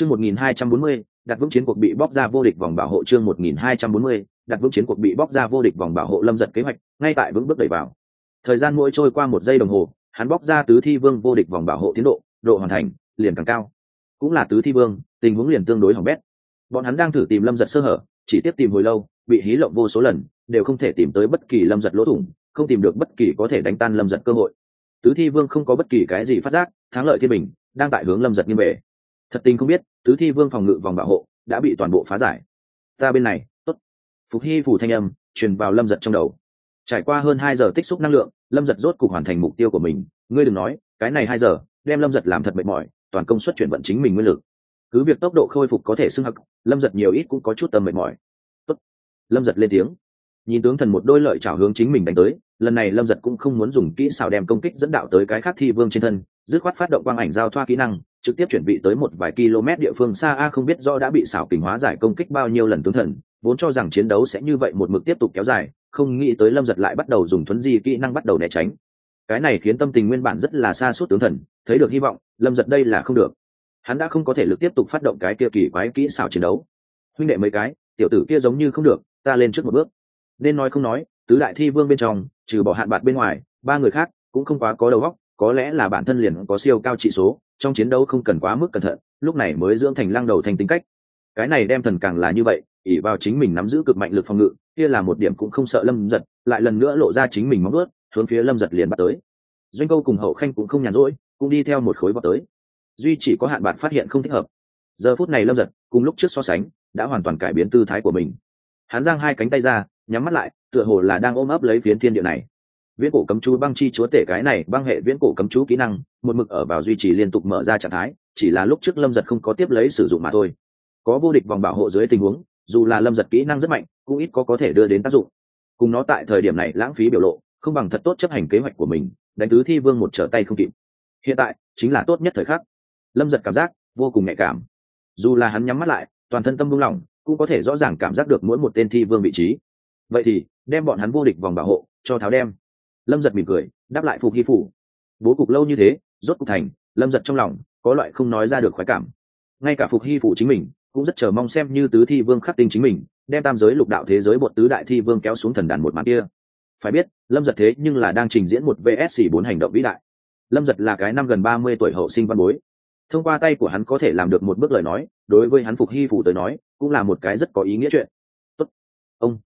chương 1240, đặt vững chiến cuộc bị bóc ra vô địch vòng bảo hộ chương 1240, đặt vững chiến cuộc bị bóc ra vô địch vòng bảo hộ lâm giật kế hoạch ngay tại vững bước đẩy vào. Thời gian mỗi trôi qua một giây đồng hồ hắn bóc ra tứ thi vương vô địch vòng bảo hộ tiến độ độ hoàn thành liền càng cao. Cũng là tứ thi vương tình huống liền tương đối hỏng bét. Bọn hắn đang thử tìm lâm giật sơ hở chỉ tiếp tìm hồi lâu bị hí lộng vô số lần đều không thể tìm tới bất kỳ lâm giật lỗ thủng không tìm được bất kỳ có thể đánh tan lâm giật cơ hội. Tứ thi vương không có bất kỳ cái gì phát giác thắng lợi thiên bình đang tại hướng lâm giật như về thật tình không biết, tứ thi vương phòng ngự vòng bảo hộ đã bị toàn bộ phá giải. Ta bên này, tốt. Phục hy phủ thanh âm truyền vào lâm giật trong đầu. Trải qua hơn hai giờ tích xúc năng lượng, lâm giật rốt cục hoàn thành mục tiêu của mình. Ngươi đừng nói, cái này hai giờ đem lâm giật làm thật mệt mỏi, toàn công suất chuyển vận chính mình nguyên lực. Cứ việc tốc độ khôi phục có thể xưng hặc lâm giật nhiều ít cũng có chút tâm mệt mỏi. Tốt. lâm giật lên tiếng. Nhìn tướng thần một đôi lợi trào hướng chính mình đánh tới, lần này lâm giật cũng không muốn dùng kỹ xảo đem công kích dẫn đạo tới cái khác thi vương trên thân, dứt khoát phát động quang ảnh giao thoa kỹ năng trực tiếp chuẩn bị tới một vài km địa phương xa a không biết do đã bị xảo kình hóa giải công kích bao nhiêu lần tướng thần, vốn cho rằng chiến đấu sẽ như vậy một mực tiếp tục kéo dài, không nghĩ tới lâm giật lại bắt đầu dùng thuấn di kỹ năng bắt đầu né tránh. Cái này khiến tâm tình nguyên bản rất là xa suốt tướng thần, thấy được hy vọng, lâm giật đây là không được. Hắn đã không có thể lực tiếp tục phát động cái kia kỳ quái kỹ xảo chiến đấu. Huynh đệ mấy cái, tiểu tử kia giống như không được, ta lên trước một bước. Nên nói không nói, tứ đại thi vương bên trong, trừ bỏ hạn bạc bên ngoài, ba người khác cũng không quá có đầu óc, có lẽ là bản thân liền có siêu cao trị số trong chiến đấu không cần quá mức cẩn thận, lúc này mới dưỡng thành lăng đầu thành tính cách. Cái này đem thần càng là như vậy ỉ vào chính mình nắm giữ cực mạnh lực phòng ngự, kia là một điểm cũng không sợ lâm giật lại lần nữa lộ ra chính mình móng ướt hướng phía lâm giật liền bắt tới. Doanh câu cùng hậu khanh cũng không nhàn rỗi, cũng đi theo một khối bọc tới. Duy chỉ có hạn bạn phát hiện không thích hợp. Giờ phút này lâm giật cùng lúc trước so sánh, đã hoàn toàn cải biến tư thái của mình. Hắn giang hai cánh tay ra, nhắm mắt lại, tựa hồ là đang ôm ấp lấy phiến thiên địa này viễn cổ cấm chú băng chi chúa tể cái này băng hệ viễn cổ cấm chú kỹ năng, một mực ở vào duy trì liên tục mở ra trạng thái, chỉ là lúc trước lâm giật không có tiếp lấy sử dụng mà thôi. Có vô địch vòng bảo hộ dưới tình huống, dù là lâm giật kỹ năng rất mạnh, cũng ít có có thể đưa đến tác dụng. Cùng nó tại thời điểm này lãng phí biểu lộ, không bằng thật tốt chấp hành kế hoạch của mình, đánh tứ thi vương một trở tay không kịp. Hiện tại, chính là tốt nhất thời khắc. Lâm giật cảm giác vô cùng nhạy cảm. Dù là hắn nhắm mắt lại, toàn thân tâm buông lỏng, cũng có thể rõ ràng cảm giác được mỗi một tên thi vương vị trí. Vậy thì, đem bọn hắn vô địch vòng bảo hộ cho tháo đem lâm giật mỉm cười, đáp lại phục hy phủ. Bố cục lâu như thế, rốt cục thành, lâm giật trong lòng có loại không nói ra được khoái cảm. Ngay cả phục hy phủ chính mình cũng rất chờ mong xem như tứ thi vương khắc tinh chính mình, đem tam giới lục đạo thế giới bột tứ đại thi vương kéo xuống thần đàn một màn kia. Phải biết, lâm giật thế nhưng là đang trình diễn một vsc bốn hành động vĩ đại. Lâm giật là cái năm gần ba mươi tuổi hậu sinh văn bối. Thông qua tay của hắn có thể làm được một bước lời nói, đối với hắn phục hy phủ tới nói, cũng là một cái rất có ý nghĩa chuyện. Tốt. ông.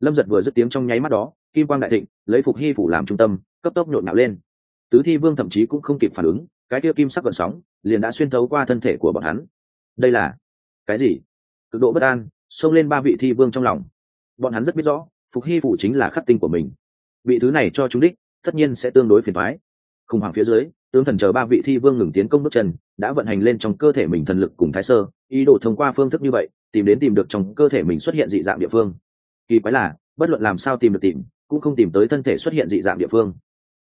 Lâm giật vừa dứt tiếng trong nháy mắt đó kim quang đại thịnh, lấy phục hy phủ làm trung tâm, cấp tốc nhộn nạo lên. Tứ thi vương thậm chí cũng không kịp phản ứng, cái kia kim sắc gợn sóng liền đã xuyên thấu qua thân thể của bọn hắn. Đây là cái gì? Cực độ bất an, xông lên ba vị thi vương trong lòng. Bọn hắn rất biết rõ, phục hy phủ chính là khắc tinh của mình. Vị thứ này cho chúng đích, tất nhiên sẽ tương đối phiền thoái khủng hoảng phía dưới, tướng thần chờ ba vị thi vương ngừng tiến công bước chân, đã vận hành lên trong cơ thể mình thần lực cùng thái sơ, ý đồ thông qua phương thức như vậy, tìm đến tìm được trong cơ thể mình xuất hiện dị dạng địa phương. Kỳ quái là, bất luận làm sao tìm được tìm cũng không tìm tới thân thể xuất hiện dị dạng địa phương.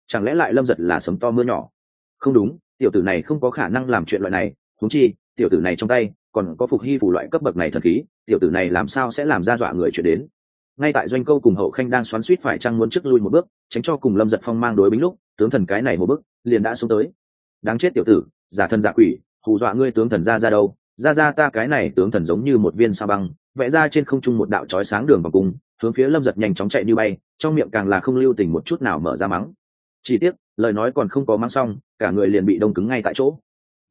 Chẳng lẽ lại lâm giật là sấm to mưa nhỏ? Không đúng, tiểu tử này không có khả năng làm chuyện loại này. Thúng chi, tiểu tử này trong tay còn có phục hy phủ loại cấp bậc này thần khí, tiểu tử này làm sao sẽ làm ra dọa người chuyện đến? Ngay tại doanh câu cùng hậu khanh đang xoắn suýt phải trăng muốn trước lui một bước, tránh cho cùng lâm giật phong mang đối bính lúc, tướng thần cái này một bước, liền đã xuống tới. Đáng chết tiểu tử, giả thân giả quỷ, hù dọa ngươi tướng thần ra ra đâu? Ra ra ta cái này tướng thần giống như một viên sa băng, vẽ ra trên không trung một đạo trói sáng đường vào cung hướng phía lâm giật nhanh chóng chạy như bay, trong miệng càng là không lưu tình một chút nào mở ra mắng. Chỉ tiếc, lời nói còn không có mang xong, cả người liền bị đông cứng ngay tại chỗ.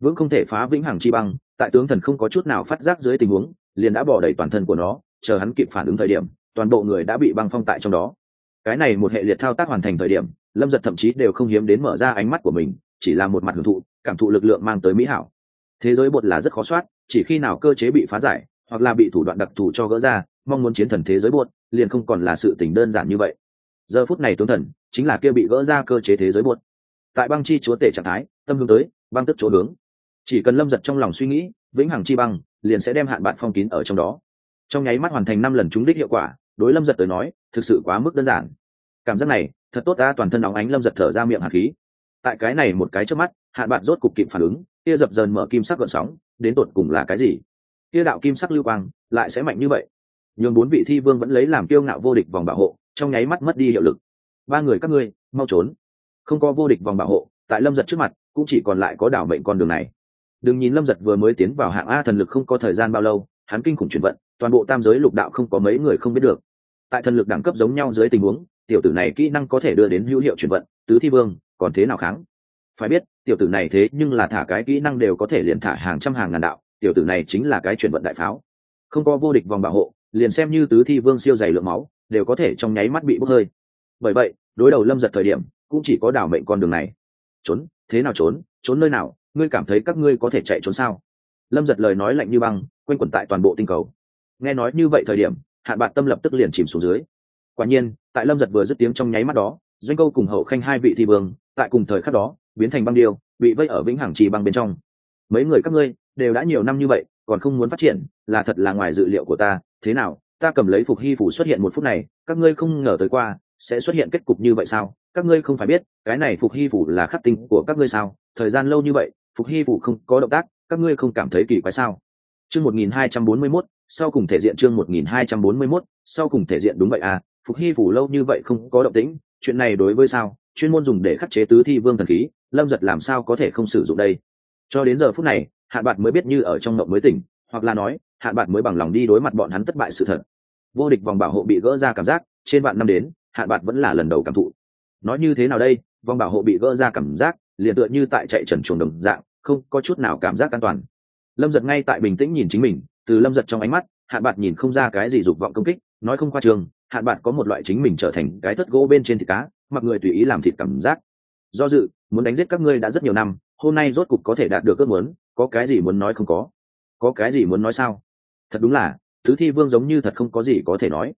Vững không thể phá vĩnh hằng chi băng, tại tướng thần không có chút nào phát giác dưới tình huống, liền đã bỏ đầy toàn thân của nó, chờ hắn kịp phản ứng thời điểm, toàn bộ người đã bị băng phong tại trong đó. Cái này một hệ liệt thao tác hoàn thành thời điểm, lâm giật thậm chí đều không hiếm đến mở ra ánh mắt của mình, chỉ là một mặt hưởng thụ, cảm thụ lực lượng mang tới mỹ hảo. Thế giới bột là rất khó soát, chỉ khi nào cơ chế bị phá giải hoặc là bị thủ đoạn đặc thù cho gỡ ra, mong muốn chiến thần thế giới bột liền không còn là sự tình đơn giản như vậy. Giờ phút này tướng thần chính là kia bị gỡ ra cơ chế thế giới bột tại băng chi chúa tể trạng thái, tâm hướng tới, băng tức chỗ hướng. Chỉ cần lâm giật trong lòng suy nghĩ, vĩnh hằng chi băng liền sẽ đem hạn bạn phong kín ở trong đó. Trong nháy mắt hoàn thành năm lần trúng đích hiệu quả, đối lâm giật tới nói, thực sự quá mức đơn giản. Cảm giác này, thật tốt ta, toàn thân óng ánh lâm giật thở ra miệng hạt khí. Tại cái này một cái trước mắt, hạn bạn rốt cục kịp phản ứng kia dập dờn mở kim sắc gợn sóng, đến tột cùng là cái gì? Kia đạo kim sắc lưu quang lại sẽ mạnh như vậy. Nhường bốn vị thi vương vẫn lấy làm kiêu ngạo vô địch vòng bảo hộ, trong nháy mắt mất đi hiệu lực. Ba người các ngươi, mau trốn. Không có vô địch vòng bảo hộ, tại lâm giật trước mặt, cũng chỉ còn lại có đảo mệnh con đường này. Đừng nhìn lâm giật vừa mới tiến vào hạng a thần lực không có thời gian bao lâu, hắn kinh khủng chuyển vận, toàn bộ tam giới lục đạo không có mấy người không biết được. Tại thần lực đẳng cấp giống nhau dưới tình huống, tiểu tử này kỹ năng có thể đưa đến hữu hiệu chuyển vận, tứ thi vương, còn thế nào kháng? Phải biết, tiểu tử này thế nhưng là thả cái kỹ năng đều có thể liền thả hàng trăm hàng ngàn đạo tiểu tử này chính là cái chuyển vận đại pháo. Không có vô địch vòng bảo hộ, liền xem như tứ thi vương siêu dày lượng máu, đều có thể trong nháy mắt bị bốc hơi. Bởi vậy, đối đầu lâm giật thời điểm, cũng chỉ có đảo mệnh con đường này. Trốn, thế nào trốn? Trốn nơi nào? Ngươi cảm thấy các ngươi có thể chạy trốn sao? Lâm giật lời nói lạnh như băng, quanh quẩn tại toàn bộ tinh cầu. Nghe nói như vậy thời điểm hạn bạn tâm lập tức liền chìm xuống dưới. Quả nhiên, tại lâm giật vừa dứt tiếng trong nháy mắt đó, doanh câu cùng hậu khanh hai vị thi vương, tại cùng thời khắc đó, biến thành băng điêu, bị vây ở vĩnh hằng trì băng bên trong. Mấy người các ngươi đều đã nhiều năm như vậy, còn không muốn phát triển, là thật là ngoài dự liệu của ta. Thế nào, ta cầm lấy phục hy phủ xuất hiện một phút này, các ngươi không ngờ tới qua, sẽ xuất hiện kết cục như vậy sao? Các ngươi không phải biết, cái này phục hy phủ là khắc tinh của các ngươi sao? Thời gian lâu như vậy, phục hy phủ không có động tác, các ngươi không cảm thấy kỳ quái sao? Chương một nghìn hai trăm bốn mươi mốt, sau cùng thể diện chương một nghìn hai trăm bốn mươi mốt, sau cùng thể diện đúng vậy à? Phục hy phủ lâu như vậy không có động tĩnh, chuyện này đối với sao? Chuyên môn dùng để khắc chế tứ thi vương thần khí, lâm giật làm sao có thể không sử dụng đây? Cho đến giờ phút này hạn bạc mới biết như ở trong ngộng mới tỉnh, hoặc là nói, hạn bạc mới bằng lòng đi đối mặt bọn hắn thất bại sự thật. Vô địch vòng bảo hộ bị gỡ ra cảm giác, trên vạn năm đến, hạn bạc vẫn là lần đầu cảm thụ. Nói như thế nào đây, vòng bảo hộ bị gỡ ra cảm giác, liền tựa như tại chạy trần chuồng đồng dạng, không có chút nào cảm giác an toàn. Lâm giật ngay tại bình tĩnh nhìn chính mình, từ lâm giật trong ánh mắt, hạn bạc nhìn không ra cái gì dục vọng công kích, nói không qua trường, hạn bạc có một loại chính mình trở thành cái thất gỗ bên trên thịt cá, mặc người tùy ý làm thịt cảm giác. Do dự, muốn đánh giết các ngươi đã rất nhiều năm, hôm nay rốt cục có thể đạt được ước muốn có cái gì muốn nói không có? Có cái gì muốn nói sao? Thật đúng là, thứ thi vương giống như thật không có gì có thể nói.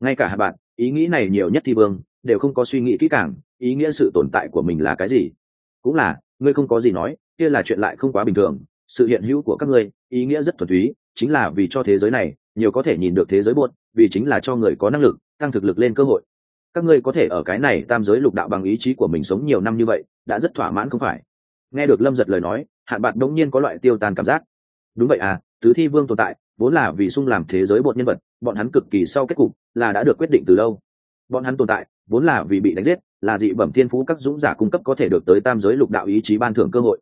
Ngay cả hạ bạn, ý nghĩ này nhiều nhất thi vương, đều không có suy nghĩ kỹ càng, ý nghĩa sự tồn tại của mình là cái gì? Cũng là, ngươi không có gì nói, kia là chuyện lại không quá bình thường. Sự hiện hữu của các ngươi, ý nghĩa rất thuần túy, chính là vì cho thế giới này, nhiều có thể nhìn được thế giới buồn, vì chính là cho người có năng lực, tăng thực lực lên cơ hội. Các ngươi có thể ở cái này tam giới lục đạo bằng ý chí của mình sống nhiều năm như vậy, đã rất thỏa mãn không phải? Nghe được lâm giật lời nói hạn bạn đống nhiên có loại tiêu tan cảm giác. Đúng vậy à tứ thi vương tồn tại, vốn là vì sung làm thế giới bột nhân vật, bọn hắn cực kỳ sau kết cục là đã được quyết định từ lâu. Bọn hắn tồn tại, vốn là vì bị đánh giết, là dị bẩm thiên phú các dũng giả cung cấp có thể được tới tam giới lục đạo ý chí ban thưởng cơ hội.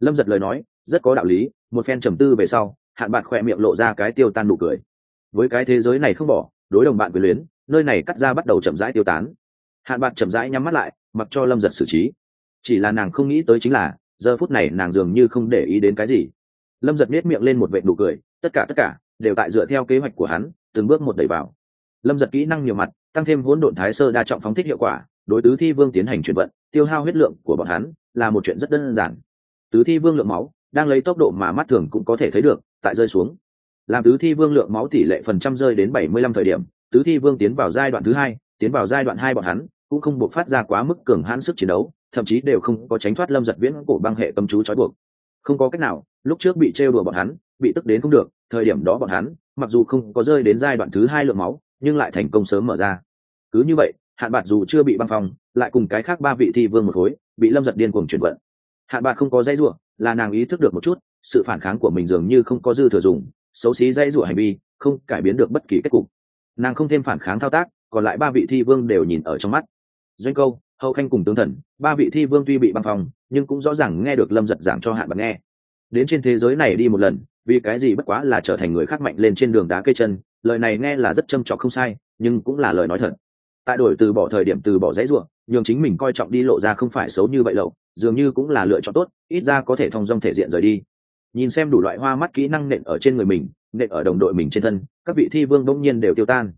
Lâm giật lời nói, rất có đạo lý, một phen trầm tư về sau, hạn bạn khỏe miệng lộ ra cái tiêu tan nụ cười. Với cái thế giới này không bỏ, đối đồng bạn quyền luyến, nơi này cắt ra bắt đầu chậm rãi tiêu tán. Hạn bạn chậm rãi nhắm mắt lại, mặc cho lâm giật xử trí. Chỉ là nàng không nghĩ tới chính là giờ phút này nàng dường như không để ý đến cái gì. Lâm giật nết miệng lên một vệ nụ cười, tất cả tất cả đều tại dựa theo kế hoạch của hắn, từng bước một đẩy vào. Lâm giật kỹ năng nhiều mặt, tăng thêm hỗn độn thái sơ đa trọng phóng thích hiệu quả, đối tứ thi vương tiến hành chuyển vận, tiêu hao huyết lượng của bọn hắn là một chuyện rất đơn giản. Tứ thi vương lượng máu, đang lấy tốc độ mà mắt thường cũng có thể thấy được, tại rơi xuống. Làm tứ thi vương lượng máu tỷ lệ phần trăm rơi đến bảy mươi lăm thời điểm, tứ thi vương tiến vào giai đoạn thứ hai, tiến vào giai đoạn hai bọn hắn cũng không buộc phát ra quá mức cường hãn sức chiến đấu, thậm chí đều không có tránh thoát lâm giật viễn cổ băng hệ cầm chú trói buộc. Không có cách nào, lúc trước bị trêu đùa bọn hắn, bị tức đến không được, thời điểm đó bọn hắn, mặc dù không có rơi đến giai đoạn thứ hai lượng máu, nhưng lại thành công sớm mở ra. Cứ như vậy, hạn bạc dù chưa bị băng phong, lại cùng cái khác ba vị thi vương một khối, bị lâm giật điên cuồng chuyển vận. Hạn bạc không có dây rủa, là nàng ý thức được một chút, sự phản kháng của mình dường như không có dư thừa dùng, xấu xí dây rủa hành vi, không cải biến được bất kỳ kết cục. Nàng không thêm phản kháng thao tác, còn lại ba vị thi vương đều nhìn ở trong mắt doanh câu hậu khanh cùng tướng thần ba vị thi vương tuy bị băng phòng, nhưng cũng rõ ràng nghe được lâm giật giảng cho hạn bạc nghe. Đến trên thế giới này đi một lần vì cái gì bất quá là trở thành người khác mạnh lên trên đường đá cây chân lời này nghe là rất châm trọc không sai nhưng cũng là lời nói thật. Tại đổi từ bỏ thời điểm từ bỏ dãy ruộng nhường chính mình coi trọng đi lộ ra không phải xấu như vậy lậu dường như cũng là lựa chọn tốt ít ra có thể thông dong thể diện rời đi. Nhìn xem đủ loại hoa mắt kỹ năng nện ở trên người mình nện ở đồng đội mình trên thân các vị thi vương đông nhiên đều tiêu tan.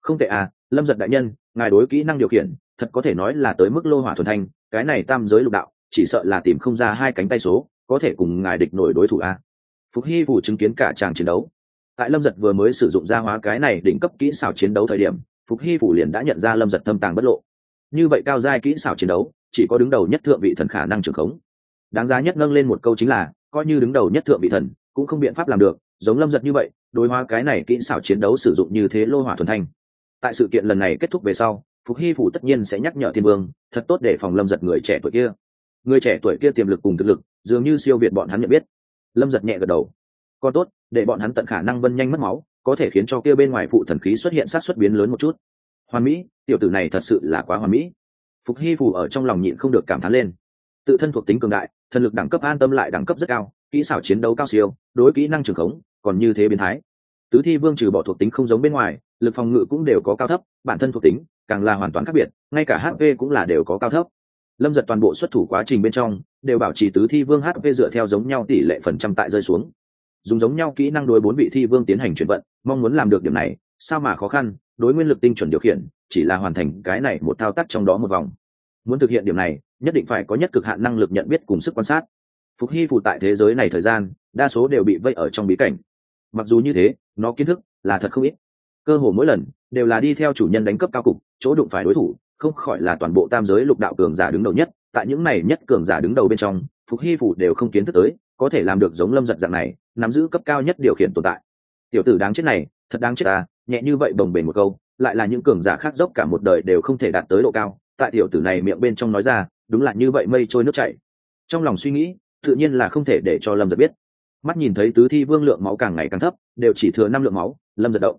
Không tệ à lâm giật đại nhân ngài đối kỹ năng điều khiển thật có thể nói là tới mức lô hỏa thuần thanh, cái này tam giới lục đạo, chỉ sợ là tìm không ra hai cánh tay số, có thể cùng ngài địch nổi đối thủ a. Phục hy phủ chứng kiến cả tràng chiến đấu. Tại lâm giật vừa mới sử dụng gia hóa cái này đỉnh cấp kỹ xảo chiến đấu thời điểm, phục hy phủ liền đã nhận ra lâm giật thâm tàng bất lộ. Như vậy cao giai kỹ xảo chiến đấu, chỉ có đứng đầu nhất thượng vị thần khả năng trưởng khống. Đáng giá nhất nâng lên một câu chính là, coi như đứng đầu nhất thượng vị thần, cũng không biện pháp làm được, giống lâm giật như vậy, đối hóa cái này kỹ xảo chiến đấu sử dụng như thế lô hỏa thuần thanh. Tại sự kiện lần này kết thúc về sau phục hy phủ tất nhiên sẽ nhắc nhở thiên vương, thật tốt để phòng lâm giật người trẻ tuổi kia. Người trẻ tuổi kia tiềm lực cùng thực lực, dường như siêu việt bọn hắn nhận biết. Lâm giật nhẹ gật đầu. Còn tốt, để bọn hắn tận khả năng vân nhanh mất máu, có thể khiến cho kia bên ngoài phụ thần khí xuất hiện sát xuất biến lớn một chút. Hoàn mỹ, tiểu tử này thật sự là quá hoàn mỹ. Phục hy phủ ở trong lòng nhịn không được cảm thán lên. Tự thân thuộc tính cường đại, thần lực đẳng cấp an tâm lại đẳng cấp rất cao, kỹ xảo chiến đấu cao siêu, đối kỹ năng trường khống, còn như thế biến thái tứ thi vương trừ bỏ thuộc tính không giống bên ngoài, lực phòng ngự cũng đều có cao thấp, bản thân thuộc tính càng là hoàn toàn khác biệt, ngay cả hp cũng là đều có cao thấp. Lâm giật toàn bộ xuất thủ quá trình bên trong, đều bảo trì tứ thi vương hp dựa theo giống nhau tỷ lệ phần trăm tại rơi xuống. Dùng giống nhau kỹ năng đối bốn vị thi vương tiến hành chuyển vận, mong muốn làm được điểm này, sao mà khó khăn, đối nguyên lực tinh chuẩn điều khiển, chỉ là hoàn thành cái này một thao tác trong đó một vòng. Muốn thực hiện điểm này, nhất định phải có nhất cực hạn năng lực nhận biết cùng sức quan sát. Phục hy phụ tại thế giới này thời gian, đa số đều bị vây ở trong bí cảnh mặc dù như thế, nó kiến thức là thật không ít. Cơ hồ mỗi lần đều là đi theo chủ nhân đánh cấp cao cục, chỗ đụng phải đối thủ, không khỏi là toàn bộ tam giới lục đạo cường giả đứng đầu nhất, tại những này nhất cường giả đứng đầu bên trong, phục hy phủ đều không kiến thức tới, có thể làm được giống lâm giật dạng này, nắm giữ cấp cao nhất điều khiển tồn tại. Tiểu tử đáng chết này, thật đáng chết à nhẹ như vậy bồng bềnh một câu, lại là những cường giả khác dốc cả một đời đều không thể đạt tới độ cao, tại tiểu tử này miệng bên trong nói ra, đúng là như vậy mây trôi nước chảy. Trong lòng suy nghĩ, tự nhiên là không thể để cho lâm giật biết mắt nhìn thấy tứ thi vương lượng máu càng ngày càng thấp, đều chỉ thừa năm lượng máu, lâm giật động.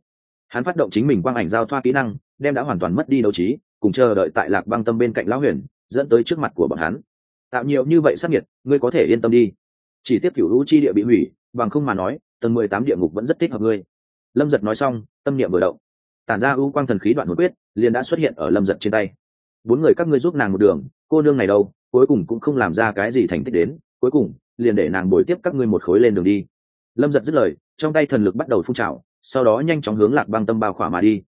Hắn phát động chính mình quang ảnh giao thoa kỹ năng, đem đã hoàn toàn mất đi đấu trí, cùng chờ đợi tại lạc băng tâm bên cạnh lão huyền, dẫn tới trước mặt của bọn hắn. Tạo nhiều như vậy sắc nhiệt ngươi có thể yên tâm đi. Chỉ tiếp cựu hữu chi địa bị hủy, bằng không mà nói, tầng mười tám địa ngục vẫn rất thích hợp ngươi. Lâm giật nói xong, tâm niệm vừa động. Tản ra ưu quang thần khí đoạn hồn quyết, liền đã xuất hiện ở lâm giật trên tay. Bốn người các ngươi giúp nàng một đường, cô nương này đâu, cuối cùng cũng không làm ra cái gì thành tích đến, cuối cùng liền để nàng bồi tiếp các ngươi một khối lên đường đi. Lâm giật dứt lời, trong tay thần lực bắt đầu phun trào, sau đó nhanh chóng hướng lạc băng tâm bao khỏa mà đi.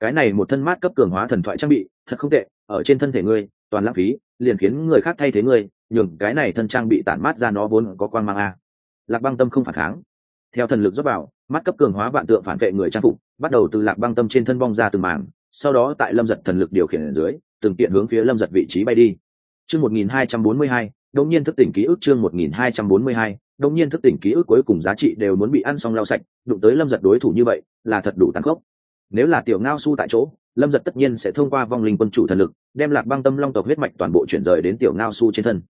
Cái này một thân mát cấp cường hóa thần thoại trang bị, thật không tệ, ở trên thân thể ngươi, toàn lãng phí, liền khiến người khác thay thế ngươi, nhường cái này thân trang bị tản mát ra nó vốn có quan mang a. Lạc băng tâm không phản kháng. Theo thần lực dốc vào mắt cấp cường hóa vạn tượng phản vệ người trang phục, bắt đầu từ lạc băng tâm trên thân bong ra từng mảng, sau đó tại lâm giật thần lực điều khiển ở dưới, từng tiện hướng phía lâm giật vị trí bay đi. Chương một nghìn hai trăm bốn mươi hai đông nhiên thức tỉnh ký ức chương một nghìn hai trăm bốn mươi hai đông nhiên thức tỉnh ký ức cuối cùng giá trị đều muốn bị ăn xong lau sạch, đụng tới lâm giật đối thủ như vậy, là thật đủ tàn khốc. Nếu là tiểu ngao su tại chỗ, lâm giật tất nhiên sẽ thông qua vong linh quân chủ thần lực, đem lạc băng tâm long tộc huyết mạch toàn bộ chuyển rời đến tiểu ngao su trên thân.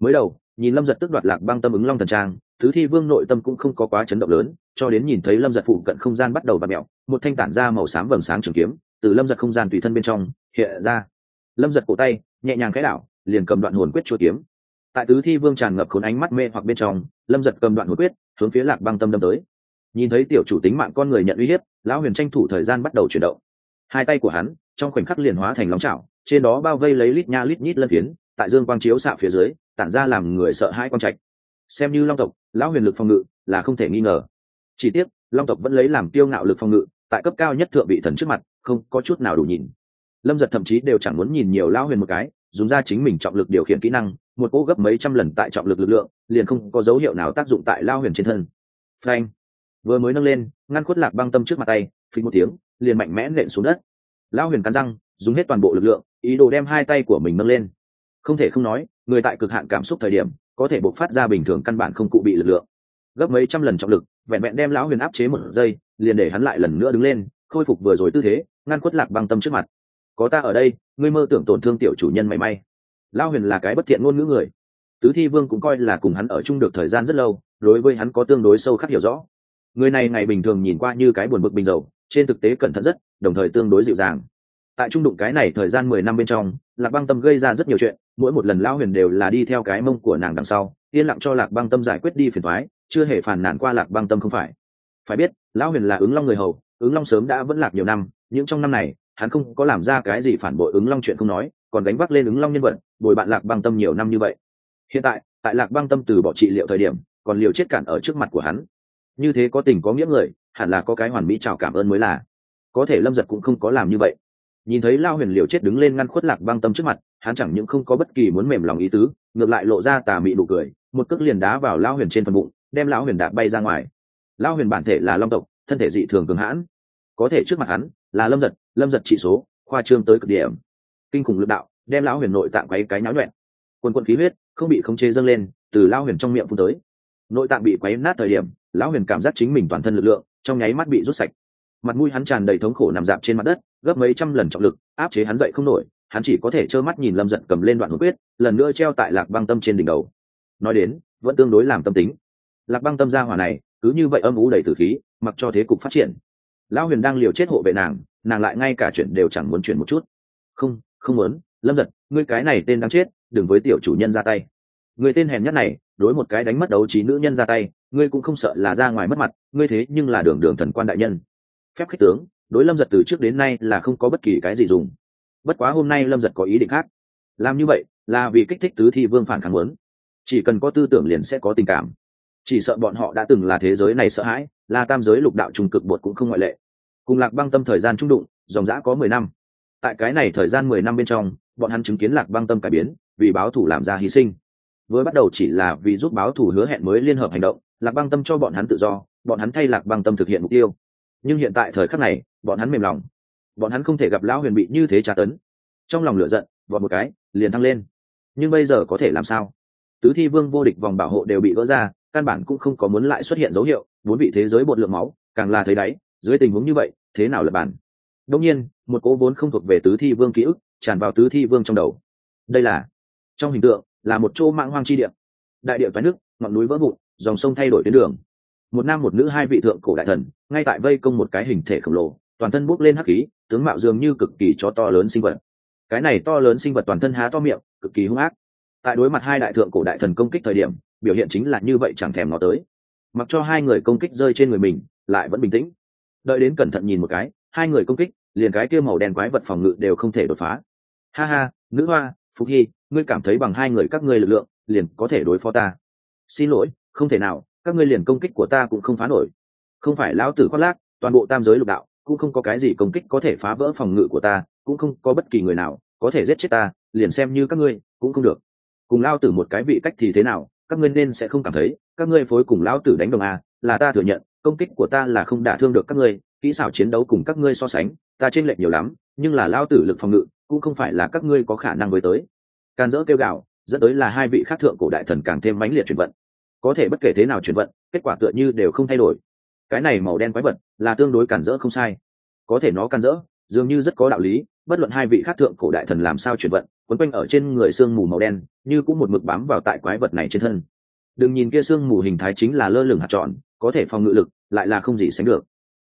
Mới đầu, nhìn lâm giật tức đoạt lạc băng tâm ứng long thần trang, thứ thi vương nội tâm cũng không có quá chấn động lớn, cho đến nhìn thấy lâm giật phụ cận không gian bắt đầu bặm mẹo một thanh tản ra màu xám vầng sáng trường kiếm, từ lâm giật không gian tùy thân bên trong, hiện ra. Lâm giật cổ tay, nhẹ nhàng khẽ đảo, liền cầm đoạn hồn quyết chúa kiếm tại tứ thi vương tràn ngập khốn ánh mắt mê hoặc bên trong, lâm giật cầm đoạn hồn quyết, hướng phía lạc băng tâm đâm tới. Nhìn thấy tiểu chủ tính mạng con người nhận uy hiếp, lão huyền tranh thủ thời gian bắt đầu chuyển động. Hai tay của hắn, trong khoảnh khắc liền hóa thành lóng chảo, trên đó bao vây lấy lít nha lít nhít lân phiến, tại dương quang chiếu xạ phía dưới, tản ra làm người sợ hai con trạch. Xem như long tộc, lão huyền lực phòng ngự là không thể nghi ngờ. Chỉ tiếc, long tộc vẫn lấy làm tiêu ngạo lực phòng ngự, tại cấp cao nhất thượng vị thần trước mặt, không có chút nào đủ nhìn. Lâm giật thậm chí đều chẳng muốn nhìn nhiều lão huyền một cái, dùng ra chính mình trọng lực điều khiển kỹ năng một cỗ gấp mấy trăm lần tại trọng lực lực lượng, liền không có dấu hiệu nào tác dụng tại lao huyền trên thân. Phanh! Vừa mới nâng lên, ngăn khuất lạc băng tâm trước mặt tay phình một tiếng, liền mạnh mẽ nện xuống đất. Lao huyền cắn răng, dùng hết toàn bộ lực lượng, ý đồ đem hai tay của mình nâng lên. Không thể không nói, người tại cực hạn cảm xúc thời điểm, có thể bộc phát ra bình thường căn bản không cụ bị lực lượng. Gấp mấy trăm lần trọng lực, vẹn vẹn đem lão huyền áp chế một giây, liền để hắn lại lần nữa đứng lên, khôi phục vừa rồi tư thế, ngăn khuất lạc băng tâm trước mặt. Có ta ở đây, ngươi mơ tưởng tổn thương tiểu chủ nhân mảy may lao huyền là cái bất thiện ngôn ngữ người. Tứ thi vương cũng coi là cùng hắn ở chung được thời gian rất lâu, đối với hắn có tương đối sâu khắc hiểu rõ. Người này ngày bình thường nhìn qua như cái buồn bực bình dầu, trên thực tế cẩn thận rất, đồng thời tương đối dịu dàng. Tại trung đụng cái này thời gian mười năm bên trong, lạc băng tâm gây ra rất nhiều chuyện, mỗi một lần lao huyền đều là đi theo cái mông của nàng đằng sau, yên lặng cho lạc băng tâm giải quyết đi phiền thoái chưa hề phản nản qua lạc băng tâm không phải. Phải biết, lão huyền là ứng long người hầu, ứng long sớm đã vẫn lạc nhiều năm, những trong năm này hắn không có làm ra cái gì phản bội ứng long chuyện không nói, còn đánh vác lên ứng long nhân vật, bồi bạn lạc băng tâm nhiều năm như vậy. Hiện tại tại lạc băng tâm từ bỏ trị liệu thời điểm, còn liều chết cản ở trước mặt của hắn. Như thế có tình có nghĩa người, hẳn là có cái hoàn mỹ chào cảm ơn mới là. Có thể lâm giật cũng không có làm như vậy. Nhìn thấy lao huyền liều chết đứng lên ngăn khuất lạc băng tâm trước mặt, hắn chẳng những không có bất kỳ muốn mềm lòng ý tứ, ngược lại lộ ra tà mị nụ cười, một cước liền đá vào lao huyền trên phần bụng, đem lão huyền đạp bay ra ngoài. Lao huyền bản thể là long tộc, thân thể dị thường cường hãn. Có thể trước mặt hắn là lâm giật lâm giật trị số, khoa trương tới cực điểm. Kinh khủng lực đạo, đem lão huyền nội tạng quấy cái náo nhuẹn quần quận khí huyết, không bị khống chế dâng lên, từ lão huyền trong miệng phun tới. Nội tạng bị quấy nát thời điểm, lão huyền cảm giác chính mình toàn thân lực lượng, trong nháy mắt bị rút sạch. Mặt mũi hắn tràn đầy thống khổ nằm dạp trên mặt đất, gấp mấy trăm lần trọng lực, áp chế hắn dậy không nổi, hắn chỉ có thể trơ mắt nhìn lâm giật cầm lên đoạn hữu quyết, lần nữa treo tại lạc băng tâm trên đỉnh đầu. Nói đến, vẫn tương đối làm tâm tính. Lạc băng tâm gia hỏa này, cứ như vậy âm ú đầy tử khí, mặc cho thế cục phát triển lão huyền đang liều chết hộ vệ nàng nàng lại ngay cả chuyện đều chẳng muốn chuyển một chút. Không không muốn. Lâm giật ngươi cái này tên đáng chết, đừng với tiểu chủ nhân ra tay. Người tên hèn nhất này, đối một cái đánh mất đấu trí nữ nhân ra tay, ngươi cũng không sợ là ra ngoài mất mặt, ngươi thế nhưng là đường đường thần quan đại nhân. Phép khích tướng, đối lâm giật từ trước đến nay là không có bất kỳ cái gì dùng. Bất quá hôm nay lâm giật có ý định khác. Làm như vậy, là vì kích thích tứ thi vương phản kháng muốn. Chỉ cần có tư tưởng liền sẽ có tình cảm. Chỉ sợ bọn họ đã từng là thế giới này sợ hãi là tam giới lục đạo trung cực bột cũng không ngoại lệ. Cùng lạc băng tâm thời gian trung đụng, dòng dã có mười năm. Tại cái này thời gian mười năm bên trong, bọn hắn chứng kiến lạc băng tâm cải biến, vì báo thủ làm ra hy sinh. Với bắt đầu chỉ là vì giúp báo thủ hứa hẹn mới liên hợp hành động, lạc băng tâm cho bọn hắn tự do, bọn hắn thay lạc băng tâm thực hiện mục tiêu. Nhưng hiện tại thời khắc này, bọn hắn mềm lòng. Bọn hắn không thể gặp lão huyền bị như thế tra tấn. Trong lòng lửa giận vọt một cái, liền thăng lên. Nhưng bây giờ có thể làm sao? Tứ thi vương vô địch vòng bảo hộ đều bị gỡ ra căn bản cũng không có muốn lại xuất hiện dấu hiệu muốn bị thế giới bột lượng máu, càng là thấy đáy, dưới tình huống như vậy, thế nào là bản? Đông nhiên, một cố vốn không thuộc về tứ thi vương ký ức, tràn vào tứ thi vương trong đầu. Đây là, trong hình tượng, là một chỗ mạng hoang chi địa. Đại địa toái nước, ngọn núi vỡ vụn, dòng sông thay đổi tuyến đường. Một nam một nữ hai vị thượng cổ đại thần, ngay tại vây công một cái hình thể khổng lồ, toàn thân bốc lên hắc khí, tướng mạo dường như cực kỳ cho to lớn sinh vật. Cái này to lớn sinh vật toàn thân há to miệng, cực kỳ hung ác. Tại đối mặt hai đại thượng cổ đại thần công kích thời điểm biểu hiện chính là như vậy chẳng thèm nó tới. Mặc cho hai người công kích rơi trên người mình, lại vẫn bình tĩnh. Đợi đến cẩn thận nhìn một cái, hai người công kích, liền cái kia màu đen quái vật phòng ngự đều không thể đột phá. Ha ha, nữ hoa phúc hy, ngươi cảm thấy bằng hai người các ngươi lực lượng, liền có thể đối phó ta. Xin lỗi, không thể nào, các ngươi liền công kích của ta cũng không phá nổi. Không phải lão tử khoác lác, toàn bộ tam giới lục đạo, cũng không có cái gì công kích có thể phá vỡ phòng ngự của ta, cũng không có bất kỳ người nào có thể giết chết ta, liền xem như các ngươi, cũng không được. Cùng lao tử một cái vị cách thì thế nào các ngươi nên sẽ không cảm thấy các ngươi phối cùng lão tử đánh đồng à, là ta thừa nhận công kích của ta là không đả thương được các ngươi kỹ xảo chiến đấu cùng các ngươi so sánh ta trên lệch nhiều lắm nhưng là Lão tử lực phòng ngự cũng không phải là các ngươi có khả năng với tới. Can dỡ kêu gạo dẫn tới là hai vị khác thượng cổ đại thần càng thêm mãnh liệt chuyển vận. Có thể bất kể thế nào chuyển vận kết quả tựa như đều không thay đổi. Cái này màu đen quái vật là tương đối cản rỡ không sai. Có thể nó cản rỡ dường như rất có đạo lý bất luận hai vị khác thượng cổ đại thần làm sao chuyển vận, quấn quanh ở trên người sương mù màu đen, như cũng một mực bám vào tại quái vật này trên thân. Đừng nhìn kia sương mù hình thái chính là lơ lửng hạt tròn, có thể phòng ngự lực, lại là không gì sánh được.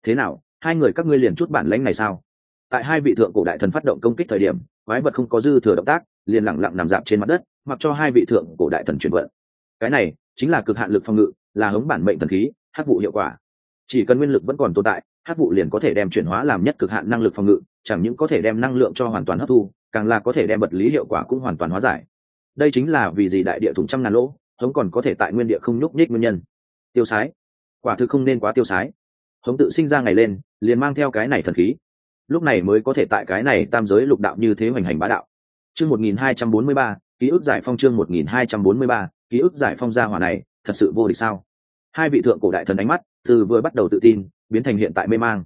Thế nào, hai người các ngươi liền chút bản lãnh này sao? Tại hai vị thượng cổ đại thần phát động công kích thời điểm, quái vật không có dư thừa động tác, liền lẳng lặng nằm dạp trên mặt đất, mặc cho hai vị thượng cổ đại thần chuyển vận. Cái này, chính là cực hạn lực phòng ngự, là hống bản mệnh thần khí hát vụ hiệu quả. Chỉ cần nguyên lực vẫn còn tồn tại hát vụ liền có thể đem chuyển hóa làm nhất cực hạn năng lực phòng ngự chẳng những có thể đem năng lượng cho hoàn toàn hấp thu, càng là có thể đem vật lý hiệu quả cũng hoàn toàn hóa giải. Đây chính là vì gì đại địa thủng trăm ngàn lỗ, hống còn có thể tại nguyên địa không nhúc nhích nguyên nhân. Tiêu sái. Quả thực không nên quá tiêu sái. Hống tự sinh ra ngày lên, liền mang theo cái này thần khí. Lúc này mới có thể tại cái này tam giới lục đạo như thế hoành hành bá đạo. Chương một nghìn hai trăm bốn mươi ba, ký ức giải phong chương một nghìn hai trăm bốn mươi ba, ký ức giải phong gia hỏa này, thật sự vô địch sao? Hai vị thượng cổ đại thần ánh mắt từ vừa bắt đầu tự tin, biến thành hiện tại mê mang.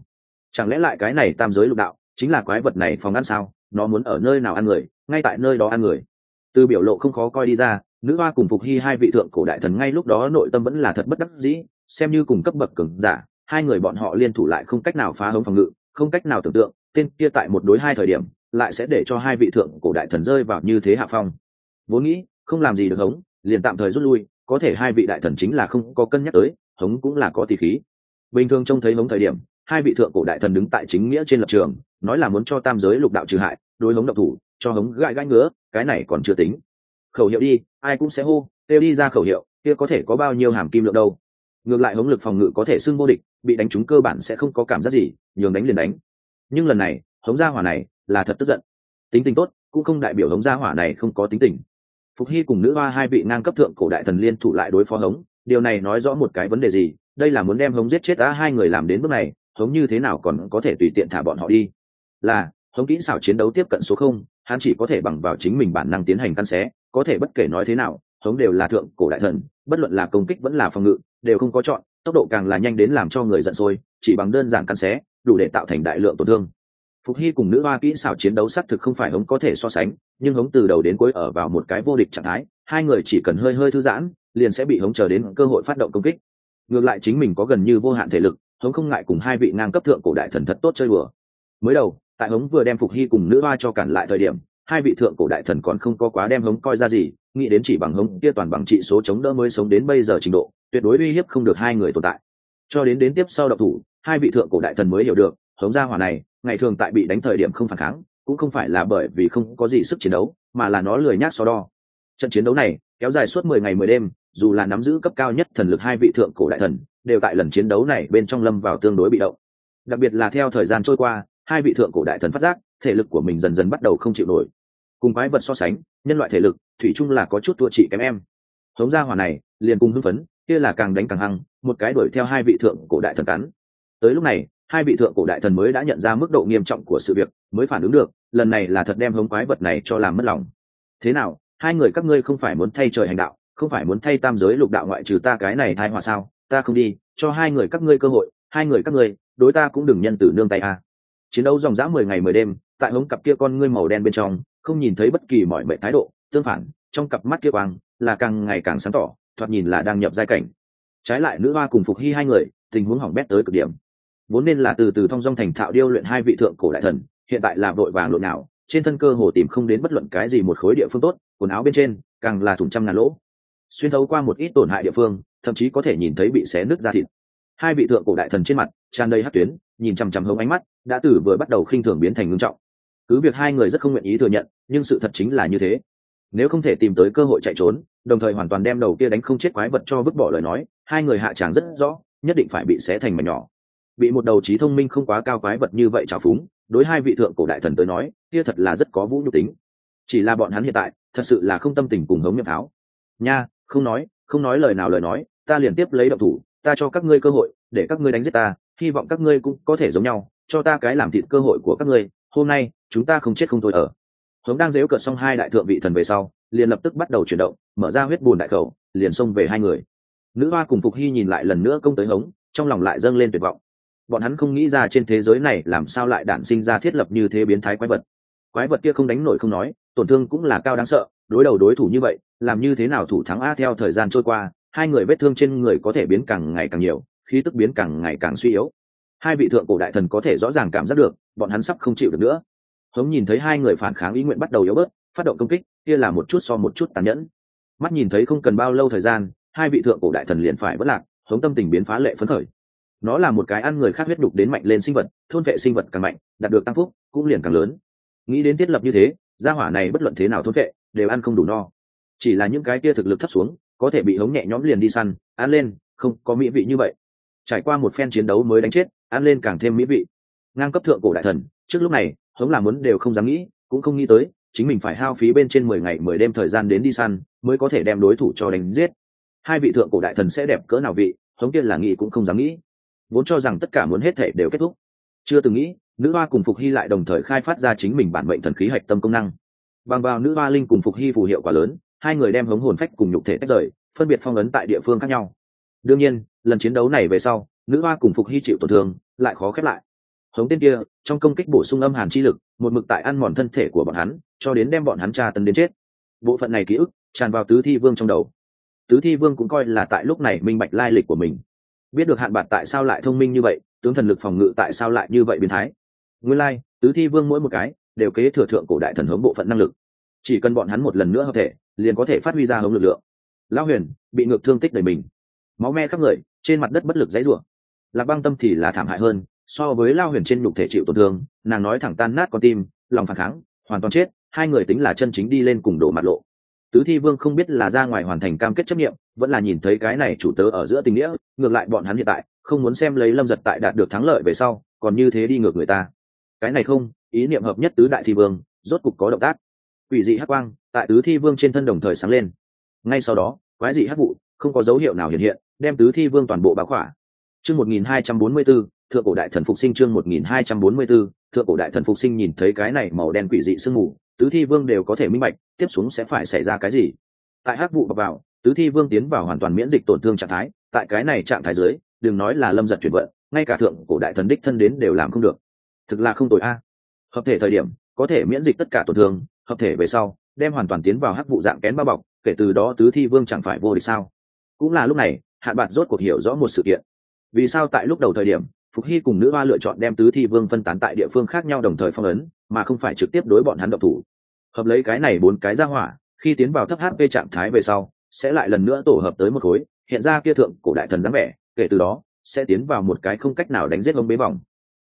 Chẳng lẽ lại cái này tam giới lục đạo chính là quái vật này phòng ăn sao? Nó muốn ở nơi nào ăn người? Ngay tại nơi đó ăn người. Từ biểu lộ không khó coi đi ra, nữ hoa cùng phục hy hai vị thượng cổ đại thần ngay lúc đó nội tâm vẫn là thật bất đắc dĩ, xem như cùng cấp bậc cường giả, hai người bọn họ liên thủ lại không cách nào phá hống phòng ngự, không cách nào tưởng tượng, tên kia tại một đối hai thời điểm, lại sẽ để cho hai vị thượng cổ đại thần rơi vào như thế hạ phong. Vốn nghĩ, không làm gì được hống, liền tạm thời rút lui, có thể hai vị đại thần chính là không có cân nhắc tới, hống cũng là có tỷ khí. Bình thường trông thấy hống thời điểm hai vị thượng cổ đại thần đứng tại chính nghĩa trên lập trường, nói là muốn cho tam giới lục đạo trừ hại, đối hống độc thủ, cho hống gãi gãi ngứa, cái này còn chưa tính. Khẩu hiệu đi, ai cũng sẽ hô, kêu đi ra khẩu hiệu, kia có thể có bao nhiêu hàm kim lượng đâu. Ngược lại hống lực phòng ngự có thể xưng vô địch, bị đánh trúng cơ bản sẽ không có cảm giác gì, nhường đánh liền đánh. Nhưng lần này, hống gia hỏa này là thật tức giận. Tính tình tốt, cũng không đại biểu hống gia hỏa này không có tính tình. Phục hy cùng nữ hoa hai vị ngang cấp thượng cổ đại thần liên thủ lại đối phó hống, điều này nói rõ một cái vấn đề gì, đây là muốn đem hống giết chết đã hai người làm đến bước này hống như thế nào còn có thể tùy tiện thả bọn họ đi? Là, hống kỹ xảo chiến đấu tiếp cận số không, hắn chỉ có thể bằng vào chính mình bản năng tiến hành căn xé, có thể bất kể nói thế nào, hống đều là thượng cổ đại thần, bất luận là công kích vẫn là phòng ngự, đều không có chọn, tốc độ càng là nhanh đến làm cho người giận sôi, chỉ bằng đơn giản căn xé, đủ để tạo thành đại lượng tổn thương. Phục hy cùng nữ hoa kỹ xảo chiến đấu xác thực không phải hống có thể so sánh, nhưng hống từ đầu đến cuối ở vào một cái vô địch trạng thái, hai người chỉ cần hơi hơi thư giãn, liền sẽ bị hống chờ đến cơ hội phát động công kích. Ngược lại chính mình có gần như vô hạn thể lực hống không ngại cùng hai vị ngang cấp thượng cổ đại thần thật tốt chơi bừa mới đầu, tại hống vừa đem phục hy cùng nữ hoa cho cản lại thời điểm, hai vị thượng cổ đại thần còn không có quá đem hống coi ra gì, nghĩ đến chỉ bằng hống kia toàn bằng trị số chống đỡ mới sống đến bây giờ trình độ, tuyệt đối uy hiếp không được hai người tồn tại. Cho đến đến tiếp sau độc thủ, hai vị thượng cổ đại thần mới hiểu được, hống gia hỏa này, ngày thường tại bị đánh thời điểm không phản kháng, cũng không phải là bởi vì không có gì sức chiến đấu, mà là nó lười nhác so đo. Trận chiến đấu này, kéo dài suốt mười ngày mười đêm, dù là nắm giữ cấp cao nhất thần lực hai vị thượng cổ đại thần đều tại lần chiến đấu này bên trong lâm vào tương đối bị động. Đặc biệt là theo thời gian trôi qua, hai vị thượng cổ đại thần phát giác, thể lực của mình dần dần bắt đầu không chịu nổi. Cùng quái vật so sánh, nhân loại thể lực, thủy chung là có chút thua chị kém em. Hống gia hỏa này, liền cùng hưng phấn, kia là càng đánh càng hăng, một cái đuổi theo hai vị thượng cổ đại thần cắn. Tới lúc này, hai vị thượng cổ đại thần mới đã nhận ra mức độ nghiêm trọng của sự việc, mới phản ứng được, lần này là thật đem hống quái vật này cho làm mất lòng. Thế nào, hai người các ngươi không phải muốn thay trời hành đạo, không phải muốn thay tam giới lục đạo ngoại trừ ta cái này thai họa sao? Ta không đi, cho hai người các ngươi cơ hội, hai người các ngươi, đối ta cũng đừng nhân tử nương tay a. Chiến đấu dòng dã mười ngày mười đêm, tại hống cặp kia con ngươi màu đen bên trong, không nhìn thấy bất kỳ mọi mệnh thái độ, tương phản, trong cặp mắt kia quang là càng ngày càng sáng tỏ, thoạt nhìn là đang nhập giai cảnh. Trái lại nữ hoa cùng phục hy hai người, tình huống hỏng bét tới cực điểm. Vốn nên là từ từ thong dong thành thạo điêu luyện hai vị thượng cổ đại thần, hiện tại là vội vàng lộn nào trên thân cơ hồ tìm không đến bất luận cái gì một khối địa phương tốt, quần áo bên trên càng là thủng trăm ngàn lỗ. Xuyên thấu qua một ít tổn hại địa phương thậm chí có thể nhìn thấy bị xé nứt ra thịt. Hai vị thượng cổ đại thần trên mặt, tràn đầy hát tuyến, nhìn chằm chằm hông ánh mắt, đã từ vừa bắt đầu khinh thường biến thành ngưng trọng. Cứ việc hai người rất không nguyện ý thừa nhận, nhưng sự thật chính là như thế. Nếu không thể tìm tới cơ hội chạy trốn, đồng thời hoàn toàn đem đầu kia đánh không chết quái vật cho vứt bỏ lời nói, hai người hạ tràng rất rõ, nhất định phải bị xé thành mảnh nhỏ. Bị một đầu trí thông minh không quá cao quái vật như vậy trào phúng, đối hai vị thượng cổ đại thần tới nói, kia thật là rất có vũ nhục tính. Chỉ là bọn hắn hiện tại, thật sự là không tâm tình cùng hống nhậm tháo. Nha, không nói không nói lời nào lời nói, ta liền tiếp lấy động thủ, ta cho các ngươi cơ hội, để các ngươi đánh giết ta, hy vọng các ngươi cũng có thể giống nhau, cho ta cái làm thịt cơ hội của các ngươi, hôm nay, chúng ta không chết không thôi ở. Hống đang dếu cợt xong hai đại thượng vị thần về sau, liền lập tức bắt đầu chuyển động, mở ra huyết bùn đại khẩu, liền xông về hai người. Nữ hoa cùng phục hy nhìn lại lần nữa công tới hống, trong lòng lại dâng lên tuyệt vọng. Bọn hắn không nghĩ ra trên thế giới này làm sao lại đản sinh ra thiết lập như thế biến thái quái vật. Quái vật kia không đánh nổi không nói, tổn thương cũng là cao đáng sợ đối đầu đối thủ như vậy, làm như thế nào thủ thắng a theo thời gian trôi qua, hai người vết thương trên người có thể biến càng ngày càng nhiều, khí tức biến càng ngày càng suy yếu. Hai vị thượng cổ đại thần có thể rõ ràng cảm giác được, bọn hắn sắp không chịu được nữa. Hống nhìn thấy hai người phản kháng ý nguyện bắt đầu yếu bớt, phát động công kích, kia là một chút so một chút tàn nhẫn. Mắt nhìn thấy không cần bao lâu thời gian, hai vị thượng cổ đại thần liền phải vất lạc, hống tâm tình biến phá lệ phấn khởi. Nó là một cái ăn người khác huyết đục đến mạnh lên sinh vật, thôn vệ sinh vật càng mạnh, đạt được tăng phúc, cũng liền càng lớn. Nghĩ đến thiết lập như thế, gia hỏa này bất luận thế nào thôn vệ đều ăn không đủ no. Chỉ là những cái kia thực lực thấp xuống, có thể bị hống nhẹ nhõm liền đi săn, ăn lên, không, có mỹ vị như vậy. Trải qua một phen chiến đấu mới đánh chết, ăn lên càng thêm mỹ vị. Ngang cấp thượng cổ đại thần, trước lúc này, hống làm muốn đều không dám nghĩ, cũng không nghĩ tới, chính mình phải hao phí bên trên mười ngày mười đêm thời gian đến đi săn, mới có thể đem đối thủ cho đánh giết. Hai vị thượng cổ đại thần sẽ đẹp cỡ nào vị, hống tiên là nghĩ cũng không dám nghĩ. Vốn cho rằng tất cả muốn hết thể đều kết thúc. Chưa từng nghĩ, nữ hoa cùng phục hy lại đồng thời khai phát ra chính mình bản mệnh thần khí hạch tâm công năng bằng vào nữ hoa linh cùng phục hy phù hiệu quả lớn hai người đem hống hồn phách cùng nhục thể tách rời phân biệt phong ấn tại địa phương khác nhau. Đương nhiên lần chiến đấu này về sau nữ hoa cùng phục hy chịu tổn thương lại khó khép lại. Hống tên kia trong công kích bổ sung âm hàn chi lực một mực tại ăn mòn thân thể của bọn hắn cho đến đem bọn hắn tra tấn đến chết. Bộ phận này ký ức tràn vào tứ thi vương trong đầu. Tứ thi vương cũng coi là tại lúc này minh bạch lai lịch của mình. Biết được hạn bạc tại sao lại thông minh như vậy tướng thần lực phòng ngự tại sao lại như vậy biến thái. Nguyên lai、like, tứ thi vương mỗi một cái đều kế thừa thượng cổ đại thần hướng bộ phận năng lực. Chỉ cần bọn hắn một lần nữa hợp thể, liền có thể phát huy ra hống lực lượng. Lão huyền, bị ngược thương tích đầy mình. Máu me khắp người, trên mặt đất bất lực dãy rủa. Lạc băng tâm thì là thảm hại hơn, so với lao huyền trên nhục thể chịu tổn thương, nàng nói thẳng tan nát con tim, lòng phản kháng, hoàn toàn chết, hai người tính là chân chính đi lên cùng đổ mặt lộ. Tứ thi vương không biết là ra ngoài hoàn thành cam kết chấp nghiệm vẫn là nhìn thấy cái này chủ tớ ở giữa tình nghĩa, ngược lại bọn hắn hiện tại, không muốn xem lấy lâm giật tại đạt được thắng lợi về sau, còn như thế đi ngược người ta cái này không, ý niệm hợp nhất tứ đại thi vương, rốt cục có động tác. Quỷ dị hắc quang tại tứ thi vương trên thân đồng thời sáng lên. Ngay sau đó, quái dị hắc vụ không có dấu hiệu nào hiện hiện, đem tứ thi vương toàn bộ báo khỏa. Chương một nghìn hai trăm bốn mươi b thượng cổ đại thần phục sinh chương một nghìn hai trăm bốn mươi b thượng cổ đại thần phục sinh nhìn thấy cái này màu đen quỷ dị sương mù, tứ thi vương đều có thể minh bạch, tiếp xuống sẽ phải xảy ra cái gì. Tại hắc vụ bọc vào, tứ thi vương tiến vào hoàn toàn miễn dịch tổn thương trạng thái, tại cái này trạng thái dưới, đừng nói là lâm giật chuyển vận, ngay cả thượng cổ đại thần đích thân đến đều làm không được thực là không tội a. Hợp thể thời điểm, có thể miễn dịch tất cả tổn thương, hợp thể về sau, đem hoàn toàn tiến vào hắc vụ dạng kén bao bọc, kể từ đó tứ thi vương chẳng phải vô địch sao. Cũng là lúc này hạn bạn rốt cuộc hiểu rõ một sự kiện. Vì sao tại lúc đầu thời điểm, phục hy cùng nữ hoa lựa chọn đem tứ thi vương phân tán tại địa phương khác nhau đồng thời phong ấn, mà không phải trực tiếp đối bọn hắn độc thủ? Hợp lấy cái này bốn cái ra hỏa, khi tiến vào thấp hp trạng thái về sau, sẽ lại lần nữa tổ hợp tới một khối, hiện ra kia thượng cổ đại thần dáng vẻ, kể từ đó, sẽ tiến vào một cái không cách nào đánh giết ông bế vòng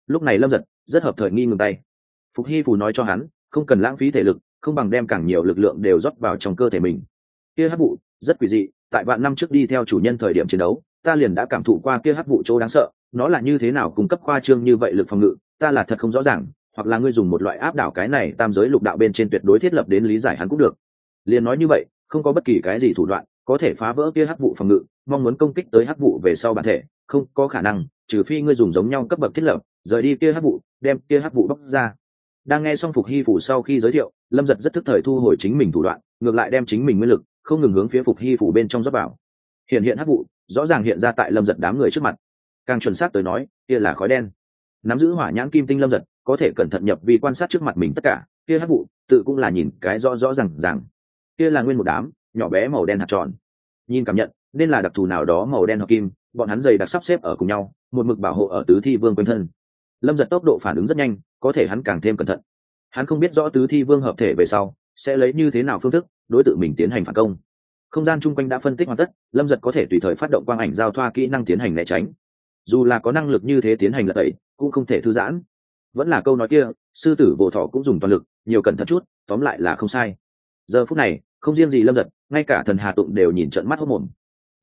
lúc này lâm giật rất hợp thời nghi ngừng tay. Phục hy phù nói cho hắn, không cần lãng phí thể lực, không bằng đem càng nhiều lực lượng đều rót vào trong cơ thể mình. Kia hát vụ, rất quỷ dị, tại vạn năm trước đi theo chủ nhân thời điểm chiến đấu, ta liền đã cảm thụ qua kia hát vụ chỗ đáng sợ, nó là như thế nào cung cấp khoa trương như vậy lực phòng ngự, ta là thật không rõ ràng, hoặc là ngươi dùng một loại áp đảo cái này tam giới lục đạo bên trên tuyệt đối thiết lập đến lý giải hắn cũng được. Liền nói như vậy, không có bất kỳ cái gì thủ đoạn, có thể phá vỡ kia hắc vụ phòng ngự, mong muốn công kích tới hắc vụ về sau bản thể, không có khả năng trừ phi ngươi dùng giống nhau cấp bậc thiết lập, rời đi kia hát vụ, đem kia hát vụ bóc ra. Đang nghe xong phục hy phủ sau khi giới thiệu, lâm giật rất thức thời thu hồi chính mình thủ đoạn, ngược lại đem chính mình nguyên lực, không ngừng hướng phía phục hy phủ bên trong rót vào. Hiện hiện hát vụ, rõ ràng hiện ra tại lâm giật đám người trước mặt. Càng chuẩn xác tới nói, kia là khói đen. Nắm giữ hỏa nhãn kim tinh lâm giật, có thể cẩn thận nhập vì quan sát trước mặt mình tất cả, kia hát vụ, tự cũng là nhìn cái rõ rõ rằng rằng kia là nguyên một đám, nhỏ bé màu đen hạt tròn. Nhìn cảm nhận, nên là đặc thù nào đó màu đen hoặc kim bọn hắn dày đặc sắp xếp ở cùng nhau, một mực bảo hộ ở tứ thi vương quanh thân. Lâm giật tốc độ phản ứng rất nhanh, có thể hắn càng thêm cẩn thận. Hắn không biết rõ tứ thi vương hợp thể về sau, sẽ lấy như thế nào phương thức đối tượng mình tiến hành phản công. Không gian chung quanh đã phân tích hoàn tất, lâm giật có thể tùy thời phát động quang ảnh giao thoa kỹ năng tiến hành né tránh. Dù là có năng lực như thế tiến hành lật tẩy, cũng không thể thư giãn. Vẫn là câu nói kia, sư tử bộ thọ cũng dùng toàn lực, nhiều cẩn thận chút, tóm lại là không sai. Giờ phút này, không riêng gì lâm giật, ngay cả thần hà tụng đều nhìn trận mắt hốc mồm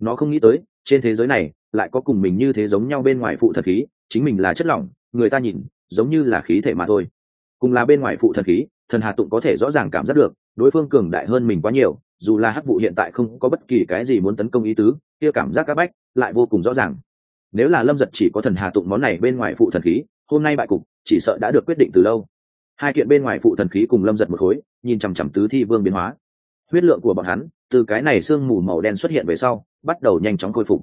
nó không nghĩ tới, trên thế giới này lại có cùng mình như thế giống nhau bên ngoài phụ thật khí, chính mình là chất lỏng, người ta nhìn, giống như là khí thể mà thôi. Cùng là bên ngoài phụ thần khí, thần hà tụng có thể rõ ràng cảm giác được, đối phương cường đại hơn mình quá nhiều, dù là hắc vụ hiện tại không có bất kỳ cái gì muốn tấn công ý tứ, kia cảm giác các bách lại vô cùng rõ ràng. Nếu là lâm giật chỉ có thần hà tụng món này bên ngoài phụ thần khí, hôm nay bại cục, chỉ sợ đã được quyết định từ lâu. Hai kiện bên ngoài phụ thần khí cùng lâm giật một khối, nhìn chằm chằm tứ thi vương biến hóa. Huyết lượng của bọn hắn, từ cái này sương mù màu đen xuất hiện về sau, bắt đầu nhanh chóng khôi phục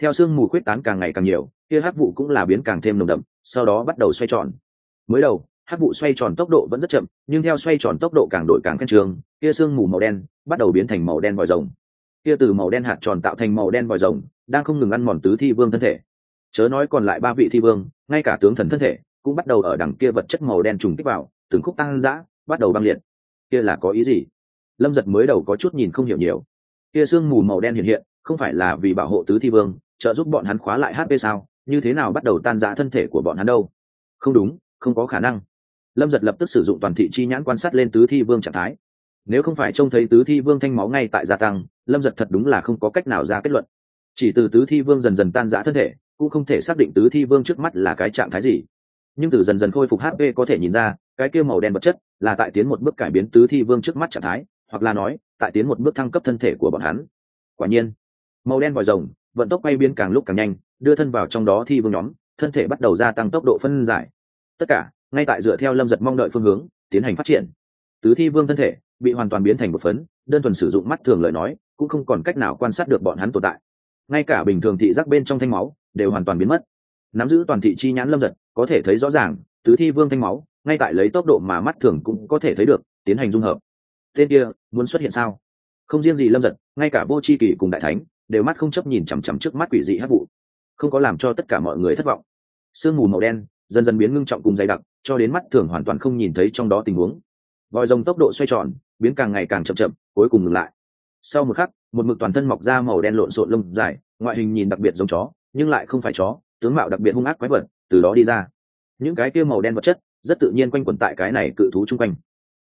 theo sương mù khuyết tán càng ngày càng nhiều, kia hắc vụ cũng là biến càng thêm nồng đậm, sau đó bắt đầu xoay tròn. Mới đầu, hắc vụ xoay tròn tốc độ vẫn rất chậm, nhưng theo xoay tròn tốc độ càng đổi càng khen trường, kia sương mù màu đen bắt đầu biến thành màu đen vòi rồng. Kia từ màu đen hạt tròn tạo thành màu đen vòi rồng, đang không ngừng ăn mòn tứ thi vương thân thể. Chớ nói còn lại ba vị thi vương, ngay cả tướng thần thân thể cũng bắt đầu ở đằng kia vật chất màu đen trùng kích vào, từng khúc tăng dã, bắt đầu băng liệt. Kia là có ý gì? Lâm giật mới đầu có chút nhìn không hiểu nhiều. Kia sương mù màu đen hiện hiện, không phải là vì bảo hộ tứ thi vương trợ giúp bọn hắn khóa lại hp sao? Như thế nào bắt đầu tan rã thân thể của bọn hắn đâu? Không đúng, không có khả năng. Lâm giật lập tức sử dụng toàn thị chi nhãn quan sát lên tứ thi vương trạng thái. Nếu không phải trông thấy tứ thi vương thanh máu ngay tại gia tăng, lâm giật thật đúng là không có cách nào ra kết luận. Chỉ từ tứ thi vương dần dần tan rã thân thể, cũng không thể xác định tứ thi vương trước mắt là cái trạng thái gì. Nhưng từ dần dần khôi phục hp có thể nhìn ra, cái kia màu đen vật chất là tại tiến một bước cải biến tứ thi vương trước mắt trạng thái, hoặc là nói, tại tiến một bước thăng cấp thân thể của bọn hắn. Quả nhiên, màu đen vòi rồng vận tốc bay biến càng lúc càng nhanh, đưa thân vào trong đó thi vương nhóm, thân thể bắt đầu gia tăng tốc độ phân giải. Tất cả, ngay tại dựa theo lâm giật mong đợi phương hướng, tiến hành phát triển. Tứ thi vương thân thể bị hoàn toàn biến thành một phấn, đơn thuần sử dụng mắt thường lời nói, cũng không còn cách nào quan sát được bọn hắn tồn tại. Ngay cả bình thường thị giác bên trong thanh máu đều hoàn toàn biến mất. Nắm giữ toàn thị chi nhãn lâm giật có thể thấy rõ ràng, tứ thi vương thanh máu, ngay tại lấy tốc độ mà mắt thường cũng có thể thấy được, tiến hành dung hợp. Tên kia muốn xuất hiện sao? Không riêng gì lâm giật, ngay cả vô c h i kỳ cùng đại thánh đều mắt không chấp nhìn chằm chằm trước mắt quỷ dị hắc vụ, không có làm cho tất cả mọi người thất vọng. Sương mù màu đen dần dần biến ngưng trọng cùng dày đặc, cho đến mắt thường hoàn toàn không nhìn thấy trong đó tình huống. Vòi rồng tốc độ xoay tròn, biến càng ngày càng chậm chậm, cuối cùng ngừng lại. Sau một khắc, một mực toàn thân mọc ra màu đen lộn xộn lông dài, ngoại hình nhìn đặc biệt giống chó, nhưng lại không phải chó, tướng mạo đặc biệt hung ác quái vật, từ đó đi ra. Những cái kia màu đen vật chất rất tự nhiên quanh quẩn tại cái này cự thú chung quanh.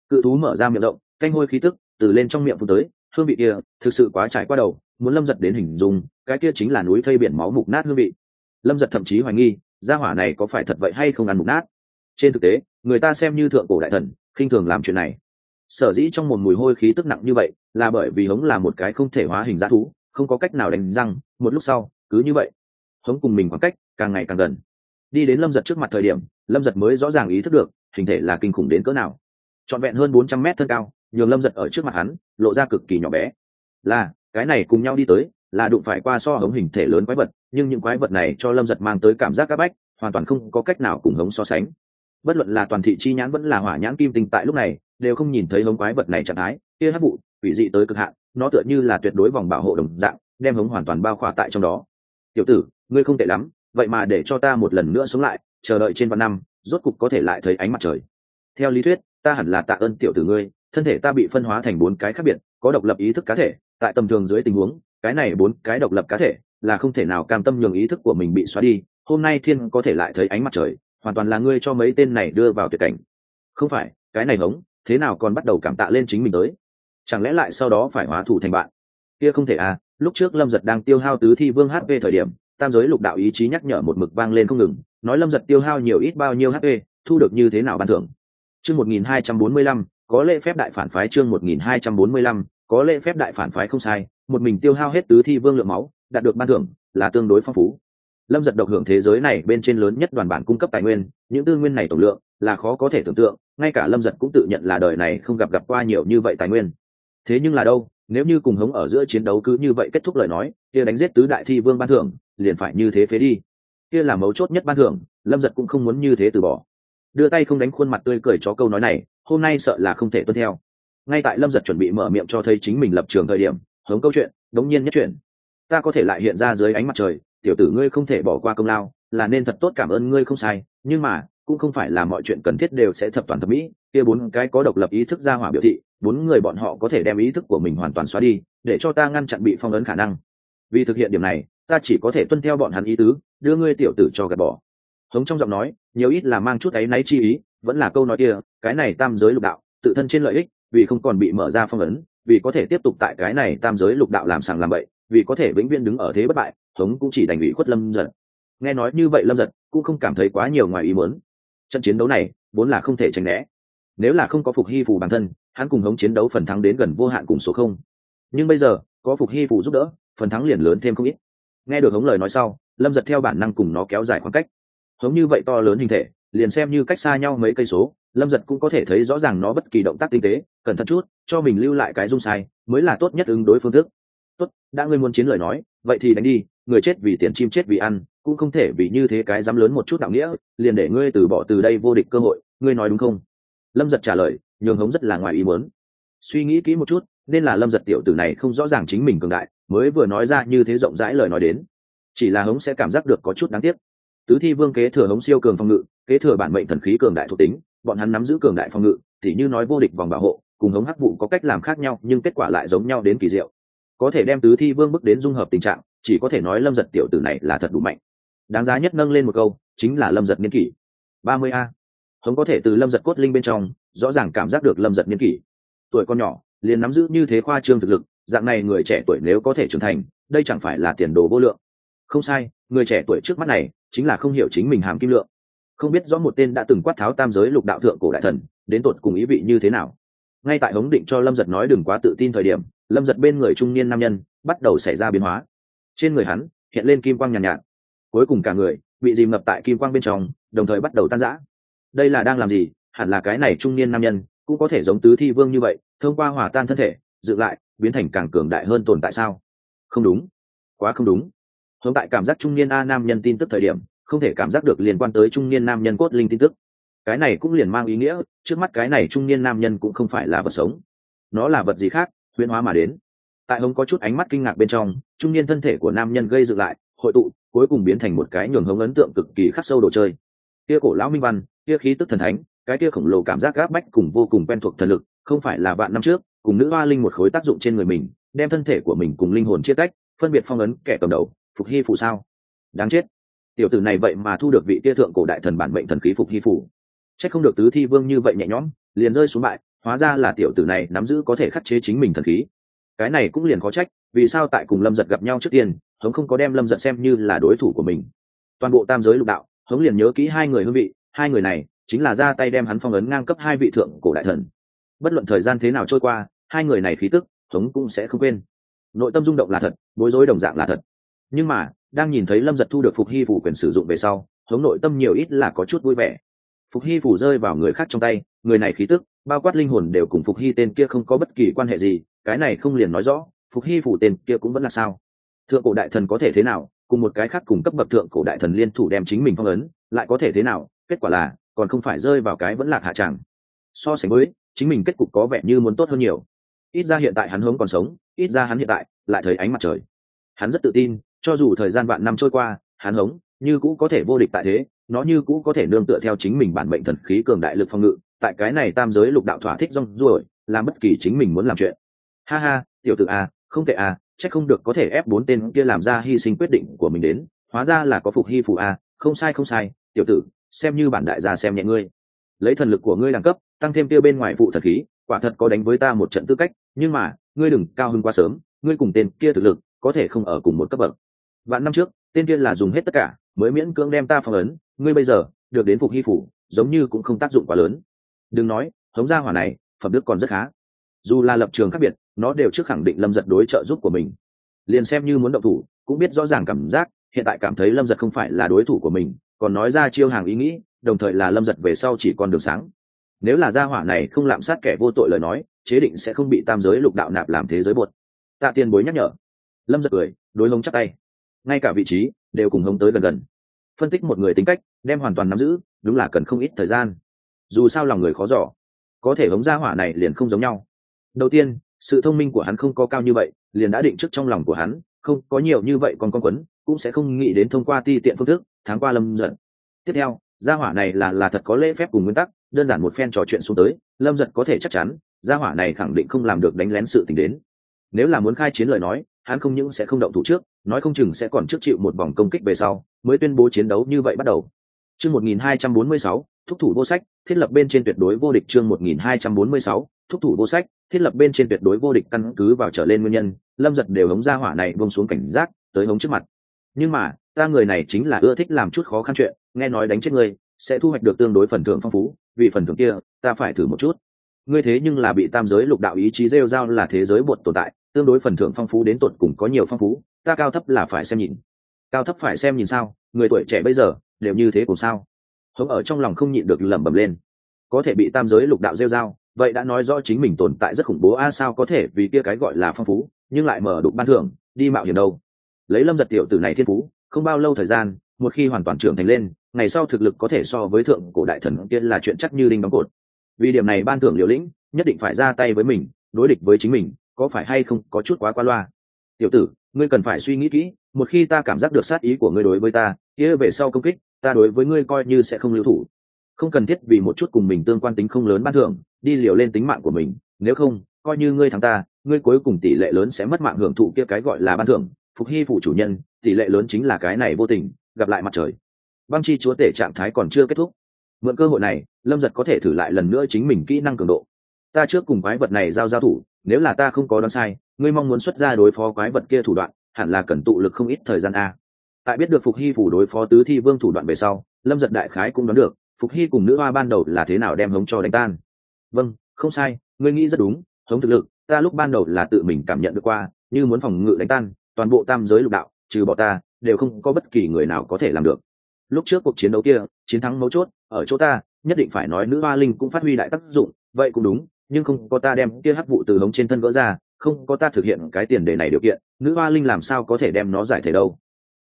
Cự thú mở ra miệng rộng, canh hôi khí tức từ lên trong miệng phun tới hương vị kia, thực sự quá trải qua đầu, muốn lâm giật đến hình dung, cái kia chính là núi thây biển máu mục nát hương vị. Lâm giật thậm chí hoài nghi, gia hỏa này có phải thật vậy hay không ăn mục nát? Trên thực tế, người ta xem như thượng cổ đại thần, khinh thường làm chuyện này. Sở dĩ trong một mùi hôi khí tức nặng như vậy, là bởi vì hống là một cái không thể hóa hình giá thú, không có cách nào đánh răng, một lúc sau, cứ như vậy. Hống cùng mình khoảng cách, càng ngày càng gần. Đi đến lâm giật trước mặt thời điểm, lâm giật mới rõ ràng ý thức được, hình thể là kinh khủng đến cỡ nào. Trọn vẹn hơn bốn trăm mét thân cao nhường lâm giật ở trước mặt hắn, lộ ra cực kỳ nhỏ bé. Là, cái này cùng nhau đi tới, là đụng phải qua so hống hình thể lớn quái vật, nhưng những quái vật này cho lâm giật mang tới cảm giác áp bách, hoàn toàn không có cách nào cùng hống so sánh. Bất luận là toàn thị chi nhãn vẫn là hỏa nhãn kim tinh tại lúc này, đều không nhìn thấy hống quái vật này trạng thái, kia hát vụ, quỷ dị tới cực hạn, nó tựa như là tuyệt đối vòng bảo hộ đồng dạng, đem hống hoàn toàn bao khỏa tại trong đó. Tiểu tử, ngươi không tệ lắm, vậy mà để cho ta một lần nữa sống lại, chờ đợi trên vạn năm, rốt cục có thể lại thấy ánh mặt trời. Theo lý thuyết, ta hẳn là tạ ơn tiểu tử ngươi thân thể ta bị phân hóa thành bốn cái khác biệt, có độc lập ý thức cá thể, tại tầm thường dưới tình huống, cái này bốn cái độc lập cá thể là không thể nào cam tâm nhường ý thức của mình bị xóa đi. Hôm nay thiên có thể lại thấy ánh mặt trời, hoàn toàn là ngươi cho mấy tên này đưa vào tuyệt cảnh. Không phải, cái này hống, thế nào còn bắt đầu cảm tạ lên chính mình tới? Chẳng lẽ lại sau đó phải hóa thủ thành bạn? Kia không thể à lúc trước lâm giật đang tiêu hao tứ thi vương hp thời điểm, tam giới lục đạo ý chí nhắc nhở một mực vang lên không ngừng, nói lâm giật tiêu hao nhiều ít bao nhiêu hp thu được như thế nào ban thưởng? Chương một nghìn hai trăm bốn mươi lăm có lễ phép đại phản phái chương một nghìn hai trăm bốn mươi lăm, có lễ phép đại phản phái không sai, một mình tiêu hao hết tứ thi vương lượng máu, đạt được ban thưởng, là tương đối phong phú. Lâm giật độc hưởng thế giới này bên trên lớn nhất đoàn bản cung cấp tài nguyên, những tư nguyên này tổng lượng là khó có thể tưởng tượng, ngay cả lâm giật cũng tự nhận là đời này không gặp gặp qua nhiều như vậy tài nguyên. Thế nhưng là đâu, nếu như cùng hống ở giữa chiến đấu cứ như vậy kết thúc lời nói, kia đánh giết tứ đại thi vương ban thưởng, liền phải như thế phế đi. Kia là mấu chốt nhất ban thưởng, lâm giật cũng không muốn như thế từ bỏ. Đưa tay không đánh khuôn mặt tươi cười chó câu nói này hôm nay sợ là không thể tuân theo. Ngay tại lâm giật chuẩn bị mở miệng cho thấy chính mình lập trường thời điểm, hống câu chuyện, đống nhiên nhất chuyện ta có thể lại hiện ra dưới ánh mặt trời, tiểu tử ngươi không thể bỏ qua công lao, là nên thật tốt cảm ơn ngươi không sai, nhưng mà, cũng không phải là mọi chuyện cần thiết đều sẽ thập toàn thập mỹ, kia bốn cái có độc lập ý thức ra hỏa biểu thị, bốn người bọn họ có thể đem ý thức của mình hoàn toàn xóa đi, để cho ta ngăn chặn bị phong ấn khả năng. Vì thực hiện điểm này, ta chỉ có thể tuân theo bọn hắn ý tứ, đưa ngươi tiểu tử cho gạt bỏ. Hống trong giọng nói, nhiều ít là mang chút áy náy chi ý vẫn là câu nói kia, cái này tam giới lục đạo, tự thân trên lợi ích, vì không còn bị mở ra phong ấn, vì có thể tiếp tục tại cái này tam giới lục đạo làm sàng làm bậy, vì có thể vĩnh viễn đứng ở thế bất bại, hống cũng chỉ đành ủy khuất lâm giật nghe nói như vậy lâm giật cũng không cảm thấy quá nhiều ngoài ý muốn. Trận chiến đấu này vốn là không thể tránh né. Nếu là không có phục hy phủ bản thân, hắn cùng hống chiến đấu phần thắng đến gần vô hạn cùng số không. Nhưng bây giờ, có phục hy phủ giúp đỡ, phần thắng liền lớn thêm không ít. Nghe được hống lời nói sau, lâm giật theo bản năng cùng nó kéo dài khoảng cách. Hống như vậy to lớn hình thể liền xem như cách xa nhau mấy cây số, lâm giật cũng có thể thấy rõ ràng nó bất kỳ động tác tinh tế, cẩn thận chút, cho mình lưu lại cái dung sai, mới là tốt nhất ứng đối phương thức. Tốt, đã ngươi muốn chiến lời nói, vậy thì đánh đi, người chết vì tiền chim chết vì ăn, cũng không thể vì như thế cái dám lớn một chút đạo nghĩa, liền để ngươi từ bỏ từ đây vô địch cơ hội, ngươi nói đúng không? Lâm giật trả lời, nhường hống rất là ngoài ý muốn. Suy nghĩ kỹ một chút, nên là lâm giật tiểu tử này không rõ ràng chính mình cường đại, mới vừa nói ra như thế rộng rãi lời nói đến. Chỉ là hống sẽ cảm giác được có chút đáng tiếc tứ thi vương kế thừa hống siêu cường phòng ngự, kế thừa bản mệnh thần khí cường đại thuộc tính, bọn hắn nắm giữ cường đại phòng ngự thì như nói vô địch vòng bảo hộ, cùng hống hắc vụ có cách làm khác nhau, nhưng kết quả lại giống nhau đến kỳ diệu. Có thể đem tứ thi vương bước đến dung hợp tình trạng, chỉ có thể nói lâm giật tiểu tử này là thật đủ mạnh. Đáng giá nhất nâng lên một câu, chính là lâm giật niên kỷ. Ba mươi a. Hống có thể từ lâm giật cốt linh bên trong, rõ ràng cảm giác được lâm giật niên kỷ. Tuổi con nhỏ, liền nắm giữ như thế khoa trương thực lực, dạng này người trẻ tuổi nếu có thể trưởng thành, đây chẳng phải là tiền đồ vô lượng không sai người trẻ tuổi trước mắt này chính là không hiểu chính mình hàm kim lượng. Không biết rõ một tên đã từng quát tháo tam giới lục đạo thượng cổ đại thần đến tột cùng ý vị như thế nào. Ngay tại hống định cho lâm giật nói đừng quá tự tin thời điểm lâm giật bên người trung niên nam nhân bắt đầu xảy ra biến hóa. Trên người hắn hiện lên kim quang nhàn nhạt, nhạt. Cuối cùng cả người bị dìm ngập tại kim quang bên trong đồng thời bắt đầu tan rã. Đây là đang làm gì? Hẳn là cái này trung niên nam nhân cũng có thể giống tứ thi vương như vậy thông qua hòa tan thân thể dự lại biến thành càng cường đại hơn tồn tại sao? Không đúng. Quá không đúng hướng tại cảm giác trung niên a nam nhân tin tức thời điểm, không thể cảm giác được liên quan tới trung niên nam nhân cốt linh tin tức. Cái này cũng liền mang ý nghĩa, trước mắt cái này trung niên nam nhân cũng không phải là vật sống. Nó là vật gì khác, huyễn hóa mà đến. Tại hống có chút ánh mắt kinh ngạc bên trong, trung niên thân thể của nam nhân gây dựng lại, hội tụ, cuối cùng biến thành một cái nhường hống ấn tượng cực kỳ khắc sâu đồ chơi. Kia cổ lão minh văn, kia khí tức thần thánh, cái kia khổng lồ cảm giác gáp bách cùng vô cùng quen thuộc thần lực, không phải là bạn năm trước, cùng nữ hoa linh một khối tác dụng trên người mình, đem thân thể của mình cùng linh hồn chia cách phân biệt phong ấn kẻ cầm đầu, phục hy phù sao? Đáng chết. Tiểu tử này vậy mà thu được vị tia thượng cổ đại thần bản mệnh thần khí phục hy phủ c không được tứ thi vương như vậy nhẹ nhõm, liền rơi xuống bại, hóa ra là tiểu tử này nắm giữ có thể khắc chế chính mình thần khí. Cái này cũng liền có trách, vì sao tại cùng lâm giật gặp nhau trước tiên, hống không có đem lâm giật xem như là đối thủ của mình. Toàn bộ tam giới lục đạo, hống liền nhớ kỹ hai người hương vị, hai người này chính là ra tay đem hắn phong ấn ngang cấp hai vị thượng cổ đại thần. Bất luận thời gian thế nào trôi qua, hai người này khí tức, hống cũng sẽ không quên nội tâm rung động là thật, bối rối đồng dạng là thật. Nhưng mà, đang nhìn thấy lâm giật thu được phục hy phủ quyền sử dụng về sau hống nội tâm nhiều ít là có chút vui vẻ. Phục hy phủ rơi vào người khác trong tay, người này khí tức, bao quát linh hồn đều cùng phục hy tên kia không có bất kỳ quan hệ gì, cái này không liền nói rõ, phục hy phủ tên kia cũng vẫn là sao? Thượng cổ đại thần có thể thế nào, cùng một cái khác cùng cấp bậc thượng cổ đại thần liên thủ đem chính mình phong ấn, lại có thể thế nào, kết quả là, còn không phải rơi vào cái vẫn lạc hạ tràng so sánh với, chính mình kết cục có vẻ như muốn tốt hơn nhiều. Ít ra hiện tại hắn hướng còn sống ít ra hắn hiện tại lại thấy ánh mặt trời. Hắn rất tự tin cho dù thời gian vạn năm trôi qua hắn hống như cũ có thể vô địch tại thế nó như cũ có thể nương tựa theo chính mình bản mệnh thần khí cường đại lực phòng ngự tại cái này tam giới lục đạo thỏa thích rong ruổi làm bất kỳ chính mình muốn làm chuyện. Ha ha tiểu tự a à, không tệ a à, chắc không được có thể ép bốn tên kia làm ra hy sinh quyết định của mình đến hóa ra là có phục hy phụ a à, không sai không sai tiểu tử xem như bản đại gia xem nhẹ ngươi. Lấy thần lực của ngươi đẳng cấp tăng thêm tiêu bên ngoài vụ thần khí quả thật có đánh với ta một trận tư cách nhưng mà ngươi đừng cao hơn quá sớm, ngươi cùng tên kia thực lực có thể không ở cùng một cấp bậc. Vạn năm trước, tên kia là dùng hết tất cả, mới miễn cưỡng đem ta phong ấn, ngươi bây giờ được đến phục hy phủ, giống như cũng không tác dụng quá lớn. Đừng nói, hống gia hỏa này, phẩm đức còn rất khá. Dù là lập trường khác biệt, nó đều trước khẳng định lâm giật đối trợ giúp của mình. Liền xem như muốn động thủ, cũng biết rõ ràng cảm giác, hiện tại cảm thấy lâm giật không phải là đối thủ của mình, còn nói ra chiêu hàng ý nghĩ, đồng thời là lâm giật về sau chỉ còn đường sáng nếu là gia hỏa này không lạm sát kẻ vô tội lời nói, chế định sẽ không bị tam giới lục đạo nạp làm thế giới buột tạ tiền bối nhắc nhở. Lâm giật cười, đối hống chắc tay. Ngay cả vị trí, đều cùng hống tới gần gần. Phân tích một người tính cách, đem hoàn toàn nắm giữ, đúng là cần không ít thời gian. Dù sao lòng người khó giỏ có thể hống gia hỏa này liền không giống nhau. Đầu tiên, sự thông minh của hắn không có cao như vậy, liền đã định trước trong lòng của hắn, không có nhiều như vậy còn con quấn, cũng sẽ không nghĩ đến thông qua ti tiện phương thức tháng qua lâm giật. Tiếp theo, gia hỏa này là là thật có lễ phép cùng nguyên tắc đơn giản một phen trò chuyện xuống tới, lâm giật có thể chắc chắn, gia hỏa này khẳng định không làm được đánh lén sự t ì n h đến. Nếu là muốn khai chiến lời nói, hắn không những sẽ không động thủ trước, nói không chừng sẽ còn trước chịu một vòng công kích về sau, mới tuyên bố chiến đấu như vậy bắt đầu. Chương một nghìn hai trăm bốn mươi sáu, thúc thủ vô sách, thiết lập bên trên tuyệt đối vô địch chương một nghìn hai trăm bốn mươi sáu, thúc thủ vô sách, thiết lập bên trên tuyệt đối vô địch căn cứ vào trở lên nguyên nhân, lâm giật đều hống gia hỏa này bông xuống cảnh giác, tới hống trước mặt. Nhưng mà, ta người này chính là ưa thích làm chút khó khăn chuyện, nghe nói đánh chết ngươi sẽ thu hoạch được tương đối phần thưởng phong phú, vì phần thưởng kia, ta phải thử một chút. Ngươi thế nhưng là bị tam giới lục đạo ý chí rêu giao là thế giới bột tồn tại, tương đối phần thưởng phong phú đến tột cùng có nhiều phong phú, ta cao thấp là phải xem nhìn. Cao thấp phải xem nhìn sao? Người tuổi trẻ bây giờ, đều như thế cùng sao? Hống ở trong lòng không nhịn được lẩm bẩm lên. Có thể bị tam giới lục đạo rêu giao vậy đã nói rõ chính mình tồn tại rất khủng bố, a, sao có thể vì kia cái gọi là phong phú, nhưng lại mở đục ban thưởng, đi mạo hiểm đâu? Lấy lâm giật tiểu tử này thiên phú, không bao lâu thời gian một khi hoàn toàn trưởng thành lên, ngày sau thực lực có thể so với thượng cổ đại thần kia là chuyện chắc như đinh đóng cột. Vì điểm này ban thưởng liều lĩnh, nhất định phải ra tay với mình, đối địch với chính mình, có phải hay không có chút quá qua loa? Tiểu tử, ngươi cần phải suy nghĩ kỹ, một khi ta cảm giác được sát ý của ngươi đối với ta, kia về sau công kích, ta đối với ngươi coi như sẽ không lưu thủ. Không cần thiết vì một chút cùng mình tương quan tính không lớn ban thưởng, đi liều lên tính mạng của mình, nếu không, coi như ngươi thắng ta, ngươi cuối cùng tỷ lệ lớn sẽ mất mạng hưởng thụ kia cái gọi là ban thưởng. Phục hy phụ chủ nhân, tỷ lệ lớn chính là cái này vô tình gặp lại mặt trời. Băng chi chúa tể trạng thái còn chưa kết thúc. Mượn cơ hội này, lâm giật có thể thử lại lần nữa chính mình kỹ năng cường độ. Ta trước cùng quái vật này giao giao thủ, nếu là ta không có đoán sai, ngươi mong muốn xuất ra đối phó quái vật kia thủ đoạn, hẳn là cần tụ lực không ít thời gian a. Tại biết được phục hy phủ đối phó tứ thi vương thủ đoạn về sau, lâm giật đại khái cũng đoán được, phục hy cùng nữ hoa ban đầu là thế nào đem hống cho đánh tan. Vâng không sai, ngươi nghĩ rất đúng, hống thực lực, ta lúc ban đầu là tự mình cảm nhận được qua, như muốn phòng ngự đánh tan, toàn bộ tam giới lục đạo, trừ bỏ ta đều không có bất kỳ người nào có thể làm được. Lúc trước cuộc chiến đấu kia, chiến thắng mấu chốt, ở chỗ ta, nhất định phải nói nữ hoa linh cũng phát huy đại tác dụng, vậy cũng đúng, nhưng không có ta đem kia hắc vụ từ hống trên thân gỡ ra, không có ta thực hiện cái tiền đề này điều kiện, nữ hoa linh làm sao có thể đem nó giải thể đâu.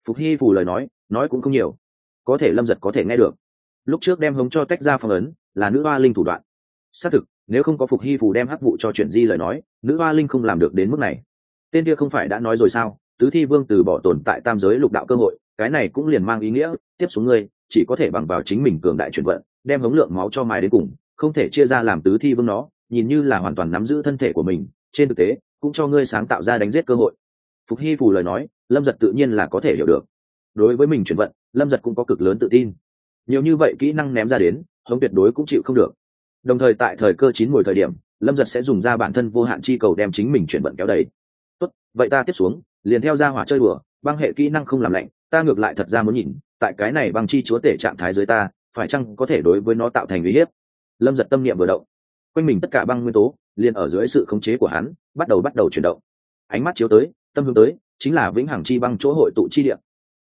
Phục hy phù lời nói nói cũng không nhiều. Có thể lâm giật có thể nghe được. Lúc trước đem hống cho tách ra phong ấn, là nữ hoa linh thủ đoạn. Xác thực, nếu không có phục hy phù đem hắc vụ cho chuyện di lời nói, nữ hoa linh không làm được đến mức này. Tên kia không phải đã nói rồi sao? Tứ thi vương từ bỏ tồn tại tam giới lục đạo cơ hội, cái này cũng liền mang ý nghĩa, tiếp xuống ngươi, chỉ có thể bằng vào chính mình cường đại chuyển vận, đem hống lượng máu cho mài đến cùng, không thể chia ra làm tứ thi vương nó, nhìn như là hoàn toàn nắm giữ thân thể của mình, trên thực tế, cũng cho ngươi sáng tạo ra đánh giết cơ hội. Phục hy phù lời nói, lâm giật tự nhiên là có thể hiểu được. Đối với mình chuyển vận, lâm giật cũng có cực lớn tự tin. Nhiều như vậy kỹ năng ném ra đến, hống tuyệt đối cũng chịu không được. Đồng thời tại thời cơ chín mùi thời điểm, lâm giật sẽ dùng ra bản thân vô hạn chi cầu đem chính mình chuyển vận kéo đầy. Tốt, vậy ta tiếp xuống liền theo ra hỏa chơi đùa, băng hệ kỹ năng không làm lạnh, ta ngược lại thật ra muốn nhìn, tại cái này băng chi chúa tể trạng thái dưới ta, phải chăng có thể đối với nó tạo thành uy hiếp? Lâm giật tâm niệm vừa động. Quanh mình tất cả băng nguyên tố, liền ở dưới sự khống chế của hắn, bắt đầu bắt đầu chuyển động. Ánh mắt chiếu tới, tâm hướng tới, chính là vĩnh hằng chi băng chỗ hội tụ chi điện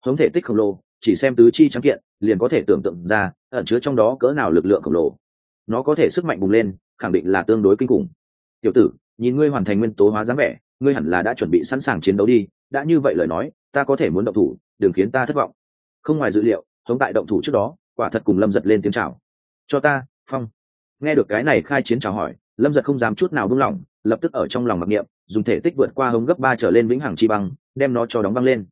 hống thể tích khổng lồ, chỉ xem tứ chi trắng kiện, liền có thể tưởng tượng ra, ẩn chứa trong đó cỡ nào lực lượng khổng lồ. Nó có thể sức mạnh bùng lên, khẳng định là tương đối kinh khủng. Tiểu tử, nhìn ngươi hoàn thành nguyên tố hóa dáng vẻ ngươi hẳn là đã chuẩn bị sẵn sàng chiến đấu đi, đã như vậy lời nói, ta có thể muốn động thủ, đừng khiến ta thất vọng. Không ngoài dự liệu thống tại động thủ trước đó, quả thật cùng lâm giật lên tiếng chào. Cho ta, phong. Nghe được cái này khai chiến chào hỏi, lâm giật không dám chút nào buông lỏng, lập tức ở trong lòng mặc niệm, dùng thể tích vượt qua hống gấp ba trở lên vĩnh hằng chi băng, đem nó cho đóng băng lên.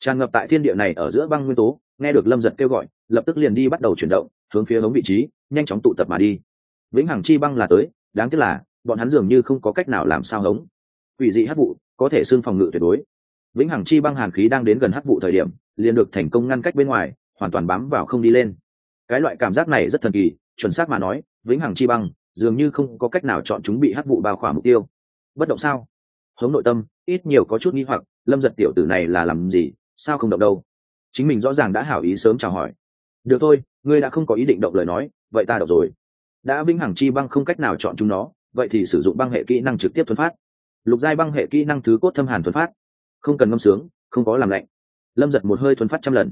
Tràn ngập tại thiên địa này ở giữa băng nguyên tố, nghe được lâm giật kêu gọi, lập tức liền đi bắt đầu chuyển động, hướng phía hống vị trí, nhanh chóng tụ tập mà đi. Vĩnh hằng chi băng là tới, đáng tiếc là, bọn hắn dường như không có cách nào làm sao hống quỷ dị hắc vụ, có thể xương phòng ngự tuyệt đối. Vĩnh hằng chi băng hàn khí đang đến gần hắc vụ thời điểm, liền được thành công ngăn cách bên ngoài, hoàn toàn bám vào không đi lên. Cái loại cảm giác này rất thần kỳ, chuẩn xác mà nói, vĩnh hằng chi băng, dường như không có cách nào chọn chúng bị hắc vụ bao khỏa mục tiêu. Bất động sao? Hống nội tâm, ít nhiều có chút nghi hoặc, lâm giật tiểu tử này là làm gì, sao không động đâu? Chính mình rõ ràng đã hảo ý sớm chào hỏi. Được thôi, ngươi đã không có ý định động lời nói, vậy ta đọc rồi. Đã vĩnh hằng chi băng không cách nào chọn chúng nó, vậy thì sử dụng băng hệ kỹ năng trực tiếp thuần phát lục giai băng hệ kỹ năng thứ cốt thâm hàn thuần phát. Không cần ngâm sướng, không có làm lạnh. Lâm giật một hơi thuần phát trăm lần.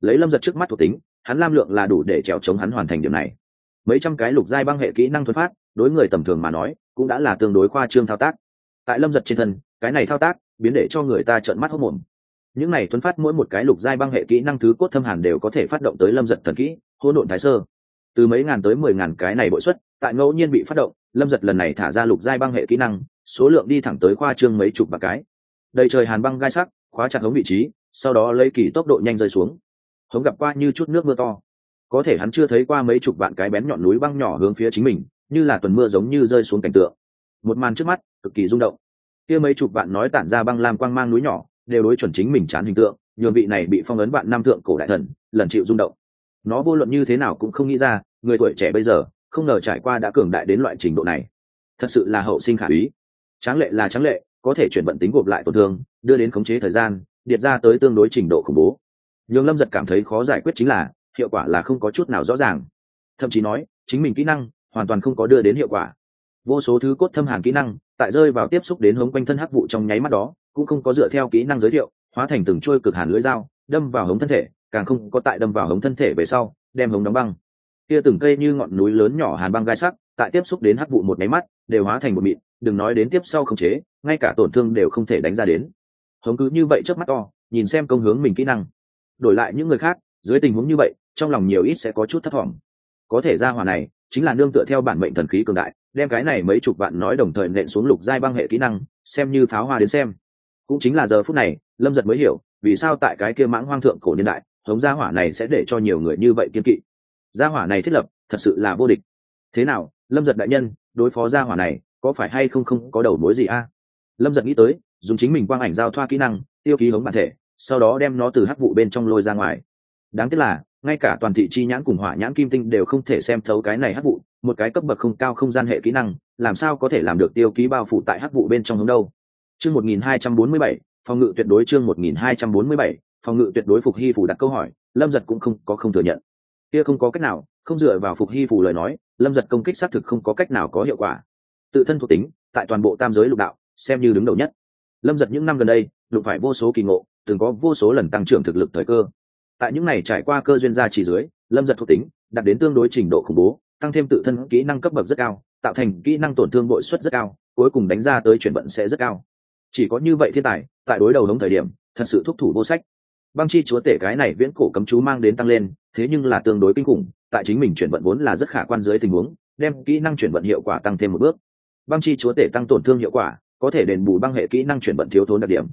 Lấy lâm giật trước mắt thuộc tính, hắn lam lượng là đủ để trèo chống hắn hoàn thành điểm này. Mấy trăm cái lục giai băng hệ kỹ năng thuần phát, đối người tầm thường mà nói, cũng đã là tương đối khoa trương thao tác. Tại lâm giật trên thân, cái này thao tác, biến để cho người ta trợn mắt hốc mồm những này thuấn phát mỗi một cái lục giai băng hệ kỹ năng thứ cốt thâm hàn đều có thể phát động tới lâm giật thần kỹ, hỗn độn thái sơ. Từ mấy ngàn tới mười ngàn cái này bội xuất, tại ngẫu nhiên bị phát động, lâm giật lần này thả ra lục giai băng hệ kỹ năng số lượng đi thẳng tới khoa trương mấy chục bạc cái. Đầy trời hàn băng gai sắc, khóa chặt hống vị trí, sau đó lấy kỳ tốc độ nhanh rơi xuống. Hống gặp qua như chút nước mưa to. Có thể hắn chưa thấy qua mấy chục vạn cái bén nhọn núi băng nhỏ hướng phía chính mình, như là tuần mưa giống như rơi xuống cảnh tượng. Một màn trước mắt, cực kỳ rung động. Kia mấy chục vạn nói tản ra băng lam quang mang núi nhỏ, đều đối chuẩn chính mình chán hình tượng, nhường vị này bị phong ấn vạn nam thượng cổ đại thần, lần chịu rung động. Nó vô luận như thế nào cũng không nghĩ ra, người tuổi trẻ bây giờ, không ngờ trải qua đã cường đại đến loại trình độ này. Thật sự là hậu sinh khả úy tráng lệ là tráng lệ, có thể chuyển vận tính gộp lại tổn thương, đưa đến khống chế thời gian, điệt ra tới tương đối trình độ khủng bố. Nhường lâm giật cảm thấy khó giải quyết chính là, hiệu quả là không có chút nào rõ ràng. Thậm chí nói, chính mình kỹ năng, hoàn toàn không có đưa đến hiệu quả. Vô số thứ cốt thâm hàn kỹ năng, tại rơi vào tiếp xúc đến hống quanh thân hắc vụ trong nháy mắt đó, cũng không có dựa theo kỹ năng giới thiệu, hóa thành từng trôi cực hàn lưỡi dao, đâm vào hống thân thể, càng không có tại đâm vào hống thân thể về sau, đem hống đóng băng. Kia từng cây như ngọn núi lớn nhỏ hàn băng gai sắc tại tiếp xúc đến hắc vụ một máy mắt, đều hóa thành một mịn, đừng nói đến tiếp sau không chế, ngay cả tổn thương đều không thể đánh ra đến. Hống cứ như vậy trước mắt to, nhìn xem công hướng mình kỹ năng. Đổi lại những người khác, dưới tình huống như vậy, trong lòng nhiều ít sẽ có chút thất vọng có thể ra hỏa này, chính là nương tựa theo bản mệnh thần khí cường đại, đem cái này mấy chục vạn nói đồng thời nện xuống lục giai băng hệ kỹ năng, xem như pháo hoa đến xem. Cũng chính là giờ phút này, lâm giật mới hiểu, vì sao tại cái kia mãng hoang thượng cổ niên đại, hống gia hỏa này sẽ để cho nhiều người như vậy kiên kỵ. Gia hỏa này thiết lập, thật sự là vô địch. Thế nào lâm giật đại nhân, đối phó gia hỏa này, có phải hay không không có đầu mối gì a? Lâm giật nghĩ tới, dùng chính mình quang ảnh giao thoa kỹ năng, tiêu ký hống bản thể, sau đó đem nó từ hắc vụ bên trong lôi ra ngoài. Đáng tiếc là, ngay cả toàn thị chi nhãn cùng hỏa nhãn kim tinh đều không thể xem thấu cái này hắc vụ, một cái cấp bậc không cao không gian hệ kỹ năng, làm sao có thể làm được tiêu ký bao phủ tại hắc vụ bên trong hướng đâu? Chương một nghìn hai trăm bốn mươi bảy, phòng ngự tuyệt đối chương một nghìn hai trăm bốn mươi bảy, phòng ngự tuyệt đối phục hy phủ đặt câu hỏi, lâm giật cũng không có không thừa nhận kia không có cách nào, không dựa vào phục hy phủ lời nói, lâm giật công kích xác thực không có cách nào có hiệu quả. Tự thân thuộc tính, tại toàn bộ tam giới lục đạo, xem như đứng đầu nhất. Lâm giật những năm gần đây lục phải vô số kỳ ngộ, từng có vô số lần tăng trưởng thực lực thời cơ. Tại những này trải qua cơ duyên gia chỉ dưới, lâm giật thuộc tính, đạt đến tương đối trình độ khủng bố, tăng thêm tự thân kỹ năng cấp bậc rất cao, tạo thành kỹ năng tổn thương bội suất rất cao, cuối cùng đánh ra tới chuyển vận sẽ rất cao. Chỉ có như vậy thiên tài, tại đối đầu đống thời điểm, thật sự thúc thủ vô sách băng chi chúa tể cái này viễn cổ cấm chú mang đến tăng lên, thế nhưng là tương đối kinh khủng, tại chính mình chuyển vận vốn là rất khả quan dưới tình huống, đem kỹ năng chuyển vận hiệu quả tăng thêm một bước. Băng chi chúa tể tăng tổn thương hiệu quả, có thể đền bù băng hệ kỹ năng chuyển vận thiếu thốn đặc điểm.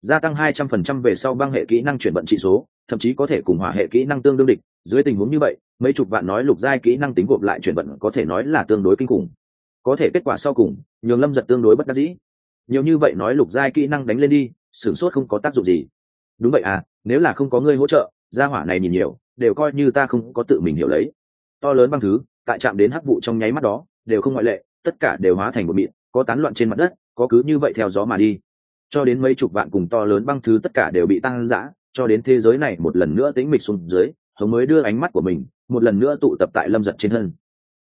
Gia tăng hai trăm phần trăm về sau băng hệ kỹ năng chuyển vận trị số, thậm chí có thể cùng hỏa hệ kỹ năng tương đương địch. Dưới tình huống như vậy, mấy chục vạn nói lục giai kỹ năng tính gộp lại chuyển vận có thể nói là tương đối kinh khủng. Có thể kết quả sau cùng, nhường lâm giật tương đối bất đắc dĩ. Nhiều như vậy nói lục giai kỹ năng đánh lên đi, sửng sốt không có tác dụng gì. Đúng vậy à nếu là không có ngươi hỗ trợ, gia hỏa này nhìn nhiều, đều coi như ta không có tự mình hiểu lấy. To lớn băng thứ, tại chạm đến hắc vụ trong nháy mắt đó, đều không ngoại lệ, tất cả đều hóa thành một mịn, có tán loạn trên mặt đất, có cứ như vậy theo gió mà đi. Cho đến mấy chục vạn cùng to lớn băng thứ tất cả đều bị tăng giã cho đến thế giới này một lần nữa tĩnh mịch xuống dưới, hồng mới đưa ánh mắt của mình, một lần nữa tụ tập tại lâm giật trên thân.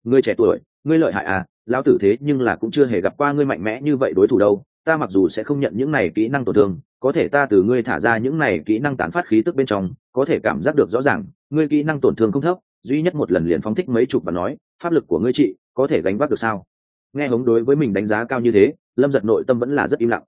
Ngươi trẻ tuổi, ngươi lợi hại à lão tử thế nhưng là cũng chưa hề gặp qua ngươi mạnh mẽ như vậy đối thủ đâu ta mặc dù sẽ không nhận những này kỹ năng tổn thương, có thể ta từ ngươi thả ra những này kỹ năng tán phát khí tức bên trong, có thể cảm giác được rõ ràng, ngươi kỹ năng tổn thương không thấp, duy nhất một lần liền phóng thích mấy chục và nói, pháp lực của ngươi chị có thể gánh vác được sao? Nghe hống đối với mình đánh giá cao như thế, lâm giật nội tâm vẫn là rất im lặng.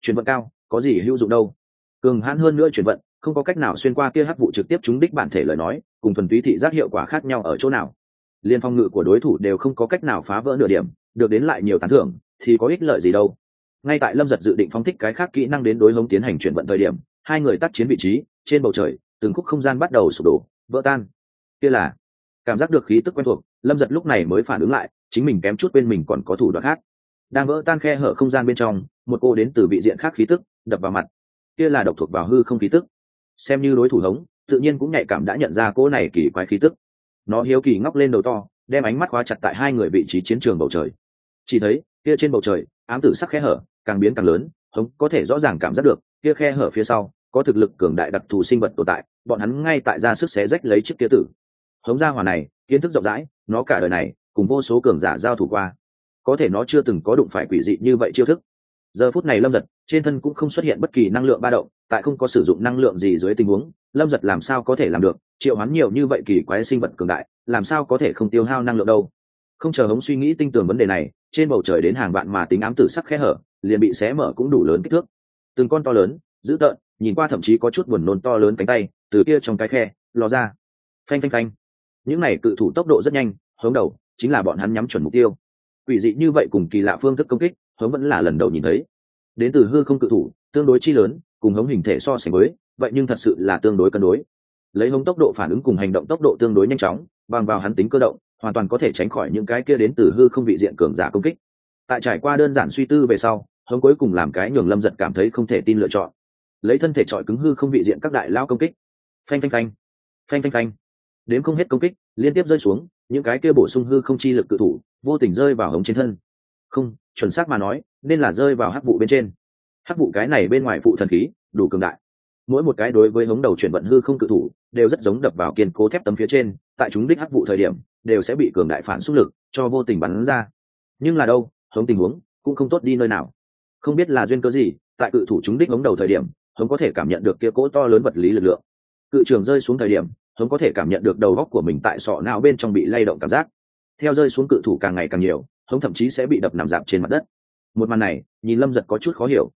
Chuyển vận cao, có gì hữu dụng đâu? Cường hãn hơn nữa chuyển vận, không có cách nào xuyên qua kia hắc vụ trực tiếp trúng đích bản thể lời nói, cùng thuần túy thị giác hiệu quả khác nhau ở chỗ nào? Liên phong ngự của đối thủ đều không có cách nào phá vỡ nửa điểm, được đến lại nhiều tán thưởng, thì có ích lợi gì đâu? Ngay tại lâm giật dự định phóng thích cái khác kỹ năng đến đối hống tiến hành chuyển vận thời điểm, hai người tác chiến vị trí, trên bầu trời, từng khúc không gian bắt đầu sụp đổ, vỡ tan. Kia là, cảm giác được khí tức quen thuộc, lâm giật lúc này mới phản ứng lại, chính mình kém chút bên mình còn có thủ đoạn khác. Đang vỡ tan khe hở không gian bên trong, một cô đến từ vị diện khác khí tức, đập vào mặt. Kia là độc thuộc vào hư không khí tức. Xem như đối thủ hống, tự nhiên cũng nhạy cảm đã nhận ra cô này kỳ quái khí tức. Nó hiếu kỳ ngóc lên đầu to, đem ánh mắt khóa chặt tại hai người vị trí chiến trường bầu trời. Chỉ thấy, kia trên bầu trời ám tử sắc khe hở, càng biến càng lớn, hống, có thể rõ ràng cảm giác được, kia khe hở phía sau, có thực lực cường đại đặc thù sinh vật tồn tại, bọn hắn ngay tại ra sức xé rách lấy chiếc kia tử. Hống gia hỏa này, kiến thức rộng rãi, nó cả đời này, cùng vô số cường giả giao thủ qua. Có thể nó chưa từng có đụng phải quỷ dị như vậy chiêu thức. Giờ phút này lâm giật, trên thân cũng không xuất hiện bất kỳ năng lượng ba động, tại không có sử dụng năng lượng gì dưới tình huống, lâm giật làm sao có thể làm được? Triệu hoán nhiều như vậy kỳ quái sinh vật cường đại, làm sao có thể không tiêu hao năng lượng đâu? Không chờ hống suy nghĩ tinh tường vấn đề này trên bầu trời đến hàng vạn mà tính ám tử sắc khe hở, liền bị xé mở cũng đủ lớn kích thước. Từng con to lớn, dữ tợn, nhìn qua thậm chí có chút buồn nôn to lớn cánh tay, từ kia trong cái khe lò ra. Phanh phanh phanh. Những này cự thủ tốc độ rất nhanh, hướng đầu, chính là bọn hắn nhắm chuẩn mục tiêu. Ủy dị như vậy cùng kỳ lạ phương thức công kích, hướng vẫn là lần đầu nhìn thấy. Đến từ hư không cự thủ, tương đối chi lớn, cùng hống hình thể so sánh với, vậy nhưng thật sự là tương đối cân đối. Lấy hống tốc độ phản ứng cùng hành động tốc độ tương đối nhanh chóng, bằng vào hắn tính cơ động hoàn toàn có thể tránh khỏi những cái kia đến từ hư không vị diện cường giả công kích. Tại trải qua đơn giản suy tư về sau hống cuối cùng làm cái nhường lâm giật cảm thấy không thể tin lựa chọn. Lấy thân thể trọi cứng hư không vị diện các đại lao công kích. Phanh phanh phanh. Phanh phanh phanh. Đến không hết công kích, liên tiếp rơi xuống, những cái kia bổ sung hư không chi lực tự thủ, vô tình rơi vào hống trên thân. Không, chuẩn xác mà nói, nên là rơi vào hắc vụ bên trên. Hắc vụ cái này bên ngoài phụ thần khí, đủ cường đại. Mỗi một cái đối với hống đầu chuyển vận hư không cự thủ, đều rất giống đập vào kiên cố thép tấm phía trên, tại chúng đích hắc vụ thời điểm đều sẽ bị cường đại phản xúc lực cho vô tình bắn ra. Nhưng là đâu, hống tình huống cũng không tốt đi nơi nào. Không biết là duyên cớ gì, tại cự thủ chúng đích ống đầu thời điểm, hống có thể cảm nhận được kia cỗ to lớn vật lý lực lượng. Cự trường rơi xuống thời điểm, hống có thể cảm nhận được đầu góc của mình tại sọ não bên trong bị lay động cảm giác. Theo rơi xuống cự thủ càng ngày càng nhiều, hống thậm chí sẽ bị đập nằm dạp trên mặt đất. Một màn này, nhìn lâm giật có chút khó hiểu.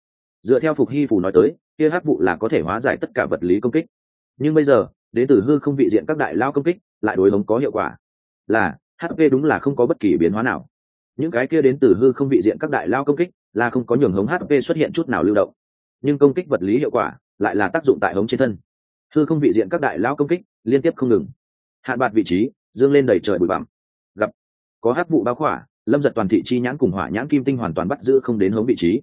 Dựa theo phục hy phù nói tới, kia hát vụ là có thể hóa giải tất cả vật lý công kích. Nhưng bây giờ, đến từ hư không vị diện các đại lao công kích, lại đối hống có hiệu quả là hp đúng là không có bất kỳ biến hóa nào. Những cái kia đến từ hư không vị diện các đại lao công kích là không có nhường hống hp xuất hiện chút nào lưu động. Nhưng công kích vật lý hiệu quả lại là tác dụng tại hống trên thân. Hư không vị diện các đại lao công kích liên tiếp không ngừng. Hạn bạt vị trí, dương lên đầy trời bụi bặm. Gặp, có hát vụ bao khỏa, lâm giật toàn thị chi nhãn cùng hỏa nhãn kim tinh hoàn toàn bắt giữ không đến hống vị trí.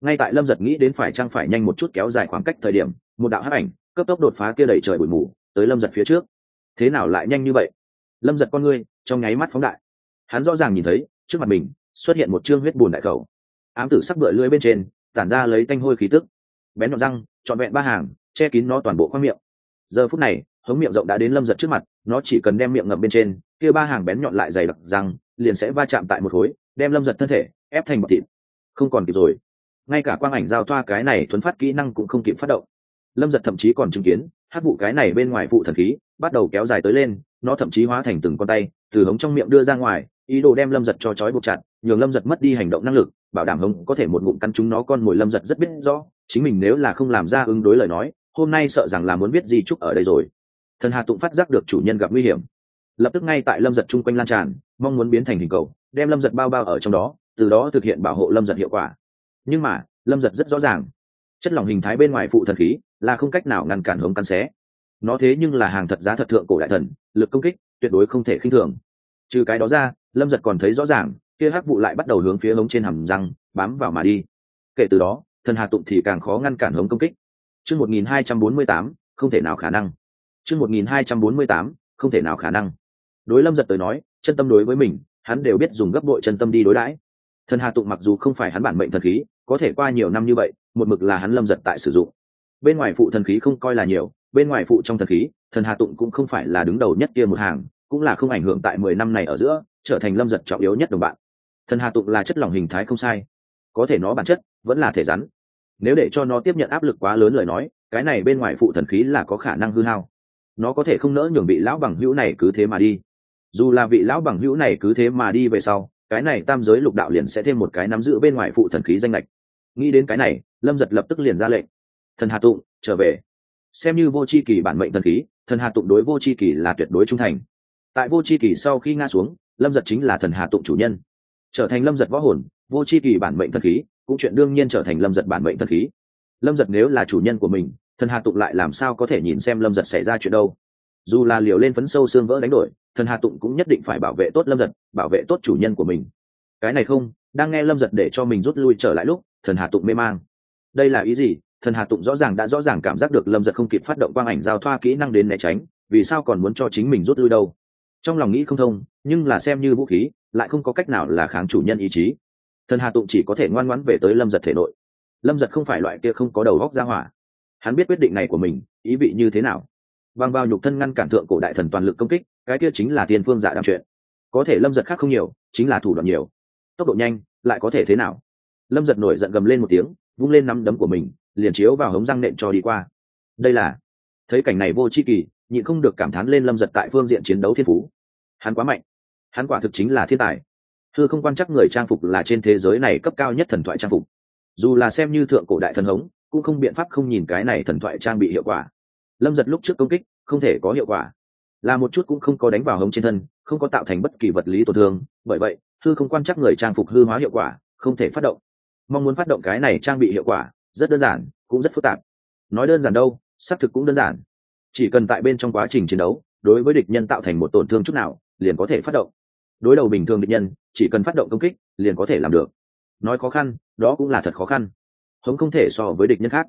Ngay tại lâm giật nghĩ đến phải trang phải nhanh một chút kéo dài khoảng cách thời điểm, một đạo hát ảnh cấp tốc đột phá kia đầy trời bụi mù, tới lâm giật phía trước. Thế nào lại nhanh như vậy? Lâm giật con ngươi, trong nháy mắt phóng đại. Hắn rõ ràng nhìn thấy, trước mặt mình, xuất hiện một chương huyết bùn đại khẩu. Ám tử sắc bựa lưỡi bên trên, tản ra lấy tanh hôi khí tức. Bén nhọn răng, trọn vẹn ba hàng, che kín nó toàn bộ khoang miệng. Giờ phút này, hống miệng rộng đã đến lâm giật trước mặt, nó chỉ cần đem miệng ngậm bên trên, kia ba hàng bén nhọn lại dày đặc răng, liền sẽ va chạm tại một khối, đem lâm giật thân thể, ép thành bọc thịt. Không còn kịp rồi. Ngay cả quang ảnh giao thoa cái này thuấn phát kỹ năng cũng không kịp phát động. Lâm giật thậm chí còn chứng kiến, hát vụ cái này bên ngoài vụ thần khí, bắt đầu kéo dài tới lên nó thậm chí hóa thành từng con tay, từ hống trong miệng đưa ra ngoài, ý đồ đem lâm giật cho trói buộc chặt, nhường lâm giật mất đi hành động năng lực, bảo đảm hống có thể một ngụm căn chúng nó con mồi. Lâm giật rất biết rõ, chính mình nếu là không làm ra ứng đối lời nói, hôm nay sợ rằng là muốn biết gì chúc ở đây rồi. Thần hà tụng phát giác được chủ nhân gặp nguy hiểm. Lập tức ngay tại lâm giật chung quanh lan tràn, mong muốn biến thành hình cầu, đem lâm giật bao bao ở trong đó, từ đó thực hiện bảo hộ lâm giật hiệu quả. Nhưng mà, lâm giật rất rõ ràng, chất lỏng hình thái bên ngoài phụ thần khí là không cách nào ngăn cản hống căn xé. Nó thế nhưng là hàng thật giá thật thượng cổ đại thần lực công kích, tuyệt đối không thể khinh thường. Trừ cái đó ra, lâm giật còn thấy rõ ràng, kia hắc vụ lại bắt đầu hướng phía hống trên hầm răng, bám vào mà đi. Kể từ đó, thần hà tụng thì càng khó ngăn cản hống công kích. Chương một nghìn hai trăm bốn mươi tám, không thể nào khả năng. Chương một nghìn hai trăm bốn mươi tám, không thể nào khả năng. Đối lâm giật tới nói, chân tâm đối với mình, hắn đều biết dùng gấp đội chân tâm đi đối đãi. Thần hà tụng mặc dù không phải hắn bản mệnh thần khí, có thể qua nhiều năm như vậy, một mực là hắn lâm giật tại sử dụng. Bên ngoài phụ thần khí không coi là nhiều bên ngoài phụ trong thần khí, thần hà tụng cũng không phải là đứng đầu nhất kia một hàng, cũng là không ảnh hưởng tại mười năm này ở giữa, trở thành lâm giật trọng yếu nhất đồng bạn. Thần hà tụng là chất lỏng hình thái không sai. Có thể nó bản chất vẫn là thể rắn. Nếu để cho nó tiếp nhận áp lực quá lớn lời nói, cái này bên ngoài phụ thần khí là có khả năng hư hao. Nó có thể không nỡ nhường vị lão bằng hữu này cứ thế mà đi. Dù là vị lão bằng hữu này cứ thế mà đi về sau, cái này tam giới lục đạo liền sẽ thêm một cái nắm giữ bên ngoài phụ thần khí danh lệch nghĩ đến cái này, lâm giật lập tức liền ra lệnh. Thần hà tụng, trở về xem như vô c h i kỳ bản mệnh thần khí, thần hà tụng đối vô c h i kỳ là tuyệt đối trung thành. Tại vô c h i kỳ sau khi nga xuống, lâm giật chính là thần hà tụng chủ nhân. Trở thành lâm giật võ hồn, vô c h i kỳ bản mệnh thần khí, cũng chuyện đương nhiên trở thành lâm giật bản mệnh thần khí. Lâm giật nếu là chủ nhân của mình, thần hà tụng lại làm sao có thể nhìn xem lâm giật xảy ra chuyện đâu? Dù là liều lên phấn sâu xương vỡ đánh đổi, thần hà tụng cũng nhất định phải bảo vệ tốt lâm giật, bảo vệ tốt chủ nhân của mình. Cái này không, đang nghe lâm giật để cho mình rút lui trở lại lúc, thần hà tụng mê mang. Đây là ý gì? Thần hà tụng rõ ràng đã rõ ràng cảm giác được lâm giật không kịp phát động quang ảnh giao thoa kỹ năng đến né tránh, vì sao còn muốn cho chính mình rút lui đâu? Trong lòng nghĩ không thông, nhưng là xem như vũ khí, lại không có cách nào là kháng chủ nhân ý chí. Thần hà tụng chỉ có thể ngoan ngoãn về tới lâm giật thể nội. Lâm giật không phải loại kia không có đầu góc ra hỏa. Hắn biết quyết định này của mình, ý vị như thế nào. Bằng vào nhục thân ngăn cản thượng cổ đại thần toàn lực công kích, cái kia chính là tiên phương dạ đàm chuyện. Có thể lâm giật khác không nhiều, chính là thủ đoạn nhiều. Tốc độ nhanh, lại có thể thế nào? Lâm giật nổi giận gầm lên một tiếng, vung lên nắm đấm của mình liền chiếu vào hống răng nện cho đi qua. Đây là, thấy cảnh này vô c h i kỳ, nhịn không được cảm thán lên lâm giật tại phương diện chiến đấu thiên phú. Hắn quá mạnh. Hắn quả thực chính là thiên tài. Thư không quan chắc người trang phục là trên thế giới này cấp cao nhất thần thoại trang phục. Dù là xem như thượng cổ đại thần hống, cũng không biện pháp không nhìn cái này thần thoại trang bị hiệu quả. Lâm giật lúc trước công kích, không thể có hiệu quả. Là một chút cũng không có đánh vào hống trên thân, không có tạo thành bất kỳ vật lý tổn thương. Bởi vậy thư không quan chắc người trang phục hư hóa hiệu quả, không thể phát động. Mong muốn phát động cái này trang bị hiệu quả rất đơn giản, cũng rất phức tạp. Nói đơn giản đâu, xác thực cũng đơn giản. Chỉ cần tại bên trong quá trình chiến đấu, đối với địch nhân tạo thành một tổn thương chút nào, liền có thể phát động. Đối đầu bình thường địch nhân, chỉ cần phát động công kích, liền có thể làm được. Nói khó khăn, đó cũng là thật khó khăn. Hống không thể so với địch nhân khác.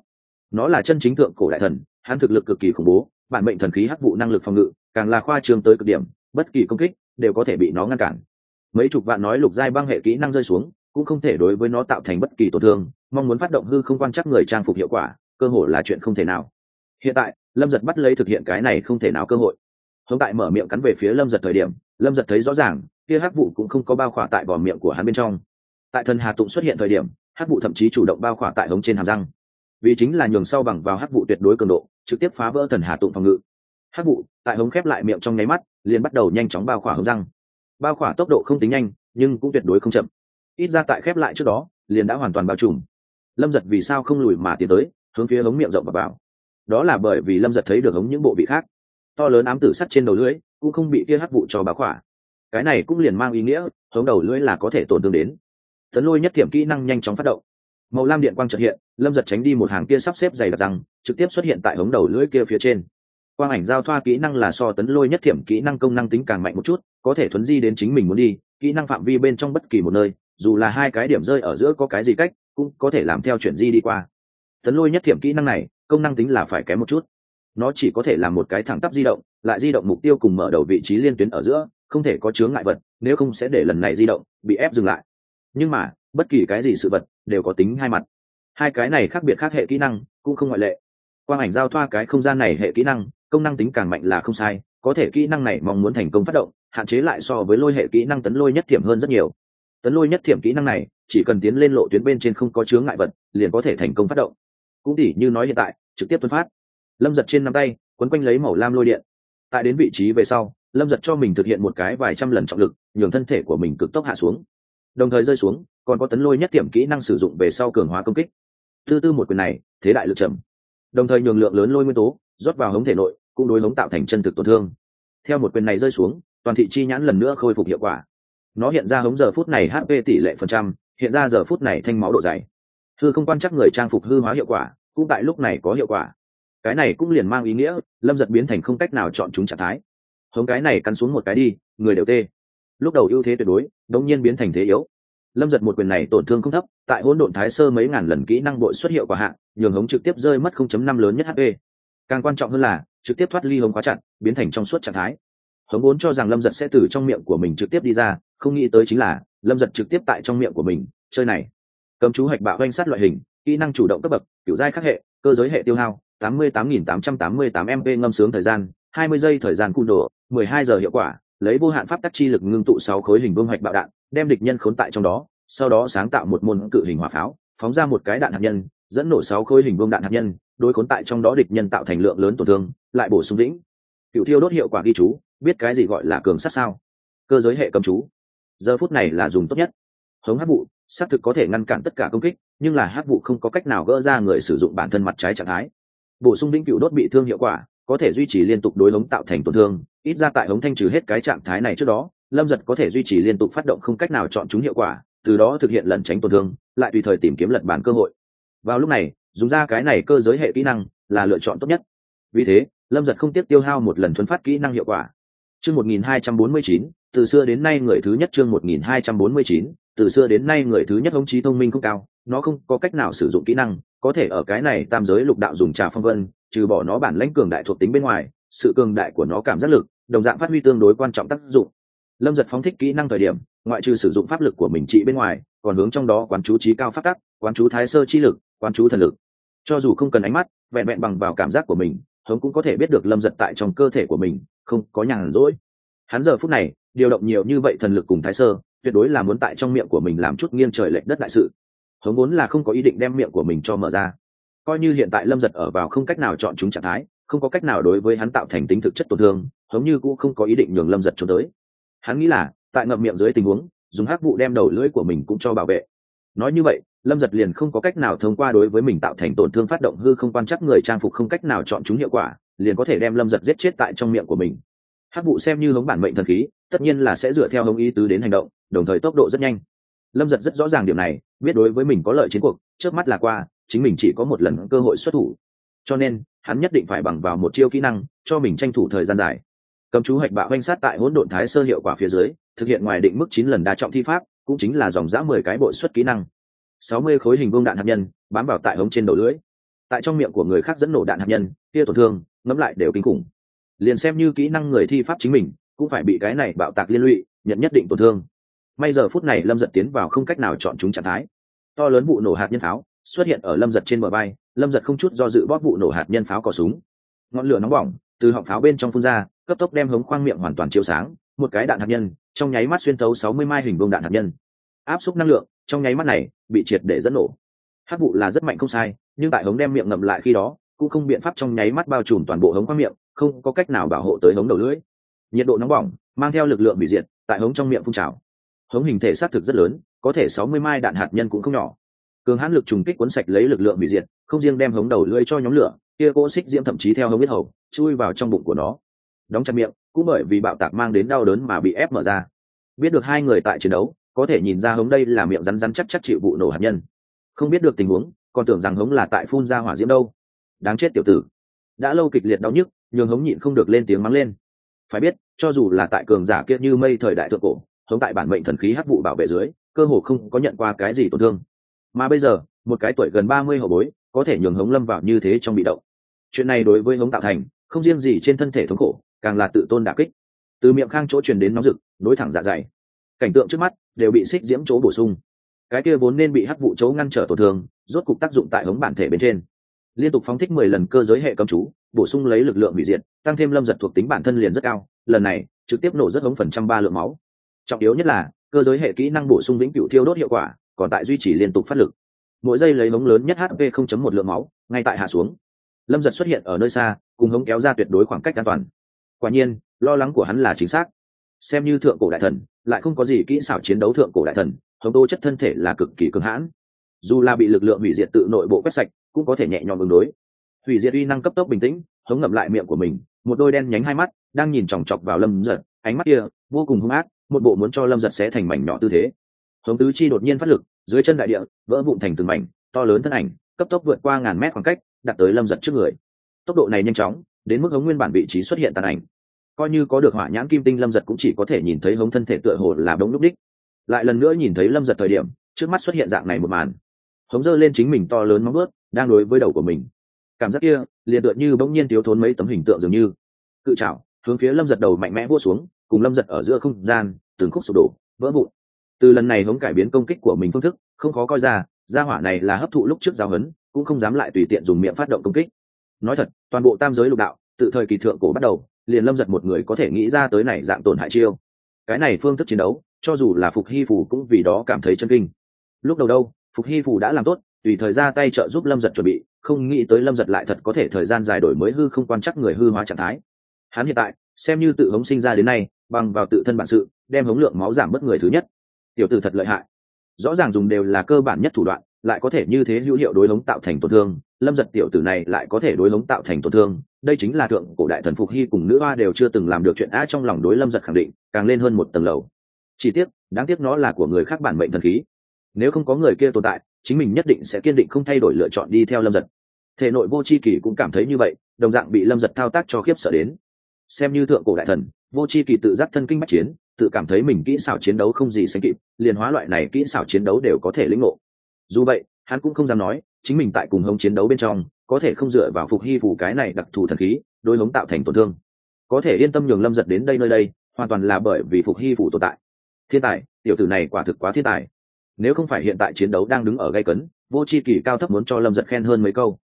Nó là chân chính thượng cổ đại thần, hắn thực lực cực kỳ khủng bố, bản mệnh thần khí hắc vụ năng lực phòng ngự, càng là khoa trường tới cực điểm, bất kỳ công kích đều có thể bị nó ngăn cản. Mấy chục vạn nói lục giai băng hệ kỹ năng rơi xuống, cũng không thể đối với nó tạo thành bất kỳ tổn thương mong muốn phát động hư không quan chắc người trang phục hiệu quả, cơ hội là chuyện không thể nào. Hiện tại, lâm giật bắt lấy thực hiện cái này không thể nào cơ hội. Hống tại mở miệng cắn về phía lâm giật thời điểm, lâm giật thấy rõ ràng, kia hắc vụ cũng không có bao khỏa tại vỏ miệng của hắn bên trong. Tại thần hà tụng xuất hiện thời điểm, hắc vụ thậm chí chủ động bao khỏa tại hống trên hàm răng. Vì chính là nhường sau bằng vào hắc vụ tuyệt đối cường độ, trực tiếp phá vỡ thần hà tụng phòng ngự. Hắc vụ tại hống khép lại miệng trong nháy mắt, liền bắt đầu nhanh chóng bao khỏa hống răng. Bao khỏa tốc độ không tính nhanh, nhưng cũng tuyệt đối không chậm. Ít ra tại khép lại trước đó, liền đã hoàn toàn bao trùm lâm giật vì sao không lùi mà tiến tới, hướng phía hống miệng rộng và vào đó là bởi vì lâm giật thấy được hống những bộ vị khác. To lớn ám tử sắt trên đầu lưỡi, cũng không bị kia hắc vụ cho bá khỏa. Cái này cũng liền mang ý nghĩa, hống đầu lưỡi là có thể tổn thương đến. Tấn lôi nhất thiểm kỹ năng nhanh chóng phát động. Màu lam điện quang trật hiện, lâm giật tránh đi một hàng kia sắp xếp dày đặc răng, trực tiếp xuất hiện tại hống đầu lưỡi kia phía trên. Quang ảnh giao thoa kỹ năng là so tấn lôi nhất thiểm kỹ năng công năng tính càng mạnh một chút, có thể thuấn di đến chính mình muốn đi, kỹ năng phạm vi bên trong bất kỳ một nơi, dù là hai cái điểm rơi ở giữa có cái gì cách cũng có thể làm theo chuyển di đi qua. Tấn lôi nhất thiểm kỹ năng này, công năng tính là phải kém một chút. Nó chỉ có thể làm một cái thẳng tắp di động, lại di động mục tiêu cùng mở đầu vị trí liên tuyến ở giữa, không thể có chướng ngại vật, nếu không sẽ để lần này di động bị ép dừng lại. Nhưng mà, bất kỳ cái gì sự vật đều có tính hai mặt. Hai cái này khác biệt khác hệ kỹ năng cũng không ngoại lệ. Quang ảnh giao thoa cái không gian này hệ kỹ năng, công năng tính càng mạnh là không sai, có thể kỹ năng này mong muốn thành công phát động, hạn chế lại so với lôi hệ kỹ năng tấn lôi nhất thiểm hơn rất nhiều. Tấn lôi nhất thiểm kỹ năng này chỉ cần tiến lên lộ tuyến bên trên không có chướng ngại vật, liền có thể thành công phát động. Cũng tỉ như nói hiện tại, trực tiếp tuân phát. Lâm giật trên nắm tay, quấn quanh lấy màu lam lôi điện. Tại đến vị trí về sau, lâm giật cho mình thực hiện một cái vài trăm lần trọng lực, nhường thân thể của mình cực tốc hạ xuống. Đồng thời rơi xuống, còn có tấn lôi nhất tiệm kỹ năng sử dụng về sau cường hóa công kích. Tư tư một quyền này, thế đại lực trầm đồng thời nhường lượng lớn lôi nguyên tố, rót vào hống thể nội, cũng đối lống tạo thành chân thực tổn thương. Theo một quyền này rơi xuống, toàn thị chi nhãn lần nữa khôi phục hiệu quả. Nó hiện ra hống giờ phút này hp tỷ lệ phần trăm hiện ra giờ phút này thanh máu độ dày. Hư không quan chắc người trang phục hư hóa hiệu quả, cũng tại lúc này có hiệu quả. Cái này cũng liền mang ý nghĩa, lâm giật biến thành không cách nào chọn chúng trạng thái. Hống cái này cắn xuống một cái đi, người đều tê. Lúc đầu ưu thế tuyệt đối, đống nhiên biến thành thế yếu. Lâm giật một quyền này tổn thương không thấp, tại hỗn độn thái sơ mấy ngàn lần kỹ năng bội xuất hiệu quả hạn nhường hống trực tiếp rơi mất 0.5 lớn nhất hp càng quan trọng hơn là, trực tiếp thoát ly hống quá chặn biến thành trong suốt trạng thái. Hống vốn cho rằng lâm giật sẽ từ trong miệng của mình trực tiếp đi ra, không nghĩ tới chính là lâm giật trực tiếp tại trong miệng của mình, chơi này. Cấm chú hạch bạo danh sát loại hình, kỹ năng chủ động cấp bậc, kiểu giai khắc hệ, cơ giới hệ tiêu hao 88.888 mp ngâm sướng thời gian 20 giây thời gian cung mười 12 giờ hiệu quả, lấy vô hạn pháp tắc chi lực ngưng tụ sáu khối hình vương hạch bạo đạn, đem địch nhân khốn tại trong đó, sau đó sáng tạo một môn cự hình hỏa pháo, phóng ra một cái đạn hạt nhân, dẫn nổ sáu khối hình vương đạn hạt nhân, đối khốn tại trong đó địch nhân tạo thành lượng lớn tổn thương, lại bổ sung lĩnh cựu thiêu đốt hiệu quả ghi chú, biết cái gì gọi là cường sát sao? Cơ giới hệ cầm chú giờ phút này là dùng tốt nhất. Hống hát vụ xác thực có thể ngăn cản tất cả công kích, nhưng là hát vụ không có cách nào gỡ ra người sử dụng bản thân mặt trái trạng thái. Bổ sung lĩnh cựu đốt bị thương hiệu quả, có thể duy trì liên tục đối lống tạo thành tổn thương, ít ra tại hống thanh trừ hết cái trạng thái này trước đó, lâm giật có thể duy trì liên tục phát động không cách nào chọn chúng hiệu quả, từ đó thực hiện lẩn tránh tổn thương, lại tùy thời tìm kiếm lật bản cơ hội. Vào lúc này, dùng ra cái này cơ giới hệ kỹ năng là lựa chọn tốt nhất. Vì thế, lâm giật không tiếc tiêu hao một lần thuấn phát kỹ năng hiệu quả. Chương một nghìn hai trăm bốn mươi chín từ xưa đến nay người thứ nhất chương một nghìn hai trăm bốn mươi chín, từ xưa đến nay người thứ nhất hống trí thông minh không cao, nó không có cách nào sử dụng kỹ năng, có thể ở cái này tam giới lục đạo dùng trà phong vân, trừ bỏ nó bản lãnh cường đại thuộc tính bên ngoài, sự cường đại của nó cảm giác lực, đồng dạng phát huy tương đối quan trọng tác dụng. Lâm giật phóng thích kỹ năng thời điểm, ngoại trừ sử dụng pháp lực của mình trị bên ngoài, còn hướng trong đó quán chú trí cao phát tắc, quán chú thái sơ chi lực, quán chú thần lực. Cho dù không cần ánh mắt, vẹn vẹn bằng vào cảm giác của mình, hống cũng có thể biết được lâm giật tại trong cơ thể của mình, không có nhàn rỗi. Hắn giờ phút này điều động nhiều như vậy thần lực cùng thái sơ, tuyệt đối là muốn tại trong miệng của mình làm chút nghiêng trời lệch đất đại sự. Hống vốn là không có ý định đem miệng của mình cho mở ra. Coi như hiện tại lâm giật ở vào không cách nào chọn chúng trạng thái, không có cách nào đối với hắn tạo thành tính thực chất tổn thương, hống như cũng không có ý định nhường lâm giật trốn tới. Hắn nghĩ là, tại ngậm miệng dưới tình huống, dùng hắc vụ đem đầu lưỡi của mình cũng cho bảo vệ. Nói như vậy, lâm giật liền không có cách nào thông qua đối với mình tạo thành tổn thương phát động hư không quan chắc người trang phục không cách nào chọn chúng hiệu quả, liền có thể đem lâm giật giết chết tại trong miệng của mình. Hắc vụ xem như hống bản mệnh thần khí tất nhiên là sẽ dựa theo hống ý tứ đến hành động, đồng thời tốc độ rất nhanh. Lâm giật rất rõ ràng điểm này, biết đối với mình có lợi chiến cuộc, trước mắt là qua, chính mình chỉ có một lần cơ hội xuất thủ. Cho nên, hắn nhất định phải bằng vào một chiêu kỹ năng, cho mình tranh thủ thời gian dài cầm chú hạch bạo oanh sát tại hỗn độn thái sơ hiệu quả phía dưới, thực hiện ngoài định mức chín lần đa trọng thi pháp, cũng chính là dòng giã mười cái bội xuất kỹ năng. Sáu mươi khối hình vương đạn hạt nhân, bám vào tại hống trên đầu lưỡi. Tại trong miệng của người khác dẫn nổ đạn hạt nhân, kia tổn thương, ngẫm lại đều kinh khủng. Liền xem như kỹ năng người thi pháp chính mình cũng phải bị cái này bạo tạc liên lụy, nhận nhất định tổn thương. May giờ phút này lâm giật tiến vào không cách nào chọn chúng trạng thái. To lớn vụ nổ hạt nhân pháo xuất hiện ở lâm giật trên bờ bay, lâm giật không chút do dự bóp vụ nổ hạt nhân pháo cò súng. Ngọn lửa nóng bỏng từ họng pháo bên trong phun ra, cấp tốc đem hống khoang miệng hoàn toàn chiếu sáng, một cái đạn hạt nhân, trong nháy mắt xuyên thấu sáu mươi mai hình vương đạn hạt nhân. Áp suất năng lượng, trong nháy mắt này, bị triệt để dẫn nổ. Hát vụ là rất mạnh không sai, nhưng tại hống đem miệng ngậm lại khi đó, cũng không biện pháp trong nháy mắt bao trùm toàn bộ hống khoang miệng, không có cách nào bảo hộ tới hống đầu lưỡi nhiệt độ nóng bỏng, mang theo lực lượng bị diệt, tại hống trong miệng phun trào. Hống hình thể xác thực rất lớn, có thể sáu mươi mai đạn hạt nhân cũng không nhỏ. Cường hãn lực trùng kích cuốn sạch lấy lực lượng bị diệt, không riêng đem hống đầu lưỡi cho nhóm lửa, kia cỗ xích diễm thậm chí theo hống huyết hầu, chui vào trong bụng của nó. Đóng chặt miệng, cũng bởi vì bạo tạc mang đến đau đớn mà bị ép mở ra. Biết được hai người tại chiến đấu, có thể nhìn ra hống đây là miệng rắn rắn chắc chắc chịu vụ nổ hạt nhân. Không biết được tình huống, còn tưởng rằng hống là tại phun ra hỏa diễm đâu. Đáng chết tiểu tử. Đã lâu kịch liệt đau nhức, nhường hống nhịn không được lên tiếng mắng lên phải biết, cho dù là tại cường giả kia như mây thời đại thượng cổ hống tại bản mệnh thần khí hắc vụ bảo vệ dưới, cơ hồ không có nhận qua cái gì tổn thương. Mà bây giờ, một cái tuổi gần ba mươi hậu bối, có thể nhường hống lâm vào như thế trong bị động. Chuyện này đối với hống tạo thành, không riêng gì trên thân thể thống khổ, càng là tự tôn đả kích. Từ miệng khang chỗ truyền đến nóng rực nối thẳng dạ dày. Cảnh tượng trước mắt, đều bị xích diễm chỗ bổ sung. Cái kia vốn nên bị hắc vụ chỗ ngăn trở tổn thương, rốt cục tác dụng tại hống bản thể bên trên liên tục phóng thích mười lần cơ giới hệ cầm chú, bổ sung lấy lực lượng hủy diệt, tăng thêm lâm giật thuộc tính bản thân liền rất cao, lần này, trực tiếp nổ rất hống phần trăm ba lượng máu. Trọng yếu nhất là, cơ giới hệ kỹ năng bổ sung vĩnh cửu thiêu đốt hiệu quả, còn tại duy trì liên tục phát lực. Mỗi giây lấy hống lớn nhất hp 0.1 lượng máu, ngay tại hạ xuống. Lâm giật xuất hiện ở nơi xa, cùng hống kéo ra tuyệt đối khoảng cách an toàn. Quả nhiên, lo lắng của hắn là chính xác. Xem như thượng cổ đại thần, lại không có gì kỹ xảo chiến đấu thượng cổ đại thần hồng tố chất thân thể là cực kỳ cường hãn. Dù là bị lực lượng hủy diệt tự nội bộ quét sạch cũng có thể nhẹ nhõm ứng đối. Hủy diệt uy năng cấp tốc bình tĩnh, hống ngậm lại miệng của mình, một đôi đen nhánh hai mắt đang nhìn chòng chọc vào lâm giật, ánh mắt kia vô cùng hung ác, một bộ muốn cho lâm giật sẽ thành mảnh nhỏ tư thế. Hống tứ chi đột nhiên phát lực, dưới chân đại địa, vỡ vụn thành từng mảnh, to lớn thân ảnh, cấp tốc vượt qua ngàn mét khoảng cách, đặt tới lâm giật trước người. Tốc độ này nhanh chóng, đến mức hống nguyên bản vị trí xuất hiện tàn ảnh. Coi như có được hỏa nhãn kim tinh, lâm giật cũng chỉ có thể nhìn thấy hống thân thể tựa hồ là đống lúc đích. Lại lần nữa nhìn thấy lâm giật thời điểm, trước mắt xuất hiện dạng này một màn. Hống giơ lên chính mình to lớn móng ướt đang đối với đầu của mình. Cảm giác kia, liền tựa như bỗng nhiên thiếu thốn mấy tấm hình tượng dường như. Cự trảo, hướng phía lâm giật đầu mạnh mẽ vua xuống, cùng lâm giật ở giữa không gian, từng khúc sụp đổ, vỡ vụn. Từ lần này hống cải biến công kích của mình phương thức, không khó coi ra, gia hỏa này là hấp thụ lúc trước giao hấn cũng không dám lại tùy tiện dùng miệng phát động công kích. Nói thật, toàn bộ tam giới lục đạo, tự thời kỳ thượng cổ bắt đầu, liền lâm giật một người có thể nghĩ ra tới này dạng tổn hại chiêu. Cái này phương thức chiến đấu, cho dù là phục hy phủ cũng vì đó cảm thấy chân kinh. Lúc đầu đâu, phục hy phủ đã làm tốt tùy thời ra tay trợ giúp lâm giật chuẩn bị, không nghĩ tới lâm giật lại thật có thể thời gian dài đổi mới hư không quan chắc người hư hóa trạng thái. Hắn hiện tại, xem như tự hống sinh ra đến nay, bằng vào tự thân bản sự, đem hống lượng máu giảm bất người thứ nhất. Tiểu tử thật lợi hại. Rõ ràng dùng đều là cơ bản nhất thủ đoạn, lại có thể như thế hữu hiệu đối hống tạo thành tổn thương, lâm giật tiểu tử này lại có thể đối hống tạo thành tổn thương. Đây chính là thượng cổ đại thần phục hy cùng nữ hoa đều chưa từng làm được chuyện á trong lòng đối lâm giật khẳng định, càng lên hơn một tầng lầu. Chỉ tiếc, đáng tiếc nó là của người khác bản mệnh thần khí nếu không có người kia tồn tại, chính mình nhất định sẽ kiên định không thay đổi lựa chọn đi theo lâm giật. Thể nội vô c h i kỳ cũng cảm thấy như vậy, đồng dạng bị lâm giật thao tác cho khiếp sợ đến. Xem như thượng cổ đại thần, vô c h i kỳ tự giác thân kinh bách chiến, tự cảm thấy mình kỹ xảo chiến đấu không gì sánh kịp, liền hóa loại này kỹ xảo chiến đấu đều có thể lĩnh ngộ. Dù vậy, hắn cũng không dám nói, chính mình tại cùng hống chiến đấu bên trong, có thể không dựa vào phục hy phủ cái này đặc thù thần khí đôi hống tạo thành tổn thương. Có thể yên tâm nhường lâm giật đến đây nơi đây, hoàn toàn là bởi vì phục hy phủ tồn tại. Thiên tài, tiểu tử này quả thực quá thiên tài nếu không phải hiện tại chiến đấu đang đứng ở gây cấn, vô c h i kỳ cao thấp muốn cho lâm giật khen hơn mấy câu.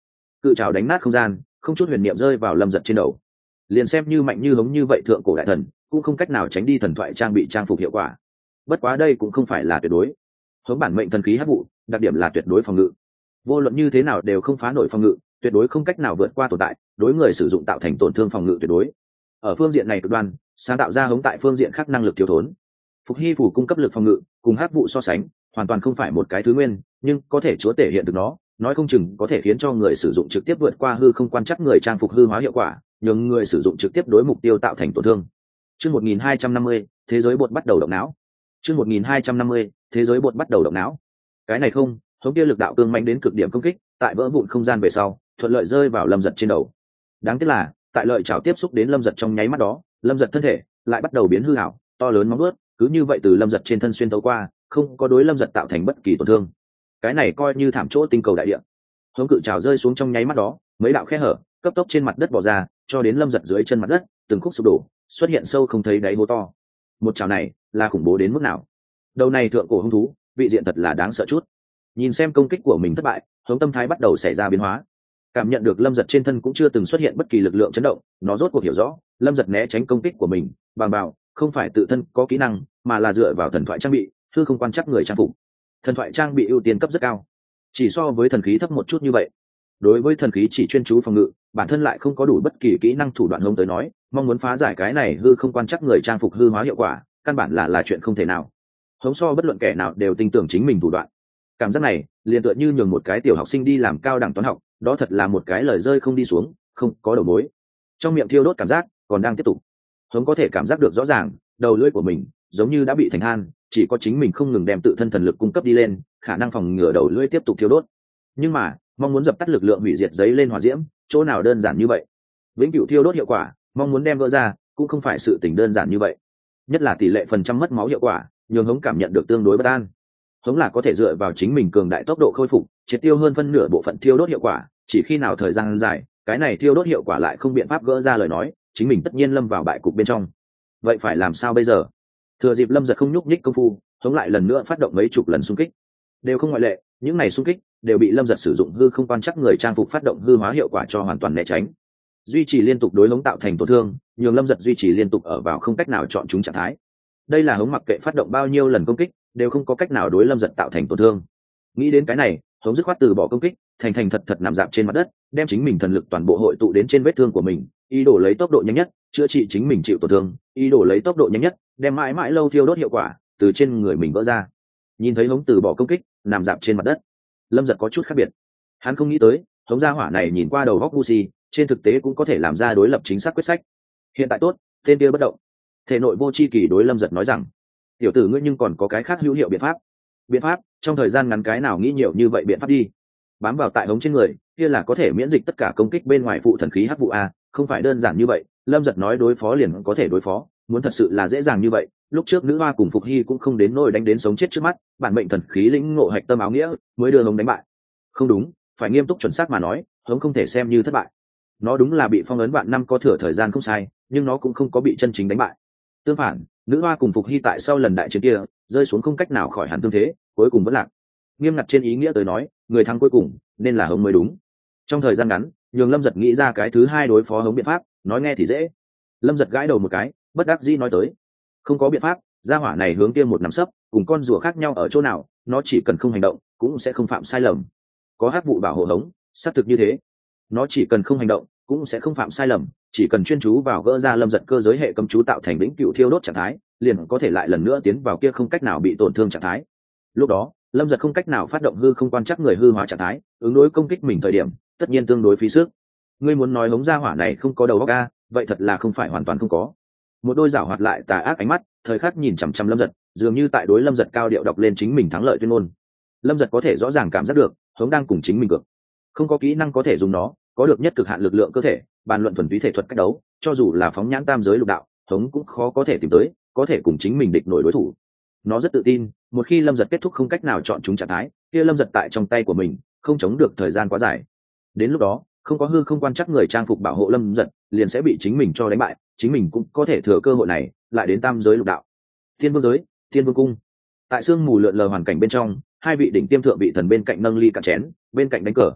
Cự trào đánh nát không gian, không chút huyền niệm rơi vào lâm giật trên đầu. Liền xem như mạnh như hống như vậy thượng cổ đại thần, cũng không cách nào tránh đi thần thoại trang bị trang phục hiệu quả. Bất quá đây cũng không phải là tuyệt đối. Hống bản mệnh thần khí hát vụ đặc điểm là tuyệt đối phòng ngự. Vô luận như thế nào đều không phá nổi phòng ngự, tuyệt đối không cách nào vượt qua tồn tại, đối người sử dụng tạo thành tổn thương phòng ngự tuyệt đối. Ở phương diện này cực đoan, sáng tạo ra hống tại phương diện khác năng lực thiếu thốn. Phục hy phủ cung cấp lực phòng ngự, cùng hát vụ so sánh hoàn toàn không phải một cái thứ nguyên nhưng có thể chúa thể hiện được nó nói không chừng có thể khiến cho người sử dụng trực tiếp vượt qua hư không quan chắc người trang phục hư hóa hiệu quả nhưng người sử dụng trực tiếp đối mục tiêu tạo thành tổn thương. Chương 1250, thế giới bột bắt đầu động não. Chương 1250, thế giới bột bắt đầu động não. Cái này không thống kia lực đạo cương mạnh đến cực điểm công kích tại vỡ vụn không gian về sau thuận lợi rơi vào lâm giật trên đầu. Đáng tiếc là tại lợi chảo tiếp xúc đến lâm giật trong nháy mắt đó lâm giật thân thể lại bắt đầu biến hư hảo to lớn móng ướt cứ như vậy từ lâm giật trên thân xuyên tấu qua không có đối lâm giật tạo thành bất kỳ tổn thương. Cái này coi như thảm chỗ tinh cầu đại địa. Hống cự trào rơi xuống trong nháy mắt đó, mấy đạo khe hở, cấp tốc trên mặt đất bỏ ra, cho đến lâm giật dưới chân mặt đất, từng khúc sụp đổ, xuất hiện sâu không thấy đáy hố to. Một trào này là khủng bố đến mức nào? Đầu này thượng cổ hung thú, vị diện thật là đáng sợ chút. Nhìn xem công kích của mình thất bại hống tâm thái bắt đầu xảy ra biến hóa. Cảm nhận được lâm giật trên thân cũng chưa từng xuất hiện bất kỳ lực lượng chấn động, nó rốt cuộc hiểu rõ, lâm giật né tránh công kích của mình, bằng bảo không phải tự thân có kỹ năng, mà là dựa vào thần thoại trang bị thư không quan chắc người trang phục. Thần thoại trang bị ưu tiên cấp rất cao. Chỉ so với thần khí thấp một chút như vậy. Đối với thần khí chỉ chuyên chú phòng ngự, bản thân lại không có đủ bất kỳ kỹ năng thủ đoạn hông tới nói, mong muốn phá giải cái này hư không quan chắc người trang phục hư hóa hiệu quả, căn bản là là chuyện không thể nào. Hống so bất luận kẻ nào đều tin tưởng chính mình thủ đoạn. Cảm giác này, liền tựa như nhường một cái tiểu học sinh đi làm cao đẳng toán học, đó thật là một cái lời rơi không đi xuống, không có đầu mối. Trong miệng thiêu đốt cảm giác còn đang tiếp tục. Hống có thể cảm giác được rõ ràng, đầu lưỡi của mình giống như đã bị thành han chỉ có chính mình không ngừng đem tự thân thần lực cung cấp đi lên, khả năng phòng ngừa đầu lưỡi tiếp tục thiêu đốt. Nhưng mà, mong muốn dập tắt lực lượng hủy diệt giấy lên hỏa diễm, chỗ nào đơn giản như vậy? Vĩnh cửu thiêu đốt hiệu quả, mong muốn đem vỡ ra, cũng không phải sự tình đơn giản như vậy. Nhất là tỷ lệ phần trăm mất máu hiệu quả, nhường hống cảm nhận được tương đối bất an. Hống là có thể dựa vào chính mình cường đại tốc độ khôi phục, triệt tiêu hơn phân nửa bộ phận thiêu đốt hiệu quả, chỉ khi nào thời gian dài, cái này thiêu đốt hiệu quả lại không biện pháp gỡ ra lời nói, chính mình tất nhiên lâm vào bại cục bên trong. Vậy phải làm sao bây giờ? Thừa dịp lâm giật không nhúc nhích công phu, hống lại lần nữa phát động mấy chục lần xung kích. Đều không ngoại lệ, những này xung kích đều bị lâm giật sử dụng hư không quan chắc người trang phục phát động hư hóa hiệu quả cho hoàn toàn né tránh. Duy trì liên tục đối hống tạo thành tổn thương, nhường lâm giật duy trì liên tục ở vào không cách nào chọn chúng trạng thái. Đây là hống mặc kệ phát động bao nhiêu lần công kích, đều không có cách nào đối lâm giật tạo thành tổn thương. Nghĩ đến cái này, hống dứt khoát từ bỏ công kích, thành thành thật thật nằm dạp trên mặt đất, đem chính mình thần lực toàn bộ hội tụ đến trên vết thương của mình, ý đồ lấy tốc độ nhanh nhất, chữa trị chính mình chịu tổn thương, ý đồ lấy tốc độ nhanh nhất đem mãi mãi lâu thiêu đốt hiệu quả từ trên người mình vỡ ra. Nhìn thấy hống từ bỏ công kích, nằm dạp trên mặt đất. Lâm giật có chút khác biệt. Hắn không nghĩ tới, hống gia hỏa này nhìn qua đầu góc gucci trên thực tế cũng có thể làm ra đối lập chính xác quyết sách. Hiện tại tốt, tên kia bất động. Thể nội vô c h i kỳ đối lâm giật nói rằng, tiểu tử ngươi nhưng còn có cái khác hữu hiệu biện pháp. Biện pháp, trong thời gian ngắn cái nào nghĩ nhiều như vậy biện pháp đi. Bám vào tại hống trên người, kia là có thể miễn dịch tất cả công kích bên ngoài phụ thần khí hắc vụ a, không phải đơn giản như vậy. Lâm giật nói đối phó liền có thể đối phó muốn thật sự là dễ dàng như vậy, lúc trước nữ hoa cùng phục hy cũng không đến nôi đánh đến sống chết trước mắt, bản mệnh thần khí lĩnh ngộ hạch tâm áo nghĩa, mới đưa hống đánh bại. Không đúng, phải nghiêm túc chuẩn xác mà nói, hống không thể xem như thất bại. Nó đúng là bị phong ấn vạn năm có thừa thời gian không sai, nhưng nó cũng không có bị chân chính đánh bại. Tương phản, nữ hoa cùng phục hy tại sau lần đại chiến kia, rơi xuống không cách nào khỏi hẳn tương thế, cuối cùng vẫn lạc. Nghiêm ngặt trên ý nghĩa tới nói, người thắng cuối cùng, nên là hống mới đúng. Trong thời gian ngắn, nhường lâm giật nghĩ ra cái thứ hai đối phó hống biện pháp, nói nghe thì dễ. Lâm giật gãi đầu một cái bất đắc dĩ nói tới. Không có biện pháp, gia hỏa này hướng kia một nắm sấp, cùng con rùa khác nhau ở chỗ nào, nó chỉ cần không hành động, cũng sẽ không phạm sai lầm. Có hát vụ bảo hộ hống, xác thực như thế. Nó chỉ cần không hành động, cũng sẽ không phạm sai lầm, chỉ cần chuyên chú vào gỡ ra lâm giật cơ giới hệ cầm chú tạo thành lĩnh cựu thiêu đốt trạng thái, liền có thể lại lần nữa tiến vào kia không cách nào bị tổn thương trạng thái. Lúc đó, lâm giật không cách nào phát động hư không quan chắc người hư hóa trạng thái, ứng đối công kích mình thời điểm, tất nhiên tương đối phí sức. Ngươi muốn nói hống ra hỏa này không có đầu óc ca vậy thật là không phải hoàn toàn không có một đôi rảo hoạt lại tà ác ánh mắt, thời khắc nhìn chằm chằm lâm giật, dường như tại đối lâm giật cao điệu đọc lên chính mình thắng lợi tuyên ngôn. Lâm giật có thể rõ ràng cảm giác được, hống đang cùng chính mình cược. Không có kỹ năng có thể dùng nó, có được nhất cực hạn lực lượng cơ thể, bàn luận thuần túy thể thuật cách đấu, cho dù là phóng nhãn tam giới lục đạo, hống cũng khó có thể tìm tới, có thể cùng chính mình địch nổi đối thủ. Nó rất tự tin, một khi lâm giật kết thúc không cách nào chọn chúng trạng thái, kia lâm giật tại trong tay của mình, không chống được thời gian quá dài. Đến lúc đó, không có hư không quan chắc người trang phục bảo hộ lâm giật, liền sẽ bị chính mình cho đánh bại chính mình cũng có thể thừa cơ hội này lại đến tam giới lục đạo. Thiên vương giới thiên vương cung. Tại sương mù lượn lờ hoàn cảnh bên trong, hai vị đỉnh tiêm thượng vị thần bên cạnh nâng ly cạn chén, bên cạnh đánh cờ.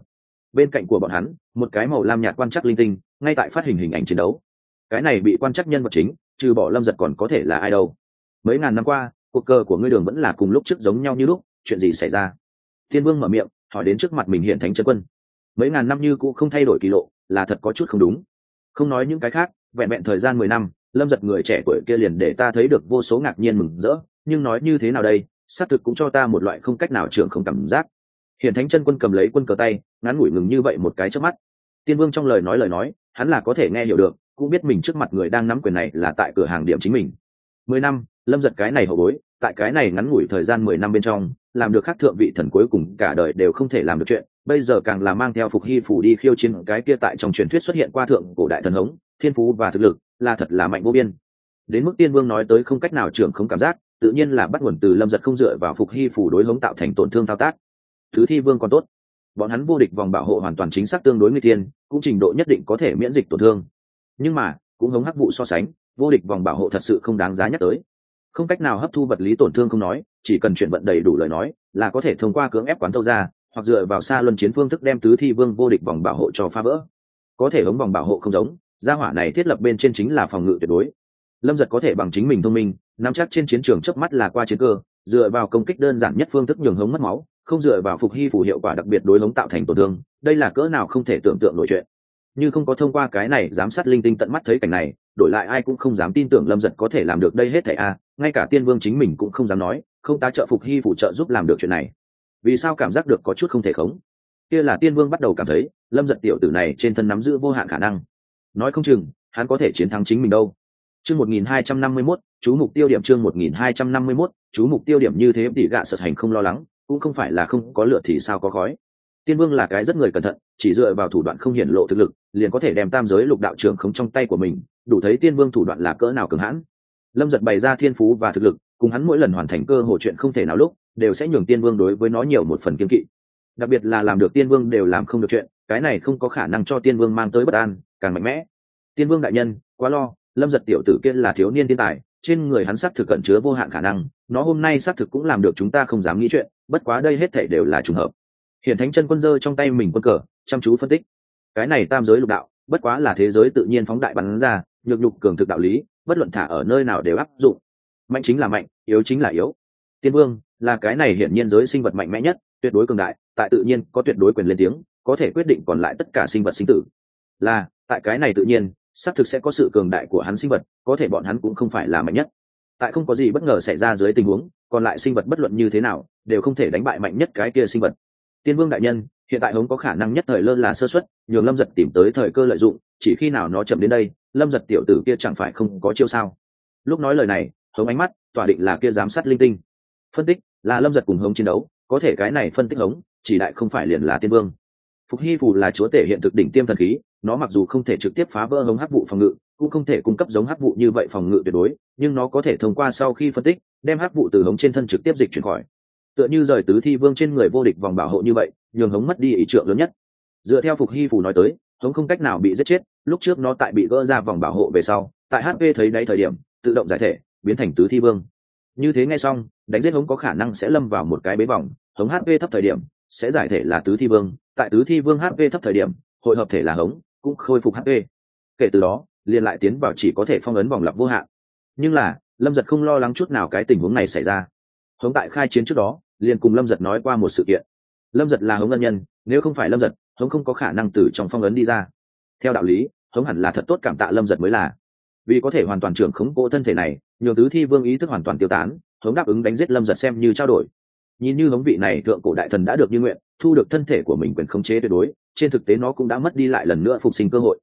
Bên cạnh của bọn hắn, một cái màu lam nhạt quan chắc linh tinh, ngay tại phát hình hình ảnh chiến đấu. Cái này bị quan chắc nhân vật chính, trừ bỏ lâm giật còn có thể là ai đâu. Mấy ngàn năm qua, cuộc cờ của ngươi đường vẫn là cùng lúc trước giống nhau như lúc, chuyện gì xảy ra? Thiên vương mở miệng, hỏi đến trước mặt mình hiện thánh chân quân. Mấy ngàn năm như cũng không thay đổi kỳ lộ, là thật có chút không đúng. Không nói những cái khác vẹn vẹn thời gian mười năm, lâm giật người trẻ tuổi kia liền để ta thấy được vô số ngạc nhiên mừng rỡ, nhưng nói như thế nào đây, xác thực cũng cho ta một loại không cách nào trưởng không cảm giác. Hiện thánh chân quân cầm lấy quân cờ tay, ngắn ngủi ngừng như vậy một cái trước mắt. Tiên vương trong lời nói lời nói, hắn là có thể nghe hiểu được, cũng biết mình trước mặt người đang nắm quyền này là tại cửa hàng điểm chính mình. Mười năm, lâm giật cái này hậu bối, tại cái này ngắn ngủi thời gian mười năm bên trong, làm được khác thượng vị thần cuối cùng cả đời đều không thể làm được chuyện, bây giờ càng là mang theo phục hy phủ đi khiêu chiến cái kia tại trong truyền thuyết xuất hiện qua thượng cổ đại thần hống thiên phú và thực lực là thật là mạnh vô biên. Đến mức tiên vương nói tới không cách nào trưởng không cảm giác, tự nhiên là bắt nguồn từ lâm giật không dựa vào phục hy phủ đối hống tạo thành tổn thương thao tác. Thứ thi vương còn tốt. Bọn hắn vô địch vòng bảo hộ hoàn toàn chính xác tương đối người tiên cũng trình độ nhất định có thể miễn dịch tổn thương. Nhưng mà, cũng hống hắc vụ so sánh, vô địch vòng bảo hộ thật sự không đáng giá nhắc tới. Không cách nào hấp thu vật lý tổn thương không nói, chỉ cần chuyển vận đầy đủ lời nói, là có thể thông qua cưỡng ép quán thâu ra, hoặc dựa vào xa luân chiến phương thức đem tứ thi vương vô địch vòng bảo hộ cho phá vỡ. Có thể hống vòng bảo hộ không giống gia hỏa này thiết lập bên trên chính là phòng ngự tuyệt đối. Lâm giật có thể bằng chính mình thông minh, nắm chắc trên chiến trường chớp mắt là qua chiến cơ, dựa vào công kích đơn giản nhất phương thức nhường hống mất máu, không dựa vào phục hy phủ hiệu quả đặc biệt đối lống tạo thành tổn thương, đây là cỡ nào không thể tưởng tượng nổi chuyện. Như không có thông qua cái này giám sát linh tinh tận mắt thấy cảnh này, đổi lại ai cũng không dám tin tưởng lâm giật có thể làm được đây hết thảy a, ngay cả tiên vương chính mình cũng không dám nói, không tá trợ phục hy phụ trợ giúp làm được chuyện này. Vì sao cảm giác được có chút không thể khống? Kia là tiên vương bắt đầu cảm thấy, lâm giật tiểu tử này trên thân nắm giữ vô hạn khả năng nói không chừng, hắn có thể chiến thắng chính mình đâu. Chương một nghìn hai trăm năm mươi mốt, chú mục tiêu điểm chương một nghìn hai trăm năm mươi mốt, chú mục tiêu điểm như thế tỷ gạ sật hành không lo lắng, cũng không phải là không có lửa thì sao có khói. Tiên vương là cái rất người cẩn thận, chỉ dựa vào thủ đoạn không hiển lộ thực lực, liền có thể đem tam giới lục đạo trưởng khống trong tay của mình, đủ thấy tiên vương thủ đoạn là cỡ nào cường hãn. Lâm giật bày ra thiên phú và thực lực, cùng hắn mỗi lần hoàn thành cơ hội chuyện không thể nào lúc, đều sẽ nhường tiên vương đối với nó nhiều một phần kiên kỵ. Đặc biệt là làm được tiên vương đều làm không được chuyện, cái này không có khả năng cho tiên vương mang tới bất an càng mạnh mẽ. Tiên vương đại nhân, quá lo, lâm giật tiểu tử kia là thiếu niên thiên tài, trên người hắn xác thực cẩn chứa vô hạn khả năng, nó hôm nay xác thực cũng làm được chúng ta không dám nghĩ chuyện, bất quá đây hết thể đều là trùng hợp. Hiện thánh chân quân dơ trong tay mình quân cờ, chăm chú phân tích. Cái này tam giới lục đạo, bất quá là thế giới tự nhiên phóng đại bắn ra, nhược nhục cường thực đạo lý, bất luận thả ở nơi nào đều áp dụng. Mạnh chính là mạnh, yếu chính là yếu. Tiên vương, là cái này hiển nhiên giới sinh vật mạnh mẽ nhất, tuyệt đối cường đại, tại tự nhiên có tuyệt đối quyền lên tiếng, có thể quyết định còn lại tất cả sinh vật sinh tử là, tại cái này tự nhiên, xác thực sẽ có sự cường đại của hắn sinh vật, có thể bọn hắn cũng không phải là mạnh nhất. Tại không có gì bất ngờ xảy ra dưới tình huống, còn lại sinh vật bất luận như thế nào, đều không thể đánh bại mạnh nhất cái kia sinh vật. Tiên vương đại nhân, hiện tại hống có khả năng nhất thời lơ là sơ xuất nhường lâm giật tìm tới thời cơ lợi dụng, chỉ khi nào nó chậm đến đây, lâm giật tiểu tử kia chẳng phải không có chiêu sao? Lúc nói lời này, hống ánh mắt, tỏa định là kia giám sát linh tinh. Phân tích, là lâm giật cùng hống chiến đấu, có thể cái này phân tích hống, chỉ đại không phải liền là tiên vương. Phục hy phù là chúa tể hiện thực đỉnh tiêm thần khí nó mặc dù không thể trực tiếp phá vỡ hống hắc vụ phòng ngự, cũng không thể cung cấp giống hắc vụ như vậy phòng ngự tuyệt đối, nhưng nó có thể thông qua sau khi phân tích, đem hắc vụ từ hống trên thân trực tiếp dịch chuyển khỏi. Tựa như rời tứ thi vương trên người vô địch vòng bảo hộ như vậy, nhường hống mất đi ý trượng lớn nhất. Dựa theo phục hy phủ nói tới, hống không cách nào bị giết chết, lúc trước nó tại bị gỡ ra vòng bảo hộ về sau, tại hp thấy đáy thời điểm, tự động giải thể, biến thành tứ thi vương. Như thế ngay xong, đánh giết hống có khả năng sẽ lâm vào một cái bế vòng hống hp thấp thời điểm, sẽ giải thể là tứ thi vương. Tại tứ thi vương hp thấp thời điểm, hội hợp thể là hống cũng khôi phục hp kể từ đó, liền lại tiến vào chỉ có thể phong ấn vòng lặp vô hạn. Nhưng là, lâm giật không lo lắng chút nào cái tình huống này xảy ra. Hống tại khai chiến trước đó, liền cùng lâm giật nói qua một sự kiện. Lâm giật là hống ân nhân, nếu không phải lâm giật, hống không có khả năng từ trong phong ấn đi ra. Theo đạo lý, hống hẳn là thật tốt cảm tạ lâm giật mới là. Vì có thể hoàn toàn trưởng khống cỗ thân thể này, nhường tứ thi vương ý thức hoàn toàn tiêu tán, hống đáp ứng đánh giết lâm giật xem như trao đổi. Nhìn như hống vị này thượng cổ đại thần đã được như nguyện, thu được thân thể của mình quyền khống chế tuyệt đối trên thực tế nó cũng đã mất đi lại lần nữa phục sinh cơ hội.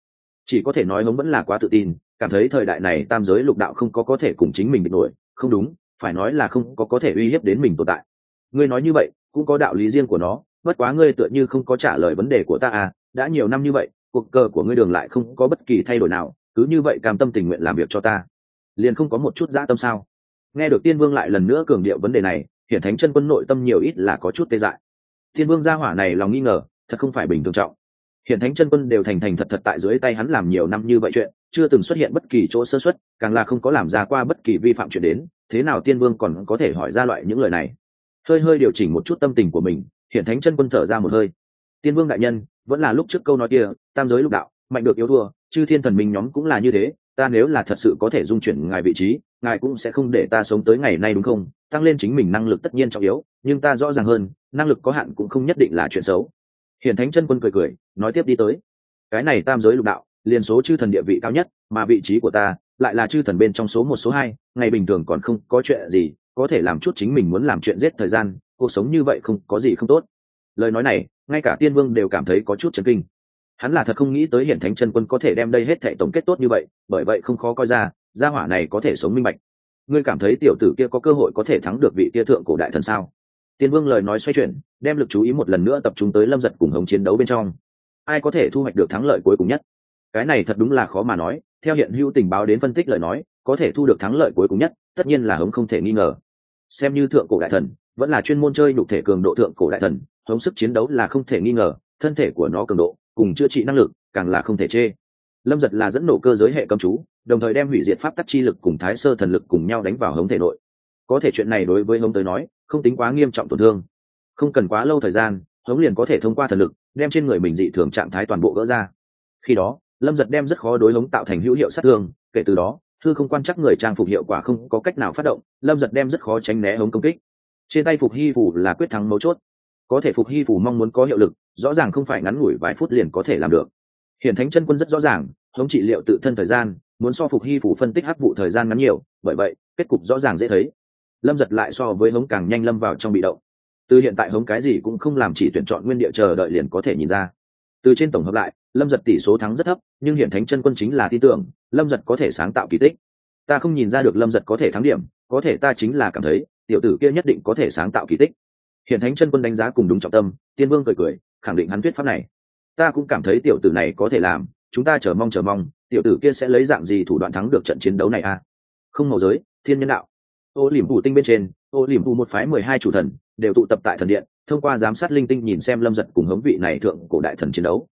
Chỉ có thể nói hống vẫn là quá tự tin, cảm thấy thời đại này tam giới lục đạo không có có thể cùng chính mình địch nổi. Không đúng, phải nói là không có có thể uy hiếp đến mình tồn tại. Ngươi nói như vậy, cũng có đạo lý riêng của nó, bất quá ngươi tựa như không có trả lời vấn đề của ta à đã nhiều năm như vậy, cuộc cờ của ngươi đường lại không có bất kỳ thay đổi nào, cứ như vậy cam tâm tình nguyện làm việc cho ta, liền không có một chút dã tâm sao? Nghe được tiên vương lại lần nữa cường điệu vấn đề này hiển thánh chân quân nội tâm nhiều ít là có chút tê dại. Tiên vương gia hỏa này lòng nghi ngờ thật không phải bình thường trọng. Hiện thánh chân quân đều thành thành thật thật tại dưới tay hắn làm nhiều năm như vậy chuyện, chưa từng xuất hiện bất kỳ chỗ sơ xuất càng là không có làm ra qua bất kỳ vi phạm chuyện đến, thế nào tiên vương còn có thể hỏi ra loại những lời này. Hơi hơi điều chỉnh một chút tâm tình của mình, hiện thánh chân quân thở ra một hơi. Tiên vương đại nhân, vẫn là lúc trước câu nói kia, tam giới lục đạo, mạnh được yếu thua, chư thiên thần minh nhóm cũng là như thế, ta nếu là thật sự có thể dung chuyển ngài vị trí, ngài cũng sẽ không để ta sống tới ngày nay đúng không? Tăng lên chính mình năng lực tất nhiên trọng yếu, nhưng ta rõ ràng hơn, năng lực có hạn cũng không nhất định là chuyện xấu hiển thánh chân quân cười cười, nói tiếp đi tới. Cái này tam giới lục đạo, liền số chư thần địa vị cao nhất, mà vị trí của ta lại là chư thần bên trong số một, số hai, ngày bình thường còn không có chuyện gì, có thể làm chút chính mình muốn làm chuyện giết thời gian, cuộc sống như vậy không có gì không tốt. Lời nói này, ngay cả tiên vương đều cảm thấy có chút chấn kinh. Hắn là thật không nghĩ tới hiển thánh chân quân có thể đem đây hết thệ tổng kết tốt như vậy, bởi vậy không khó coi ra, gia hỏa này có thể sống minh bạch. Ngươi cảm thấy tiểu tử kia có cơ hội có thể thắng được vị kia thượng cổ đại thần sao? Tiên vương lời nói xoay chuyển, đem lực chú ý một lần nữa tập trung tới lâm giật cùng hống chiến đấu bên trong. Ai có thể thu hoạch được thắng lợi cuối cùng nhất? Cái này thật đúng là khó mà nói, theo hiện hữu tình báo đến phân tích lời nói, có thể thu được thắng lợi cuối cùng nhất, tất nhiên là hống không thể nghi ngờ. Xem như thượng cổ đại thần, vẫn là chuyên môn chơi nhục thể cường độ thượng cổ đại thần, hống sức chiến đấu là không thể nghi ngờ, thân thể của nó cường độ, cùng chữa trị năng lực, càng là không thể chê. Lâm giật là dẫn nổ cơ giới hệ cầm chú, đồng thời đem hủy diệt pháp tắc chi lực cùng thái sơ thần lực cùng nhau đánh vào hống thể nội. Có thể chuyện này đối với hống tới nói không tính quá nghiêm trọng tổn thương. Không cần quá lâu thời gian, hống liền có thể thông qua thần lực, đem trên người mình dị thường trạng thái toàn bộ gỡ ra. Khi đó, lâm giật đem rất khó đối hống tạo thành hữu hiệu sát thương, kể từ đó, thư không quan chắc người trang phục hiệu quả không có cách nào phát động, lâm giật đem rất khó tránh né hống công kích. Trên tay phục hy phủ là quyết thắng mấu chốt. Có thể phục hy phủ mong muốn có hiệu lực, rõ ràng không phải ngắn ngủi vài phút liền có thể làm được. Hiện thánh chân quân rất rõ ràng, hống trị liệu tự thân thời gian, muốn so phục hy phủ phân tích hấp vụ thời gian ngắn nhiều, bởi vậy, kết cục rõ ràng dễ thấy lâm giật lại so với hống càng nhanh lâm vào trong bị động. Từ hiện tại hống cái gì cũng không làm chỉ tuyển chọn nguyên địa chờ đợi liền có thể nhìn ra. Từ trên tổng hợp lại, lâm giật tỷ số thắng rất thấp, nhưng hiện thánh chân quân chính là tin tưởng, lâm giật có thể sáng tạo kỳ tích. Ta không nhìn ra được lâm giật có thể thắng điểm, có thể ta chính là cảm thấy, tiểu tử kia nhất định có thể sáng tạo kỳ tích. Hiện thánh chân quân đánh giá cùng đúng trọng tâm, tiên vương cười cười, khẳng định hắn thuyết pháp này. Ta cũng cảm thấy tiểu tử này có thể làm, chúng ta chờ mong chờ mong, tiểu tử kia sẽ lấy dạng gì thủ đoạn thắng được trận chiến đấu này à? Không màu giới, thiên nhân đạo ô liềm phủ tinh bên trên, ô liềm phủ một phái mười hai chủ thần đều tụ tập tại thần điện, thông qua giám sát linh tinh nhìn xem lâm giật cùng hống vị này thượng cổ đại thần chiến đấu.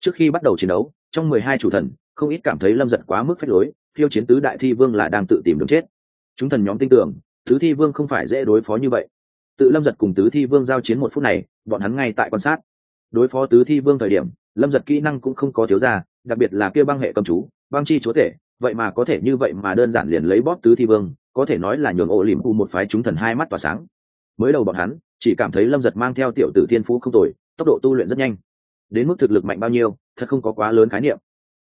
Trước khi bắt đầu chiến đấu, trong mười hai chủ thần, không ít cảm thấy lâm giật quá mức phép lối phiêu chiến tứ đại thi vương là đang tự tìm đường chết. Chúng thần nhóm tin tưởng, tứ thi vương không phải dễ đối phó như vậy. Tự lâm giật cùng tứ thi vương giao chiến một phút này, bọn hắn ngay tại quan sát. Đối phó tứ thi vương thời điểm, lâm giật kỹ năng cũng không có thiếu ra, đặc biệt là kêu băng hệ cầm chú, băng chi chúa thể vậy mà có thể như vậy mà đơn giản liền lấy bóp tứ thi vương có thể nói là nhường ổ lìm cụ một phái chúng thần hai mắt tỏa sáng. Mới đầu bọn hắn, chỉ cảm thấy lâm giật mang theo tiểu tử thiên phú không tồi, tốc độ tu luyện rất nhanh. Đến mức thực lực mạnh bao nhiêu, thật không có quá lớn khái niệm.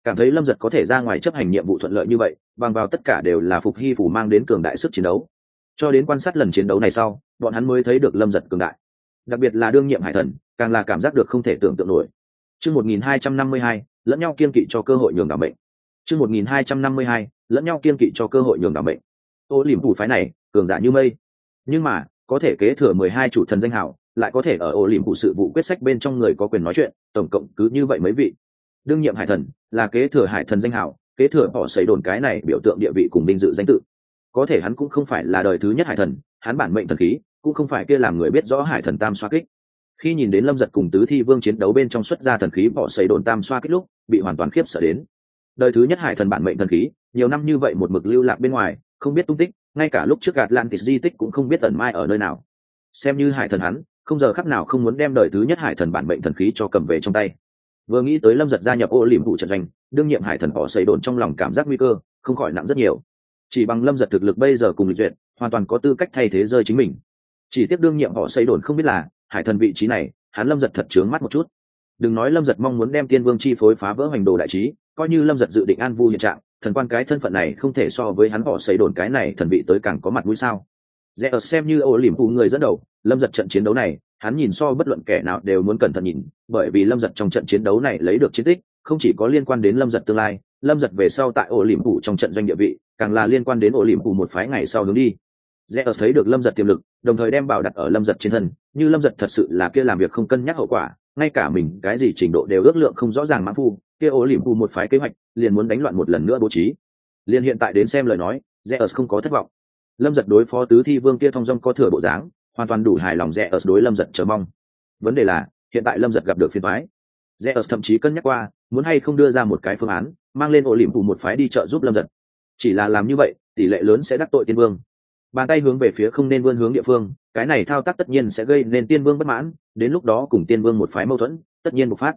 Cảm thấy lâm giật có thể ra ngoài chấp hành nhiệm vụ thuận lợi như vậy, bằng vào tất cả đều là phục hy phủ mang đến cường đại sức chiến đấu. Cho đến quan sát lần chiến đấu này sau, bọn hắn mới thấy được lâm giật cường đại. Đặc biệt là đương nhiệm hải thần, càng là cảm giác được không thể tưởng tượng nổi. Chương một nghìn hai trăm năm mươi hai, lẫn nhau kiên kỵ cho cơ hội nhường đảm bệnh chương một nghìn hai trăm năm mươi hai, lẫn nhau kiên kỵ cho cơ hội nhường đảm bệnh ô liềm phủ phái này, cường giả như mây. Nhưng mà, có thể kế thừa mười hai chủ thần danh hảo, lại có thể ở ô liềm phủ sự vụ quyết sách bên trong người có quyền nói chuyện, tổng cộng cứ như vậy mấy vị. Đương nhiệm hải thần là kế thừa hải thần danh hảo, kế thừa họ xây đồn cái này biểu tượng địa vị cùng binh dự danh tự. Có thể hắn cũng không phải là đời thứ nhất hải thần, hắn bản mệnh thần khí, cũng không phải kia làm người biết rõ hải thần tam xoa kích. Khi nhìn đến lâm giật cùng tứ thi vương chiến đấu bên trong xuất ra thần khí bỏ xây đồn tam xoa kích lúc, bị hoàn toàn khiếp sợ đến. Đời thứ nhất hải thần bản mệnh thần khí, nhiều năm như vậy một mực lưu lạc bên ngoài không biết tung tích, ngay cả lúc trước atlantis di tích cũng không biết tần mai ở nơi nào. Xem như hải thần hắn, không giờ khắc nào không muốn đem đời thứ nhất hải thần bản mệnh thần khí cho cầm về trong tay. Vừa nghĩ tới lâm giật gia nhập ô liềm vụ trận doanh, đương nhiệm hải thần họ xây đồn trong lòng cảm giác nguy cơ, không khỏi nặng rất nhiều. Chỉ bằng lâm giật thực lực bây giờ cùng lịch duyệt, hoàn toàn có tư cách thay thế rơi chính mình. Chỉ tiếp đương nhiệm họ xây đồn không biết là, hải thần vị trí này, hắn lâm giật thật trướng mắt một chút. Đừng nói lâm giật mong muốn đem tiên vương chi phối phá vỡ hoành đồ đại trí, coi như lâm giật dự định an vu hiện trạng thần quan cái thân phận này không thể so với hắn họ xây đồn cái này thần vị tới càng có mặt mũi sao? Rẽ ở xem như ô liềm phụ người dẫn đầu, lâm giật trận chiến đấu này, hắn nhìn so bất luận kẻ nào đều muốn cẩn thận nhìn, bởi vì lâm giật trong trận chiến đấu này lấy được chiến tích, không chỉ có liên quan đến lâm giật tương lai, lâm giật về sau tại ổ liềm phụ trong trận doanh địa vị, càng là liên quan đến ổ liềm phụ một phái ngày sau hướng đi. Rẽ ở thấy được lâm giật tiềm lực, đồng thời đem bảo đặt ở lâm giật trên thân, như lâm giật thật sự là kia làm việc không cân nhắc hậu quả, ngay cả mình cái gì trình độ đều ước lượng không rõ ràng mãn phu kia ổ liềm phủ một phái kế hoạch, liền muốn đánh loạn một lần nữa bố trí. Liền hiện tại đến xem lời nói rẽ ớt không có thất vọng. Lâm giật đối phó tứ thi vương kia thong dong có thừa bộ dáng, hoàn toàn đủ hài lòng rẽ ớt đối lâm giật chờ mong. Vấn đề là, hiện tại lâm giật gặp được phiền thoái rẽ ớt thậm chí cân nhắc qua, muốn hay không đưa ra một cái phương án, mang lên ổ liềm phủ một phái đi chợ giúp lâm giật. Chỉ là làm như vậy, tỷ lệ lớn sẽ đắc tội tiên vương. Bàn tay hướng về phía không nên vươn hướng địa phương, cái này thao tác tất nhiên sẽ gây nên tiên vương bất mãn, đến lúc đó cùng tiên vương một phái mâu thuẫn, tất nhiên bộc phát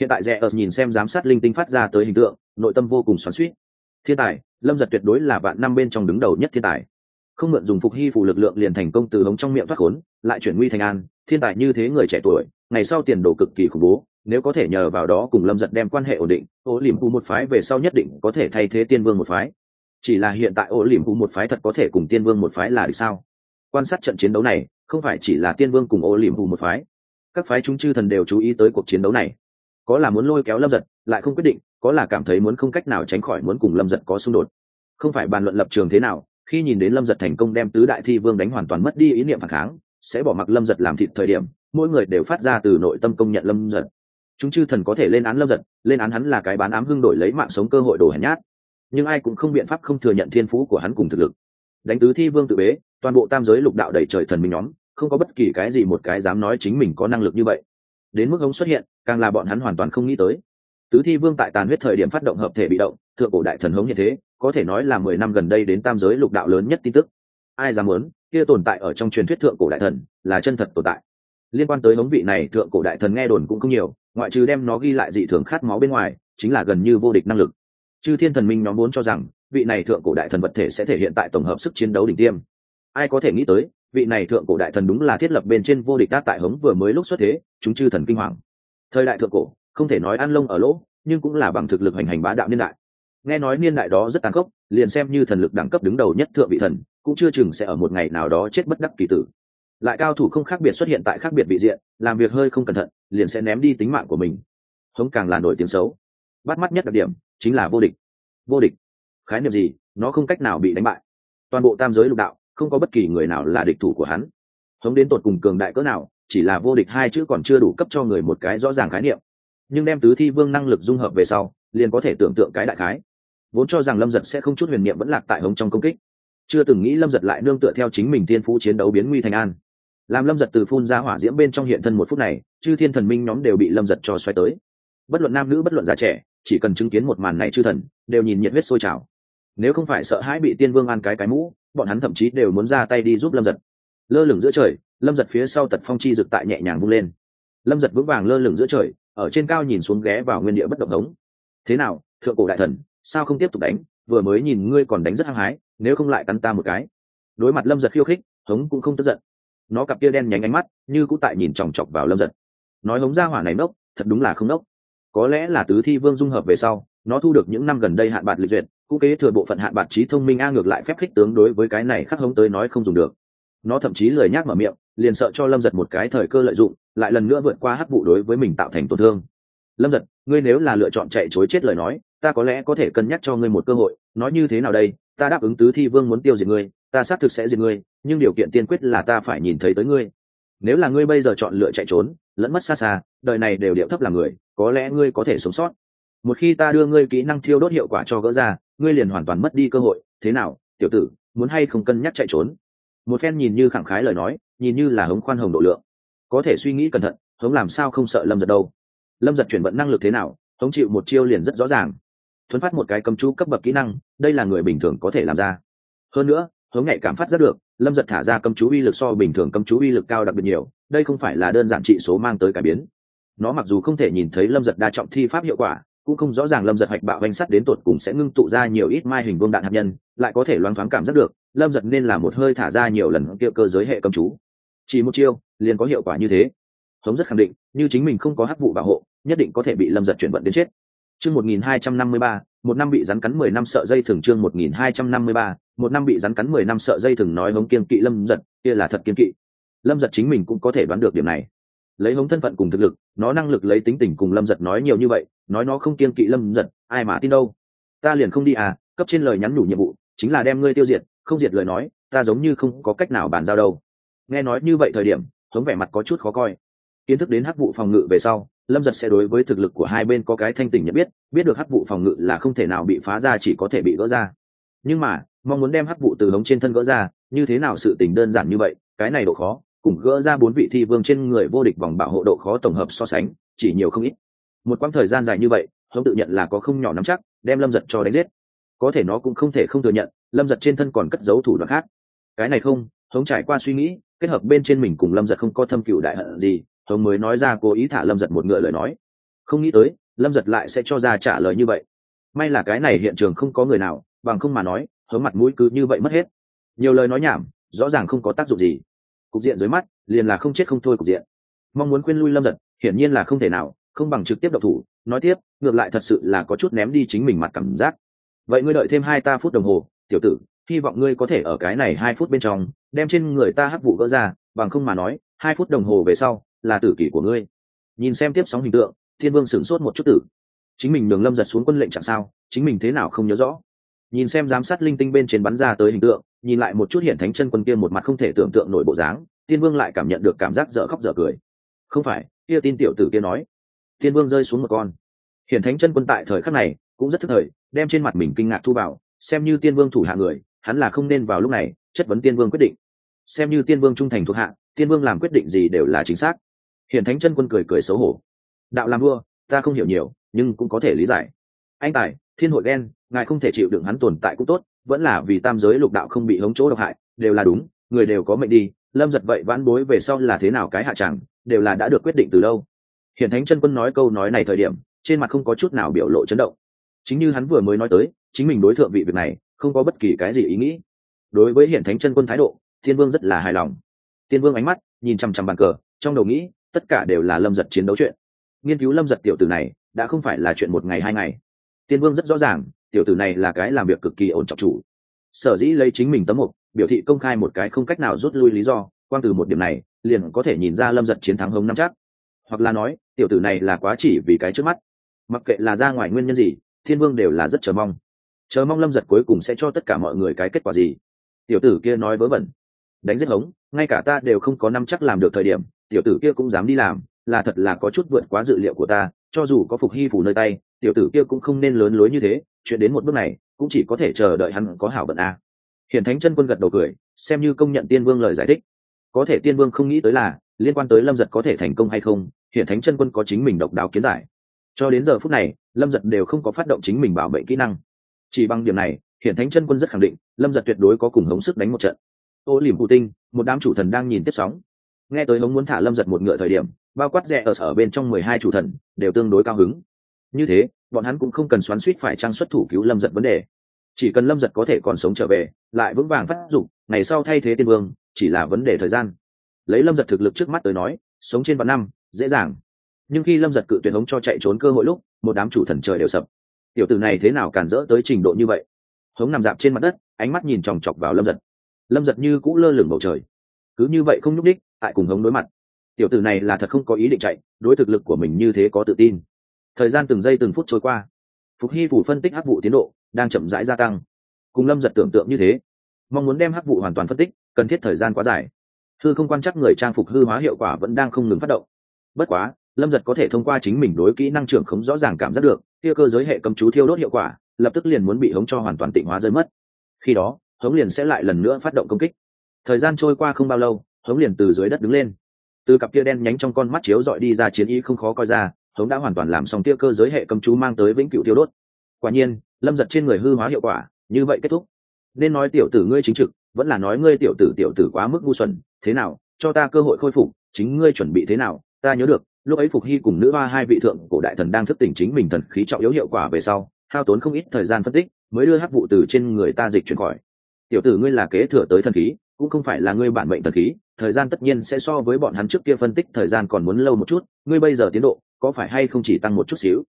hiện tại rẽ ớt nhìn xem giám sát linh tinh phát ra tới hình tượng, nội tâm vô cùng xoắn suýt thiên tài, lâm giật tuyệt đối là vạn năm bên trong đứng đầu nhất thiên tài. Không mượn dùng phục hy phủ lực lượng liền thành công từ hống trong miệng thoát khốn, lại chuyển nguy thành an, thiên tài như thế người trẻ tuổi, ngày sau tiền đồ cực kỳ khủng bố, nếu có thể nhờ vào đó cùng lâm giật đem quan hệ ổn định, ô liềm pu một phái về sau nhất định có thể thay thế tiên vương một phái. Chỉ là hiện tại ô liềm pu một phái thật có thể cùng tiên vương một phái là được sao? Quan sát trận chiến đấu này, không phải chỉ là tiên vương cùng ô liềm pu một phái. Các phái chúng chư thần đều chú ý tới cuộc chiến đấu này có là muốn lôi kéo lâm giật, lại không quyết định, có là cảm thấy muốn không cách nào tránh khỏi muốn cùng lâm giật có xung đột. Không phải bàn luận lập trường thế nào, khi nhìn đến lâm giật thành công đem tứ đại thi vương đánh hoàn toàn mất đi ý niệm phản kháng, sẽ bỏ mặc lâm giật làm thịt thời điểm, mỗi người đều phát ra từ nội tâm công nhận lâm giật. Chúng chư thần có thể lên án lâm giật, lên án hắn là cái bán ám hưng đổi lấy mạng sống cơ hội đồ hèn nhát. Nhưng ai cũng không biện pháp không thừa nhận thiên phú của hắn cùng thực lực. Đánh tứ thi vương tự bế, toàn bộ tam giới lục đạo đầy trời thần minh nhóm, không có bất kỳ cái gì một cái dám nói chính mình có năng lực như vậy đến mức ống xuất hiện, càng là bọn hắn hoàn toàn không nghĩ tới. Tứ thi vương tại tàn huyết thời điểm phát động hợp thể bị động, thượng cổ đại thần hống như thế, có thể nói là mười năm gần đây đến tam giới lục đạo lớn nhất tin tức. Ai dám muốn, kia tồn tại ở trong truyền thuyết thượng cổ đại thần, là chân thật tồn tại. Liên quan tới hống vị này, thượng cổ đại thần nghe đồn cũng không nhiều, ngoại trừ đem nó ghi lại dị thường khát máu bên ngoài, chính là gần như vô địch năng lực. Chư thiên thần minh nhóm muốn cho rằng, vị này thượng cổ đại thần vật thể sẽ thể hiện tại tổng hợp sức chiến đấu đỉnh tiêm. Ai có thể nghĩ tới vị này thượng cổ đại thần đúng là thiết lập bên trên vô địch đa tại hống vừa mới lúc xuất thế, chúng chư thần kinh hoàng. Thời đại thượng cổ, không thể nói ăn lông ở lỗ, nhưng cũng là bằng thực lực hành hành bá đạo niên đại. Nghe nói niên đại đó rất tàn khốc, liền xem như thần lực đẳng cấp đứng đầu nhất thượng vị thần, cũng chưa chừng sẽ ở một ngày nào đó chết bất đắc kỳ tử. Lại cao thủ không khác biệt xuất hiện tại khác biệt vị diện, làm việc hơi không cẩn thận, liền sẽ ném đi tính mạng của mình. Hống càng là nổi tiếng xấu. Bắt mắt nhất đặc điểm, chính là vô địch. Vô địch. Khái niệm gì? Nó không cách nào bị đánh bại. Toàn bộ tam giới lục đạo không có bất kỳ người nào là địch thủ của hắn. Hống đến tột cùng cường đại cỡ nào, chỉ là vô địch hai chữ còn chưa đủ cấp cho người một cái rõ ràng khái niệm. Nhưng đem tứ thi vương năng lực dung hợp về sau, liền có thể tưởng tượng cái đại khái. Vốn cho rằng lâm giật sẽ không chút huyền niệm vẫn lạc tại hống trong công kích. Chưa từng nghĩ lâm giật lại nương tựa theo chính mình tiên phú chiến đấu biến nguy thành an. Làm lâm giật từ phun ra hỏa diễm bên trong hiện thân một phút này, chư thiên thần minh nhóm đều bị lâm giật cho xoay tới. Bất luận nam nữ, bất luận già trẻ, chỉ cần chứng kiến một màn này chư thần, đều nhìn nhiệt huyết sôi trào. Nếu không phải sợ hãi bị tiên vương ăn cái cái mũ bọn hắn thậm chí đều muốn ra tay đi giúp lâm giật. Lơ lửng giữa trời, lâm giật phía sau tật phong chi rực tại nhẹ nhàng vung lên. Lâm giật vững vàng lơ lửng giữa trời, ở trên cao nhìn xuống ghé vào nguyên địa bất động hống thế nào, thượng cổ đại thần, sao không tiếp tục đánh? Vừa mới nhìn ngươi còn đánh rất hăng hái, nếu không lại cắn ta một cái. Đối mặt lâm giật khiêu khích, hống cũng không tức giận. Nó cặp kia đen nhánh ánh mắt, như cũng tại nhìn chòng chọc vào lâm giật. Nói hống ra hỏa này nốc, thật đúng là không nốc. Có lẽ là tứ thi vương dung hợp về sau nó thu được những năm gần đây hạn bạc lịch duyệt, cũng kế thừa bộ phận hạn bạc trí thông minh a ngược lại phép khích tướng đối với cái này khắc hống tới nói không dùng được. Nó thậm chí lời nhác mở miệng, liền sợ cho lâm giật một cái thời cơ lợi dụng, lại lần nữa vượt qua hắc vụ đối với mình tạo thành tổn thương. Lâm giật ngươi nếu là lựa chọn chạy chối chết lời nói, ta có lẽ có thể cân nhắc cho ngươi một cơ hội, nói như thế nào đây, ta đáp ứng tứ thi vương muốn tiêu diệt ngươi, ta xác thực sẽ diệt ngươi, nhưng điều kiện tiên quyết là ta phải nhìn thấy tới ngươi. Nếu là ngươi bây giờ chọn lựa chạy trốn, lẫn mất xa xa, đời này đều điệu thấp là người, có lẽ ngươi có thể sống sót một khi ta đưa ngươi kỹ năng thiêu đốt hiệu quả cho gỡ ra, ngươi liền hoàn toàn mất đi cơ hội. Thế nào, tiểu tử, muốn hay không cân nhắc chạy trốn? Một phen nhìn như khẳng khái lời nói, nhìn như là hống khoan hồng độ lượng. Có thể suy nghĩ cẩn thận, hống làm sao không sợ lâm giật đâu? Lâm giật chuyển vận năng lực thế nào, hống chịu một chiêu liền rất rõ ràng. Thuấn phát một cái cầm chú cấp bậc kỹ năng, đây là người bình thường có thể làm ra. Hơn nữa, hống nhạy cảm phát rất được, lâm giật thả ra cầm chú uy lực so bình thường cầm chú uy lực cao đặc biệt nhiều, đây không phải là đơn giản trị số mang tới cải biến. Nó mặc dù không thể nhìn thấy lâm giật đa trọng thi pháp hiệu quả cũng không rõ ràng lâm giật hoạch bạo vanh sắt đến tột cùng sẽ ngưng tụ ra nhiều ít mai hình vương đạn hạt nhân, lại có thể loáng thoáng cảm giác được, lâm giật nên là một hơi thả ra nhiều lần kia cơ giới hệ cầm chú. Chỉ một chiêu, liền có hiệu quả như thế. Hống rất khẳng định, như chính mình không có hắc vụ bảo hộ, nhất định có thể bị lâm giật chuyển vận đến chết. Chương một nghìn hai trăm năm mươi ba, một năm bị rắn cắn mười năm sợ dây thường chương một nghìn hai trăm năm mươi ba, một năm bị rắn cắn mười năm sợ dây thường nói hống kiên kỵ lâm giật, kia là thật kiên kỵ. Lâm giật chính mình cũng có thể đoán được điểm này lấy hống thân phận cùng thực lực, nó năng lực lấy tính tình cùng lâm giật nói nhiều như vậy, nói nó không kiên kỵ lâm giật, ai mà tin đâu? Ta liền không đi à cấp trên lời nhắn nhủ nhiệm vụ, chính là đem ngươi tiêu diệt, không diệt lời nói, ta giống như không có cách nào bàn giao đâu. Nghe nói như vậy thời điểm, hống vẻ mặt có chút khó coi. Kiến thức đến hắc vụ phòng ngự về sau, lâm giật sẽ đối với thực lực của hai bên có cái thanh tỉnh nhận biết biết được hắc vụ phòng ngự là không thể nào bị phá ra chỉ có thể bị gỡ ra. Nhưng mà, mong muốn đem hắc vụ từ hống trên thân gỡ ra, như thế nào sự tình đơn giản như vậy, cái này độ khó cùng gỡ ra bốn vị thi vương trên người vô địch vòng bảo hộ độ khó tổng hợp so sánh, chỉ nhiều không ít. Một quãng thời gian dài như vậy, hống tự nhận là có không nhỏ nắm chắc, đem lâm giật cho đánh giết. Có thể nó cũng không thể không thừa nhận, lâm giật trên thân còn cất giấu thủ đoạn khác. Cái này không, hống trải qua suy nghĩ, kết hợp bên trên mình cùng lâm giật không có thâm cựu đại hận gì, hống mới nói ra cố ý thả lâm giật một ngựa lời nói. Không nghĩ tới, lâm giật lại sẽ cho ra trả lời như vậy. May là cái này hiện trường không có người nào, bằng không mà nói, hống mặt mũi cứ như vậy mất hết. Nhiều lời nói nhảm, rõ ràng không có tác dụng gì cục diện dưới mắt, liền là không chết không thôi cục diện. Mong muốn khuyên lui lâm giật, hiển nhiên là không thể nào, không bằng trực tiếp độc thủ, nói tiếp, ngược lại thật sự là có chút ném đi chính mình mặt cảm giác. Vậy ngươi đợi thêm hai ta phút đồng hồ, tiểu tử, hy vọng ngươi có thể ở cái này hai phút bên trong, đem trên người ta hắc vụ gỡ ra, bằng không mà nói, hai phút đồng hồ về sau, là tử kỷ của ngươi. Nhìn xem tiếp sóng hình tượng, thiên vương sửng sốt một chút tử. Chính mình đường lâm giật xuống quân lệnh chẳng sao, chính mình thế nào không nhớ rõ. Nhìn xem giám sát linh tinh bên trên bắn ra tới hình tượng nhìn lại một chút hiện thánh chân quân kia một mặt không thể tưởng tượng nổi bộ dáng, tiên vương lại cảm nhận được cảm giác dở khóc dở cười. Không phải, kia tin tiểu tử kia nói. Tiên vương rơi xuống một con. Hiện thánh chân quân tại thời khắc này cũng rất thức thời, đem trên mặt mình kinh ngạc thu vào, xem như tiên vương thủ hạ người, hắn là không nên vào lúc này, chất vấn tiên vương quyết định. Xem như tiên vương trung thành thuộc hạ, tiên vương làm quyết định gì đều là chính xác. Hiện thánh chân quân cười cười xấu hổ. Đạo làm vua, ta không hiểu nhiều, nhưng cũng có thể lý giải. Anh tài, thiên hội ghen, ngài không thể chịu đựng hắn tồn tại cũng tốt vẫn là vì tam giới lục đạo không bị hống chỗ độc hại, đều là đúng, người đều có mệnh đi, lâm giật vậy vãn bối về sau là thế nào cái hạ chẳng, đều là đã được quyết định từ lâu. Hiện thánh chân quân nói câu nói này thời điểm, trên mặt không có chút nào biểu lộ chấn động. Chính như hắn vừa mới nói tới, chính mình đối thượng vị việc này, không có bất kỳ cái gì ý nghĩ. Đối với hiện thánh chân quân thái độ, thiên vương rất là hài lòng. Tiên vương ánh mắt, nhìn chằm chằm bàn cờ, trong đầu nghĩ, tất cả đều là lâm giật chiến đấu chuyện. Nghiên cứu lâm giật tiểu tử này, đã không phải là chuyện một ngày hai ngày. Tiên vương rất rõ ràng tiểu tử này là cái làm việc cực kỳ ổn trọng chủ. Sở dĩ lấy chính mình tấm mục, biểu thị công khai một cái không cách nào rút lui lý do quan từ một điểm này, liền có thể nhìn ra lâm giật chiến thắng hống năm chắc. Hoặc là nói, tiểu tử này là quá chỉ vì cái trước mắt. Mặc kệ là ra ngoài nguyên nhân gì, thiên vương đều là rất chờ mong. Chờ mong lâm giật cuối cùng sẽ cho tất cả mọi người cái kết quả gì? Tiểu tử kia nói vớ vẩn. Đánh giết hống, ngay cả ta đều không có năm chắc làm được thời điểm, tiểu tử kia cũng dám đi làm, là thật là có chút vượt quá dự liệu của ta, cho dù có phục hy phủ nơi tay tiểu tử kia cũng không nên lớn lối như thế, chuyện đến một bước này, cũng chỉ có thể chờ đợi hắn có hảo vận a. À. hiển thánh chân quân gật đầu cười, xem như công nhận tiên vương lời giải thích. Có thể tiên vương không nghĩ tới là, liên quan tới lâm giật có thể thành công hay không hiển thánh chân quân có chính mình độc đáo kiến giải. Cho đến giờ phút này, lâm giật đều không có phát động chính mình bảo vệ kỹ năng. Chỉ bằng điểm này hiển thánh chân quân rất khẳng định, lâm giật tuyệt đối có cùng hống sức đánh một trận. Ô liềm cụ tinh, một đám chủ thần đang nhìn tiếp sóng. Nghe tới hống muốn thả lâm giật một ngựa thời điểm, bao quát rẽ ở sở bên trong mười hai chủ thần, đều tương đối cao hứng như thế, bọn hắn cũng không cần xoắn suýt phải trang xuất thủ cứu lâm giật vấn đề. Chỉ cần lâm giật có thể còn sống trở về, lại vững vàng phát dụng ngày sau thay thế tiên vương, chỉ là vấn đề thời gian. Lấy lâm giật thực lực trước mắt tới nói, sống trên vạn năm, dễ dàng. Nhưng khi lâm giật cự tuyển ống cho chạy trốn cơ hội lúc, một đám chủ thần trời đều sập. Tiểu tử này thế nào cản rỡ tới trình độ như vậy? Hống nằm dạp trên mặt đất, ánh mắt nhìn chòng chọc vào lâm giật. Lâm giật như cũ lơ lửng bầu trời. Cứ như vậy không nhúc đích tại cùng hống đối mặt. Tiểu tử này là thật không có ý định chạy, đối thực lực của mình như thế có tự tin thời gian từng giây từng phút trôi qua. Phục hy phủ phân tích hắc vụ tiến độ đang chậm rãi gia tăng. Cùng lâm giật tưởng tượng như thế, mong muốn đem hắc vụ hoàn toàn phân tích, cần thiết thời gian quá dài. Thư không quan chắc người trang phục hư hóa hiệu quả vẫn đang không ngừng phát động. Bất quá, lâm giật có thể thông qua chính mình đối kỹ năng trưởng khống rõ ràng cảm giác được, kia cơ giới hệ cầm chú thiêu đốt hiệu quả, lập tức liền muốn bị hống cho hoàn toàn tịnh hóa rơi mất. Khi đó, hống liền sẽ lại lần nữa phát động công kích. Thời gian trôi qua không bao lâu, hống liền từ dưới đất đứng lên. Từ cặp kia đen nhánh trong con mắt chiếu dọi đi ra chiến ý không khó coi ra hống đã hoàn toàn làm xong tiêu cơ giới hệ cầm chú mang tới vĩnh cửu tiêu đốt. Quả nhiên, lâm giật trên người hư hóa hiệu quả, như vậy kết thúc. Nên nói tiểu tử ngươi chính trực, vẫn là nói ngươi tiểu tử tiểu tử quá mức ngu xuẩn, thế nào, cho ta cơ hội khôi phục, chính ngươi chuẩn bị thế nào, ta nhớ được, lúc ấy phục hy cùng nữ hoa hai vị thượng cổ đại thần đang thức tỉnh chính mình thần khí trọng yếu hiệu quả về sau, hao tốn không ít thời gian phân tích, mới đưa hắc vụ từ trên người ta dịch chuyển khỏi. Tiểu tử ngươi là kế thừa tới thần khí, cũng không phải là ngươi bản mệnh thần khí, thời gian tất nhiên sẽ so với bọn hắn trước kia phân tích thời gian còn muốn lâu một chút, ngươi bây giờ tiến độ có phải hay không chỉ tăng một chút xíu?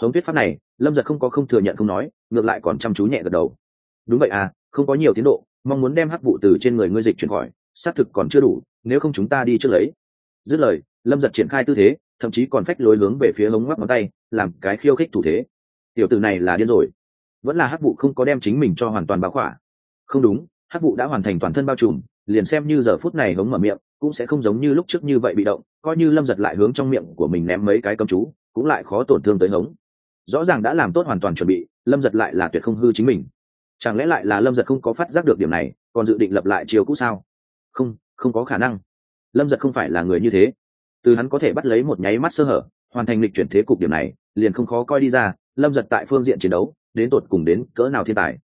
Hống tuyết pháp này, lâm giật không có không thừa nhận không nói, ngược lại còn chăm chú nhẹ gật đầu. Đúng vậy à không có nhiều tiến độ, mong muốn đem hắc vụ từ trên người ngươi dịch chuyển khỏi, xác thực còn chưa đủ, nếu không chúng ta đi trước lấy. Dứt lời, lâm giật triển khai tư thế, thậm chí còn phách lối hướng về phía hống ngoắc ngón tay, làm cái khiêu khích thủ thế. Tiểu tử này là điên rồi. Vẫn là hắc vụ không có đem chính mình cho hoàn toàn báo khỏa. Không đúng, hắc vụ đã hoàn thành toàn thân bao trùm, liền xem như giờ phút này hống mở miệng, cũng sẽ không giống như lúc trước như vậy bị động coi như lâm giật lại hướng trong miệng của mình ném mấy cái cầm chú, cũng lại khó tổn thương tới hống. Rõ ràng đã làm tốt hoàn toàn chuẩn bị, lâm giật lại là tuyệt không hư chính mình. Chẳng lẽ lại là lâm giật không có phát giác được điểm này, còn dự định lập lại chiều cũ sao? Không không có khả năng. Lâm giật không phải là người như thế. Từ hắn có thể bắt lấy một nháy mắt sơ hở, hoàn thành lịch chuyển thế cục điểm này, liền không khó coi đi ra, lâm giật tại phương diện chiến đấu, đến tột cùng đến cỡ nào thiên tài.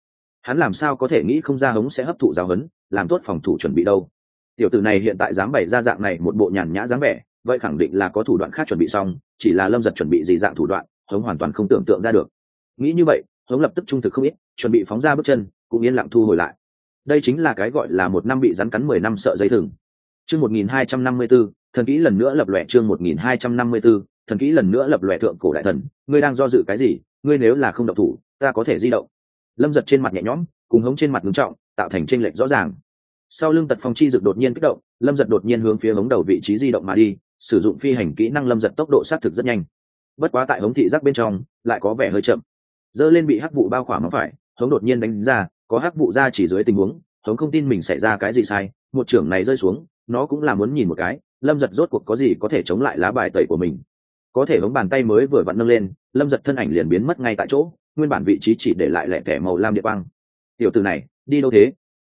Hắn làm sao có thể nghĩ không ra hống sẽ hấp thụ giáo huấn, làm tốt phòng thủ chuẩn bị đâu. Tiểu tử này hiện tại dám bày ra dạng này một bộ nhàn nhã dáng vẻ vậy khẳng định là có thủ đoạn khác chuẩn bị xong, chỉ là lâm giật chuẩn bị gì dạng thủ đoạn, hống hoàn toàn không tưởng tượng ra được. Nghĩ như vậy, hống lập tức trung thực không ít, chuẩn bị phóng ra bước chân, cũng yên lặng thu hồi lại. Đây chính là cái gọi là một năm bị rắn cắn mười năm sợ dây thừng. Chương một nghìn hai trăm năm mươi b ố thần kỹ lần nữa lập lòe chương một nghìn hai trăm năm mươi b ố thần kỹ lần nữa lập lòe thượng cổ đại thần, ngươi đang do dự cái gì, ngươi nếu là không độc thủ, ta có thể di động. Lâm giật trên mặt nhẹ nhõm, cùng hống trên mặt ngưng trọng, tạo thành tranh lệch rõ ràng. Sau lưng tật phong chi dực đột nhiên kích động, lâm giật đột nhiên hướng phía hống đầu vị trí di động mà đi sử dụng phi hành kỹ năng lâm giật tốc độ xác thực rất nhanh. Bất quá tại hống thị giác bên trong, lại có vẻ hơi chậm. Dơ lên bị hắc vụ bao khỏa mắc phải, hống đột nhiên đánh ra, có hắc vụ ra chỉ dưới tình huống, hống không tin mình xảy ra cái gì sai, một trưởng này rơi xuống, nó cũng là muốn nhìn một cái, lâm giật rốt cuộc có gì có thể chống lại lá bài tẩy của mình. Có thể hống bàn tay mới vừa vặn nâng lên, lâm giật thân ảnh liền biến mất ngay tại chỗ, nguyên bản vị trí chỉ để lại lẻ kẻ màu lam địa băng tiểu từ này, đi đâu thế?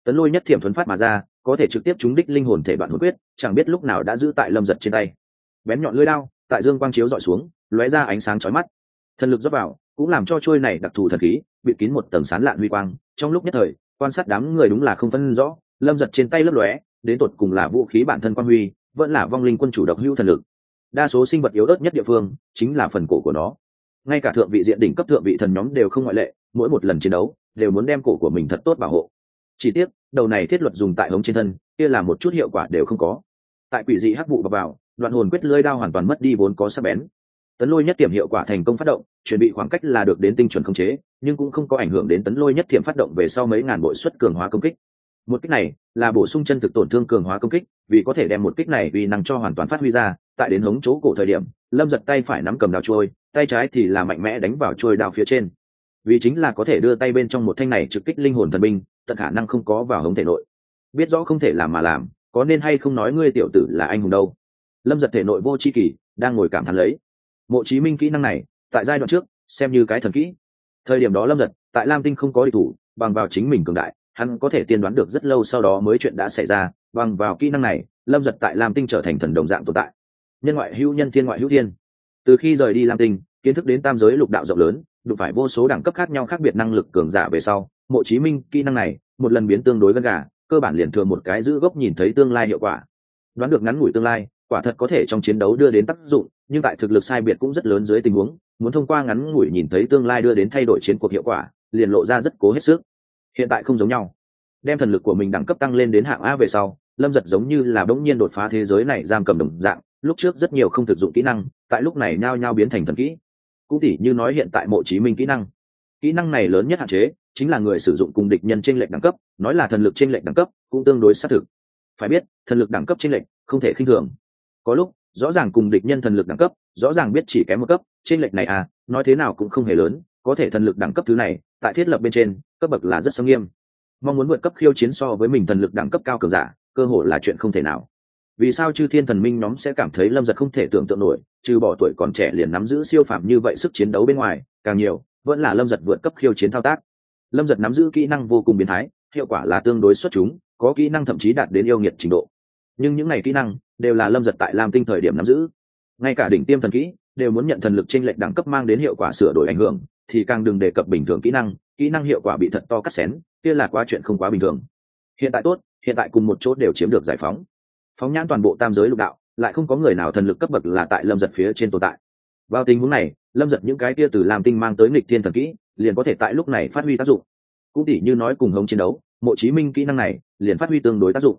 Tấn lôi nhất thiểm thuấn phát mà ra có thể trực tiếp trúng đích linh hồn thể đoạn hồn quyết, chẳng biết lúc nào đã giữ tại lâm giật trên tay. Bén nhọn lưỡi đao, tại dương quang chiếu dọi xuống, lóe ra ánh sáng chói mắt. Thần lực dốc vào, cũng làm cho trôi này đặc thù thần khí bị kín một tầng sán lạn huy quang. Trong lúc nhất thời, quan sát đám người đúng là không phân rõ, lâm giật trên tay lấp lóe, đến tột cùng là vũ khí bản thân quan huy, vẫn là vong linh quân chủ độc hữu thần lực. Đa số sinh vật yếu ớt nhất địa phương, chính là phần cổ của nó. Ngay cả thượng vị diện đỉnh cấp thượng vị thần nhóm đều không ngoại lệ, mỗi một lần chiến đấu, đều muốn đem cổ của mình thật tốt bảo hộ chỉ tiếc, đầu này thiết luật dùng tại hống trên thân, kia là một chút hiệu quả đều không có. Tại quỷ dị hắc vụ bập vào, đoạn hồn quyết lơi đao hoàn toàn mất đi vốn có sắc bén. Tấn lôi nhất tiềm hiệu quả thành công phát động, chuẩn bị khoảng cách là được đến tinh chuẩn khống chế, nhưng cũng không có ảnh hưởng đến tấn lôi nhất tiềm phát động về sau mấy ngàn bội suất cường hóa công kích. Một kích này là bổ sung chân thực tổn thương cường hóa công kích, vì có thể đem một kích này vì năng cho hoàn toàn phát huy ra, tại đến hống chỗ cổ thời điểm, lâm giật tay phải nắm cầm đào trôi, tay trái thì là mạnh mẽ đánh vào trôi đào phía trên. Vì chính là có thể đưa tay bên trong một thanh này trực kích linh hồn thần binh tận khả năng không có vào hống thể nội. Biết rõ không thể làm mà làm, có nên hay không nói ngươi tiểu tử là anh hùng đâu? Lâm giật thể nội vô c h i kỳ đang ngồi cảm thán lấy. Mộ chí minh kỹ năng này, tại giai đoạn trước, xem như cái thần kỹ. Thời điểm đó lâm giật, tại lam tinh không có địch thủ, bằng vào chính mình cường đại, hắn có thể tiên đoán được rất lâu sau đó mới chuyện đã xảy ra, bằng vào kỹ năng này, lâm giật tại lam tinh trở thành thần đồng dạng tồn tại. Nhân ngoại hữu nhân, thiên ngoại hữu thiên. Từ khi rời đi lam tinh, kiến thức đến tam giới lục đạo rộng lớn đụng phải vô số đẳng cấp khác nhau khác biệt năng lực cường giả về sau, mộ chí minh, kỹ năng này, một lần biến tương đối gần gà, cơ bản liền thường một cái giữ gốc nhìn thấy tương lai hiệu quả. Đoán được ngắn ngủi tương lai, quả thật có thể trong chiến đấu đưa đến tác dụng, nhưng tại thực lực sai biệt cũng rất lớn dưới tình huống, muốn thông qua ngắn ngủi nhìn thấy tương lai đưa đến thay đổi chiến cuộc hiệu quả, liền lộ ra rất cố hết sức. Hiện tại không giống nhau. Đem thần lực của mình đẳng cấp tăng lên đến hạng a về sau, lâm giật giống như là bỗng nhiên đột phá thế giới này giam cầm đồng dạng, lúc trước rất nhiều không thực dụng kỹ năng, tại lúc này nhao nhao biến thành thần kỹ cũng tỉ như nói hiện tại mộ chí minh kỹ năng. Kỹ năng này lớn nhất hạn chế chính là người sử dụng cùng địch nhân trên lệnh đẳng cấp, nói là thần lực trên lệnh đẳng cấp cũng tương đối xác thực. Phải biết, thần lực đẳng cấp trên lệnh không thể khinh thường. Có lúc, rõ ràng cùng địch nhân thần lực đẳng cấp, rõ ràng biết chỉ kém một cấp trên lệnh này à nói thế nào cũng không hề lớn, có thể thần lực đẳng cấp thứ này, tại thiết lập bên trên, cấp bậc là rất sâm nghiêm. Mong muốn vượt cấp khiêu chiến so với mình thần lực đẳng cấp cao cường giả, cơ hội là chuyện không thể nào. Vì sao chư thiên thần minh nhóm sẽ cảm thấy lâm giật không thể tưởng tượng nổi? Trừ bỏ tuổi còn trẻ liền nắm giữ siêu phạm như vậy sức chiến đấu bên ngoài, càng nhiều, vẫn là lâm giật vượt cấp khiêu chiến thao tác. Lâm giật nắm giữ kỹ năng vô cùng biến thái, hiệu quả là tương đối xuất chúng, có kỹ năng thậm chí đạt đến yêu nghiệt trình độ. Nhưng những này kỹ năng đều là lâm giật tại lam tinh thời điểm nắm giữ. Ngay cả đỉnh tiêm thần kỹ đều muốn nhận thần lực t r ê n lệch đẳng cấp mang đến hiệu quả sửa đổi ảnh hưởng, thì càng đừng đề cập bình thường kỹ năng kỹ năng hiệu quả bị thật to cắt xén, kia là quá chuyện không quá bình thường. Hiện tại tốt, hiện tại cùng một chỗ đều chiếm được giải phóng. Phóng nhãn toàn bộ tam giới lục đạo lại không có người nào thần lực cấp bậc là tại lâm giật phía trên tồn tại. Vào tình huống này, lâm giật những cái kia từ lam tinh mang tới nghịch thiên thần kỹ, liền có thể tại lúc này phát huy tác dụng. Cũng tỉ như nói cùng hống chiến đấu, mộ chí minh kỹ năng này liền phát huy tương đối tác dụng.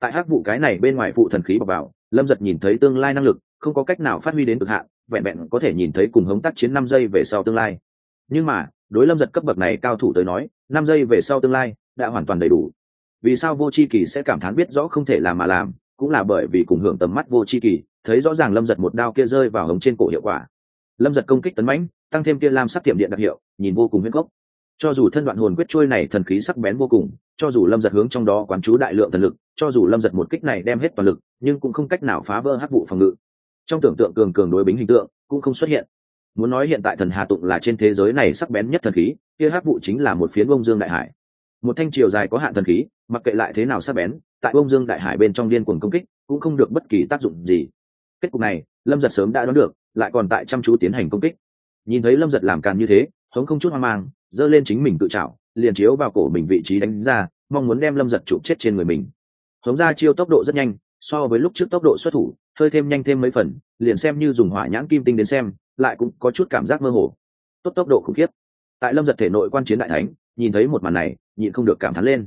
Tại hắc vụ cái này bên ngoài phụ thần khí bọc vào, lâm giật nhìn thấy tương lai năng lực, không có cách nào phát huy đến cực hạn, vẹn vẹn có thể nhìn thấy cùng hống tác chiến năm giây về sau tương lai. Nhưng mà, đối lâm giật cấp bậc này cao thủ tới nói, năm giây về sau tương lai đã hoàn toàn đầy đủ. Vì sao vô c h i kỳ sẽ cảm thán biết rõ không thể làm mà làm? Cũng là bởi vì cùng hưởng tầm mắt vô c h i kỳ thấy rõ ràng lâm giật một đao kia rơi vào hống trên cổ hiệu quả. Lâm giật công kích tấn mãnh, tăng thêm kia lam sắc tiệm điện đặc hiệu, nhìn vô cùng huyết gốc. Cho dù thân đoạn hồn quyết trôi này thần khí sắc bén vô cùng, cho dù lâm giật hướng trong đó quán chú đại lượng thần lực, cho dù lâm giật một kích này đem hết toàn lực, nhưng cũng không cách nào phá vỡ hát vụ phòng ngự. Trong tưởng tượng cường cường đối bính hình tượng, cũng không xuất hiện. Muốn nói hiện tại thần hà tụng là trên thế giới này sắc bén nhất thần khí, kia hát vụ chính là một phiến bông dương đại hải. Một thanh triều dài có hạn thần khí, mặc kệ lại thế nào sắc bén tại bông dương đại hải bên trong điên cuồng công kích, cũng không được bất kỳ tác dụng gì. Kết cục này, lâm giật sớm đã đoán được, lại còn tại chăm chú tiến hành công kích. Nhìn thấy lâm giật làm càn như thế, hống không chút hoang mang, giơ lên chính mình tự trảo, liền chiếu vào cổ mình vị trí đánh ra, mong muốn đem lâm giật chụp chết trên người mình. Hống ra chiêu tốc độ rất nhanh, so với lúc trước tốc độ xuất thủ, hơi thêm nhanh thêm mấy phần, liền xem như dùng hỏa nhãn kim tinh đến xem, lại cũng có chút cảm giác mơ hồ. Tốt tốc độ khủng khiếp. Tại lâm giật thể nội quan chiến đại thánh, nhìn thấy một màn này, nhịn không được cảm thán lên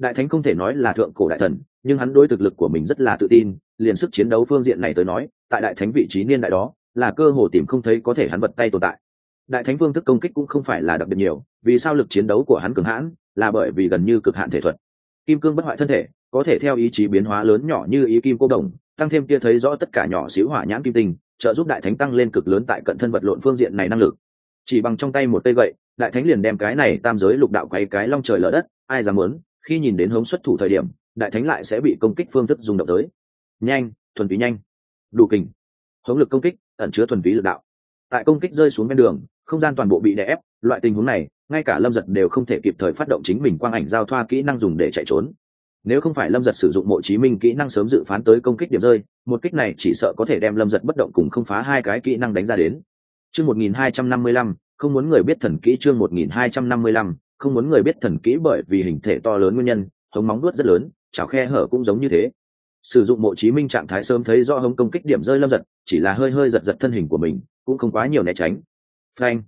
đại thánh không thể nói là thượng cổ đại thần, nhưng hắn đối thực lực của mình rất là tự tin, liền sức chiến đấu phương diện này tới nói, tại đại thánh vị trí niên đại đó, là cơ hồ tìm không thấy có thể hắn vật tay tồn tại. Đại thánh phương thức công kích cũng không phải là đặc biệt nhiều, vì sao lực chiến đấu của hắn cường hãn, là bởi vì gần như cực hạn thể thuật. Kim cương bất hoại thân thể, có thể theo ý chí biến hóa lớn nhỏ như ý kim cô đồng, tăng thêm kia thấy rõ tất cả nhỏ xíu hỏa nhãn kim tinh, trợ giúp đại thánh tăng lên cực lớn tại cận thân vật lộn phương diện này năng lực. Chỉ bằng trong tay một tay gậy, đại thánh liền đem cái này tam giới lục đạo quay cái long trời lở đất, ai dám muốn? Khi nhìn đến hống xuất thủ thời điểm, đại thánh lại sẽ bị công kích phương thức dùng động tới. Nhanh, thuần túy nhanh. Đủ kình. Hống lực công kích, ẩn chứa thuần túy lực đạo. Tại công kích rơi xuống bên đường, không gian toàn bộ bị đè ép, loại tình huống này, ngay cả lâm giật đều không thể kịp thời phát động chính mình quang ảnh giao thoa kỹ năng dùng để chạy trốn. Nếu không phải lâm giật sử dụng mộ chí minh kỹ năng sớm dự phán tới công kích điểm rơi, một kích này chỉ sợ có thể đem lâm giật bất động cùng không phá hai cái kỹ năng đánh ra đến. Chương một nghìn hai trăm năm mươi lăm, không muốn người biết thần kỹ chương một nghìn hai trăm năm mươi lăm không muốn người biết thần kỹ bởi vì hình thể to lớn nguyên nhân, hống móng nuốt rất lớn, chảo khe hở cũng giống như thế. Sử dụng mộ chí minh trạng thái sớm thấy do hống công kích điểm rơi lâm giật, chỉ là hơi hơi giật giật thân hình của mình, cũng không quá nhiều né tránh. Phanh.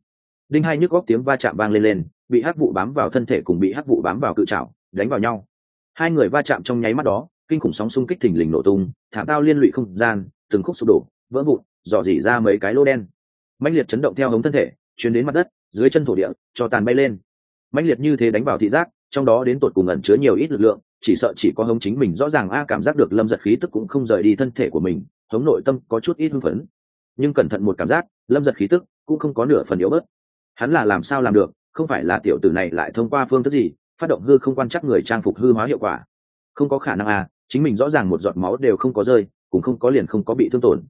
Đinh hai nhức góc tiếng va chạm vang lên lên, bị hắc vụ bám vào thân thể cùng bị hắc vụ bám vào cự trảo đánh vào nhau. Hai người va chạm trong nháy mắt đó, kinh khủng sóng xung kích thình lình nổ tung, thảm tao liên lụy không gian, từng khúc sụp đổ, vỡ vụn, dò dỉ ra mấy cái lô đen. Mãnh liệt chấn động theo hống thân thể, chuyến đến mặt đất, dưới chân thổ địa, cho tàn bay lên mạnh liệt như thế đánh vào thị giác, trong đó đến tột cùng ẩn chứa nhiều ít lực lượng, chỉ sợ chỉ có hống chính mình rõ ràng a cảm giác được lâm giật khí tức cũng không rời đi thân thể của mình, hống nội tâm có chút ít hưng phấn. Nhưng cẩn thận một cảm giác, lâm giật khí tức cũng không có nửa phần yếu bớt. Hắn là làm sao làm được, không phải là tiểu tử này lại thông qua phương thức gì, phát động hư không quan chắc người trang phục hư hóa hiệu quả. Không có khả năng à chính mình rõ ràng một giọt máu đều không có rơi, cũng không có liền không có bị thương tổn.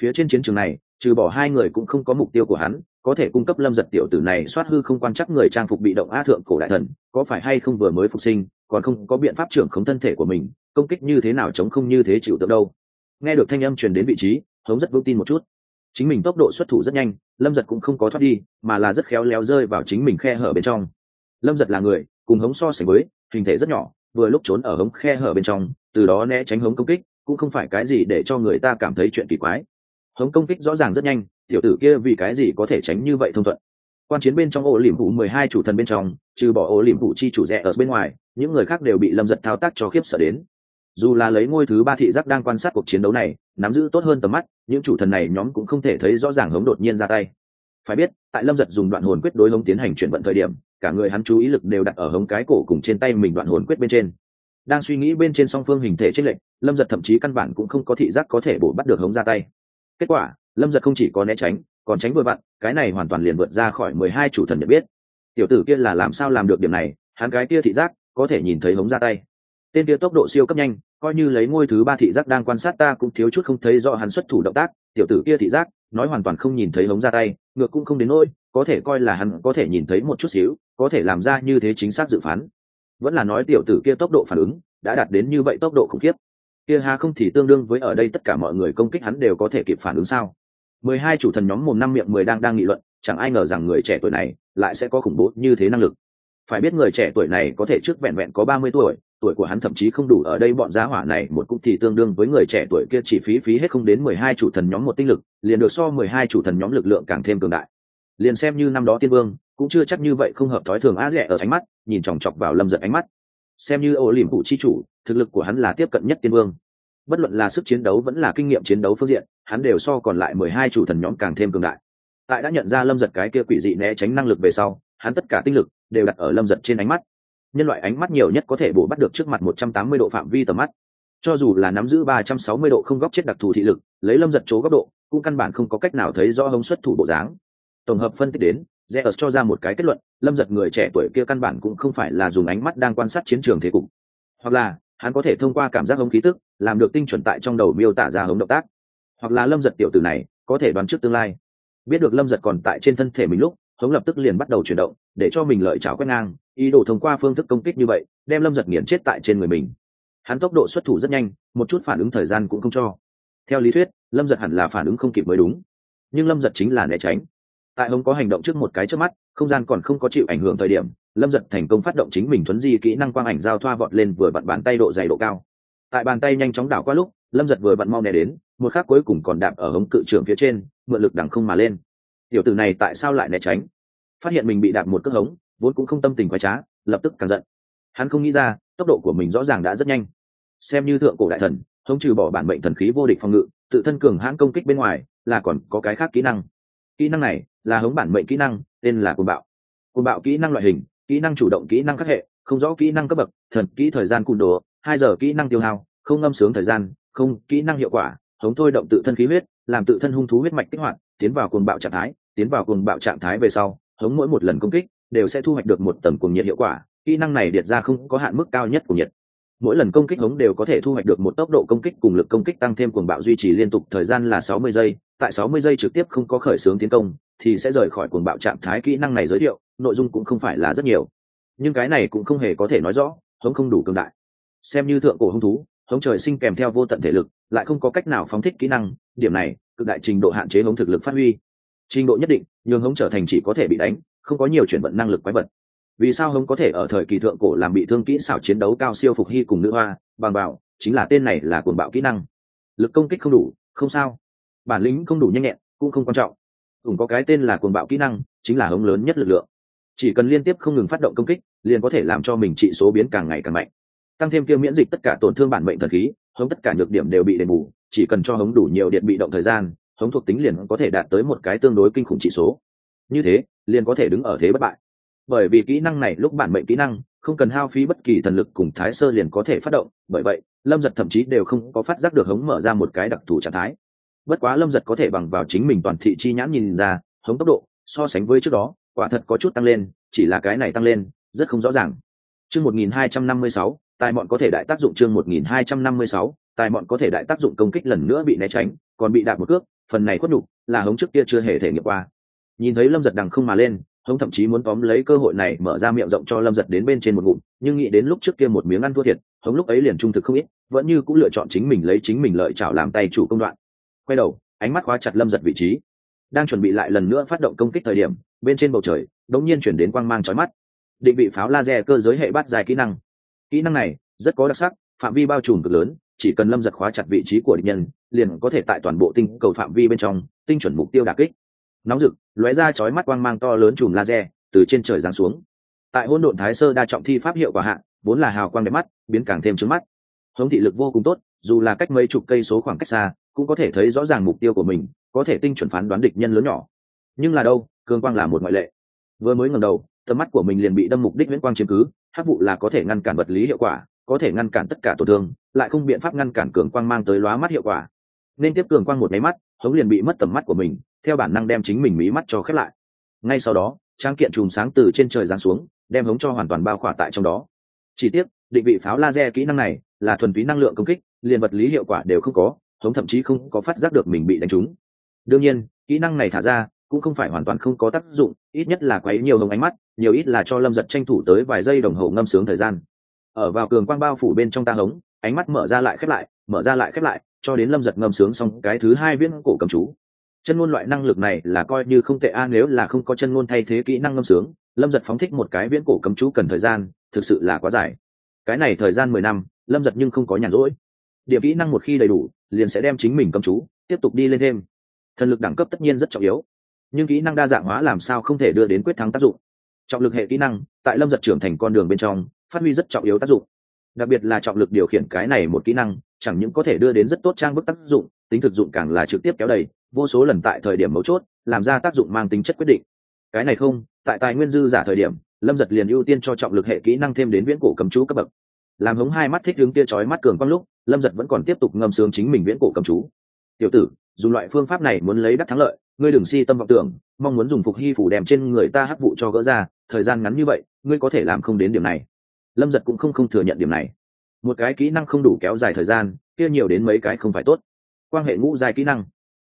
Phía trên chiến trường này trừ bỏ hai người cũng không có mục tiêu của hắn, có thể cung cấp lâm giật tiểu tử này soát hư không quan chắc người trang phục bị động a thượng cổ đại thần, có phải hay không vừa mới phục sinh, còn không có biện pháp trưởng khống thân thể của mình, công kích như thế nào chống không như thế chịu tượng đâu. Nghe được thanh âm truyền đến vị trí, hống rất vững tin một chút. Chính mình tốc độ xuất thủ rất nhanh, lâm giật cũng không có thoát đi, mà là rất khéo léo rơi vào chính mình khe hở bên trong. Lâm giật là người, cùng hống so sánh với, hình thể rất nhỏ, vừa lúc trốn ở hống khe hở bên trong, từ đó né tránh hống công kích, cũng không phải cái gì để cho người ta cảm thấy chuyện kỳ quái hống công kích rõ ràng rất nhanh, tiểu tử kia vì cái gì có thể tránh như vậy thông thuận? Quan chiến bên trong ổ liềm vụ mười hai chủ thần bên trong, trừ bỏ ổ liềm vụ chi chủ rẽ ở bên ngoài, những người khác đều bị lâm giật thao tác cho khiếp sợ đến. Dù là lấy ngôi thứ ba thị giác đang quan sát cuộc chiến đấu này, nắm giữ tốt hơn tầm mắt, những chủ thần này nhóm cũng không thể thấy rõ ràng hống đột nhiên ra tay. Phải biết, tại lâm giật dùng đoạn hồn quyết đối hống tiến hành chuyển vận thời điểm, cả người hắn chú ý lực đều đặt ở hống cái cổ cùng trên tay mình đoạn hồn quyết bên trên. Đang suy nghĩ bên trên song phương hình thể trên lệnh lâm giật thậm chí căn bản cũng không có thị giác có thể bổ bắt được hống ra tay kết quả, lâm giật không chỉ có né tránh, còn tránh vừa vặn, cái này hoàn toàn liền vượt ra khỏi mười hai chủ thần nhận biết. Tiểu tử kia là làm sao làm được điểm này, hắn cái kia thị giác, có thể nhìn thấy hống ra tay. Tên kia tốc độ siêu cấp nhanh, coi như lấy ngôi thứ ba thị giác đang quan sát ta cũng thiếu chút không thấy rõ hắn xuất thủ động tác. Tiểu tử kia thị giác, nói hoàn toàn không nhìn thấy hống ra tay, ngược cũng không đến nỗi, có thể coi là hắn có thể nhìn thấy một chút xíu, có thể làm ra như thế chính xác dự phán. Vẫn là nói tiểu tử kia tốc độ phản ứng, đã đạt đến như vậy tốc độ khủng khiếp kia ha không thì tương đương với ở đây tất cả mọi người công kích hắn đều có thể kịp phản ứng sao? Mười hai chủ thần nhóm mồm năm miệng mười đang đang nghị luận, chẳng ai ngờ rằng người trẻ tuổi này lại sẽ có khủng bố như thế năng lực. Phải biết người trẻ tuổi này có thể trước vẹn vẹn có ba mươi tuổi tuổi của hắn thậm chí không đủ ở đây bọn giá hỏa này, một cũng thì tương đương với người trẻ tuổi kia chỉ phí phí hết không đến mười hai chủ thần nhóm một tinh lực, liền được so mười hai chủ thần nhóm lực lượng càng thêm cường đại. Liền xem như năm đó tiên vương, cũng chưa chắc như vậy không hợp thói thường á rẻ ở ánh mắt, nhìn chòng chọc vào lâm giật ánh mắt xem như ô liềm phụ chi chủ, thực lực của hắn là tiếp cận nhất tiên vương. Bất luận là sức chiến đấu vẫn là kinh nghiệm chiến đấu phương diện, hắn đều so còn lại mười hai chủ thần nhóm càng thêm cường đại. Tại đã nhận ra lâm giật cái kia quỷ dị né tránh năng lực về sau, hắn tất cả tinh lực đều đặt ở lâm giật trên ánh mắt. Nhân loại ánh mắt nhiều nhất có thể bổ bắt được trước mặt một trăm tám mươi độ phạm vi tầm mắt. Cho dù là nắm giữ ba trăm sáu mươi độ không góc chết đặc thù thị lực, lấy lâm giật chỗ góc độ, cũng căn bản không có cách nào thấy rõ hống xuất thủ bộ dáng. Tổng hợp phân tích đến Zeus cho ra một cái kết luận, Lâm giật người trẻ tuổi kia căn bản cũng không phải là dùng ánh mắt đang quan sát chiến trường thế cục, hoặc là hắn có thể thông qua cảm giác hống khí tức, làm được tinh chuẩn tại trong đầu miêu tả ra hống động tác, hoặc là Lâm giật tiểu tử này có thể đoán trước tương lai. Biết được Lâm giật còn tại trên thân thể mình lúc, hống lập tức liền bắt đầu chuyển động, để cho mình lợi chảo quét ngang, ý đồ thông qua phương thức công kích như vậy, đem Lâm giật nghiền chết tại trên người mình. Hắn tốc độ xuất thủ rất nhanh, một chút phản ứng thời gian cũng không cho. Theo lý thuyết, Lâm giật hẳn là phản ứng không kịp mới đúng, nhưng Lâm giật chính là né tránh tại hống có hành động trước một cái trước mắt, không gian còn không có chịu ảnh hưởng thời điểm, lâm giật thành công phát động chính mình thuấn di kỹ năng quang ảnh giao thoa vọt lên vừa vặn bàn tay độ dày độ cao. Tại bàn tay nhanh chóng đảo qua lúc, lâm giật vừa vặn mau nè đến, một khắc cuối cùng còn đạp ở hống cự trưởng phía trên, mượn lực đằng không mà lên. Tiểu tử này tại sao lại né tránh? Phát hiện mình bị đạp một cước hống, vốn cũng không tâm tình quái trá, lập tức càng giận. Hắn không nghĩ ra, tốc độ của mình rõ ràng đã rất nhanh. Xem như thượng cổ đại thần, hống trừ bỏ bản mệnh thần khí vô địch phòng ngự, tự thân cường hãn công kích bên ngoài, là còn có cái khác kỹ năng kỹ năng này là hống bản mệnh kỹ năng, tên là côn bạo. Côn bạo kỹ năng loại hình, kỹ năng chủ động, kỹ năng các hệ, không rõ kỹ năng cấp bậc, thần, kỹ thời gian cùn đồ, hai giờ kỹ năng tiêu hao, không ngâm sướng thời gian, không, kỹ năng hiệu quả, hống thôi động tự thân khí huyết, làm tự thân hung thú huyết mạch kích hoạt, tiến vào cuồng bạo trạng thái, tiến vào cuồng bạo trạng thái về sau, hống mỗi một lần công kích, đều sẽ thu hoạch được một tầng cuồng nhiệt hiệu quả. Kỹ năng này điệt ra không có hạn mức cao nhất của nhiệt mỗi lần công kích hống đều có thể thu hoạch được một tốc độ công kích cùng lực công kích tăng thêm cuồng bạo duy trì liên tục thời gian là 60 giây. Tại 60 giây trực tiếp không có khởi xướng tiến công, thì sẽ rời khỏi cuồng bạo trạng thái kỹ năng này giới thiệu, nội dung cũng không phải là rất nhiều. Nhưng cái này cũng không hề có thể nói rõ, hống không đủ cường đại. Xem như thượng cổ hung thú, hống trời sinh kèm theo vô tận thể lực, lại không có cách nào phóng thích kỹ năng, điểm này, cực đại trình độ hạn chế hống thực lực phát huy. Trình độ nhất định nhưng hống trở thành chỉ có thể bị đánh, không có nhiều chuyển vận năng lực quái vật vì sao hống có thể ở thời kỳ thượng cổ làm bị thương kỹ xảo chiến đấu cao siêu phục hy cùng nữ hoa, bằng bảo chính là tên này là cuồng bạo kỹ năng. Lực công kích không đủ, không sao. Bản lĩnh không đủ nhanh nhẹn, cũng không quan trọng. Ủng có cái tên là cuồng bạo kỹ năng, chính là hống lớn nhất lực lượng. Chỉ cần liên tiếp không ngừng phát động công kích, liền có thể làm cho mình trị số biến càng ngày càng mạnh. Tăng thêm kia miễn dịch tất cả tổn thương bản mệnh thần khí, hống tất cả nhược điểm đều bị đền bù, chỉ cần cho hống đủ nhiều điện bị động thời gian, hống thuộc tính liền có thể đạt tới một cái tương đối kinh khủng trị số. Như thế, liền có thể đứng ở thế bất bại bởi vì kỹ năng này lúc bản mệnh kỹ năng, không cần hao phí bất kỳ thần lực cùng thái sơ liền có thể phát động. Bởi vậy, lâm giật thậm chí đều không có phát giác được hống mở ra một cái đặc thù trạng thái. Bất quá lâm giật có thể bằng vào chính mình toàn thị chi nhãn nhìn ra, hống tốc độ, so sánh với trước đó, quả thật có chút tăng lên, chỉ là cái này tăng lên, rất không rõ ràng. Chương một nghìn hai trăm năm mươi sáu tài mọn có thể đại tác dụng chương một nghìn hai trăm năm mươi sáu tài mọn có thể đại tác dụng công kích lần nữa bị né tránh, còn bị đạp một cước, phần này khuất nhục, là hống trước kia chưa hề thể nghiệm qua. Nhìn thấy lâm giật đằng không mà lên hống thậm chí muốn tóm lấy cơ hội này mở ra miệng rộng cho lâm giật đến bên trên một ngụm, nhưng nghĩ đến lúc trước kia một miếng ăn thua thiệt, hống lúc ấy liền trung thực không ít, vẫn như cũng lựa chọn chính mình lấy chính mình lợi chảo làm tay chủ công đoạn. Quay đầu, ánh mắt khóa chặt lâm giật vị trí. Đang chuẩn bị lại lần nữa phát động công kích thời điểm, bên trên bầu trời, đống nhiên chuyển đến quang mang trói mắt. Định vị pháo laser cơ giới hệ bắt dài kỹ năng. Kỹ năng này, rất có đặc sắc, phạm vi bao trùm cực lớn, chỉ cần lâm giật khóa chặt vị trí của địch nhân, liền có thể tại toàn bộ tinh cầu phạm vi bên trong, tinh chuẩn mục tiêu đà kích nóng rực, lóe ra chói mắt quang mang to lớn chùm laser từ trên trời giáng xuống. Tại hỗn độn thái sơ đa trọng thi pháp hiệu quả hạ, vốn là hào quang đẹp mắt, biến càng thêm trứng mắt. Hống thị lực vô cùng tốt, dù là cách mấy chục cây số khoảng cách xa, cũng có thể thấy rõ ràng mục tiêu của mình, có thể tinh chuẩn phán đoán địch nhân lớn nhỏ. Nhưng là đâu, cương quang là một ngoại lệ. Vừa mới ngẩng đầu, tầm mắt của mình liền bị đâm mục đích viễn quang chiếm cứ, hắc vụ là có thể ngăn cản vật lý hiệu quả, có thể ngăn cản tất cả tổn thương, lại không biện pháp ngăn cản cường quang mang tới lóa mắt hiệu quả. Nên tiếp cường quang một máy mắt, hống liền bị mất tầm mắt của mình theo bản năng đem chính mình mí mắt cho khép lại. Ngay sau đó trang kiện chùm sáng từ trên trời giáng xuống, đem hống cho hoàn toàn bao khỏa tại trong đó. Chỉ tiếc, định vị pháo laser kỹ năng này là thuần túy năng lượng công kích, liền vật lý hiệu quả đều không có, hống thậm chí không có phát giác được mình bị đánh trúng. Đương nhiên, kỹ năng này thả ra cũng không phải hoàn toàn không có tác dụng, ít nhất là quấy nhiều hồng ánh mắt, nhiều ít là cho lâm giật tranh thủ tới vài giây đồng hồ ngâm sướng thời gian. Ở vào cường quang bao phủ bên trong ta hống, ánh mắt mở ra lại khép lại, mở ra lại khép lại, cho đến lâm giật ngâm sướng xong cái thứ hai viễn cổ cầm chú chân ngôn loại năng lực này là coi như không tệ a, nếu là không có chân ngôn thay thế kỹ năng ngâm sướng, lâm giật phóng thích một cái viễn cổ cấm chú cần thời gian, thực sự là quá dài. Cái này thời gian mười năm, lâm giật nhưng không có nhàn rỗi. Điểm kỹ năng một khi đầy đủ, liền sẽ đem chính mình cấm chú, tiếp tục đi lên thêm. Thần lực đẳng cấp tất nhiên rất trọng yếu. Nhưng kỹ năng đa dạng hóa làm sao không thể đưa đến quyết thắng tác dụng. Trọng lực hệ kỹ năng, tại lâm giật trưởng thành con đường bên trong, phát huy rất trọng yếu tác dụng. Đặc biệt là trọng lực điều khiển cái này một kỹ năng, chẳng những có thể đưa đến rất tốt trang bức tác dụng tính thực dụng càng là trực tiếp kéo đầy, vô số lần tại thời điểm mấu chốt, làm ra tác dụng mang tính chất quyết định. Cái này không, tại tài nguyên dư giả thời điểm, lâm giật liền ưu tiên cho trọng lực hệ kỹ năng thêm đến viễn cổ cầm chú cấp bậc. Làm hống hai mắt thích hướng kia chói mắt cường quang lúc, lâm giật vẫn còn tiếp tục ngâm sướng chính mình viễn cổ cầm chú. Tiểu tử, dùng loại phương pháp này muốn lấy đắc thắng lợi, ngươi đừng si tâm vọng tưởng, mong muốn dùng phục hy phủ đèm trên người ta hắc vụ cho gỡ ra, thời gian ngắn như vậy, ngươi có thể làm không đến điểm này. Lâm giật cũng không không thừa nhận điểm này. Một cái kỹ năng không đủ kéo dài thời gian, kia nhiều đến mấy cái không phải tốt quan hệ ngũ giai kỹ năng.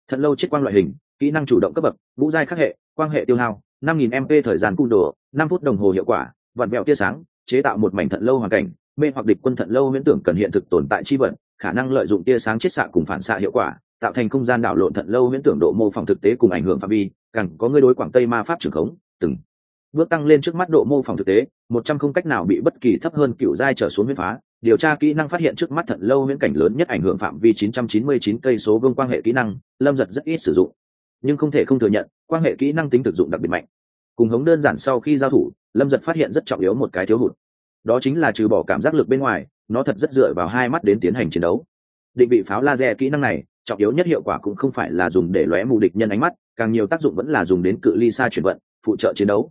Thật lâu chết quang loại hình, kỹ năng chủ động cấp bậc, ngũ giai khắc hệ quan hệ tiêu hao, năm nghìn mp thời gian cung đồ, năm phút đồng hồ hiệu quả, vặn vẹo tia sáng, chế tạo một mảnh thận lâu hoàn cảnh, mê hoặc địch quân thận lâu huyễn tưởng cần hiện thực tồn tại chi vận, khả năng lợi dụng tia sáng chiết xạ cùng phản xạ hiệu quả, tạo thành không gian đảo lộn thận lâu huyễn tưởng độ mô phỏng thực tế cùng ảnh hưởng phạm vi, càng có ngươi đối quảng tây ma pháp trưởng khống, từng bước tăng lên trước mắt độ mô phỏng thực tế, một trăm không cách nào bị bất kỳ thấp hơn cựu giai trở xuống huyết phá. Điều tra kỹ năng phát hiện trước mắt thận lâu huyễn cảnh lớn nhất ảnh hưởng phạm vi 999 cây số vương quan hệ kỹ năng, lâm giật rất ít sử dụng. Nhưng không thể không thừa nhận quan hệ kỹ năng tính thực dụng đặc biệt mạnh. Cùng hống đơn giản sau khi giao thủ, lâm giật phát hiện rất trọng yếu một cái thiếu hụt. Đó chính là trừ bỏ cảm giác lực bên ngoài, nó thật rất dựa vào hai mắt đến tiến hành chiến đấu. Định vị pháo laser kỹ năng này, trọng yếu nhất hiệu quả cũng không phải là dùng để lóe mù địch nhân ánh mắt, càng nhiều tác dụng vẫn là dùng đến cự ly xa chuyển vận, phụ trợ chiến đấu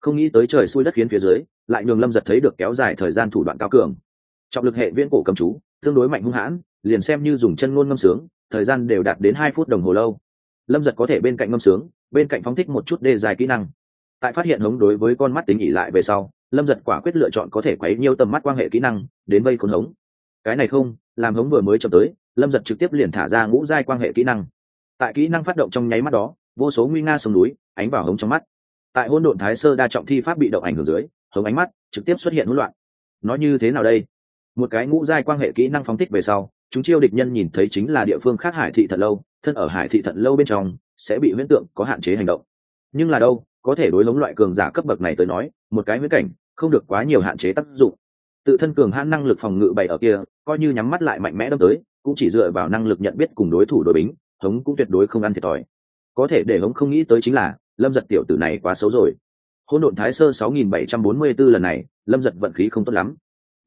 không nghĩ tới trời xui đất khiến phía dưới, lại nhường lâm giật thấy được kéo dài thời gian thủ đoạn cao cường. Trọng lực hệ viễn cổ cầm chú, tương đối mạnh hung hãn, liền xem như dùng chân ngôn ngâm sướng, thời gian đều đạt đến hai phút đồng hồ lâu. Lâm giật có thể bên cạnh ngâm sướng, bên cạnh phóng thích một chút đề dài kỹ năng. Tại phát hiện hống đối với con mắt tính ỉ lại về sau, lâm giật quả quyết lựa chọn có thể quấy nhiều tầm mắt quan hệ kỹ năng, đến vây khốn hống. Cái này không, làm hống vừa mới chậm tới, lâm giật trực tiếp liền thả ra ngũ giai quan hệ kỹ năng. Tại kỹ năng phát động trong nháy mắt đó, vô số nguy nga sông núi, ánh vào hống trong mắt tại hôn độn thái sơ đa trọng thi pháp bị động ảnh hưởng dưới, hống ánh mắt trực tiếp xuất hiện hỗn loạn. Nói như thế nào đây? Một cái ngũ giai quan hệ kỹ năng phóng thích về sau, chúng chiêu địch nhân nhìn thấy chính là địa phương khác hải thị thận lâu, thân ở hải thị thận lâu bên trong, sẽ bị huyễn tượng có hạn chế hành động. Nhưng là đâu, có thể đối lống loại cường giả cấp bậc này tới nói, một cái huyễn cảnh không được quá nhiều hạn chế tác dụng. Tự thân cường hãn năng lực phòng ngự bày ở kia, coi như nhắm mắt lại mạnh mẽ đâm tới, cũng chỉ dựa vào năng lực nhận biết cùng đối thủ đội bính, hống cũng tuyệt đối không ăn thiệt thòi. Có thể để hống không nghĩ tới chính là lâm giật tiểu tử này quá xấu rồi. Hôn độn thái sơ 6744 lần này, lâm giật vận khí không tốt lắm.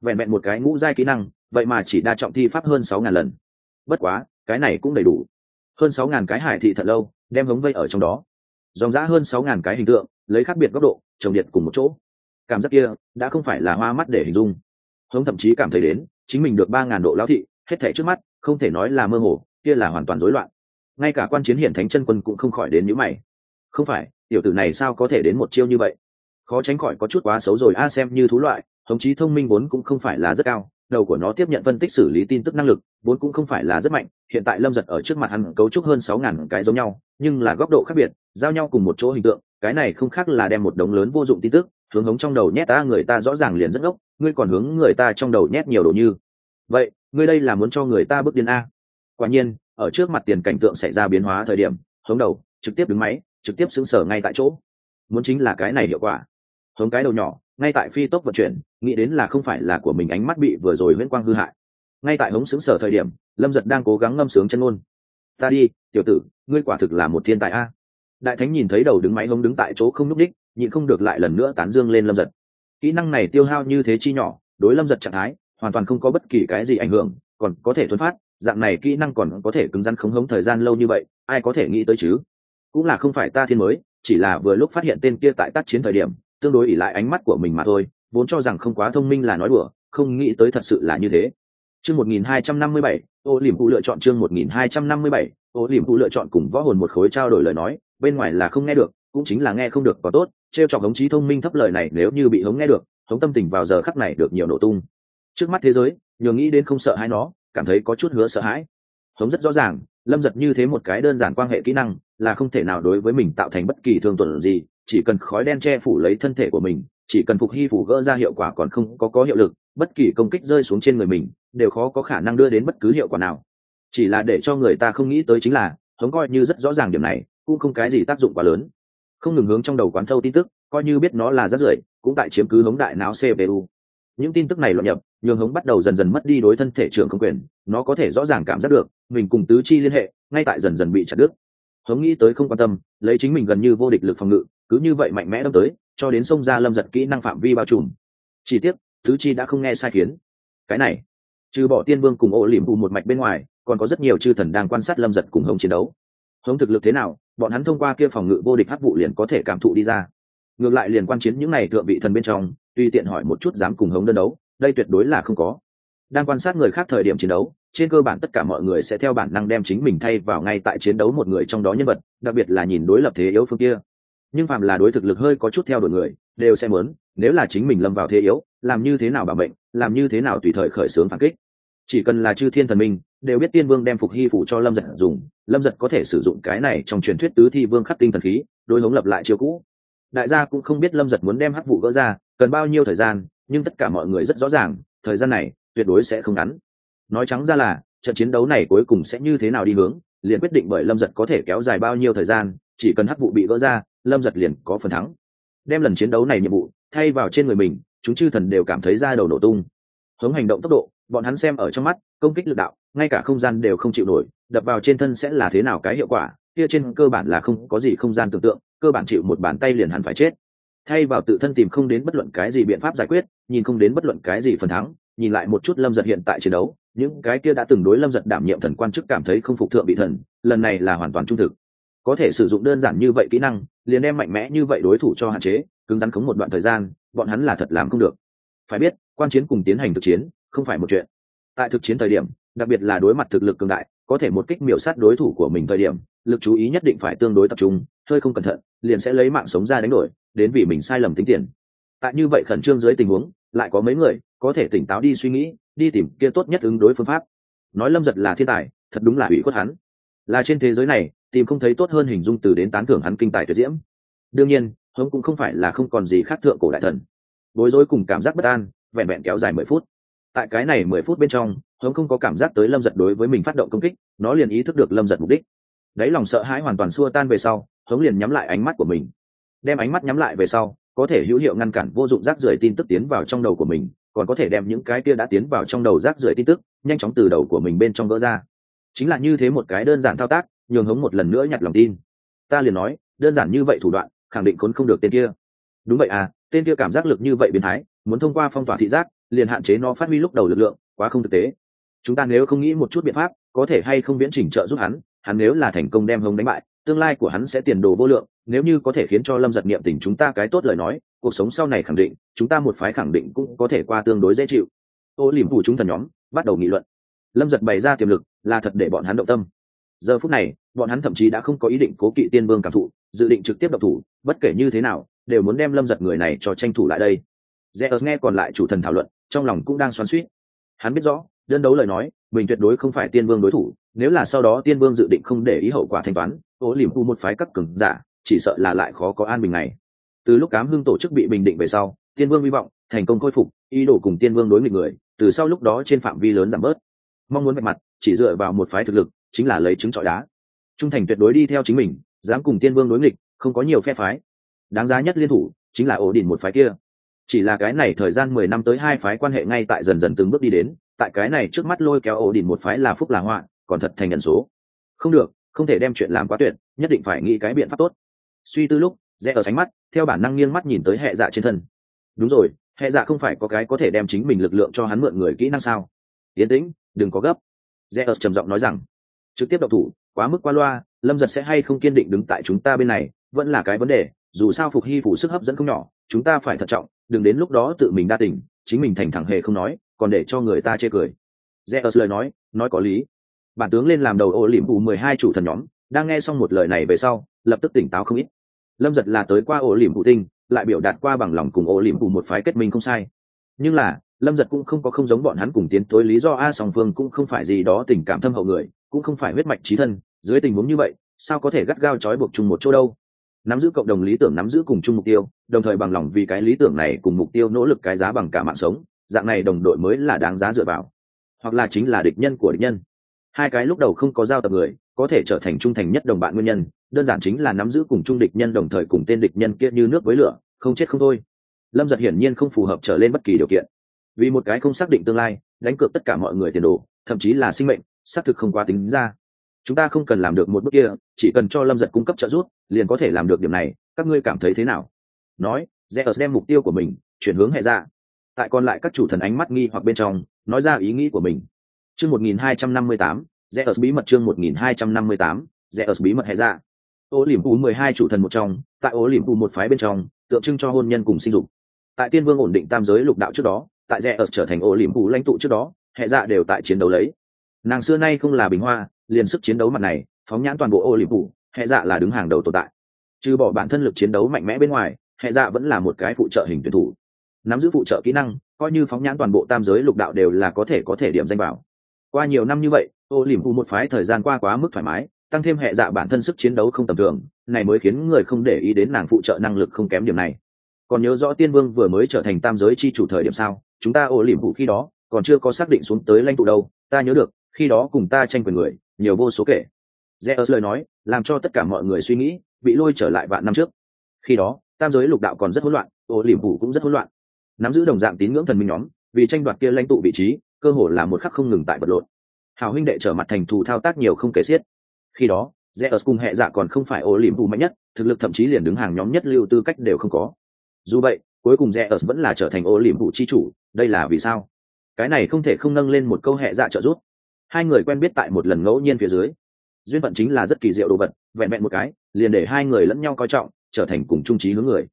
Vẹn vẹn một cái ngũ giai kỹ năng, vậy mà chỉ đa trọng thi pháp hơn sáu ngàn lần. Bất quá, cái này cũng đầy đủ. Hơn sáu ngàn cái hải thị thật lâu, đem hống vây ở trong đó. Dòng giã hơn sáu ngàn cái hình tượng, lấy khác biệt góc độ, trồng điện cùng một chỗ. Cảm giác kia, đã không phải là hoa mắt để hình dung. Hống thậm chí cảm thấy đến, chính mình được ba ngàn độ lão thị, hết thể trước mắt, không thể nói là mơ hồ, kia là hoàn toàn rối loạn. Ngay cả quan chiến hiển thánh chân quân cũng không khỏi đến nhữ mày không phải, tiểu tử này sao có thể đến một chiêu như vậy? Khó tránh khỏi có chút quá xấu rồi, a, xem như thú loại, thống chí thông minh vốn cũng không phải là rất cao, đầu của nó tiếp nhận phân tích xử lý tin tức năng lực, vốn cũng không phải là rất mạnh, hiện tại lâm giật ở trước mặt hắn cấu trúc hơn sáu ngàn cái giống nhau, nhưng là góc độ khác biệt, giao nhau cùng một chỗ hình tượng, cái này không khác là đem một đống lớn vô dụng tin tức, hướng hống trong đầu nhét ta, người ta rõ ràng liền rất ngốc, ngươi còn hướng người ta trong đầu nhét nhiều đồ như. Vậy, ngươi đây là muốn cho người ta bước điên a? Quả nhiên, ở trước mặt tiền cảnh tượng xảy ra biến hóa thời điểm, hống đầu, trực tiếp đứng máy trực tiếp xứng sở ngay tại chỗ. Muốn chính là cái này hiệu quả. Hống cái đầu nhỏ, ngay tại phi tốc vận chuyển, nghĩ đến là không phải là của mình ánh mắt bị vừa rồi huyễn quang hư hại. Ngay tại hống xứng sở thời điểm, lâm giật đang cố gắng ngâm sướng chân ngôn. Ta đi, tiểu tử, ngươi quả thực là một thiên tài a. Đại thánh nhìn thấy đầu đứng máy hống đứng tại chỗ không n ú c đích nhịn không được lại lần nữa tán dương lên lâm giật. Kỹ năng này tiêu hao như thế chi nhỏ, đối lâm giật trạng thái, hoàn toàn không có bất kỳ cái gì ảnh hưởng, còn có thể thuấn phát, dạng này kỹ năng còn có thể cứng rắn khống hống thời gian lâu như vậy, ai có thể nghĩ tới chứ? Cũng là không phải ta thiên mới, chỉ là vừa lúc phát hiện tên kia tại tác chiến thời điểm, tương đối ỉ lại ánh mắt của mình mà thôi, vốn cho rằng không quá thông minh là nói đùa, không nghĩ tới thật sự là như thế. Chương một nghìn hai trăm năm mươi bảy, ô liềm phụ lựa chọn chương một nghìn hai trăm năm mươi bảy, ô liềm phụ lựa chọn cùng võ hồn một khối trao đổi lời nói, bên ngoài là không nghe được, cũng chính là nghe không được và tốt t r e o chọc hống trí thông minh thấp lời này nếu như bị hống nghe được, hống tâm tình vào giờ khắc này được nhiều nổ tung. Trước mắt thế giới, nhường nghĩ đến không sợ hãi nó, cảm thấy có chút hứa sợ hãi. Hống rất rõ ràng lâm giật như thế một cái đơn giản quan hệ kỹ năng, là không thể nào đối với mình tạo thành bất kỳ thương tuần gì, chỉ cần khói đen che phủ lấy thân thể của mình, chỉ cần phục hy phủ gỡ ra hiệu quả còn không có có hiệu lực, bất kỳ công kích rơi xuống trên người mình, đều khó có khả năng đưa đến bất cứ hiệu quả nào. Chỉ là để cho người ta không nghĩ tới chính là, hống coi như rất rõ ràng điểm này, cũng không cái gì tác dụng quá lớn. Không ngừng hướng trong đầu quán thâu tin tức, coi như biết nó là rất rưởi, cũng tại chiếm cứ hống đại não cpu những tin tức này loạn nhập, nhường hống bắt đầu dần dần mất đi đối thân thể trưởng không quyền, nó có thể rõ ràng cảm giác được, mình cùng tứ chi liên hệ, ngay tại dần dần bị chặt đứt. Hống nghĩ tới không quan tâm, lấy chính mình gần như vô địch lực phòng ngự, cứ như vậy mạnh mẽ đâm tới, cho đến sông ra lâm giật kỹ năng phạm vi bao trùm. Chỉ tiếc, tứ chi đã không nghe sai khiến. Cái này, trừ bỏ tiên vương cùng ô lỉm bù một mạch bên ngoài, còn có rất nhiều chư thần đang quan sát lâm giật cùng hống chiến đấu. Hống thực lực thế nào, bọn hắn thông qua kia phòng ngự vô địch hắc vụ liền có thể cảm thụ đi ra. Ngược lại liền quan chiến những n à y thượng vị thần bên trong tùy tiện hỏi một chút dám cùng hống đơn đấu, đây tuyệt đối là không có. Đang quan sát người khác thời điểm chiến đấu, trên cơ bản tất cả mọi người sẽ theo bản năng đem chính mình thay vào ngay tại chiến đấu một người trong đó nhân vật, đặc biệt là nhìn đối lập thế yếu phương kia. Nhưng phàm là đối thực lực hơi có chút theo đuổi người, đều sẽ muốn, nếu là chính mình lâm vào thế yếu, làm như thế nào bảo mệnh, làm như thế nào tùy thời khởi xướng phản kích. Chỉ cần là chư thiên thần minh, đều biết tiên vương đem phục hy phủ cho lâm giật dùng, lâm giật có thể sử dụng cái này trong truyền thuyết tứ thi vương khắc tinh thần khí, đối hống lập lại chiêu cũ đại gia cũng không biết lâm giật muốn đem hắc vụ gỡ ra, cần bao nhiêu thời gian, nhưng tất cả mọi người rất rõ ràng, thời gian này tuyệt đối sẽ không ngắn. Nói trắng ra là, trận chiến đấu này cuối cùng sẽ như thế nào đi hướng, liền quyết định bởi lâm giật có thể kéo dài bao nhiêu thời gian, chỉ cần hắc vụ bị gỡ ra, lâm giật liền có phần thắng. Đem lần chiến đấu này nhiệm vụ thay vào trên người mình, chúng chư thần đều cảm thấy ra đầu nổ tung. Hống hành động tốc độ, bọn hắn xem ở trong mắt, công kích lực đạo, ngay cả không gian đều không chịu nổi, đập vào trên thân sẽ là thế nào cái hiệu quả, kia trên cơ bản là không có gì không gian tưởng tượng cơ bản chịu một bàn tay liền hẳn phải chết. Thay vào tự thân tìm không đến bất luận cái gì biện pháp giải quyết, nhìn không đến bất luận cái gì phần thắng, nhìn lại một chút lâm giật hiện tại chiến đấu, những cái kia đã từng đối lâm giật đảm nhiệm thần quan chức cảm thấy không phục thượng bị thần, lần này là hoàn toàn trung thực. Có thể sử dụng đơn giản như vậy kỹ năng, liền đem mạnh mẽ như vậy đối thủ cho hạn chế, cứng rắn khống một đoạn thời gian, bọn hắn là thật làm không được. Phải biết, quan chiến cùng tiến hành thực chiến, không phải một chuyện. Tại thực chiến thời điểm, đặc biệt là đối mặt thực lực cường đại có thể một kích miểu sát đối thủ của mình thời điểm, lực chú ý nhất định phải tương đối tập trung, hơi không cẩn thận, liền sẽ lấy mạng sống ra đánh đổi, đến vì mình sai lầm tính tiền. Tại như vậy khẩn trương dưới tình huống, lại có mấy người, có thể tỉnh táo đi suy nghĩ, đi tìm kia tốt nhất ứng đối phương pháp. Nói lâm giật là thiên tài, thật đúng là ủy khuất hắn. Là trên thế giới này, tìm không thấy tốt hơn hình dung từ đến tán thưởng hắn kinh tài tuyệt diễm. Đương nhiên, hống cũng không phải là không còn gì khác thượng cổ đại thần. Bối rối cùng cảm giác bất an, vẹn vẹn kéo dài mười phút tại cái này mười phút bên trong, hống không có cảm giác tới lâm giật đối với mình phát động công kích, nó liền ý thức được lâm giật mục đích. Đáy lòng sợ hãi hoàn toàn xua tan về sau, hống liền nhắm lại ánh mắt của mình. Đem ánh mắt nhắm lại về sau, có thể hữu hiệu ngăn cản vô dụng rác rưởi tin tức tiến vào trong đầu của mình, còn có thể đem những cái kia đã tiến vào trong đầu rác rưởi tin tức, nhanh chóng từ đầu của mình bên trong vỡ ra. Chính là như thế một cái đơn giản thao tác, nhường hống một lần nữa nhặt lòng tin. Ta liền nói, đơn giản như vậy thủ đoạn, khẳng định khốn không được tên kia. Đúng vậy à tên kia cảm giác lực như vậy biến thái, muốn thông qua phong tỏa thị giác liền hạn chế nó phát huy lúc đầu lực lượng, quá không thực tế. Chúng ta nếu không nghĩ một chút biện pháp, có thể hay không viễn chỉnh trợ giúp hắn hắn nếu là thành công đem hống đánh bại, tương lai của hắn sẽ tiền đồ vô lượng, nếu như có thể khiến cho lâm giật niệm tình chúng ta cái tốt lời nói, cuộc sống sau này khẳng định, chúng ta một phái khẳng định cũng có thể qua tương đối dễ chịu. Ô liềm phủ chúng thần nhóm, bắt đầu nghị luận. Lâm giật bày ra tiềm lực, là thật để bọn hắn động tâm. Giờ phút này, bọn hắn thậm chí đã không có ý định cố kỵ tiên vương cảm thụ, dự định trực tiếp độc thủ, bất kể như thế nào, đều muốn đem lâm giật người này cho tranh thủ lại đây. Zeus nghe còn lại chủ thần thảo luận trong lòng cũng đang xoắn suýt hắn biết rõ, đơn đấu lời nói, mình tuyệt đối không phải tiên vương đối thủ, nếu là sau đó tiên vương dự định không để ý hậu quả thanh toán, ô liềm u một phái các cường giả, chỉ sợ là lại khó có an bình này từ lúc cám hưng tổ chức bị bình định về sau, tiên vương hy vọng, thành công khôi phục, ý đồ cùng tiên vương đối nghịch người, từ sau lúc đó trên phạm vi lớn giảm bớt. Mong muốn vạch mặt, chỉ dựa vào một phái thực lực, chính là lấy trứng trọi đá. Trung thành tuyệt đối đi theo chính mình, dám cùng tiên vương đối nghịch, không có nhiều phe phái. Đáng giá nhất liên thủ, chính là ổ đỉnh một phái kia chỉ là cái này thời gian mười năm tới hai phái quan hệ ngay tại dần dần từng bước đi đến, tại cái này trước mắt lôi kéo ổ đỉnh một phái là phúc là họa, còn thật thành nhận số. Không được, không thể đem chuyện làm quá tuyệt, nhất định phải nghĩ cái biện pháp tốt. Suy tư lúc, rẽ ở sánh mắt, theo bản năng nghiêng mắt nhìn tới hệ dạ trên thân. Đúng rồi, hệ dạ không phải có cái có thể đem chính mình lực lượng cho hắn mượn người kỹ năng sao? Yến tĩnh, đừng có gấp. Rẽ ở trầm giọng nói rằng, trực tiếp độc thủ, quá mức qua loa, lâm giật sẽ hay không kiên định đứng tại chúng ta bên này, vẫn là cái vấn đề dù sao phục hy phủ sức hấp dẫn không nhỏ, chúng ta phải thận trọng, đừng đến lúc đó tự mình đa tình, chính mình thành thẳng hề không nói, còn để cho người ta chê cười. Rẽ ở lời nói nói có lý. Bản tướng lên làm đầu ô liềm phủ mười hai chủ thần nhóm, đang nghe xong một lời này về sau, lập tức tỉnh táo không ít. Lâm giật là tới qua ổ liềm phụ tinh, lại biểu đạt qua bằng lòng cùng ổ liềm phụ một phái kết minh không sai. Nhưng là, lâm giật cũng không có không giống bọn hắn cùng tiến tối lý do a song phương cũng không phải gì đó tình cảm thâm hậu người, cũng không phải huyết mạch trí thân, dưới tình huống như vậy, sao có thể gắt gao trói buộc chung một chỗ đâu? Nắm giữ cộng đồng lý tưởng nắm giữ cùng chung mục tiêu, đồng thời bằng lòng vì cái lý tưởng này cùng mục tiêu nỗ lực cái giá bằng cả mạng sống, dạng này đồng đội mới là đáng giá dựa vào. Hoặc là chính là địch nhân của địch nhân. Hai cái lúc đầu không có giao tập người, có thể trở thành trung thành nhất đồng bạn nguyên nhân, đơn giản chính là nắm giữ cùng chung địch nhân đồng thời cùng tên địch nhân kia như nước với lửa, không chết không thôi. Lâm giật hiển nhiên không phù hợp trở lên bất kỳ điều kiện. Vì một cái không xác định tương lai, đánh cược tất cả mọi người tiền đồ, thậm chí là sinh mệnh, xác thực không quá tính ra chúng ta không cần làm được một bước kia, chỉ cần cho lâm giật cung cấp trợ giúp, liền có thể làm được điểm này, các ngươi cảm thấy thế nào? Nói rẽ đem mục tiêu của mình chuyển hướng hệ ra tại còn lại các chủ thần ánh mắt nghi hoặc bên trong, nói ra ý nghĩ của mình. Chương một nghìn hai trăm năm mươi tám rẽ bí mật chương một nghìn hai trăm năm mươi tám rẽ bí mật hệ ra ô liềm u mười hai chủ thần một trong, tại ô liềm u một phái bên trong, tượng trưng cho hôn nhân cùng sinh dục. Tại tiên vương ổn định tam giới lục đạo trước đó, tại rẽ trở thành ô liềm u lãnh tụ trước đó, hệ dạ đều tại chiến đấu lấy. Nàng xưa nay không là bình hoa liền sức chiến đấu mặt này, phóng nhãn toàn bộ ô liềm phù hệ dạ là đứng hàng đầu tồn tại. Trừ bỏ bản thân lực chiến đấu mạnh mẽ bên ngoài, hệ dạ vẫn là một cái phụ trợ hình tuyển thủ. Nắm giữ phụ trợ kỹ năng, coi như phóng nhãn toàn bộ tam giới lục đạo đều là có thể có thể điểm danh bảo. qua nhiều năm như vậy ô liềm phù một phái thời gian qua quá mức thoải mái, tăng thêm hệ dạ bản thân sức chiến đấu không tầm thường, này mới khiến người không để ý đến nàng phụ trợ năng lực không kém điểm này. Còn nhớ rõ tiên vương vừa mới trở thành tam giới chi chủ thời điểm sao, chúng ta ô liềm vụ khi đó còn chưa có xác định xuống tới lãnh tụ đâu, ta nhớ được, khi đó cùng ta tranh quyền người nhiều vô số kể. Zeus lời nói, làm cho tất cả mọi người suy nghĩ, bị lôi trở lại vạn năm trước. Khi đó, tam giới lục đạo còn rất hỗn loạn, ô liềm phủ cũng rất hỗn loạn. Nắm giữ đồng dạng tín ngưỡng thần minh nhóm, vì tranh đoạt kia lãnh tụ vị trí, cơ hội là một khắc không ngừng tại vật lộn. Hào huynh đệ trở mặt thành thù thao tác nhiều không kể xiết. Khi đó Zeus cùng hệ dạ còn không phải ô liềm phủ mạnh nhất, thực lực thậm chí liền đứng hàng nhóm nhất lưu tư cách đều không có. Dù vậy, cuối cùng Zeus vẫn là trở thành ô liềm phủ chi chủ, đây là vì sao? Cái này không thể không nâng lên một câu hệ dạ trợ giúp hai người quen biết tại một lần ngẫu nhiên phía dưới. Duyên phận chính là rất kỳ diệu đồ vật, vẹn vẹn một cái, liền để hai người lẫn nhau coi trọng, trở thành cùng trung trí hướng người.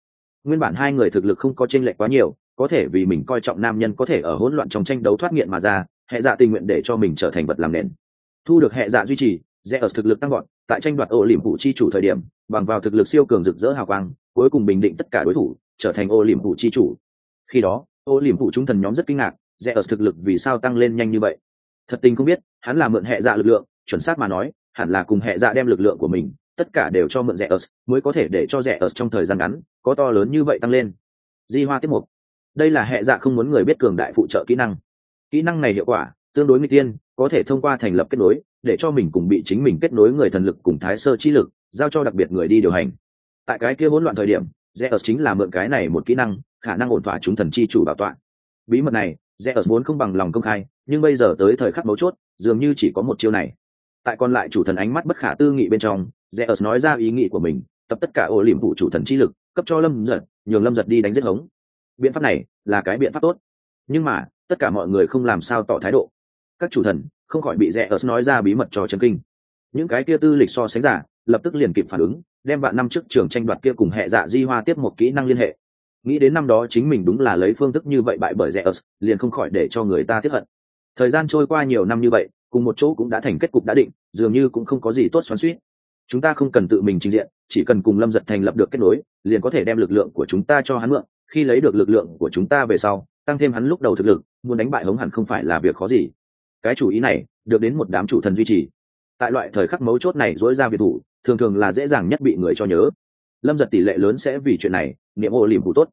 Nguyên bản hai người thực lực không có tranh lệch quá nhiều, có thể vì mình coi trọng nam nhân có thể ở hỗn loạn trong tranh đấu thoát nghiện mà ra, hệ dạ tình nguyện để cho mình trở thành vật làm nền. Thu được hệ dạ duy trì, rẽ ở thực lực tăng gọn tại tranh đoạt ô liềm phụ chi chủ thời điểm, bằng vào thực lực siêu cường rực rỡ hào quang, cuối cùng bình định tất cả đối thủ, trở thành ô liềm phụ chi chủ. Khi đó, ô liềm phụ chúng thần nhóm rất kinh ngạc, rẽ ở thực lực vì sao tăng lên nhanh như vậy? Thật tình không biết hắn là mượn hệ dạ lực lượng, chuẩn xác mà nói, hẳn là cùng hệ dạ đem lực lượng của mình, tất cả đều cho mượn rẻ ớt mới có thể để cho rẻ ớt trong thời gian ngắn, có to lớn như vậy tăng lên. Di hoa tiếp mục đây là hệ dạ không muốn người biết cường đại phụ trợ kỹ năng. Kỹ năng này hiệu quả, tương đối nguy tiên, có thể thông qua thành lập kết nối, để cho mình cùng bị chính mình kết nối người thần lực cùng thái sơ chi lực, giao cho đặc biệt người đi điều hành. Tại cái kia hỗn loạn thời điểm rẽ ớt chính là mượn cái này một kỹ năng, khả năng ổn thỏa chúng thần chi chủ bảo tọa. Bí mật này rẽ ở muốn không bằng lòng công khai nhưng bây giờ tới thời khắc mấu chốt dường như chỉ có một chiêu này tại còn lại chủ thần ánh mắt bất khả tư nghị bên trong Zeus nói ra ý nghĩ của mình, tập tất cả ô liềm vụ chủ thần chi lực, cấp cho Lâm Giật, nhường Lâm Giật đi đánh giết hống. Biện pháp này là cái biện pháp tốt, nhưng mà tất cả mọi người không làm sao tỏ thái độ. Các chủ thần không khỏi bị Zeus nói ra bí mật cho chân kinh. Những cái kia tư lịch so sánh giả, lập tức liền kịp phản ứng, đem vạn năm trước trường tranh đoạt kia cùng hệ dạ di hoa tiếp một kỹ năng liên hệ. Nghĩ đến năm đó chính mình đúng là lấy phương thức như vậy bại bởi rẻ ớt liền không khỏi để cho người ta tiếp hận. Thời gian trôi qua nhiều năm như vậy, cùng một chỗ cũng đã thành kết cục đã định, dường như cũng không có gì tốt xoắn suýt chúng ta không cần tự mình trình diện chỉ cần cùng lâm giật thành lập được kết nối liền có thể đem lực lượng của chúng ta cho hắn mượn. Khi lấy được lực lượng của chúng ta về sau tăng thêm hắn lúc đầu thực lực muốn đánh bại hống hẳn không phải là việc khó gì. Cái chủ ý này được đến một đám chủ thần duy trì. Tại loại thời khắc mấu chốt này dối ra biệt thủ thường thường là dễ dàng nhất bị người cho nhớ. Lâm giật tỷ lệ lớn sẽ vì chuyện này niệm ô liềm vụ tốt.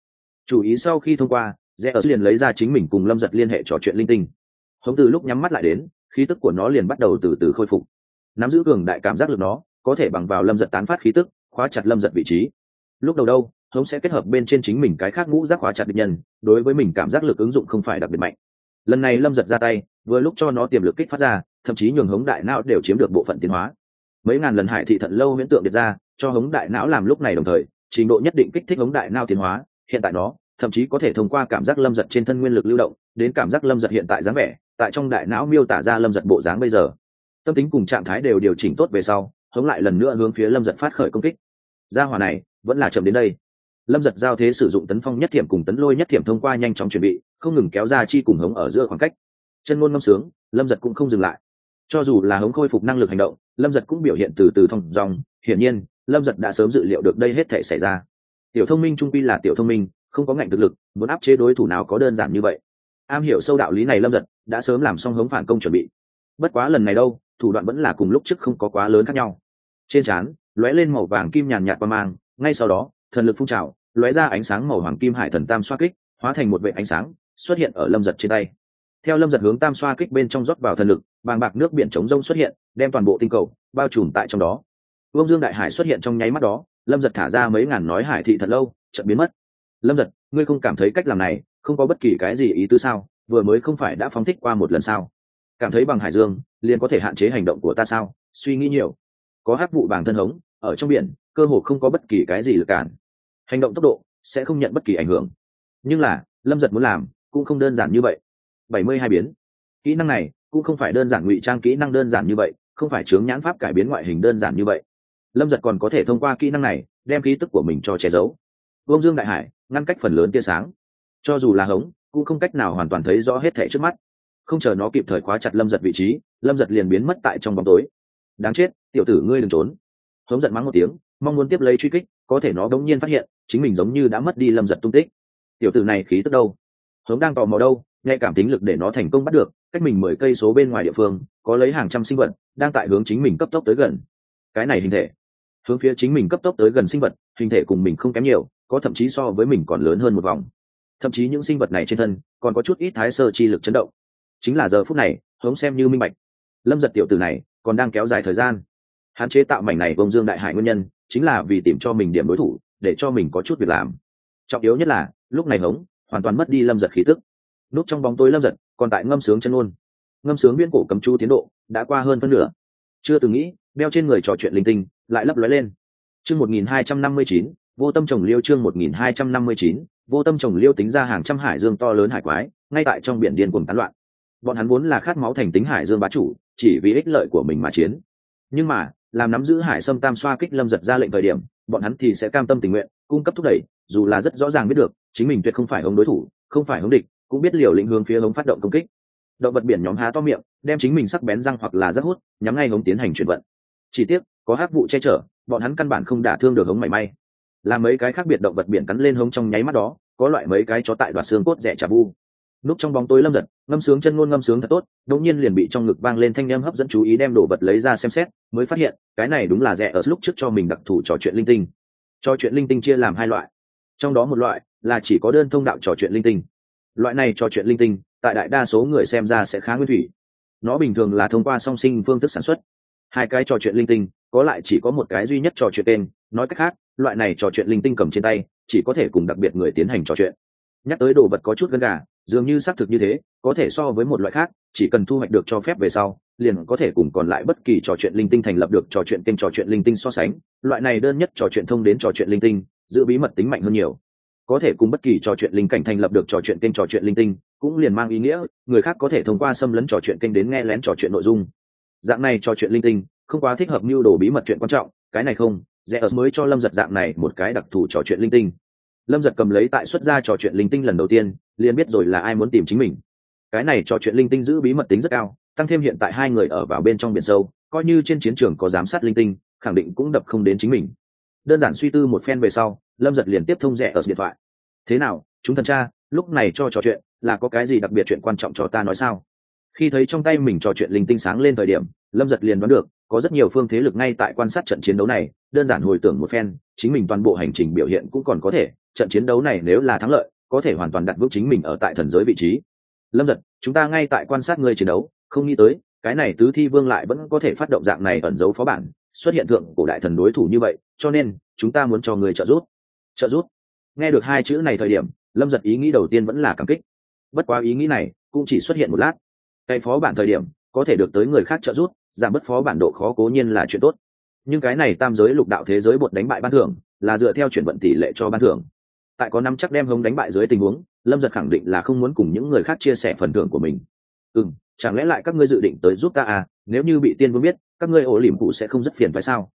Chủ ý sau khi thông qua, rẽ ở liền lấy ra chính mình cùng lâm giật liên hệ trò chuyện linh tinh. Hống từ lúc nhắm mắt lại đến, khí tức của nó liền bắt đầu từ từ khôi phục. Nắm giữ cường đại cảm giác lực nó, có thể bằng vào lâm giật tán phát khí tức, khóa chặt lâm giật vị trí. Lúc đầu đâu, hống sẽ kết hợp bên trên chính mình cái khác ngũ giác khóa chặt địch nhân, đối với mình cảm giác lực ứng dụng không phải đặc biệt mạnh. Lần này lâm giật ra tay, vừa lúc cho nó tiềm lực kích phát ra, thậm chí nhường hống đại não đều chiếm được bộ phận tiến hóa. Mấy ngàn lần hải thị thận lâu huyễn tượng điệt ra, cho hống đại não làm lúc này đồng thời trình độ nhất định kích thích ống đại não tiến hóa, hiện tại nó thậm chí có thể thông qua cảm giác lâm giật trên thân nguyên lực lưu động, đến cảm giác lâm giật hiện tại dáng vẻ, tại trong đại não miêu tả ra lâm giật bộ dáng bây giờ. Tâm tính cùng trạng thái đều điều chỉnh tốt về sau, hống lại lần nữa hướng phía lâm giật phát khởi công kích. Gia hỏa này, vẫn là chậm đến đây. Lâm giật giao thế sử dụng tấn phong nhất thiểm cùng tấn lôi nhất thiểm thông qua nhanh chóng chuẩn bị, không ngừng kéo ra chi cùng hống ở giữa khoảng cách. Chân ngôn ngâm sướng, lâm giật cũng không dừng lại. Cho dù là hống khôi phục năng lực hành động, lâm giật cũng biểu hiện từ từ thông dòng. Hiển nhiên lâm giật đã sớm dự liệu được đây hết thể xảy ra. Tiểu thông minh trung pi là tiểu thông minh, không có ngạnh thực lực, muốn áp chế đối thủ nào có đơn giản như vậy. Am hiểu sâu đạo lý này lâm giật đã sớm làm xong hống phản công chuẩn bị. Bất quá lần này đâu, thủ đoạn vẫn là cùng lúc trước không có quá lớn khác nhau. Trên trán, lóe lên màu vàng kim nhàn nhạt qua mang, ngay sau đó, thần lực phun trào, lóe ra ánh sáng màu hoàng kim hải thần tam xoa kích, hóa thành một vệ ánh sáng, xuất hiện ở lâm giật trên tay. Theo lâm giật hướng tam xoa kích bên trong rót vào thần lực, bàng bạc nước biển chống rông xuất hiện, đem toàn bộ tinh cầu bao trùm tại trong đó vương dương đại hải xuất hiện trong nháy mắt đó, lâm giật thả ra mấy ngàn nói hải thị thật lâu chậm biến mất. Lâm giật, ngươi không cảm thấy cách làm này không có bất kỳ cái gì ý tứ sao? Vừa mới không phải đã phóng thích qua một lần sao? Cảm thấy bằng hải dương, liền có thể hạn chế hành động của ta sao? Suy nghĩ nhiều. Có hát vụ bằng thân hống, ở trong biển, cơ hồ không có bất kỳ cái gì lực cản. Hành động tốc độ sẽ không nhận bất kỳ ảnh hưởng. Nhưng là, lâm giật muốn làm cũng không đơn giản như vậy. Bảy mươi hai biến. Kỹ năng này cũng không phải đơn giản ngụy trang, kỹ năng đơn giản như vậy, không phải chướng nhãn pháp cải biến ngoại hình đơn giản như vậy lâm giật còn có thể thông qua kỹ năng này, đem ký tức của mình cho che giấu. Vông dương đại hải, ngăn cách phần lớn tia sáng. Cho dù là hống, cũng không cách nào hoàn toàn thấy rõ hết thẻ trước mắt. Không chờ nó kịp thời khóa chặt lâm giật vị trí, lâm giật liền biến mất tại trong bóng tối. Đáng chết, tiểu tử ngươi đừng trốn. Hống giận mắng một tiếng, mong muốn tiếp lấy truy kích, có thể nó đống nhiên phát hiện, chính mình giống như đã mất đi lâm giật tung tích. Tiểu tử này khí tức đâu? Hống đang tò mò đâu nghe cảm tính lực để nó thành công bắt được, cách mình mười cây số bên ngoài địa phương, có lấy hàng trăm sinh vật, đang tại hướng chính mình cấp tốc tới gần cái này hình thể. Hướng phía chính mình cấp tốc tới gần sinh vật, hình thể cùng mình không kém nhiều, có thậm chí so với mình còn lớn hơn một vòng. Thậm chí những sinh vật này trên thân, còn có chút ít thái sơ chi lực chấn động. Chính là giờ phút này, hống xem như minh bạch. Lâm giật tiểu tử này, còn đang kéo dài thời gian. Hạn chế tạo mảnh này bông dương đại hải nguyên nhân, chính là vì tìm cho mình điểm đối thủ, để cho mình có chút việc làm. Trọng yếu nhất là, lúc này hống, hoàn toàn mất đi lâm giật khí tức. Núp trong bóng tối lâm giật, còn tại ngâm sướng chân ôn. Ngâm sướng viên cổ cầm chu tiến độ, đã qua hơn phân nửa. Chưa từng nghĩ đeo trên người trò chuyện linh tinh, lại lấp lóe lên. Chương một nghìn hai trăm năm mươi chín, vô tâm trồng liêu chương một nghìn hai trăm năm mươi chín, vô tâm trồng liêu tính ra hàng trăm hải dương to lớn hải quái, ngay tại trong biển điên cuồng tán loạn. Bọn hắn vốn là khát máu thành tính hải dương bá chủ, chỉ vì ích lợi của mình mà chiến. Nhưng mà, làm nắm giữ hải sâm tam xoa kích lâm giật ra lệnh thời điểm, bọn hắn thì sẽ cam tâm tình nguyện, cung cấp thúc đẩy, dù là rất rõ ràng biết được, chính mình tuyệt không phải hống đối thủ, không phải hống địch, cũng biết liều lĩnh hướng phía hống phát động công kích. Động vật biển nhóm há to miệng, đem chính mình sắc bén răng hoặc là rất hút, nhắm ngay hống tiến hành chuyển vận chỉ tiếc, có hát vụ che chở, bọn hắn căn bản không đả thương được hống mảy may. Là mấy cái khác biệt động vật biển cắn lên hống trong nháy mắt đó, có loại mấy cái chó tại đoạt xương cốt rẻ trà vu núp trong bóng tối lâm giật, ngâm sướng chân ngôn ngâm sướng thật tốt, đột nhiên liền bị trong ngực vang lên thanh â hấp dẫn chú ý đem đồ vật lấy ra xem xét, mới phát hiện, cái này đúng là rẻ ở lúc trước cho mình đặc thù trò chuyện linh tinh. Trò chuyện linh tinh chia làm hai loại. Trong đó một loại là chỉ có đơn thông đạo trò chuyện linh tinh. Loại này trò chuyện linh tinh, tại đại đa số người xem ra sẽ khá nguyên thủy. Nó bình thường là thông qua song sinh phương thức sản xuất hai cái trò chuyện linh tinh có lại chỉ có một cái duy nhất trò chuyện tên nói cách khác loại này trò chuyện linh tinh cầm trên tay chỉ có thể cùng đặc biệt người tiến hành trò chuyện nhắc tới đồ vật có chút gân gà dường như xác thực như thế có thể so với một loại khác chỉ cần thu hoạch được cho phép về sau liền có thể cùng còn lại bất kỳ trò chuyện linh tinh thành lập được trò chuyện kênh trò chuyện linh tinh so sánh loại này đơn nhất trò chuyện thông đến trò chuyện linh tinh giữ bí mật tính mạnh hơn nhiều có thể cùng bất kỳ trò chuyện linh cảnh thành lập được trò chuyện kênh trò chuyện linh tinh cũng liền mang ý nghĩa người khác có thể thông qua xâm lấn trò chuyện kênh đến nghe lén trò chuyện nội dung dạng này cho chuyện linh tinh, không quá thích hợp mưu đồ bí mật chuyện quan trọng, cái này không, rẽ ớt mới cho lâm giật dạng này một cái đặc thù trò chuyện linh tinh. Lâm giật cầm lấy tại xuất gia trò chuyện linh tinh lần đầu tiên, liền biết rồi là ai muốn tìm chính mình. Cái này trò chuyện linh tinh giữ bí mật tính rất cao, tăng thêm hiện tại hai người ở vào bên trong biển sâu, coi như trên chiến trường có giám sát linh tinh, khẳng định cũng đập không đến chính mình. Đơn giản suy tư một phen về sau, lâm giật liền tiếp thông rẽ ở điện thoại. Thế nào, chúng thần cha, lúc này cho trò chuyện, là có cái gì đặc biệt chuyện quan trọng cho ta nói sao? Khi thấy trong tay mình trò chuyện linh tinh sáng lên thời điểm, lâm giật liền đoán được, có rất nhiều phương thế lực ngay tại quan sát trận chiến đấu này, đơn giản hồi tưởng một phen, chính mình toàn bộ hành trình biểu hiện cũng còn có thể, trận chiến đấu này nếu là thắng lợi, có thể hoàn toàn đặt vững chính mình ở tại thần giới vị trí. Lâm giật, chúng ta ngay tại quan sát ngươi chiến đấu, không nghĩ tới, cái này tứ thi vương lại vẫn có thể phát động dạng này ẩn giấu phó bản, xuất hiện thượng cổ đại thần đối thủ như vậy, cho nên, chúng ta muốn cho người trợ giúp. Trợ giúp? Nghe được hai chữ này thời điểm, lâm giật ý nghĩ đầu tiên vẫn là cảm kích. Bất quá ý nghĩ này cũng chỉ xuất hiện một lát cái phó bản thời điểm, có thể được tới người khác trợ giúp, giảm bớt phó bản độ khó cố nhiên là chuyện tốt. Nhưng cái này tam giới lục đạo thế giới bột đánh bại ban thưởng, là dựa theo chuyển vận tỷ lệ cho ban thưởng. Tại có năm chắc đem hống đánh bại dưới tình huống, lâm giật khẳng định là không muốn cùng những người khác chia sẻ phần thưởng của mình. Ừ m chẳng lẽ lại các ngươi dự định tới giúp ta à? Nếu như bị tiên vương biết, các ngươi ổ lỉm cụ sẽ không rất phiền phải sao?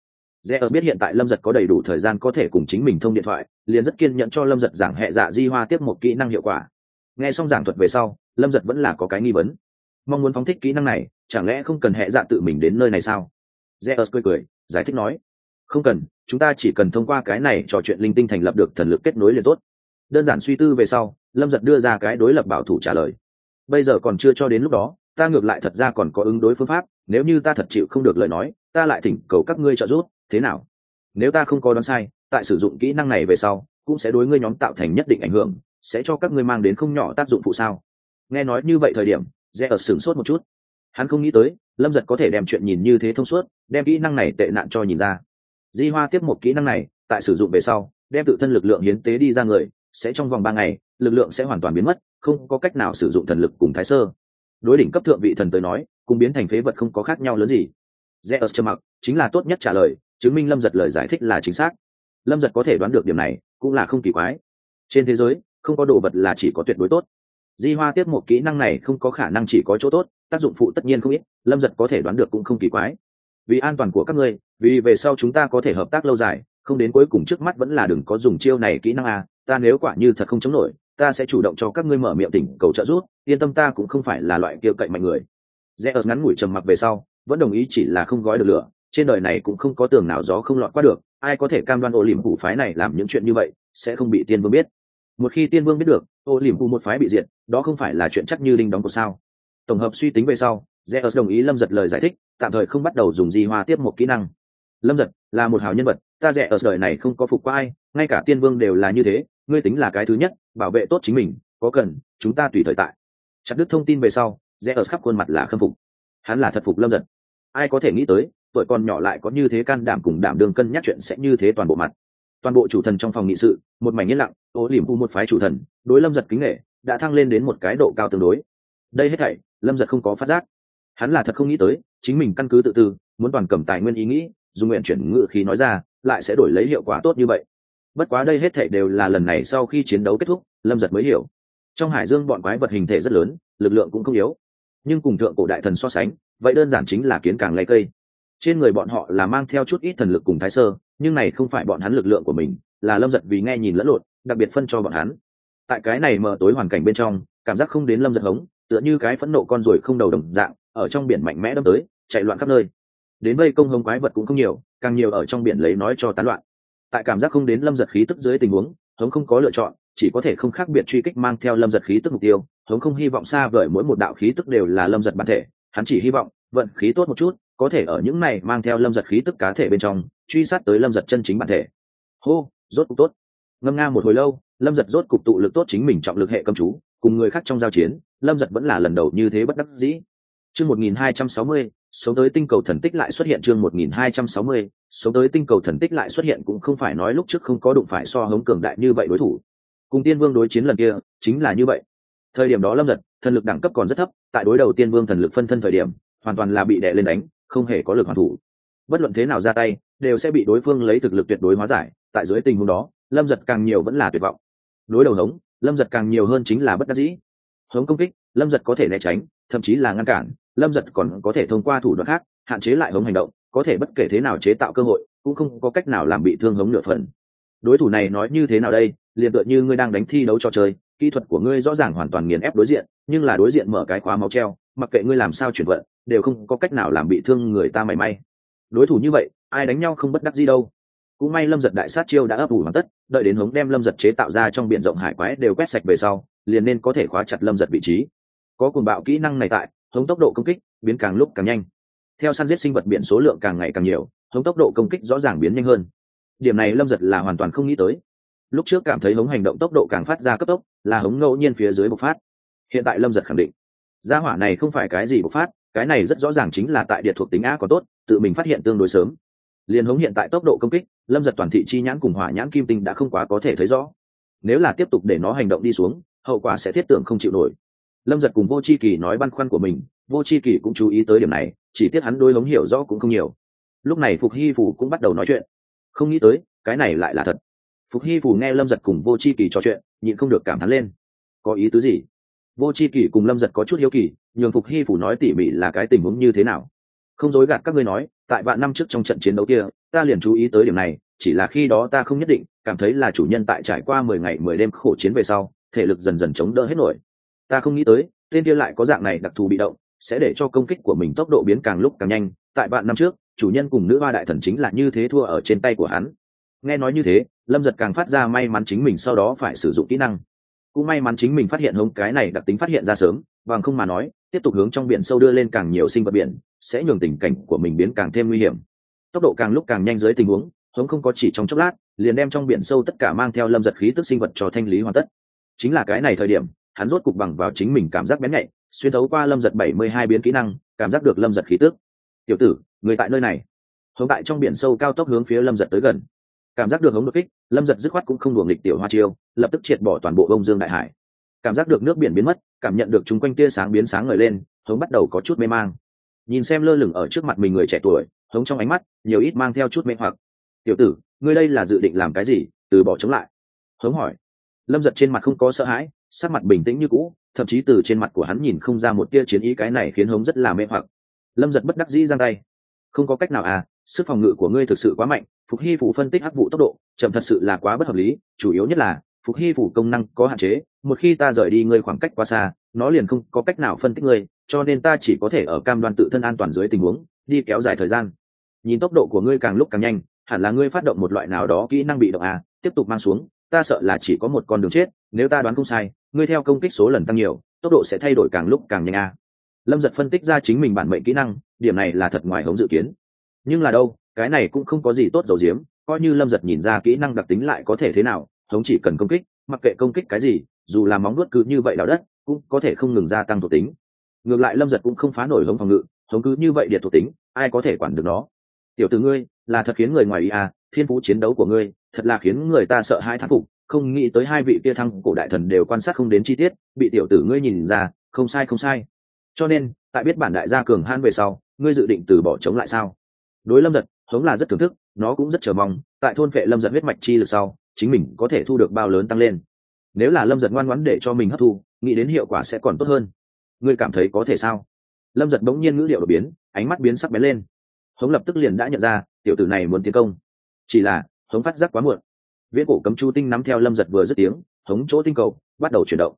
Dễ ở biết hiện tại lâm giật có đầy đủ thời gian có thể cùng chính mình thông điện thoại, liền rất kiên nhẫn cho lâm giật giảng hệ dạ di hoa tiếp một kỹ năng hiệu quả. Nghe xong giảng thuật về sau, lâm giật vẫn là có cái nghi vấn mong muốn phóng thích kỹ năng này, chẳng lẽ không cần hệ dạ tự mình đến nơi này sao? Zeus cười cười, giải thích nói, không cần, chúng ta chỉ cần thông qua cái này trò chuyện linh tinh thành lập được thần lực kết nối liền tốt. Đơn giản suy tư về sau, lâm giật đưa ra cái đối lập bảo thủ trả lời. Bây giờ còn chưa cho đến lúc đó, ta ngược lại thật ra còn có ứng đối phương pháp, nếu như ta thật chịu không được lời nói, ta lại thỉnh cầu các ngươi trợ giúp, thế nào? Nếu ta không có đoán sai, tại sử dụng kỹ năng này về sau, cũng sẽ đối ngươi nhóm tạo thành nhất định ảnh hưởng, sẽ cho các ngươi mang đến không nhỏ tác dụng phụ sao? Nghe nói như vậy thời điểm rẽ ở sửng sốt một chút. Hắn không nghĩ tới, lâm giật có thể đem chuyện nhìn như thế thông suốt, đem kỹ năng này tệ nạn cho nhìn ra. Di hoa tiếp một kỹ năng này, tại sử dụng về sau, đem tự thân lực lượng hiến tế đi ra người, sẽ trong vòng ba ngày, lực lượng sẽ hoàn toàn biến mất, không có cách nào sử dụng thần lực cùng thái sơ. Đối đỉnh cấp thượng vị thần tới nói, cùng biến thành phế vật không có khác nhau lớn gì. Rẽ ở trầm mặc, chính là tốt nhất trả lời, chứng minh lâm giật lời giải thích là chính xác. Lâm giật có thể đoán được điểm này, cũng là không kỳ quái. Trên thế giới, không có đồ vật là chỉ có tuyệt đối tốt di hoa tiếp một kỹ năng này không có khả năng chỉ có chỗ tốt, tác dụng phụ tất nhiên không ít, lâm giật có thể đoán được cũng không kỳ quái. Vì an toàn của các ngươi, vì về sau chúng ta có thể hợp tác lâu dài, không đến cuối cùng trước mắt vẫn là đừng có dùng chiêu này kỹ năng a, ta nếu quả như thật không chống nổi, ta sẽ chủ động cho các ngươi mở miệng tỉnh cầu trợ giúp, yên tâm ta cũng không phải là loại kia cậy mạnh người. Rẽ ớt ngắn ngủi trầm mặc về sau, vẫn đồng ý chỉ là không gói được lửa, trên đời này cũng không có tường nào gió không lọt qua được, ai có thể cam đoan ô liềm phủ phái này làm những chuyện như vậy, sẽ không bị tiên vương biết một khi tiên vương biết được, ô liềm u một phái bị diệt, đó không phải là chuyện chắc như đinh đóng cột sao? Tổng hợp suy tính về sau rẽ ớt đồng ý lâm giật lời giải thích, tạm thời không bắt đầu dùng di hoa tiếp một kỹ năng. Lâm giật, là một hào nhân vật, ta rẻ ở đời này không có phục qua ai, ngay cả tiên vương đều là như thế, ngươi tính là cái thứ nhất, bảo vệ tốt chính mình, có cần, chúng ta tùy thời tại. Chặt đứt thông tin về sau rẽ ở khắp khuôn mặt là khâm phục. Hắn là thật phục lâm giật. Ai có thể nghĩ tới, tuổi còn nhỏ lại có như thế can đảm cùng đảm đương cân nhắc chuyện sẽ như thế toàn bộ mặt toàn bộ chủ thần trong phòng nghị sự, một mảnh yên lặng, ô liềm u một phái chủ thần, đối lâm giật kính nghệ, đã thăng lên đến một cái độ cao tương đối. Đây hết thảy, lâm giật không có phát giác. Hắn là thật không nghĩ tới, chính mình căn cứ tự tư, muốn toàn cầm tài nguyên ý nghĩ, dùng nguyện chuyển ngự khí nói ra, lại sẽ đổi lấy hiệu quả tốt như vậy. Bất quá đây hết thảy đều là lần này sau khi chiến đấu kết thúc, lâm giật mới hiểu. Trong hải dương bọn quái vật hình thể rất lớn, lực lượng cũng không yếu. Nhưng cùng thượng cổ đại thần so sánh, vậy đơn giản chính là kiến càng lấy cây. Trên người bọn họ là mang theo chút ít thần lực cùng thái sơ nhưng này không phải bọn hắn lực lượng của mình, là lâm giật vì nghe nhìn lẫn lộn, đặc biệt phân cho bọn hắn. Tại cái này mờ tối hoàn cảnh bên trong, cảm giác không đến lâm giật hống, tựa như cái phẫn nộ con ruồi không đầu đồng dạng, ở trong biển mạnh mẽ đâm tới, chạy loạn khắp nơi. Đến vây công hống quái vật cũng không nhiều, càng nhiều ở trong biển lấy nói cho tán loạn. Tại cảm giác không đến lâm giật khí tức dưới tình huống, hống không có lựa chọn, chỉ có thể không khác biệt truy kích mang theo lâm giật khí tức mục tiêu. Hống không hy vọng xa vời mỗi một đạo khí tức đều là lâm giật bản thể, hắn chỉ hy vọng vận khí tốt một chút có thể ở những này mang theo lâm giật khí tức cá thể bên trong, truy sát tới lâm giật chân chính bản thể. Hô, rốt cục tốt. Ngâm nga một hồi lâu, lâm giật rốt cục tụ lực tốt chính mình trọng lực hệ cầm chú, cùng người khác trong giao chiến, lâm giật vẫn là lần đầu như thế bất đắc dĩ. Chương một nghìn hai trăm sáu mươi, sống tới tinh cầu thần tích lại xuất hiện chương một nghìn hai trăm sáu mươi, sống tới tinh cầu thần tích lại xuất hiện cũng không phải nói lúc trước không có đụng phải so hống cường đại như vậy đối thủ. Cùng tiên vương đối chiến lần kia, chính là như vậy. Thời điểm đó lâm giật, thần lực đẳng cấp còn rất thấp, tại đối đầu tiên vương thần lực phân thân thời điểm, hoàn toàn là bị đè lên đánh không hề có lực hoàn thủ. Bất luận thế nào ra tay, đều sẽ bị đối phương lấy thực lực tuyệt đối hóa giải, tại dưới tình huống đó, lâm giật càng nhiều vẫn là tuyệt vọng. Đối đầu hống, lâm giật càng nhiều hơn chính là bất đắc dĩ. Hống công kích, lâm giật có thể né tránh, thậm chí là ngăn cản, lâm giật còn có thể thông qua thủ đoạn khác, hạn chế lại hống hành động, có thể bất kể thế nào chế tạo cơ hội, cũng không có cách nào làm bị thương hống nửa phần. Đối thủ này nói như thế nào đây, liền tựa như ngươi đang đánh thi đấu cho chơi, kỹ thuật của ngươi rõ ràng hoàn toàn nghiền ép đối diện, nhưng là đối diện mở cái khóa máu treo, mặc kệ ngươi làm sao chuyển vận đều không có cách nào làm bị thương người ta mảy may. Đối thủ như vậy, ai đánh nhau không bất đắc gì đâu. Cũng may lâm giật đại sát chiêu đã ấp ủ hoàn tất, đợi đến hống đem lâm giật chế tạo ra trong b i ể n rộng hải quái đều quét sạch về sau, liền nên có thể khóa chặt lâm giật vị trí. Có cuồng bạo kỹ năng này tại, hống tốc độ công kích biến càng lúc càng nhanh. Theo săn giết sinh vật biển số lượng càng ngày càng nhiều, hống tốc độ công kích rõ ràng biến nhanh hơn. Điểm này lâm giật là hoàn toàn không nghĩ tới. Lúc trước cảm thấy hống hành động tốc độ càng phát ra cấp tốc, là hống ngẫu nhiên phía dưới bộc phát. Hiện tại lâm giật khẳng định, gia hỏa này không phải cái gì bộc phát cái này rất rõ ràng chính là tại địa thuộc tính a có tốt, tự mình phát hiện tương đối sớm. Liền hống hiện tại tốc độ công kích, lâm giật toàn thị chi nhãn cùng hỏa nhãn kim tinh đã không quá có thể thấy rõ. Nếu là tiếp tục để nó hành động đi xuống, hậu quả sẽ thiết tưởng không chịu nổi. Lâm giật cùng vô c h i kỳ nói băn khoăn của mình, vô c h i kỳ cũng chú ý tới điểm này, chỉ tiếc hắn đôi hống hiểu rõ cũng không nhiều. Lúc này phục hy phủ cũng bắt đầu nói chuyện. Không nghĩ tới, cái này lại là thật. Phục hy phủ nghe lâm giật cùng vô c h i kỳ trò chuyện, nhịn không được cảm thán lên. Có ý tứ gì? Vô c h i kỳ cùng lâm giật có chút hiếu kỳ nhường phục hy phủ nói tỉ mỉ là cái tình huống như thế nào. Không dối gạt các ngươi nói, tại vạn năm trước trong trận chiến đấu kia, ta liền chú ý tới điểm này, chỉ là khi đó ta không nhất định, cảm thấy là chủ nhân tại trải qua mười ngày mười đêm khổ chiến về sau, thể lực dần dần chống đỡ hết nổi. Ta không nghĩ tới, tên kia lại có dạng này đặc thù bị động, sẽ để cho công kích của mình tốc độ biến càng lúc càng nhanh. Tại vạn năm trước, chủ nhân cùng nữ hoa đại thần chính là như thế thua ở trên tay của hắn. Nghe nói như thế, lâm giật càng phát ra may mắn chính mình sau đó phải sử dụng kỹ năng. Cũng may mắn chính mình phát hiện hống cái này đặc tính phát hiện ra sớm bằng không mà nói, tiếp tục hướng trong biển sâu đưa lên càng nhiều sinh vật biển, sẽ nhường tình cảnh của mình biến càng thêm nguy hiểm. Tốc độ càng lúc càng nhanh dưới tình huống, hống không có chỉ trong chốc lát, liền đem trong biển sâu tất cả mang theo lâm giật khí tức sinh vật cho thanh lý hoàn tất. Chính là cái này thời điểm, hắn rốt cục bằng vào chính mình cảm giác bén nhạy, xuyên thấu qua lâm giật bảy mươi hai biến kỹ năng, cảm giác được lâm giật khí tức. Tiểu tử, người tại nơi này. Hống tại trong biển sâu cao tốc hướng phía lâm giật tới gần. Cảm giác được hống đột kích, lâm giật dứt khoát cũng không đuồng nghịch tiểu hoa chiêu, lập tức triệt bỏ toàn bộ bông dương đại hải cảm giác được nước biển biến mất, cảm nhận được chúng quanh tia sáng biến sáng ngời lên, hống bắt đầu có chút mê mang. Nhìn xem lơ lửng ở trước mặt mình người trẻ tuổi, hống trong ánh mắt nhiều ít mang theo chút mê hoặc. Tiểu tử, ngươi đây là dự định làm cái gì? Từ bỏ chống lại. Hống hỏi. Lâm giật trên mặt không có sợ hãi, sắc mặt bình tĩnh như cũ, thậm chí từ trên mặt của hắn nhìn không ra một tia chiến ý cái này khiến hống rất là mê hoặc. Lâm giật bất đắc dĩ giang tay. Không có cách nào à sức phòng ngự của ngươi thực sự quá mạnh, phục hy phủ phân tích hắc vụ tốc độ, chậm thật sự là quá bất hợp lý, chủ yếu nhất là phục hy phủ công năng có hạn chế, một khi ta rời đi ngươi khoảng cách quá xa, nó liền không có cách nào phân tích ngươi, cho nên ta chỉ có thể ở cam đoan tự thân an toàn dưới tình huống, đi kéo dài thời gian nhìn tốc độ của ngươi càng lúc càng nhanh, hẳn là ngươi phát động một loại nào đó kỹ năng bị động à tiếp tục mang xuống, ta sợ là chỉ có một con đường chết, nếu ta đoán không sai, ngươi theo công kích số lần tăng nhiều, tốc độ sẽ thay đổi càng lúc càng nhanh à. lâm giật phân tích ra chính mình bản mệnh kỹ năng, điểm này là thật ngoài hống dự kiến nhưng là đâu, cái này cũng không có gì tốt dầu diếm, coi như lâm giật nhìn ra kỹ năng đặc tính lại có thể thế nào hống chỉ cần công kích, mặc kệ công kích cái gì, dù là móng nuốt cứ như vậy đào đất, cũng có thể không ngừng gia tăng thuộc tính. Ngược lại lâm giật cũng không phá nổi hống phòng ngự, hống cứ như vậy điện thuộc tính, ai có thể quản được nó? Tiểu tử ngươi, là thật khiến người ngoài ý à thiên phú chiến đấu của ngươi, thật là khiến người ta sợ hai thán phục. Không nghĩ tới hai vị kia thăng cổ đại thần đều quan sát không đến chi tiết, bị tiểu tử ngươi nhìn ra, không sai không sai. Cho nên, tại biết bản đại gia cường han về sau, ngươi dự định từ bỏ chống lại sao? Đối lâm giật, hống là rất thưởng thức, nó cũng rất chờ mong, tại thôn vệ lâm giật huyết mạch chi lực sau chính mình có thể thu được bao lớn tăng lên. Nếu là lâm giật ngoan ngoãn để cho mình hấp thu, nghĩ đến hiệu quả sẽ còn tốt hơn. Ngươi cảm thấy có thể sao? Lâm giật bỗng nhiên ngữ điệu đột biến, ánh mắt biến sắc bén lên. Hống lập tức liền đã nhận ra, tiểu tử này muốn tiến công. Chỉ là, hống phát giác quá muộn. Viễn cổ cấm chu tinh nắm theo lâm giật vừa dứt tiếng, hống chỗ tinh cầu, bắt đầu chuyển động.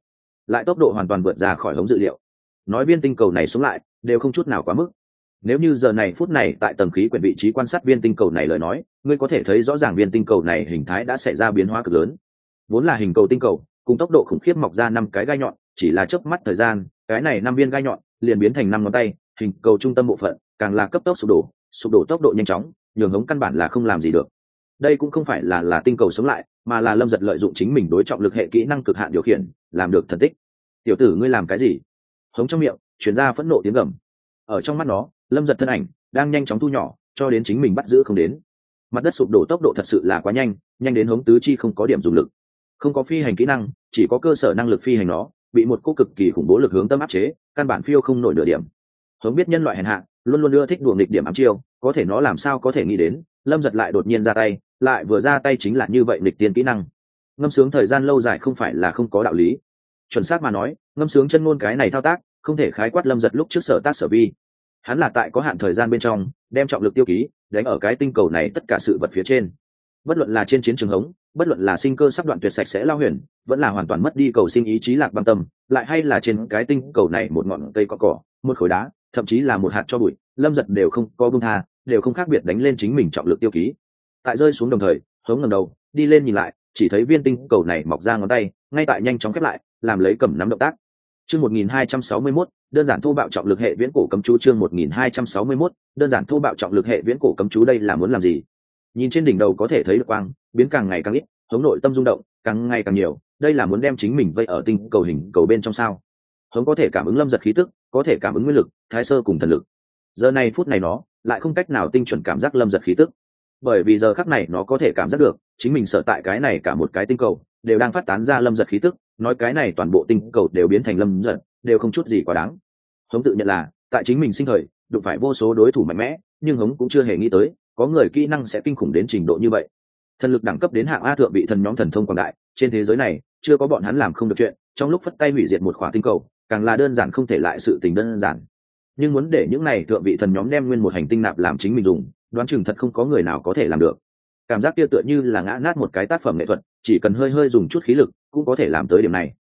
Lại tốc độ hoàn toàn vượt ra khỏi hống dự liệu. Nói viên tinh cầu này xuống lại, đều không chút nào quá mức nếu như giờ này phút này tại tầng khí quyển vị trí quan sát viên tinh cầu này lời nói, ngươi có thể thấy rõ ràng viên tinh cầu này hình thái đã xảy ra biến hóa cực lớn. Vốn là hình cầu tinh cầu, cùng tốc độ khủng khiếp mọc ra năm cái gai nhọn, chỉ là chớp mắt thời gian, cái này năm viên gai nhọn liền biến thành năm ngón tay, hình cầu trung tâm bộ phận càng là cấp tốc sụp đổ sụp đổ tốc độ nhanh chóng, nhường hống căn bản là không làm gì được. Đây cũng không phải là là tinh cầu sống lại, mà là lâm giật lợi dụng chính mình đối trọng lực hệ kỹ năng cực hạn điều khiển, làm được thần tích. Tiểu tử, ngươi làm cái gì? Hống trong miệng chuyển ra phẫn nộ tiếng gầm. Ở trong mắt nó lâm giật thân ảnh, đang nhanh chóng thu nhỏ, cho đến chính mình bắt giữ không đến. Mặt đất sụp đổ tốc độ thật sự là quá nhanh nhanh đến hống tứ chi không có điểm dùng lực. Không có phi hành kỹ năng, chỉ có cơ sở năng lực phi hành nó, bị một cô cực kỳ khủng bố lực hướng tâm áp chế, căn bản phiêu không nổi nửa điểm. Hống biết nhân loại hèn hạ, luôn luôn ưa thích đùa nghịch điểm ám chiêu, có thể nó làm sao có thể nghĩ đến, lâm giật lại đột nhiên ra tay, lại vừa ra tay chính là như vậy nghịch tiên kỹ năng. Ngâm sướng thời gian lâu dài không phải là không có đạo lý. Chuẩn xác mà nói, ngâm sướng chân ngôn cái này thao tác, không thể khái quát lâm giật lúc trước sở tác sở vi hắn là tại có hạn thời gian bên trong, đem trọng lực tiêu ký, đánh ở cái tinh cầu này tất cả sự vật phía trên. Bất luận là trên chiến trường hống, bất luận là sinh cơ sắp đoạn tuyệt sạch sẽ lao huyền, vẫn là hoàn toàn mất đi cầu sinh ý chí lạc băng tâm, lại hay là trên cái tinh cầu này một ngọn cây cỏ cỏ, một khối đá, thậm chí là một hạt cho bụi, lâm giật đều không có bung tha, đều không khác biệt đánh lên chính mình trọng lực tiêu ký. Tại rơi xuống đồng thời, hống ngầm đầu, đi lên nhìn lại, chỉ thấy viên tinh cầu này mọc ra ngón tay, ngay tại nhanh chóng khép lại, làm lấy cầm nắm động tác chương 1261, đơn giản thô bạo trọng lực hệ viễn cổ cấm chú chương 1261, đơn giản thô bạo trọng lực hệ viễn cổ cấm chú đây là muốn làm gì? Nhìn trên đỉnh đầu có thể thấy được quang biến càng ngày càng ít hống nội tâm rung động càng ngày càng nhiều đây là muốn đem chính mình vây ở tinh cầu hình cầu bên trong sao? Hống có thể cảm ứng lâm giật khí tức có thể cảm ứng nguyên lực thái sơ cùng thần lực. Giờ này phút này nó lại không cách nào tinh chuẩn cảm giác lâm giật khí tức. Bởi vì giờ khắc này nó có thể cảm giác được chính mình sợ tại cái này cả một cái tinh cầu đều đang phát tán ra lâm giật khí tức, nói cái này toàn bộ tinh cầu đều biến thành lâm giật, đều không chút gì quá đáng. Hống tự nhận là, tại chính mình sinh thời, đụng phải vô số đối thủ mạnh mẽ, nhưng hống cũng chưa hề nghĩ tới, có người kỹ năng sẽ kinh khủng đến trình độ như vậy. Thần lực đẳng cấp đến hạng a thượng bị thần nhóm thần thông quảng đại, trên thế giới này, chưa có bọn hắn làm không được chuyện, trong lúc phất tay hủy diệt một khỏa tinh cầu, càng là đơn giản không thể lại sự tình đơn giản. Nhưng muốn để những này thượng vị thần nhóm đem nguyên một hành tinh nạp làm chính mình dùng, đoán chừng thật không có người nào có thể làm được. Cảm giác kia tựa như là ngã nát một cái tác phẩm nghệ thuật chỉ cần hơi hơi dùng chút khí lực cũng có thể làm tới điểm này.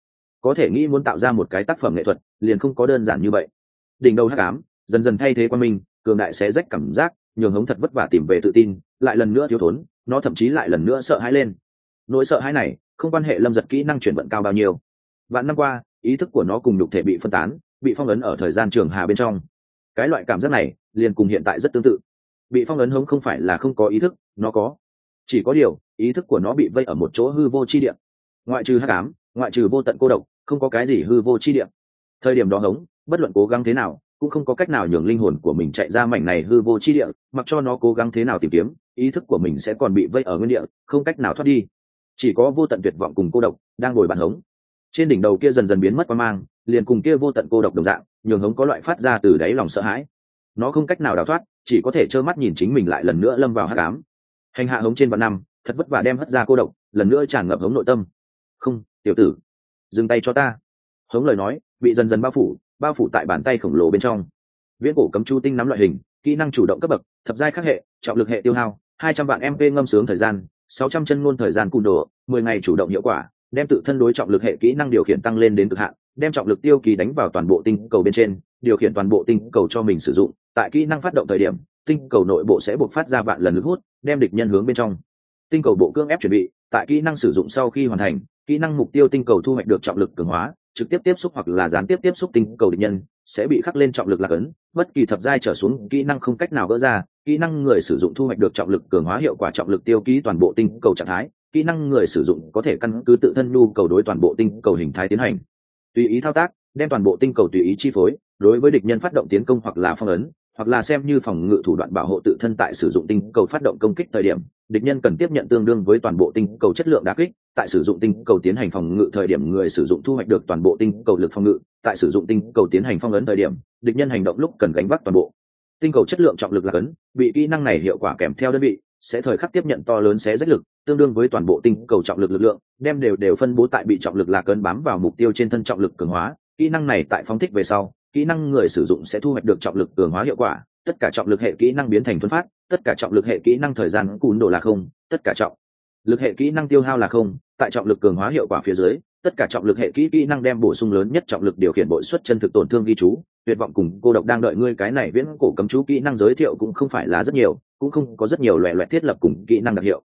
Có thể nghĩ muốn tạo ra một cái tác phẩm nghệ thuật, liền không có đơn giản như vậy. Đỉnh đầu hắc ám, dần dần thay thế quan minh, cường đại sẽ rách cảm giác, nhường hống thật vất vả tìm về tự tin, lại lần nữa thiếu thốn, nó thậm chí lại lần nữa sợ hãi lên. Nỗi sợ hãi này, không quan hệ lâm giật kỹ năng chuyển vận cao bao nhiêu. Vạn năm qua, ý thức của nó cùng nhục thể bị phân tán, bị phong ấn ở thời gian trường hà bên trong. Cái loại cảm giác này, liền cùng hiện tại rất tương tự. Bị phong ấn hống không phải là không có ý thức, nó có. Chỉ có điều ý thức của nó bị vây ở một chỗ hư vô chi địa. Ngoại trừ hắc ám, ngoại trừ vô tận cô độc, không có cái gì hư vô chi địa. Thời điểm đó hống, bất luận cố gắng thế nào, cũng không có cách nào nhường linh hồn của mình chạy ra mảnh này hư vô chi địa, mặc cho nó cố gắng thế nào tìm kiếm, ý thức của mình sẽ còn bị vây ở nguyên địa, không cách nào thoát đi. Chỉ có vô tận tuyệt vọng cùng cô độc đang ngồi bàn hống. Trên đỉnh đầu kia dần dần biến mất qua mang, liền cùng kia vô tận cô độc đồng dạng, nhường hống có loại phát ra từ đáy lòng sợ hãi. Nó không cách nào đào thoát, chỉ có thể trơ mắt nhìn chính mình lại lần nữa lâm vào hát cám hành hạ hống trên vạn năm thật vất vả đem hất ra cô độc, lần nữa tràn ngập hống nội tâm. Không, tiểu tử, dừng tay cho ta. Hống lời nói, bị dần dần bao phủ bao phủ tại bàn tay khổng lồ bên trong. Viễn cổ cấm chu tinh nắm loại hình, kỹ năng chủ động cấp bậc, thập giai khắc hệ, trọng lực hệ tiêu hao, hai trăm vạn mp ngâm sướng thời gian, sáu trăm chân ngôn thời gian cung đồ, mười ngày chủ động hiệu quả, đem tự thân đối trọng lực hệ kỹ năng điều khiển tăng lên đến cực hạn, đem trọng lực tiêu kỳ đánh vào toàn bộ tinh cầu bên trên, điều khiển toàn bộ tinh cầu cho mình sử dụng. Tại kỹ năng phát động thời điểm, tinh cầu nội bộ sẽ buộc phát ra vạn lần lực hút, đem địch nhân hướng bên trong tinh cầu bộ cương ép chuẩn bị, tại kỹ năng sử dụng sau khi hoàn thành, kỹ năng mục tiêu tinh cầu thu hoạch được trọng lực cường hóa, trực tiếp tiếp xúc hoặc là gián tiếp tiếp xúc tinh cầu địch nhân, sẽ bị khắc lên trọng lực lạc ấn, bất kỳ thập giai trở xuống, kỹ năng không cách nào gỡ ra, kỹ năng người sử dụng thu hoạch được trọng lực cường hóa hiệu quả trọng lực tiêu ký toàn bộ tinh cầu trạng thái, kỹ năng người sử dụng có thể căn cứ tự thân nhu cầu đối toàn bộ tinh cầu hình thái tiến hành. Tùy ý thao tác, đem toàn bộ tinh cầu tùy ý chi phối, đối với địch nhân phát động tiến công hoặc là phong ấn, hoặc là xem như phòng ngự thủ đoạn bảo hộ tự thân tại sử dụng tinh cầu phát động công kích thời điểm địch nhân cần tiếp nhận tương đương với toàn bộ tinh cầu chất lượng đà kích, tại sử dụng tinh cầu tiến hành phòng ngự thời điểm người sử dụng thu hoạch được toàn bộ tinh cầu lực phòng ngự, tại sử dụng tinh cầu tiến hành phong ấn thời điểm, địch nhân hành động lúc cần gánh vác toàn bộ. Tinh cầu chất lượng trọng lực là cấn, bị kỹ năng này hiệu quả kèm theo đơn vị, sẽ thời khắc tiếp nhận to lớn xé rách lực, tương đương với toàn bộ tinh cầu trọng lực lực lượng, đem đều đều phân bố tại bị trọng lực là cấn bám vào mục tiêu trên thân trọng lực cường hóa. Kỹ năng này tại phóng thích về sau, kỹ năng người sử dụng sẽ thu hoạch được trọng lực cường hóa hiệu quả, tất cả trọng lực hệ kỹ năng biến thành thuấn phát tất cả trọng lực hệ kỹ năng thời gian cún đồ là không, tất cả trọng lực hệ kỹ năng tiêu hao là không, tại trọng lực cường hóa hiệu quả phía dưới, tất cả trọng lực hệ kỹ kỹ năng đem bổ sung lớn nhất trọng lực điều khiển bội xuất chân thực tổn thương ghi chú. Tuyệt vọng cùng cô độc đang đợi ngươi cái này viễn cổ cấm chú kỹ năng giới thiệu cũng không phải là rất nhiều, cũng không có rất nhiều loại loại thiết lập cùng kỹ năng đặc hiệu.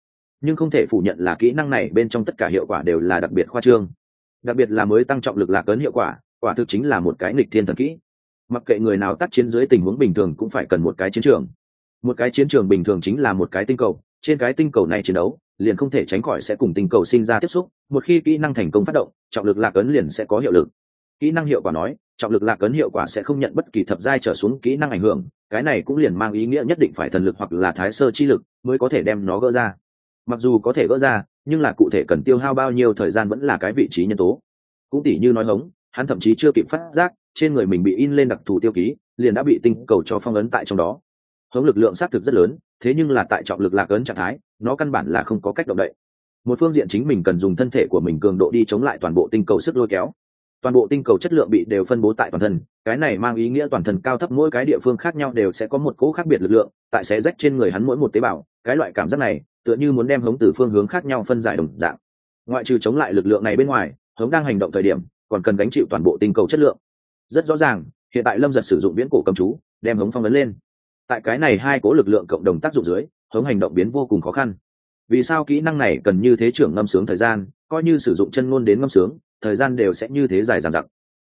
Nhưng không thể phủ nhận là kỹ năng này bên trong tất cả hiệu quả đều là đặc biệt khoa trương. Đặc biệt là mới tăng trọng lực lạc ấn hiệu quả quả thực chính là một cái nghịch thiên thần kỹ. Mặc kệ người nào tác chiến dưới tình huống bình thường cũng phải cần một cái chiến trường một cái chiến trường bình thường chính là một cái tinh cầu, trên cái tinh cầu này chiến đấu, liền không thể tránh khỏi sẽ cùng tinh cầu sinh ra tiếp xúc, một khi kỹ năng thành công phát động, trọng lực lạc ấn liền sẽ có hiệu lực. Kỹ năng hiệu quả nói, trọng lực lạc ấn hiệu quả sẽ không nhận bất kỳ thập giai trở xuống kỹ năng ảnh hưởng, cái này cũng liền mang ý nghĩa nhất định phải thần lực hoặc là thái sơ chi lực mới có thể đem nó gỡ ra. Mặc dù có thể gỡ ra, nhưng là cụ thể cần tiêu hao bao nhiêu thời gian vẫn là cái vị trí nhân tố. Cũng tỉ như nói hống, hắn thậm chí chưa kịp phát giác, trên người mình bị in lên đặc thù tiêu ký, liền đã bị tinh cầu cho phong ấn tại trong đó hống lực lượng xác thực rất lớn, thế nhưng là tại trọng lực lạc ấn trạng thái, nó căn bản là không có cách động đậy. Một phương diện chính mình cần dùng thân thể của mình cường độ đi chống lại toàn bộ tinh cầu sức lôi kéo. Toàn bộ tinh cầu chất lượng bị đều phân bố tại toàn thân, cái này mang ý nghĩa toàn thân cao thấp mỗi cái địa phương khác nhau đều sẽ có một cỗ khác biệt lực lượng, tại sẽ rách trên người hắn mỗi một tế bào, cái loại cảm giác này, tựa như muốn đem hống từ phương hướng khác nhau phân giải đồng dạng. Ngoại trừ chống lại lực lượng này bên ngoài, hống đang hành động thời điểm, còn cần gánh chịu toàn bộ tinh cầu chất lượng. Rất rõ ràng, hiện tại lâm giật sử dụng viễn cổ cầm chú, đem hống phong vấn lên tại cái này hai cố lực lượng cộng đồng tác dụng dưới, hống hành động biến vô cùng khó khăn. Vì sao kỹ năng này cần như thế trưởng ngâm sướng thời gian, coi như sử dụng chân ngôn đến ngâm sướng, thời gian đều sẽ như thế dài dằng dặc.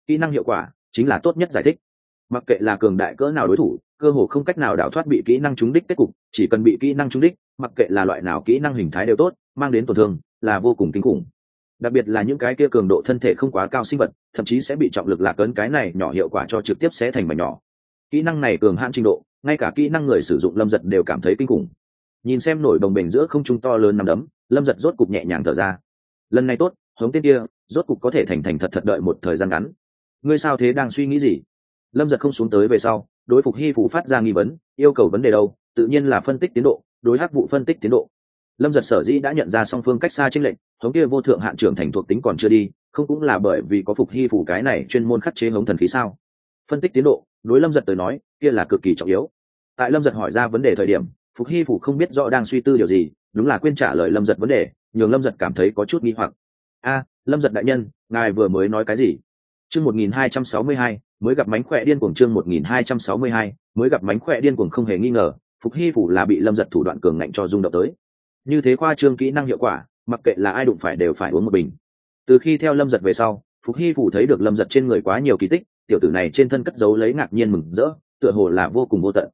Kỹ năng hiệu quả chính là tốt nhất giải thích. Mặc kệ là cường đại cỡ nào đối thủ, cơ hồ không cách nào đảo thoát bị kỹ năng trúng đích kết cục, chỉ cần bị kỹ năng trúng đích, mặc kệ là loại nào kỹ năng hình thái đều tốt, mang đến tổn thương là vô cùng kinh khủng. Đặc biệt là những cái kia cường độ thân thể không quá cao sinh vật, thậm chí sẽ bị trọng lực lạc ấn cái này nhỏ hiệu quả cho trực tiếp sẽ thành mảnh nhỏ. Kỹ năng này cường hạn trình độ ngay cả kỹ năng người sử dụng lâm giật đều cảm thấy kinh khủng. Nhìn xem nổi đồng bềnh giữa không trung to lớn nằm đấm, lâm giật rốt cục nhẹ nhàng thở ra. Lần này tốt, hống tên kia, rốt cục có thể thành thành thật thật đợi một thời gian ngắn. Ngươi sao thế đang suy nghĩ gì? Lâm giật không xuống tới về sau, đối phục hy phủ phát ra nghi vấn, yêu cầu vấn đề đâu, tự nhiên là phân tích tiến độ, đối hắc vụ phân tích tiến độ. Lâm giật sở dĩ đã nhận ra song phương cách xa tranh lệnh thống kia vô thượng hạn trưởng thành thuộc tính còn chưa đi, không cũng là bởi vì có phục hy phủ cái này chuyên môn khắc chế hống thần khí sao? Phân tích tiến độ đối lâm giật tới nói, kia là cực kỳ trọng yếu. Tại lâm giật hỏi ra vấn đề thời điểm, phục hy phủ không biết rõ đang suy tư điều gì, đúng là quên trả lời lâm giật vấn đề, nhường lâm giật cảm thấy có chút nghi hoặc. A, lâm giật đại nhân, ngài vừa mới nói cái gì? Chương một nghìn hai trăm sáu mươi hai, mới gặp mánh khỏe điên cuồng chương một nghìn hai trăm sáu mươi hai, mới gặp mánh khỏe điên cuồng không hề nghi ngờ, phục hy phủ là bị lâm giật thủ đoạn cường ngạnh cho rung động tới. Như thế khoa trương kỹ năng hiệu quả, mặc kệ là ai đụng phải đều phải uống một bình. Từ khi theo lâm giật về sau, phục hy phủ thấy được lâm giật trên người quá nhiều kỳ tích tiểu tử này trên thân cất giấu lấy ngạc nhiên mừng rỡ, tựa hồ là vô cùng vô tận.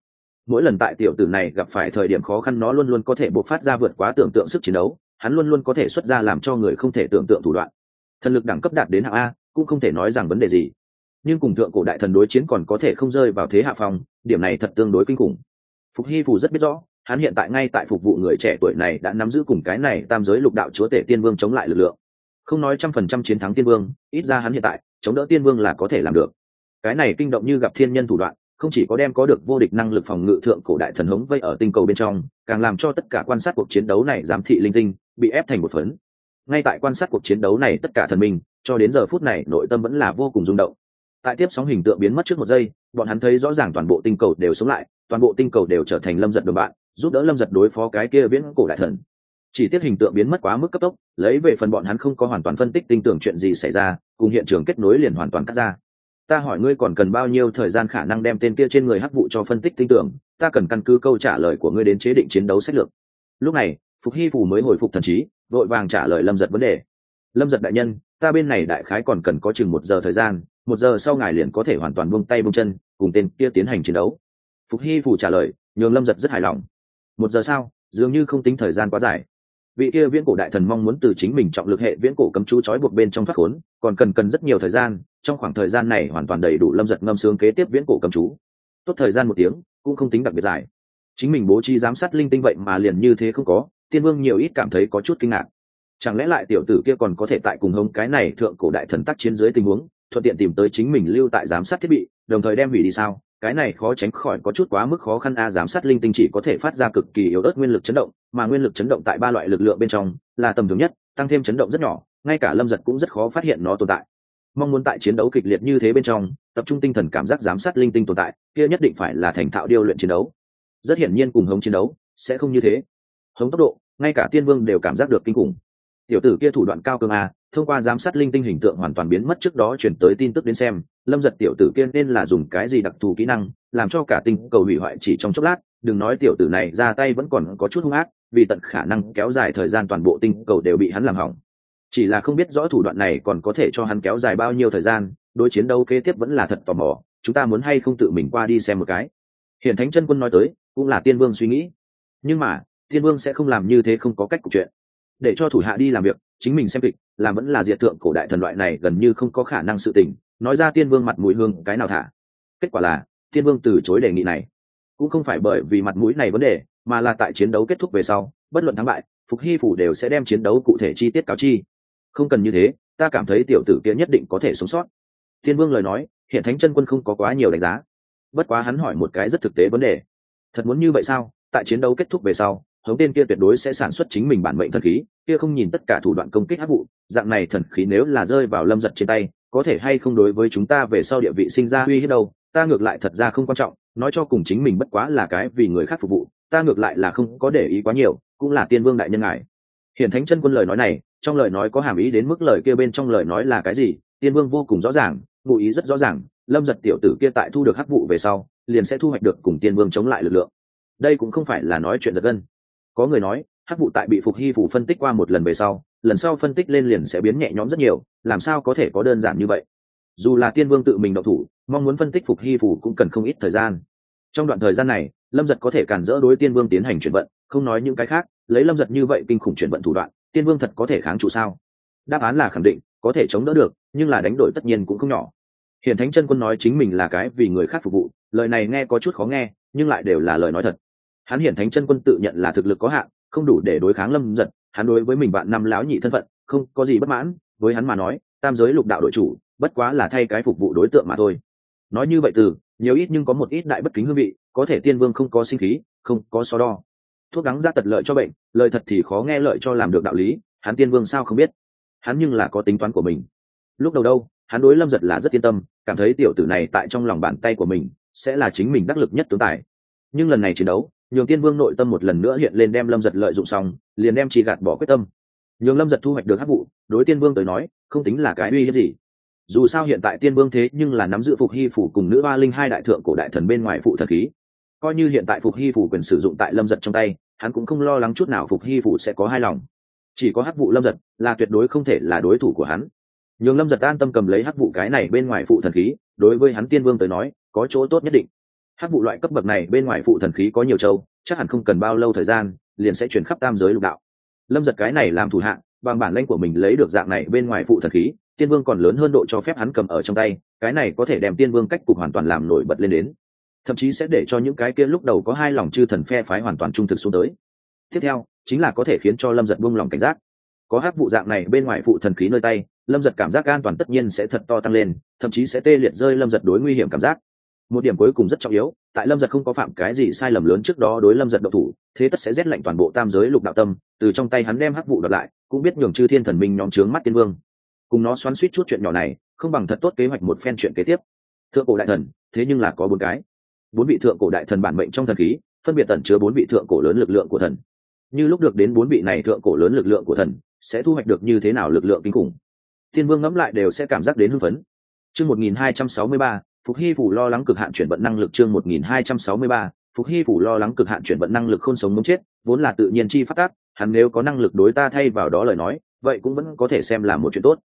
Mỗi lần tại tiểu tử này gặp phải thời điểm khó khăn nó luôn luôn có thể bộc phát ra vượt quá tưởng tượng sức chiến đấu, hắn luôn luôn có thể xuất ra làm cho người không thể tưởng tượng thủ đoạn. Thần lực đẳng cấp đạt đến hạng a, cũng không thể nói rằng vấn đề gì. Nhưng cùng thượng cổ đại thần đối chiến còn có thể không rơi vào thế hạ phòng điểm này thật tương đối kinh khủng. Phục hy phù rất biết rõ, hắn hiện tại ngay tại phục vụ người trẻ tuổi này đã nắm giữ cùng cái này tam giới lục đạo chúa tể tiên vương chống lại lực lượng. Không nói trăm phần trăm chiến thắng tiên vương, ít ra hắn hiện tại, chống đỡ tiên vương là có thể làm được cái này kinh động như gặp thiên nhân thủ đoạn, không chỉ có đem có được vô địch năng lực phòng ngự thượng cổ đại thần hống vây ở tinh cầu bên trong, càng làm cho tất cả quan sát cuộc chiến đấu này giám thị linh tinh, bị ép thành một phấn. Ngay tại quan sát cuộc chiến đấu này tất cả thần minh, cho đến giờ phút này, nội tâm vẫn là vô cùng rung động. Tại tiếp sóng hình tượng biến mất trước một giây, bọn hắn thấy rõ ràng toàn bộ tinh cầu đều sống lại, toàn bộ tinh cầu đều trở thành lâm giật đồng bạn, giúp đỡ lâm giật đối phó cái kia viễn cổ đại thần. Chỉ tiếc hình tượng biến mất quá mức cấp tốc, lấy về phần bọn hắn không có hoàn toàn phân tích tinh tưởng chuyện gì xảy ra, cùng hiện trường kết nối liền hoàn toàn cắt ra ta hỏi ngươi còn cần bao nhiêu thời gian khả năng đem tên kia trên người hắc vụ cho phân tích tinh tưởng, ta cần căn cứ câu trả lời của ngươi đến chế định chiến đấu sách lược. Lúc này, phục hy phủ mới hồi phục thần trí, vội vàng trả lời lâm giật vấn đề. Lâm giật đại nhân, ta bên này đại khái còn cần có chừng một giờ thời gian, một giờ sau ngài liền có thể hoàn toàn buông tay buông chân, cùng tên kia tiến hành chiến đấu. Phục hy phủ trả lời, nhường lâm giật rất hài lòng. Một giờ sau, dường như không tính thời gian quá dài vị kia viễn cổ đại thần mong muốn từ chính mình trọng lực hệ viễn cổ cấm chú trói buộc bên trong thoát khốn, còn cần cần rất nhiều thời gian, trong khoảng thời gian này hoàn toàn đầy đủ lâm giật ngâm sướng kế tiếp viễn cổ cấm chú. Tốt thời gian một tiếng, cũng không tính đặc biệt dài. Chính mình bố trí giám sát linh tinh vậy mà liền như thế không có, tiên vương nhiều ít cảm thấy có chút kinh ngạc. Chẳng lẽ lại tiểu tử kia còn có thể tại cùng hống cái này thượng cổ đại thần tác chiến dưới tình huống, thuận tiện tìm tới chính mình lưu tại giám sát thiết bị, đồng thời đem hủy đi sao? Cái này khó tránh khỏi có chút quá mức khó khăn a, giám sát linh tinh chỉ có thể phát ra cực kỳ yếu ớt nguyên lực chấn động, mà nguyên lực chấn động tại ba loại lực lượng bên trong là tầm thường nhất, tăng thêm chấn động rất nhỏ, ngay cả lâm giật cũng rất khó phát hiện nó tồn tại. Mong muốn tại chiến đấu kịch liệt như thế bên trong, tập trung tinh thần cảm giác giám sát linh tinh tồn tại, kia nhất định phải là thành thạo điêu luyện chiến đấu. Rất hiển nhiên cùng hống chiến đấu sẽ không như thế. Hống tốc độ, ngay cả tiên vương đều cảm giác được kinh khủng. Tiểu tử kia thủ đoạn cao cường a, thông qua giám sát linh tinh hình tượng hoàn toàn biến mất trước đó chuyển tới tin tức đến xem lâm giật tiểu tử kia nên là dùng cái gì đặc thù kỹ năng, làm cho cả tinh cầu hủy hoại chỉ trong chốc lát, đừng nói tiểu tử này ra tay vẫn còn có chút hung ác, vì tận khả năng kéo dài thời gian toàn bộ tinh cầu đều bị hắn làm hỏng. Chỉ là không biết rõ thủ đoạn này còn có thể cho hắn kéo dài bao nhiêu thời gian, đối chiến đấu kế tiếp vẫn là thật tò mò, chúng ta muốn hay không tự mình qua đi xem một cái. Hiện thánh chân quân nói tới, cũng là tiên vương suy nghĩ. Nhưng mà, tiên vương sẽ không làm như thế không có cách cục chuyện. Để cho thủ hạ đi làm việc, chính mình xem kịch, làm vẫn là diệt thượng cổ đại thần loại này gần như không có khả năng sự tình nói ra tiên vương mặt mũi hương cái nào thả? Kết quả là, tiên vương từ chối đề nghị này. Cũng không phải bởi vì mặt mũi này vấn đề, mà là tại chiến đấu kết thúc về sau, bất luận thắng bại, phục hy phủ đều sẽ đem chiến đấu cụ thể chi tiết cáo chi. Không cần như thế, ta cảm thấy tiểu tử kia nhất định có thể sống sót. Tiên vương lời nói, hiện thánh chân quân không có quá nhiều đánh giá. Bất quá hắn hỏi một cái rất thực tế vấn đề. Thật muốn như vậy sao? Tại chiến đấu kết thúc về sau, hống tên kia tuyệt đối sẽ sản xuất chính mình bản mệnh thần khí, kia không nhìn tất cả thủ đoạn công kích hát vụ, dạng này thần khí nếu là rơi vào lâm giật trên tay có thể hay không đối với chúng ta về sau địa vị sinh ra uy hiếp đâu, ta ngược lại thật ra không quan trọng, nói cho cùng chính mình bất quá là cái vì người khác phục vụ, ta ngược lại là không có để ý quá nhiều, cũng là tiên vương đại nhân ngài. Hiện thánh chân quân lời nói này, trong lời nói có hàm ý đến mức lời kia bên trong lời nói là cái gì, tiên vương vô cùng rõ ràng, ngụ ý rất rõ ràng, lâm giật tiểu tử kia tại thu được hắc vụ về sau, liền sẽ thu hoạch được cùng tiên vương chống lại lực lượng. Đây cũng không phải là nói chuyện giật gân. Có người nói, hắc vụ tại bị phục hy phủ phân tích qua một lần về sau lần sau phân tích lên liền sẽ biến nhẹ nhõm rất nhiều, làm sao có thể có đơn giản như vậy? Dù là tiên vương tự mình độc thủ, mong muốn phân tích phục hy phủ cũng cần không ít thời gian. Trong đoạn thời gian này, lâm giật có thể cản dỡ đối tiên vương tiến hành chuyển vận, không nói những cái khác, lấy lâm giật như vậy kinh khủng chuyển vận thủ đoạn, tiên vương thật có thể kháng trụ sao? Đáp án là khẳng định, có thể chống đỡ được, nhưng là đánh đổi tất nhiên cũng không nhỏ. Hiện thánh chân quân nói chính mình là cái vì người khác phục vụ, lời này nghe có chút khó nghe, nhưng lại đều là lời nói thật. Hắn hiển thánh chân quân tự nhận là thực lực có hạn, không đủ để đối kháng lâm giật hắn đối với mình bạn năm lão nhị thân phận, không có gì bất mãn, với hắn mà nói, tam giới lục đạo đội chủ, bất quá là thay cái phục vụ đối tượng mà thôi. Nói như vậy từ, nhiều ít nhưng có một ít đại bất kính hương vị, có thể tiên vương không có sinh khí, không có so đo. Thuốc đắng ra tật lợi cho bệnh, lời thật thì khó nghe lợi cho làm được đạo lý, hắn tiên vương sao không biết? Hắn nhưng là có tính toán của mình. Lúc đầu đâu, hắn đối lâm giật là rất yên tâm, cảm thấy tiểu tử này tại trong lòng bàn tay của mình, sẽ là chính mình đắc lực nhất tướng tài. Nhưng lần này chiến đấu, nhường tiên vương nội tâm một lần nữa hiện lên đem lâm giật lợi dụng xong liền đem chỉ gạt bỏ quyết tâm. Nhường lâm giật thu hoạch được hắc vụ, đối tiên vương tới nói, không tính là cái uy hiếp gì. Dù sao hiện tại tiên vương thế nhưng là nắm giữ phục hy phủ cùng nữ ba linh hai đại thượng cổ đại thần bên ngoài phụ thần khí. Coi như hiện tại phục hy phủ quyền sử dụng tại lâm giật trong tay, hắn cũng không lo lắng chút nào phục hy phủ sẽ có hai lòng. Chỉ có hắc vụ lâm giật là tuyệt đối không thể là đối thủ của hắn. Nhường lâm giật an tâm cầm lấy hắc vụ cái này bên ngoài phụ thần khí, đối với hắn tiên vương tới nói, có chỗ tốt nhất định. Hắc vụ loại cấp bậc này bên ngoài phụ thần khí có nhiều châu, chắc hẳn không cần bao lâu thời gian liền sẽ chuyển khắp tam giới lục đạo. Lâm giật cái này làm thủ hạng bằng bản lanh của mình lấy được dạng này bên ngoài phụ thần khí, tiên vương còn lớn hơn độ cho phép hắn cầm ở trong tay, cái này có thể đem tiên vương cách cục hoàn toàn làm nổi bật lên đến. Thậm chí sẽ để cho những cái kia lúc đầu có hai lòng chư thần phe phái hoàn toàn trung thực xuống tới. Tiếp theo, chính là có thể khiến cho lâm giật buông lòng cảnh giác. Có hát vụ dạng này bên ngoài phụ thần khí nơi tay, lâm giật cảm giác an toàn tất nhiên sẽ thật to tăng lên, thậm chí sẽ tê liệt rơi lâm giật đối nguy hiểm cảm giác. Một điểm cuối cùng rất trọng yếu tại lâm giật không có phạm cái gì sai lầm lớn trước đó đối lâm giật độc thủ, thế tất sẽ rét lạnh toàn bộ tam giới lục đạo tâm, từ trong tay hắn đem hắc vụ đợt lại, cũng biết nhường chư thiên thần minh nhóm trướng mắt tiên vương. Cùng nó xoắn suýt chút chuyện nhỏ này, không bằng thật tốt kế hoạch một phen chuyện kế tiếp. Thượng cổ đại thần, thế nhưng là có bốn cái. Bốn vị thượng cổ đại thần bản mệnh trong thần khí, phân biệt tẩn chứa bốn vị thượng cổ lớn lực lượng của thần. Như lúc được đến bốn vị này thượng cổ lớn lực lượng của thần, sẽ thu hoạch được như thế nào lực lượng kinh khủng? Tiên vương ngẫm lại đều sẽ cảm giác đến hưng phấn. Chương một nghìn hai trăm sáu mươi ba phục hy phủ lo lắng cực hạn chuyển vận năng lực chương một nghìn hai trăm sáu mươi ba, phục hy phủ lo lắng cực hạn chuyển vận năng lực không sống muốn chết, vốn là tự nhiên chi phát tác, hắn nếu có năng lực đối ta thay vào đó lời nói, vậy cũng vẫn có thể xem là một chuyện tốt.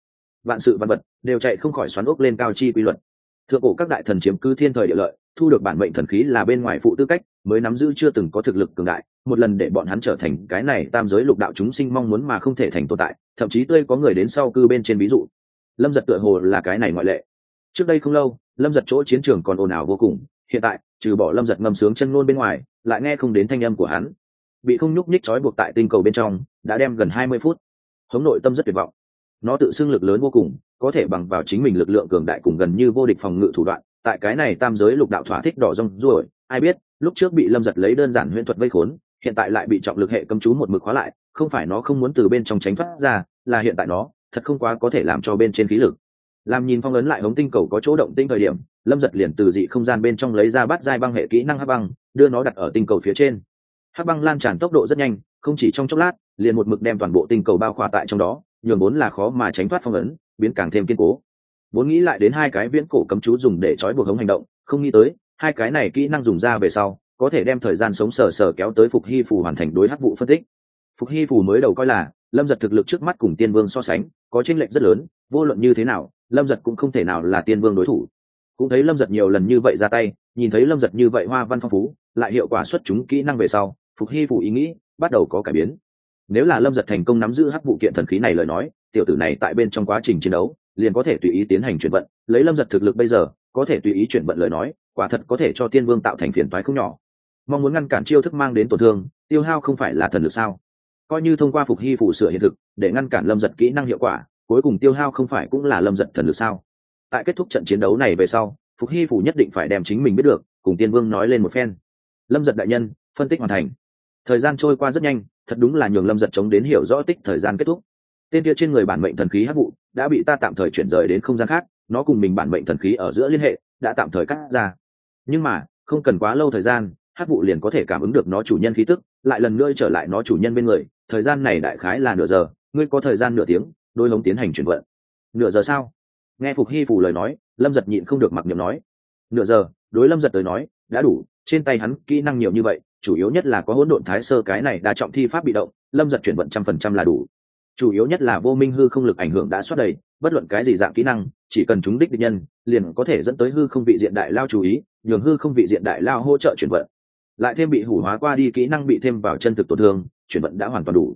Vạn sự văn vật đều chạy không khỏi xoắn ốc lên cao chi quy luật. Thượng cổ các đại thần chiếm cứ thiên thời địa lợi, thu được bản mệnh thần khí là bên ngoài phụ tư cách, mới nắm giữ chưa từng có thực lực cường đại, một lần để bọn hắn trở thành cái này tam giới lục đạo chúng sinh mong muốn mà không thể thành tồn tại, thậm chí tươi có người đến sau cư bên trên ví dụ. Lâm giật tựa hồ là cái này ngoại lệ trước đây không lâu, lâm giật chỗ chiến trường còn ồn ào vô cùng, hiện tại, trừ bỏ lâm giật ngâm sướng chân ngôn bên ngoài, lại nghe không đến thanh âm của hắn. Bị không nhúc nhích trói buộc tại tinh cầu bên trong, đã đem gần hai mươi phút. Hống nội tâm rất tuyệt vọng. Nó tự xưng lực lớn vô cùng, có thể bằng vào chính mình lực lượng cường đại cùng gần như vô địch phòng ngự thủ đoạn, tại cái này tam giới lục đạo thỏa thích đỏ rong ruổi, ai biết, lúc trước bị lâm giật lấy đơn giản huyễn thuật vây khốn, hiện tại lại bị trọng lực hệ cấm chú một mực khóa lại, không phải nó không muốn từ bên trong tránh thoát ra, là hiện tại nó, thật không quá có thể làm cho bên trên khí lực làm nhìn phong ấn lại hống tinh cầu có chỗ động tinh thời điểm, lâm giật liền từ dị không gian bên trong lấy ra bắt dai băng hệ kỹ năng hắc băng, đưa nó đặt ở tinh cầu phía trên. Hắc băng lan tràn tốc độ rất nhanh, không chỉ trong chốc lát, liền một mực đem toàn bộ tinh cầu bao khỏa tại trong đó, nhường vốn là khó mà tránh thoát phong ấn, biến càng thêm kiên cố. Vốn nghĩ lại đến hai cái viễn cổ cấm chú dùng để trói buộc hống hành động, không nghĩ tới, hai cái này kỹ năng dùng ra về sau, có thể đem thời gian sống sờ sờ kéo tới phục hy phù hoàn thành đối hắc vụ phân tích. Phục hy phù mới đầu coi là, lâm giật thực lực trước mắt cùng tiên vương so sánh, có tranh lệch rất lớn, vô luận như thế nào lâm giật cũng không thể nào là tiên vương đối thủ. Cũng thấy lâm giật nhiều lần như vậy ra tay, nhìn thấy lâm giật như vậy hoa văn phong phú, lại hiệu quả xuất chúng kỹ năng về sau, phục hy phủ ý nghĩ bắt đầu có cải biến. Nếu là lâm giật thành công nắm giữ hắc vụ kiện thần khí này lời nói, tiểu tử này tại bên trong quá trình chiến đấu, liền có thể tùy ý tiến hành chuyển vận, lấy lâm giật thực lực bây giờ, có thể tùy ý chuyển vận lời nói, quả thật có thể cho tiên vương tạo thành phiền toái không nhỏ. Mong muốn ngăn cản chiêu thức mang đến tổn thương, tiêu hao không phải là thần lực sao? Coi như thông qua phục hy phủ sửa hiện thực, để ngăn cản lâm giật kỹ năng hiệu quả cuối cùng tiêu hao không phải cũng là lâm giật thần lực sao? Tại kết thúc trận chiến đấu này về sau, phục hy phủ nhất định phải đem chính mình biết được, cùng tiên vương nói lên một phen. Lâm giật đại nhân, phân tích hoàn thành. Thời gian trôi qua rất nhanh, thật đúng là nhường lâm giật chống đến hiểu rõ tích thời gian kết thúc. Tên kia trên người bản mệnh thần khí hát vụ đã bị ta tạm thời chuyển rời đến không gian khác, nó cùng mình bản mệnh thần khí ở giữa liên hệ, đã tạm thời cắt ra. Nhưng mà, không cần quá lâu thời gian hát vụ liền có thể cảm ứng được nó chủ nhân khí tức, lại lần nữa trở lại nó chủ nhân bên người. Thời gian này đại khái là nửa giờ, ngươi có thời gian nửa tiếng đôi hống tiến hành chuyển vận. Nửa giờ sao nghe phục hy phủ lời nói, lâm giật nhịn không được mặc niệm nói. Nửa giờ, đối lâm giật tới nói, đã đủ, trên tay hắn kỹ năng nhiều như vậy, chủ yếu nhất là có hỗn độn thái sơ cái này đa trọng thi pháp bị động, lâm giật chuyển vận trăm phần trăm là đủ. Chủ yếu nhất là vô minh hư không lực ảnh hưởng đã xuất đầy, bất luận cái gì dạng kỹ năng, chỉ cần chúng đích định nhân, liền có thể dẫn tới hư không vị diện đại lao chú ý, nhường hư không vị diện đại lao hỗ trợ chuyển vận. Lại thêm bị hủ hóa qua đi, kỹ năng bị thêm vào chân thực tổn thương, chuyển vận đã hoàn toàn đủ.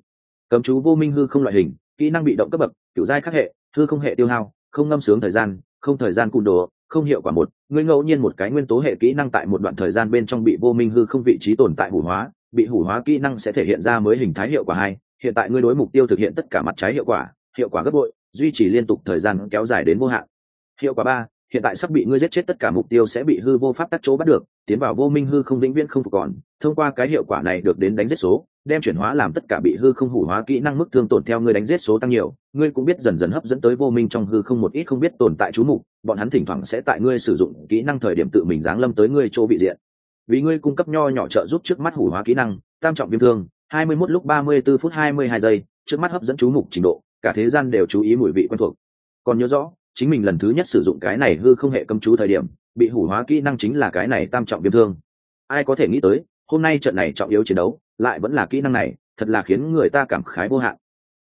Cấm chú vô minh hư không loại hình kỹ năng bị động cấp bậc, kiểu giai khắc hệ, hư không hệ tiêu hao, không ngâm sướng thời gian, không thời gian cùn đồ, không hiệu quả một. Ngươi ngẫu nhiên một cái nguyên tố hệ kỹ năng tại một đoạn thời gian bên trong bị vô minh hư không vị trí tồn tại hủ hóa, bị hủ hóa kỹ năng sẽ thể hiện ra mới hình thái hiệu quả hai. Hiện tại ngươi đối mục tiêu thực hiện tất cả mặt trái hiệu quả hiệu quả gấp bội, duy trì liên tục thời gian kéo dài đến vô hạn. Hiệu quả ba hiện tại sắp bị ngươi giết chết tất cả mục tiêu sẽ bị hư vô pháp tắc chỗ bắt được, tiến vào vô minh hư không vĩnh viễn không phục còn, thông qua cái hiệu quả này được đến đánh giết số, đem chuyển hóa làm tất cả bị hư không hủ hóa kỹ năng mức thương tổn theo ngươi đánh giết số tăng nhiều, ngươi cũng biết dần dần hấp dẫn tới vô minh trong hư không một ít không biết tồn tại chú mục, bọn hắn thỉnh thoảng sẽ tại ngươi sử dụng kỹ năng thời điểm tự mình giáng lâm tới ngươi chỗ bị diện. Vì ngươi cung cấp nho nhỏ trợ giúp trước mắt hủ hóa kỹ năng, tam trọng viêm thương, hai mươi 21 lúc ba mươi 34 phút hai mươi hai giây, trước mắt hấp dẫn chú mục trình độ, cả thế gian đều chú ý mùi vị quen thuộc. Còn nhớ rõ chính mình lần thứ nhất sử dụng cái này hư không hệ cấm chú thời điểm, bị hủ hóa kỹ năng chính là cái này tam trọng viêm thương. Ai có thể nghĩ tới, hôm nay trận này trọng yếu chiến đấu, lại vẫn là kỹ năng này, thật là khiến người ta cảm khái vô hạn.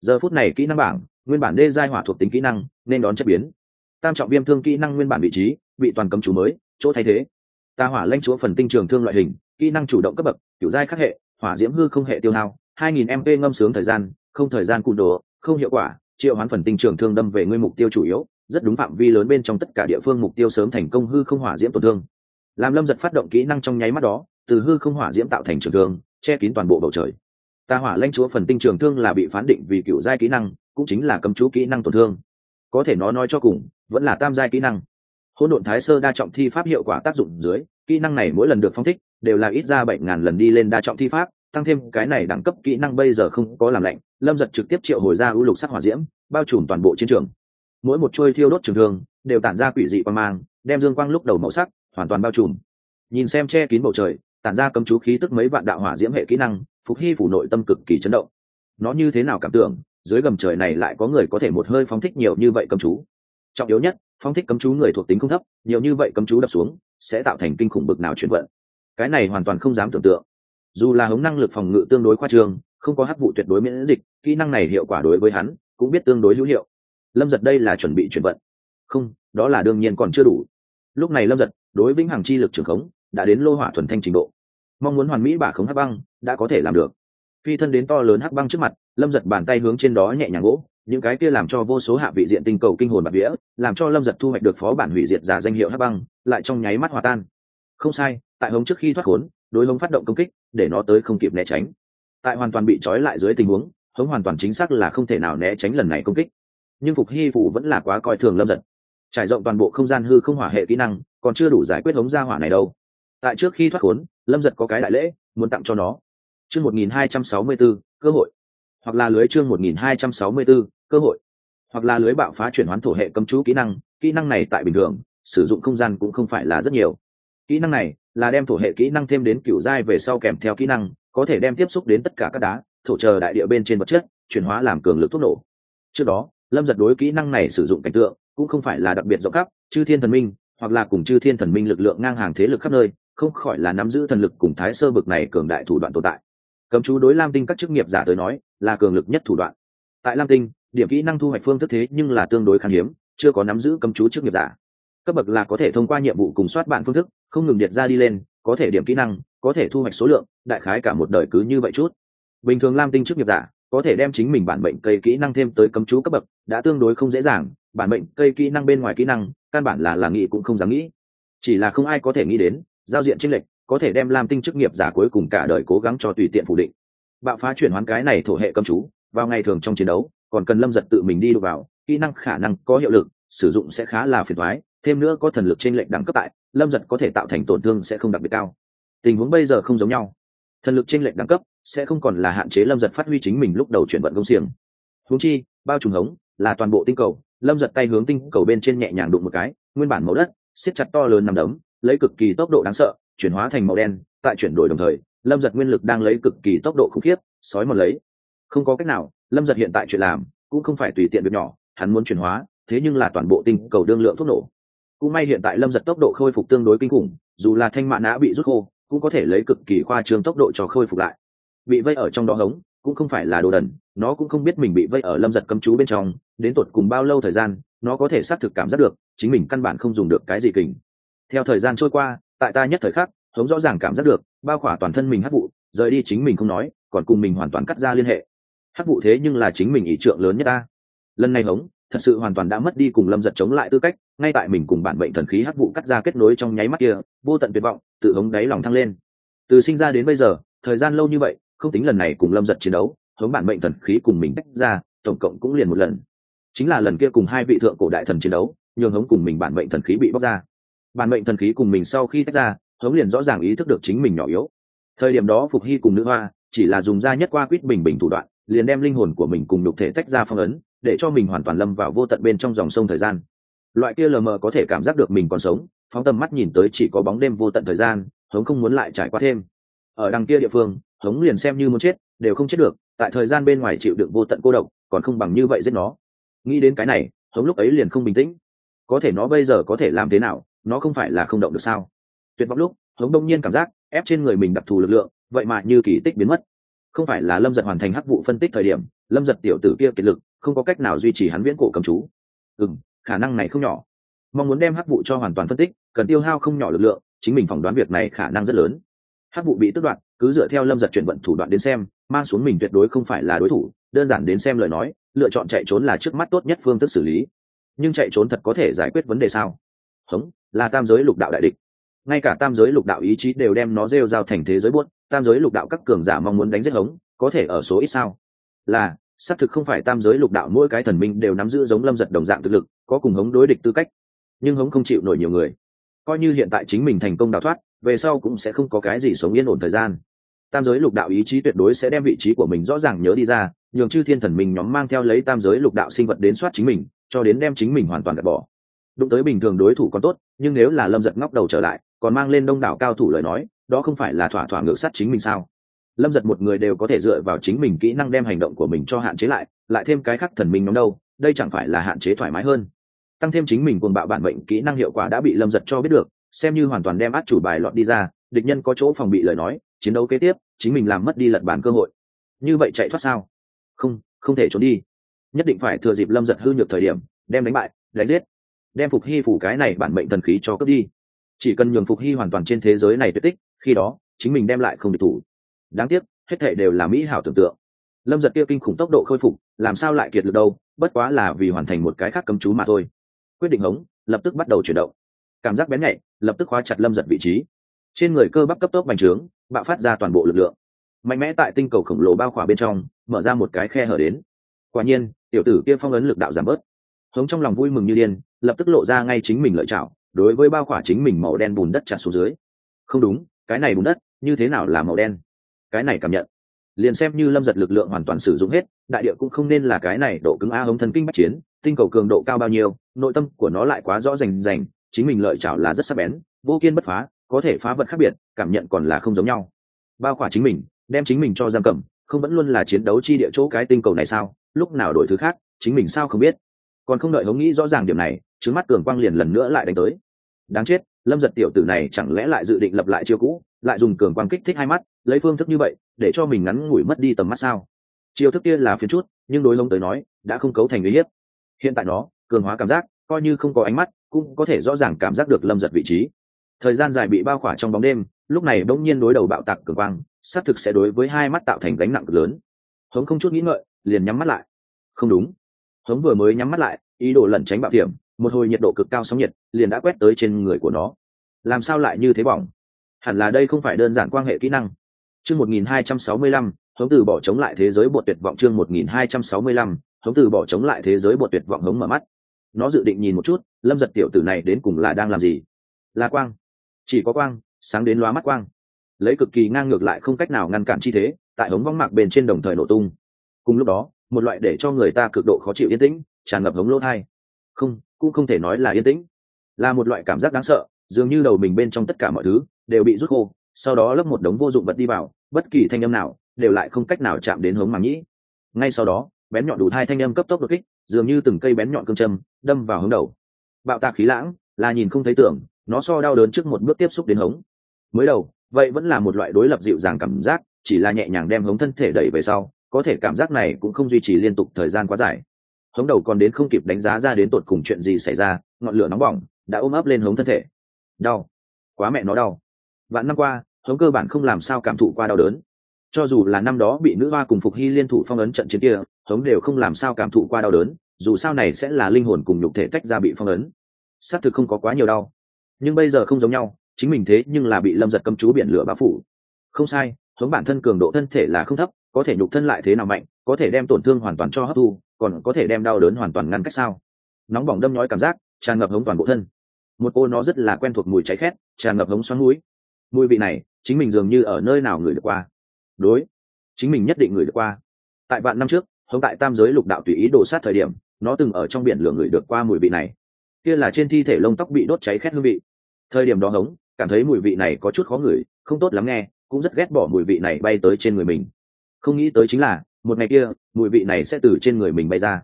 Giờ phút này kỹ năng bảng, nguyên bản đê giai hỏa thuộc tính kỹ năng, nên đón chất biến. Tam trọng viêm thương kỹ năng nguyên bản vị trí, bị toàn cấm chú mới, chỗ thay thế. Ta hỏa lanh chúa phần tinh trường thương loại hình, kỹ năng chủ động cấp bậc, kiểu giai khắc hệ, hỏa diễm hư không hệ tiêu hao 2000 mp ngâm sướng thời gian, không thời gian cụn đồ, không hiệu quả, triệu hoán phần tinh trường thương đâm về ngươi mục tiêu chủ yếu rất đúng phạm vi lớn bên trong tất cả địa phương mục tiêu sớm thành công hư không hỏa diễm tổn thương. Làm lâm giật phát động kỹ năng trong nháy mắt đó, từ hư không hỏa diễm tạo thành trường thương, che kín toàn bộ bầu trời. Ta hỏa lanh chúa phần tinh trường thương là bị phán định vì cựu giai kỹ năng, cũng chính là cấm chú kỹ năng tổn thương. Có thể nó nói cho cùng, vẫn là tam giai kỹ năng. Hỗn độn thái sơ đa trọng thi pháp hiệu quả tác dụng dưới, kỹ năng này mỗi lần được phong thích, đều là ít ra bảy ngàn lần đi lên đa trọng thi pháp, tăng thêm cái này đẳng cấp kỹ năng bây giờ không có làm lạnh, lâm giật trực tiếp triệu hồi ra ưu lục sắc hỏa diễm, bao trùm toàn bộ chiến trường mỗi một chuôi thiêu đốt trường thương đều tản ra quỷ dị quang mang, đem dương quang lúc đầu màu sắc hoàn toàn bao trùm. Nhìn xem che kín bầu trời, tản ra cấm chú khí tức mấy vạn đạo hỏa diễm hệ kỹ năng, phục hy phủ nội tâm cực kỳ chấn động. Nó như thế nào cảm tưởng, dưới gầm trời này lại có người có thể một hơi phóng thích nhiều như vậy cấm chú? Trọng yếu nhất, phóng thích cấm chú người thuộc tính không thấp, nhiều như vậy cấm chú đập xuống, sẽ tạo thành kinh khủng bực nào chuyển vận. Cái này hoàn toàn không dám tưởng tượng. Dù là hống năng lực phòng ngự tương đối khoa trương, không có hấp vụ tuyệt đối miễn dịch, kỹ năng này hiệu quả đối với hắn cũng biết tương đối hữu hiệu lâm giật đây là chuẩn bị chuyển vận. Không, đó là đương nhiên còn chưa đủ. Lúc này lâm giật, đối vĩnh hằng chi lực trường khống, đã đến lô hỏa thuần thanh trình độ. Mong muốn hoàn mỹ bả khống hắc băng, đã có thể làm được. Phi thân đến to lớn hắc băng trước mặt, lâm giật bàn tay hướng trên đó nhẹ nhàng gỗ, những cái kia làm cho vô số hạ vị diện tinh cầu kinh hồn bạc vĩa làm cho lâm giật thu hoạch được phó bản hủy diệt giả danh hiệu hắc băng, lại trong nháy mắt hòa tan. Không sai, tại hống trước khi thoát khốn, đối hống phát động công kích, để nó tới không kịp né tránh. Tại hoàn toàn bị trói lại dưới tình huống, hống hoàn toàn chính xác là không thể nào né tránh lần này công kích nhưng phục hy phủ vẫn là quá coi thường lâm giật. Trải rộng toàn bộ không gian hư không hỏa hệ kỹ năng, còn chưa đủ giải quyết hống gia hỏa này đâu. Tại trước khi thoát khốn, lâm giật có cái đại lễ, muốn tặng cho nó. Chương một nghìn hai trăm sáu mươi b cơ hội. Hoặc là lưới chương một nghìn hai trăm sáu mươi b cơ hội. Hoặc là lưới bạo phá chuyển hoán thổ hệ cấm chú kỹ năng kỹ năng này tại bình thường, sử dụng không gian cũng không phải là rất nhiều. Kỹ năng này là đem thổ hệ kỹ năng thêm đến kiểu giai về sau kèm theo kỹ năng, có thể đem tiếp xúc đến tất cả các đá, thổ chờ đại địa bên trên vật chất, chuyển hóa làm cường lực thuốc nổ. Trước đó lâm giật đối kỹ năng này sử dụng cảnh tượng, cũng không phải là đặc biệt rộng khắp, chư thiên thần minh, hoặc là cùng chư thiên thần minh lực lượng ngang hàng thế lực khắp nơi, không khỏi là nắm giữ thần lực cùng thái sơ bực này cường đại thủ đoạn tồn tại. Cấm chú đối lam tinh các chức nghiệp giả tới nói, là cường lực nhất thủ đoạn. Tại lam tinh, điểm kỹ năng thu hoạch phương thức thế nhưng là tương đối khan hiếm, chưa có nắm giữ cấm chú chức nghiệp giả. Cấp bậc là có thể thông qua nhiệm vụ cùng soát bạn phương thức, không ngừng điệt ra đi lên, có thể điểm kỹ năng, có thể thu hoạch số lượng, đại khái cả một đời cứ như vậy chút. Bình thường lam tinh chức nghiệp giả có thể đem chính mình bản mệnh cây kỹ năng thêm tới cấm chú cấp bậc, đã tương đối không dễ dàng, bản mệnh cây kỹ năng bên ngoài kỹ năng, căn bản là là nghĩ cũng không dám nghĩ. Chỉ là không ai có thể nghĩ đến, giao diện tranh lệch có thể đem lam tinh chức nghiệp giả cuối cùng cả đời cố gắng cho tùy tiện phủ định. Bạo phá chuyển hoán cái này thổ hệ cấm chú, vào ngày thường trong chiến đấu, còn cần lâm giật tự mình đi đụng vào, kỹ năng khả năng có hiệu lực, sử dụng sẽ khá là phiền thoái thêm nữa có thần lực trên lệnh đẳng cấp tại, lâm giật có thể tạo thành tổn thương sẽ không đặc biệt cao. Tình huống bây giờ không giống nhau thần lực trên lệnh đẳng cấp, sẽ không còn là hạn chế lâm giật phát huy chính mình lúc đầu chuyển vận công xiềng. Húng chi, bao trùng hống là toàn bộ tinh cầu, lâm giật tay hướng tinh cầu bên trên nhẹ nhàng đụng một cái, nguyên bản màu đất, siết chặt to lớn nằm đấm, lấy cực kỳ tốc độ đáng sợ, chuyển hóa thành màu đen, tại chuyển đổi đồng thời, lâm giật nguyên lực đang lấy cực kỳ tốc độ khủng khiếp, sói một lấy. Không có cách nào, lâm giật hiện tại chuyện làm, cũng không phải tùy tiện việc nhỏ, hắn muốn chuyển hóa, thế nhưng là toàn bộ tinh cầu đương lượng thuốc nổ. Cũng may hiện tại lâm giật tốc độ khôi phục tương đối kinh khủng, dù là thanh mạ nã bị rút khô cũng có thể lấy cực kỳ khoa trương tốc độ cho khôi phục lại. Bị vây ở trong đó hống, cũng không phải là đồ đần, nó cũng không biết mình bị vây ở lâm giật cấm chú bên trong, đến tột cùng bao lâu thời gian, nó có thể xác thực cảm giác được, chính mình căn bản không dùng được cái gì kình. Theo thời gian trôi qua, tại ta nhất thời khắc, hống rõ ràng cảm giác được, bao khỏa toàn thân mình hắc vụ, rời đi chính mình không nói, còn cùng mình hoàn toàn cắt ra liên hệ. Hắc vụ thế nhưng là chính mình ý trượng lớn nhất ta. Lần này hống, thật sự hoàn toàn đã mất đi cùng lâm giật chống lại tư cách ngay tại mình cùng bản bệnh thần khí hắc vụ cắt ra kết nối trong nháy mắt kia, vô tận tuyệt vọng, tự hống đáy lòng thăng lên. Từ sinh ra đến bây giờ, thời gian lâu như vậy, không tính lần này cùng lâm giật chiến đấu, hống bản bệnh thần khí cùng mình tách ra, tổng cộng cũng liền một lần. Chính là lần kia cùng hai vị thượng cổ đại thần chiến đấu, nhường hống cùng mình bản bệnh thần khí bị bóc ra. Bản bệnh thần khí cùng mình sau khi tách ra, hống liền rõ ràng ý thức được chính mình nhỏ yếu. Thời điểm đó phục hy cùng nữ hoa, chỉ là dùng da nhất qua quýt bình bình thủ đoạn, liền đem linh hồn của mình cùng nhục thể tách ra phong ấn, để cho mình hoàn toàn lâm vào vô tận bên trong dòng sông thời gian loại kia lờ mờ có thể cảm giác được mình còn sống, phóng tầm mắt nhìn tới chỉ có bóng đêm vô tận thời gian, hống không muốn lại trải qua thêm. Ở đằng kia địa phương, hống liền xem như muốn chết, đều không chết được, tại thời gian bên ngoài chịu đựng vô tận cô độc, còn không bằng như vậy giết nó. Nghĩ đến cái này, hống lúc ấy liền không bình tĩnh. Có thể nó bây giờ có thể làm thế nào, nó không phải là không động được sao? Tuyệt vọng lúc, hống đông nhiên cảm giác, ép trên người mình đặc thù lực lượng, vậy mà như kỳ tích biến mất. Không phải là lâm giật hoàn thành hắc vụ phân tích thời điểm, lâm giật tiểu tử kia kiệt lực, không có cách nào duy trì hắn viễn cổ cầm chú. Ừ khả năng này không nhỏ. Mong muốn đem hắc vụ cho hoàn toàn phân tích, cần tiêu hao không nhỏ lực lượng, chính mình phỏng đoán việc này khả năng rất lớn. Hắc vụ bị tước đoạn cứ dựa theo lâm giật chuyển vận thủ đoạn đến xem, mang xuống mình tuyệt đối không phải là đối thủ, đơn giản đến xem lời nói, lựa chọn chạy trốn là trước mắt tốt nhất phương thức xử lý. Nhưng chạy trốn thật có thể giải quyết vấn đề sao? Hống, là tam giới lục đạo đại địch. Ngay cả tam giới lục đạo ý chí đều đem nó rêu rao thành thế giới buốt, tam giới lục đạo các cường giả mong muốn đánh giết hống, có thể ở số ít sao? Là, xác thực không phải tam giới lục đạo mỗi cái thần minh đều nắm giữ giống lâm giật đồng dạng thực lực có cùng hống đối địch tư cách, nhưng hống không chịu nổi nhiều người. Coi như hiện tại chính mình thành công đào thoát, về sau cũng sẽ không có cái gì sống yên ổn thời gian. Tam giới lục đạo ý chí tuyệt đối sẽ đem vị trí của mình rõ ràng nhớ đi ra, nhường chư thiên thần mình nhóm mang theo lấy tam giới lục đạo sinh vật đến soát chính mình, cho đến đem chính mình hoàn toàn gạt bỏ. Đụng tới bình thường đối thủ còn tốt, nhưng nếu là lâm giật ngóc đầu trở lại, còn mang lên đông đảo cao thủ lời nói, đó không phải là thỏa thỏa ngược sát chính mình sao? Lâm giật một người đều có thể dựa vào chính mình kỹ năng đem hành động của mình cho hạn chế lại lại thêm cái khắc thần minh nhóm đâu đây chẳng phải là hạn chế thoải mái hơn. Tăng thêm chính mình cuồng bạo bản mệnh kỹ năng hiệu quả đã bị lâm giật cho biết được, xem như hoàn toàn đem át chủ bài lọt đi ra, địch nhân có chỗ phòng bị lời nói, chiến đấu kế tiếp, chính mình làm mất đi lật bản cơ hội. Như vậy chạy thoát sao? Không không thể trốn đi. Nhất định phải thừa dịp lâm giật hư nhược thời điểm, đem đánh bại, đánh giết. Đem phục hy phủ cái này bản mệnh thần khí cho cướp đi. Chỉ cần nhường phục hy hoàn toàn trên thế giới này tuyệt tích, khi đó, chính mình đem lại không địch thủ. Đáng tiếc, hết thể đều là mỹ hảo tưởng tượng. Lâm giật kia kinh khủng tốc độ khôi phục, làm sao lại kiệt lực đâu? Bất quá là vì hoàn thành một cái khác cấm chú mà thôi. Quyết định hống, lập tức bắt đầu chuyển động. Cảm giác bén nhạy, lập tức khóa chặt lâm giật vị trí. Trên người cơ bắp cấp tốc bành trướng, bạo phát ra toàn bộ lực lượng. Mạnh mẽ tại tinh cầu khổng lồ bao khỏa bên trong, mở ra một cái khe hở đến. Quả nhiên, tiểu tử kia phong ấn lực đạo giảm bớt. Hống trong lòng vui mừng như điên, lập tức lộ ra ngay chính mình lợi chảo đối với bao khỏa chính mình màu đen bùn đất chặt xuống dưới. Không đúng, cái này bùn đất, như thế nào là màu đen? Cái này cảm nhận liền xem như lâm giật lực lượng hoàn toàn sử dụng hết, đại địa cũng không nên là cái này độ cứng a hống thần kinh bách chiến, tinh cầu cường độ cao bao nhiêu, nội tâm của nó lại quá rõ rành rành, chính mình lợi chảo là rất sắc bén, vô kiên bất phá, có thể phá vật khác biệt, cảm nhận còn là không giống nhau. Bao khỏa chính mình, đem chính mình cho giam cầm, không vẫn luôn là chiến đấu chi địa chỗ cái tinh cầu này sao, lúc nào đổi thứ khác, chính mình sao không biết. Còn không đợi hống nghĩ rõ ràng điểm này, trứng mắt cường quang liền lần nữa lại đánh tới. Đáng chết, lâm giật tiểu tử này chẳng lẽ lại dự định lập lại chiêu cũ, lại dùng cường quang kích thích hai mắt lấy phương thức như vậy để cho mình ngắn ngủi mất đi tầm mắt sao? Chiêu thức kia là phiến chút, nhưng đối lông tới nói, đã không cấu thành uy hiếp. Hiện tại nó, cường hóa cảm giác, coi như không có ánh mắt, cũng có thể rõ ràng cảm giác được lâm giật vị trí. Thời gian dài bị bao khỏa trong bóng đêm, lúc này bỗng nhiên đối đầu bạo tạc cường quang, xác thực sẽ đối với hai mắt tạo thành gánh nặng lớn. Hống không chút nghĩ ngợi, liền nhắm mắt lại. Không đúng. Hống vừa mới nhắm mắt lại, ý đồ lẩn tránh bạo hiểm, một hồi nhiệt độ cực cao sóng nhiệt, liền đã quét tới trên người của nó. Làm sao lại như thế bỏng? Hẳn là đây không phải đơn giản quan hệ kỹ năng chương một nghìn hai trăm sáu mươi lăm, hống từ bỏ chống lại thế giới bột tuyệt vọng chương một nghìn hai trăm sáu mươi lăm, hống từ bỏ chống lại thế giới bột tuyệt vọng hống mở mắt. Nó dự định nhìn một chút, lâm giật tiểu tử này đến cùng là đang làm gì? Là quang. Chỉ có quang, sáng đến loá mắt quang. Lấy cực kỳ ngang ngược lại không cách nào ngăn cản chi thế, tại hống vong mạc bên trên đồng thời nổ tung. Cùng lúc đó, một loại để cho người ta cực độ khó chịu yên tĩnh, tràn ngập hống lỗ hai. không, cũng không thể nói là yên tĩnh. Là một loại cảm giác đáng sợ, dường như đầu mình bên trong tất cả mọi thứ đều bị rút khô sau đó lấp một đống vô dụng vật đi vào, bất kỳ thanh âm nào đều lại không cách nào chạm đến hống màng nhĩ. Ngay sau đó, bén nhọn đủ hai thanh âm cấp tốc đột kích, dường như từng cây bén nhọn cương châm đâm vào hướng đầu. Bạo tạc khí lãng, là nhìn không thấy tưởng, nó so đau đớn trước một bước tiếp xúc đến hống. Mới đầu, vậy vẫn là một loại đối lập dịu dàng cảm giác, chỉ là nhẹ nhàng đem hống thân thể đẩy về sau, có thể cảm giác này cũng không duy trì liên tục thời gian quá dài. Hống đầu còn đến không kịp đánh giá ra đến tột cùng chuyện gì xảy ra, ngọn lửa nóng bỏng đã ôm ấp lên hống thân thể. Đau. Quá mẹ nó đau vạn năm qua, hống cơ bản không làm sao cảm thụ qua đau đớn. Cho dù là năm đó bị nữ hoa cùng phục hy liên thủ phong ấn trận chiến kia, hống đều không làm sao cảm thụ qua đau đớn, dù sao này sẽ là linh hồn cùng nhục thể tách ra bị phong ấn. Xác thực không có quá nhiều đau. Nhưng bây giờ không giống nhau, chính mình thế nhưng là bị lâm giật cầm chú biển lửa bao phủ. Không sai, hống bản thân cường độ thân thể là không thấp, có thể nhục thân lại thế nào mạnh, có thể đem tổn thương hoàn toàn cho hấp thu, còn có thể đem đau đớn hoàn toàn ngăn cách sao? Nóng bỏng đâm nhói cảm giác, tràn ngập hống toàn bộ thân. Một cô nó rất là quen thuộc mùi cháy khét, tràn ngập hống xoắn mũi mùi vị này, chính mình dường như ở nơi nào người được qua. Đối, chính mình nhất định người được qua. Tại vạn năm trước, hống tại tam giới lục đạo tùy ý đổ sát thời điểm, nó từng ở trong biển lửa người được qua mùi vị này. Kia là trên thi thể lông tóc bị đốt cháy khét hương vị. Thời điểm đó hống, cảm thấy mùi vị này có chút khó ngửi, không tốt lắm nghe, cũng rất ghét bỏ mùi vị này bay tới trên người mình. Không nghĩ tới chính là, một ngày kia, mùi vị này sẽ từ trên người mình bay ra.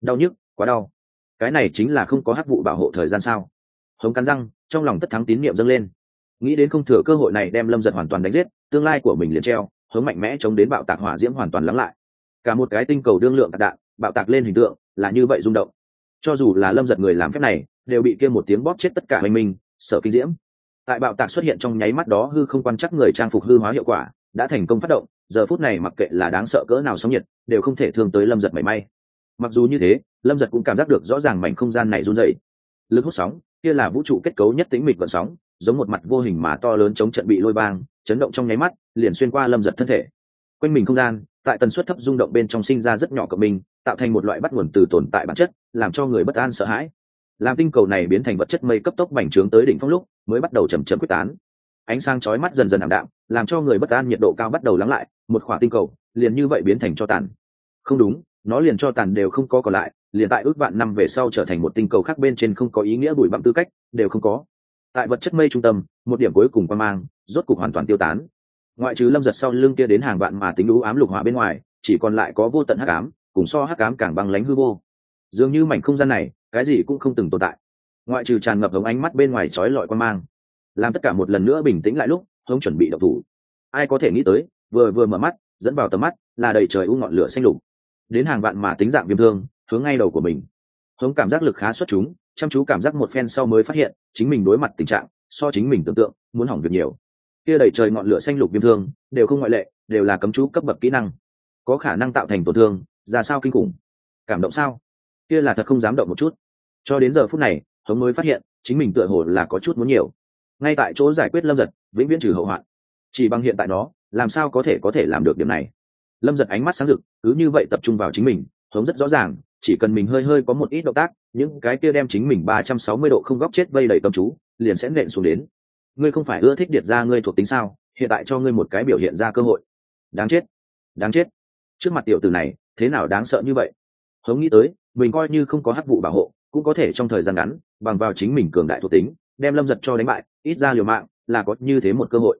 Đau nhức, quá đau. Cái này chính là không có hắc vụ bảo hộ thời gian sao? Hống cắn răng, trong lòng tất thắng tín niệm dâng lên nghĩ đến không thừa cơ hội này đem lâm giật hoàn toàn đánh giết, tương lai của mình liền treo, hướng mạnh mẽ chống đến bạo tạc hỏa diễm hoàn toàn lắng lại. Cả một cái tinh cầu đương lượng tạc đạn, bạo tạc lên hình tượng, là như vậy rung động. Cho dù là lâm giật người làm phép này, đều bị kêu một tiếng bóp chết tất cả mình mình sợ kinh diễm. Tại bạo tạc xuất hiện trong nháy mắt đó, hư không quan chắc người trang phục hư hóa hiệu quả, đã thành công phát động, giờ phút này mặc kệ là đáng sợ cỡ nào sóng nhiệt, đều không thể thương tới lâm giật mảy may. Mặc dù như thế, lâm giật cũng cảm giác được rõ ràng mảnh không gian này run dậy lực hút sóng, kia là vũ trụ kết cấu nhất tính mịch vận sóng giống một mặt vô hình mà to lớn chống trận bị lôi bang chấn động trong nháy mắt, liền xuyên qua lâm giật thân thể. Quanh mình không gian, tại tần suất thấp rung động bên trong sinh ra rất nhỏ cộng minh, tạo thành một loại bắt nguồn từ tồn tại bản chất, làm cho người bất an sợ hãi. Làm tinh cầu này biến thành vật chất mây cấp tốc bành trướng tới đỉnh phong lúc, mới bắt đầu chầm chậm quyết tán. Ánh sáng chói mắt dần dần ảm đạm, làm cho người bất an nhiệt độ cao bắt đầu lắng lại, một khỏa tinh cầu, liền như vậy biến thành cho tàn. Không đúng, nó liền cho tàn đều không có còn lại, liền tại ước vạn năm về sau trở thành một tinh cầu khác bên trên không có ý nghĩa bụi bặm tư cách, đều không có tại vật chất mây trung tâm, một điểm cuối cùng quan mang, rốt cục hoàn toàn tiêu tán. Ngoại trừ lâm giật sau lưng kia đến hàng vạn mà tính lũ ám lục hỏa bên ngoài, chỉ còn lại có vô tận hắc ám, cùng so hắc ám càng băng lánh hư vô. Dường như mảnh không gian này, cái gì cũng không từng tồn tại. Ngoại trừ tràn ngập hống ánh mắt bên ngoài trói lọi quan mang, làm tất cả một lần nữa bình tĩnh lại lúc, hống chuẩn bị độc thủ. Ai có thể nghĩ tới, vừa vừa mở mắt, dẫn vào tầm mắt là đầy trời u ngọn lửa xanh lục. Đến hàng vạn mà tính dạng viêm thương, hướng ngay đầu của mình. Hống cảm giác lực khá xuất chúng chăm chú cảm giác một phen sau mới phát hiện, chính mình đối mặt tình trạng, so chính mình tưởng tượng, muốn hỏng việc nhiều. Kia đẩy trời ngọn lửa xanh lục viêm thương, đều không ngoại lệ, đều là cấm chú cấp bậc kỹ năng. Có khả năng tạo thành tổn thương, ra sao kinh khủng? Cảm động sao? Kia là thật không dám động một chút. Cho đến giờ phút này hống mới phát hiện, chính mình tựa hồ là có chút muốn nhiều. Ngay tại chỗ giải quyết lâm giật, vĩnh viễn trừ hậu hoạn. Chỉ bằng hiện tại nó làm sao có thể có thể làm được điểm này? Lâm giật ánh mắt sáng rực, cứ như vậy tập trung vào chính mình hống rất rõ ràng, chỉ cần mình hơi hơi có một ít động tác những cái kia đem chính mình ba trăm sáu mươi độ không góc chết vây đầy cầm chú, liền sẽ nện xuống đến. Ngươi không phải ưa thích điệt ra ngươi thuộc tính sao? Hiện tại cho ngươi một cái biểu hiện ra cơ hội. Đáng chết. Đáng chết. Trước mặt tiểu tử này, thế nào đáng sợ như vậy? Hống nghĩ tới, mình coi như không có hắc vụ bảo hộ, cũng có thể trong thời gian ngắn, bằng vào chính mình cường đại thuộc tính, đem lâm giật cho đánh bại, ít ra liều mạng, là có như thế một cơ hội.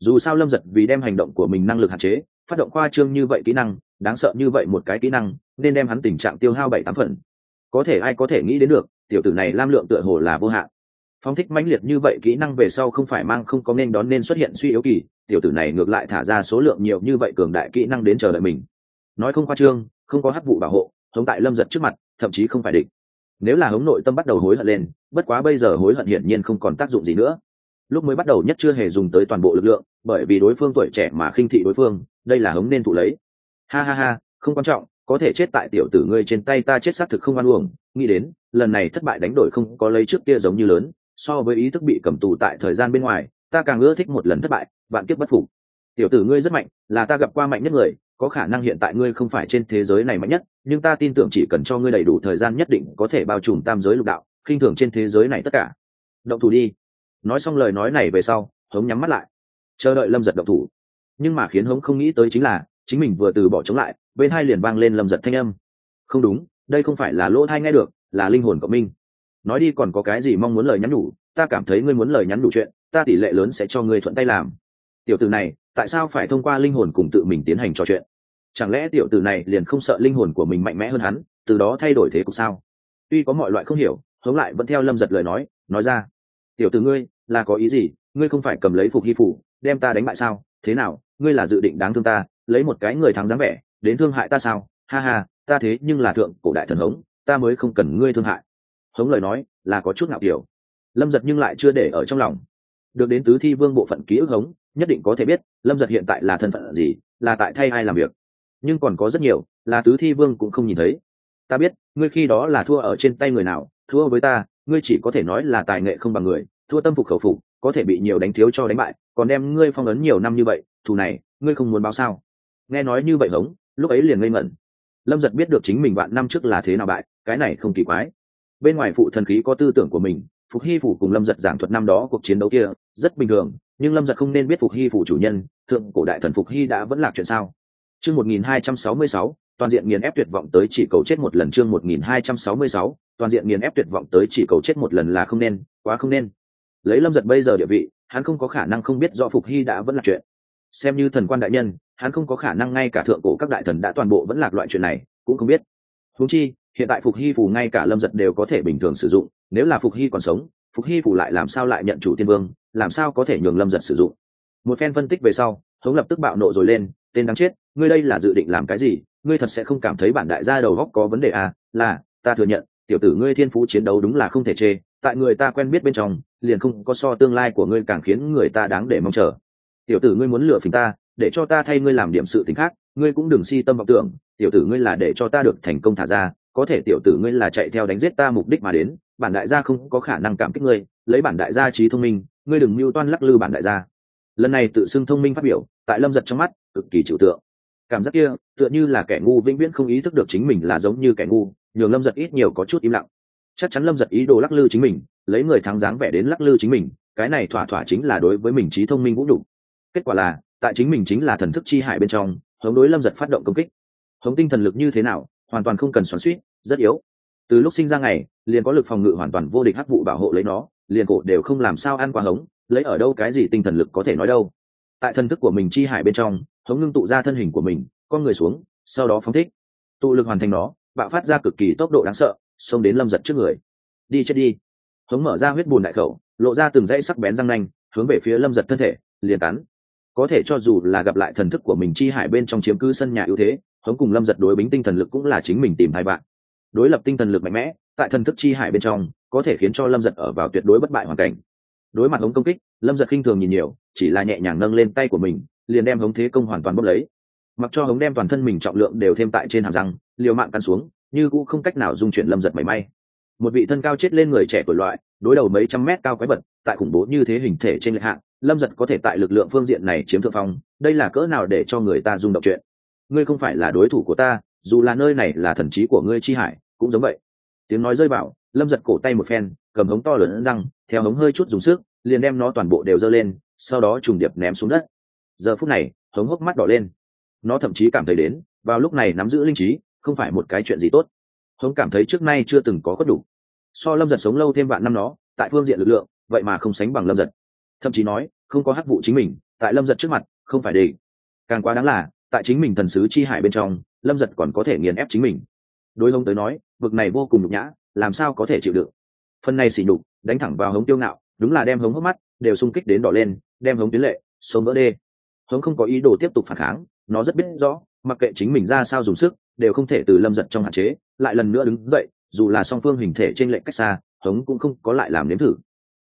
Dù sao lâm giật vì đem hành động của mình năng lực hạn chế, phát động khoa trương như vậy kỹ năng, đáng sợ như vậy một cái kỹ năng, nên đem hắn tình trạng tiêu hao bảy tám phần có thể ai có thể nghĩ đến được, tiểu tử này lam lượng tựa hồ là vô hạn. Phong thích mãnh liệt như vậy, kỹ năng về sau không phải mang không có nên đón nên xuất hiện suy yếu kỳ, tiểu tử này ngược lại thả ra số lượng nhiều như vậy cường đại kỹ năng đến chờ đợi mình. Nói không khoa trương, không có hát vụ bảo hộ hống tại lâm giật trước mặt, thậm chí không phải địch. Nếu là hống nội tâm bắt đầu hối hận lên, bất quá bây giờ hối hận hiển nhiên không còn tác dụng gì nữa. Lúc mới bắt đầu nhất chưa hề dùng tới toàn bộ lực lượng, bởi vì đối phương tuổi trẻ mà khinh thị đối phương, đây là hống nên thụ lấy. Ha ha ha, không quan trọng có thể chết tại tiểu tử ngươi trên tay ta chết xác thực không ăn uổng. Nghĩ đến, lần này thất bại đánh đổi không có lấy trước kia giống như lớn, so với ý thức bị cầm tù tại thời gian bên ngoài, ta càng ưa thích một lần thất bại, vạn kiếp bất phục. Tiểu tử ngươi rất mạnh, là ta gặp qua mạnh nhất người, có khả năng hiện tại ngươi không phải trên thế giới này mạnh nhất, nhưng ta tin tưởng chỉ cần cho ngươi đầy đủ thời gian nhất định có thể bao trùm tam giới lục đạo, khinh thường trên thế giới này tất cả. Động thủ đi. Nói xong lời nói này về sau, hống nhắm mắt lại, chờ đợi lâm giật động thủ. Nhưng mà khiến hống không nghĩ tới chính là, chính mình vừa từ bỏ chống lại bên hai liền vang lên lầm giật thanh âm. Không đúng, đây không phải là lỗ thai nghe được, là linh hồn của minh nói đi còn có cái gì mong muốn lời nhắn nhủ, ta cảm thấy ngươi muốn lời nhắn đủ chuyện, ta tỷ lệ lớn sẽ cho ngươi thuận tay làm. Tiểu tử này, tại sao phải thông qua linh hồn cùng tự mình tiến hành trò chuyện? Chẳng lẽ tiểu tử này liền không sợ linh hồn của mình mạnh mẽ hơn hắn, từ đó thay đổi thế cục sao? Tuy có mọi loại không hiểu, hướng lại vẫn theo lâm giật lời nói nói ra. Tiểu tử ngươi, là có ý gì? Ngươi không phải cầm lấy phục hy phủ, đem ta đánh bại sao? Thế nào? Ngươi là dự định đáng thương ta, lấy một cái người thắng dáng vẻ đến thương hại ta sao? Ha ha, ta thế nhưng là thượng cổ đại thần hống, ta mới không cần ngươi thương hại. Hống lời nói là có chút ngạo kiểu. Lâm giật nhưng lại chưa để ở trong lòng. Được đến tứ thi vương bộ phận ký ức hống, nhất định có thể biết, lâm giật hiện tại là thân phận gì, là tại thay ai làm việc. Nhưng còn có rất nhiều, là tứ thi vương cũng không nhìn thấy. Ta biết, ngươi khi đó là thua ở trên tay người nào, thua với ta, ngươi chỉ có thể nói là tài nghệ không bằng người, thua tâm phục khẩu phục, có thể bị nhiều đánh thiếu cho đánh bại, còn đem ngươi phong ấn nhiều năm như vậy, thù này, ngươi không muốn báo sao? Nghe nói như vậy hống lúc ấy liền ngây ngẩn. Lâm giật biết được chính mình vạn năm trước là thế nào bại, cái này không kỳ quái. Bên ngoài phụ thần khí có tư tưởng của mình, phục hy phủ cùng lâm giật giảng thuật năm đó cuộc chiến đấu kia, rất bình thường, nhưng lâm giật không nên biết phục hy phủ chủ nhân, thượng cổ đại thần phục hy đã vẫn lạc chuyện sao? Chương một nghìn hai trăm sáu mươi sáu, toàn diện nghiền ép tuyệt vọng tới chỉ cầu chết một lần. Chương một nghìn hai trăm sáu mươi sáu, toàn diện nghiền ép tuyệt vọng tới chỉ cầu chết một lần là không nên, quá không nên. Lấy lâm giật bây giờ địa vị, hắn không có khả năng không biết do phục hy đã vẫn là chuyện xem như thần quan đại nhân, hắn không có khả năng ngay cả thượng cổ các đại thần đã toàn bộ vẫn lạc loại chuyện này, cũng không biết. Húng chi, hiện tại phục hy phù ngay cả lâm giật đều có thể bình thường sử dụng, nếu là phục hy còn sống, phục hy phù lại làm sao lại nhận chủ tiên vương, làm sao có thể nhường lâm giật sử dụng? Một phen phân tích về sau, hống lập tức bạo nộ rồi lên, tên đáng chết, ngươi đây là dự định làm cái gì? Ngươi thật sẽ không cảm thấy bản đại gia đầu góc có vấn đề à? Là, ta thừa nhận, tiểu tử ngươi thiên phú chiến đấu đúng là không thể chê, tại người ta quen biết bên trong, liền không có so tương lai của ngươi càng khiến người ta đáng để mong chờ tiểu tử ngươi muốn lừa phình ta, để cho ta thay ngươi làm điểm sự t khác, ngươi cũng đừng si tâm vọng tưởng, tiểu tử ngươi là để cho ta được thành công thả ra, có thể tiểu tử ngươi là chạy theo đánh giết ta mục đích mà đến, bản đại gia không có khả năng cảm kích ngươi, lấy bản đại gia trí thông minh, ngươi đừng mưu toan lắc lư bản đại gia. Lần này tự xưng thông minh phát biểu, tại lâm giật trong mắt, cực kỳ trừu tượng. Cảm giác kia, tựa như là kẻ ngu vĩnh viễn không ý thức được chính mình là giống như kẻ ngu, nhường lâm giật ít nhiều có chút im lặng. Chắc chắn lâm giật ý đồ lắc lư chính mình, lấy người thắng dáng vẻ đến lắc lư chính mình, cái này thỏa thỏa chính là đối với mình trí thông minh vũ đủ kết quả là, tại chính mình chính là thần thức chi hải bên trong, hống đối lâm giật phát động công kích. Hống tinh thần lực như thế nào, hoàn toàn không cần xoắn suýt rất yếu. Từ lúc sinh ra ngày, liền có lực phòng ngự hoàn toàn vô địch hắc vụ bảo hộ lấy nó, liền cổ đều không làm sao ăn qua hống, lấy ở đâu cái gì tinh thần lực có thể nói đâu. Tại thần thức của mình chi hải bên trong, hống ngưng tụ ra thân hình của mình, con người xuống, sau đó phóng thích. Tụ lực hoàn thành nó, bạo phát ra cực kỳ tốc độ đáng sợ, xông đến lâm giật trước người. Đi chết đi. Hống mở ra huyết bùn đại khẩu, lộ ra từng dãy sắc bén răng nanh, hướng về phía lâm giật thân thể, liền cắn có thể cho dù là gặp lại thần thức của mình chi hải bên trong chiếm cứ sân nhà ưu thế, hống cùng lâm giật đối bính tinh thần lực cũng là chính mình tìm hai bạn. Đối lập tinh thần lực mạnh mẽ, tại thần thức chi hải bên trong, có thể khiến cho lâm giật ở vào tuyệt đối bất bại hoàn cảnh. Đối mặt hống công kích, lâm giật khinh thường nhìn nhiều, chỉ là nhẹ nhàng nâng lên tay của mình, liền đem hống thế công hoàn toàn bốc lấy. Mặc cho hống đem toàn thân mình trọng lượng đều thêm tại trên hàm răng, liều mạng căn xuống, như cũng không cách nào dung chuyển lâm giật mảy may. Một vị thân cao chết lên người trẻ tuổi loại đối đầu mấy trăm mét cao quái vật, tại khủng bố như thế hình thể trên lệ hạng lâm giật có thể tại lực lượng phương diện này chiếm thượng phong, đây là cỡ nào để cho người ta rung động chuyện? Ngươi không phải là đối thủ của ta, dù là nơi này là thần trí của ngươi chi hải, cũng giống vậy. Tiếng nói rơi vào, lâm giật cổ tay một phen, cầm hống to lớn răng, theo hống hơi chút dùng sức, liền đem nó toàn bộ đều giơ lên, sau đó trùng điệp ném xuống đất. Giờ phút này, hống hốc mắt đỏ lên. Nó thậm chí cảm thấy đến, vào lúc này nắm giữ linh trí, không phải một cái chuyện gì tốt. Hống cảm thấy trước nay chưa từng có khuất đủ so lâm giật sống lâu thêm vạn năm nó, tại phương diện lực lượng, vậy mà không sánh bằng lâm giật. Thậm chí nói, không có hắc vụ chính mình, tại lâm giật trước mặt, không phải đề càng quá đáng là, tại chính mình thần sứ chi hải bên trong, lâm giật còn có thể nghiền ép chính mình. Đối lông tới nói, vực này vô cùng nhục nhã, làm sao có thể chịu đựng phần này xỉ nhục, đánh thẳng vào hống tiêu ngạo, đúng là đem hống hốc mắt đều xung kích đến đỏ lên, đem hống tiến lệ sớm vỡ đê. Hống không có ý đồ tiếp tục phản kháng, nó rất biết rõ, mặc kệ chính mình ra sao dùng sức, đều không thể từ lâm giật trong hạn chế, lại lần nữa đứng dậy dù là song phương hình thể trên lệnh cách xa, hống cũng không có lại làm nếm thử.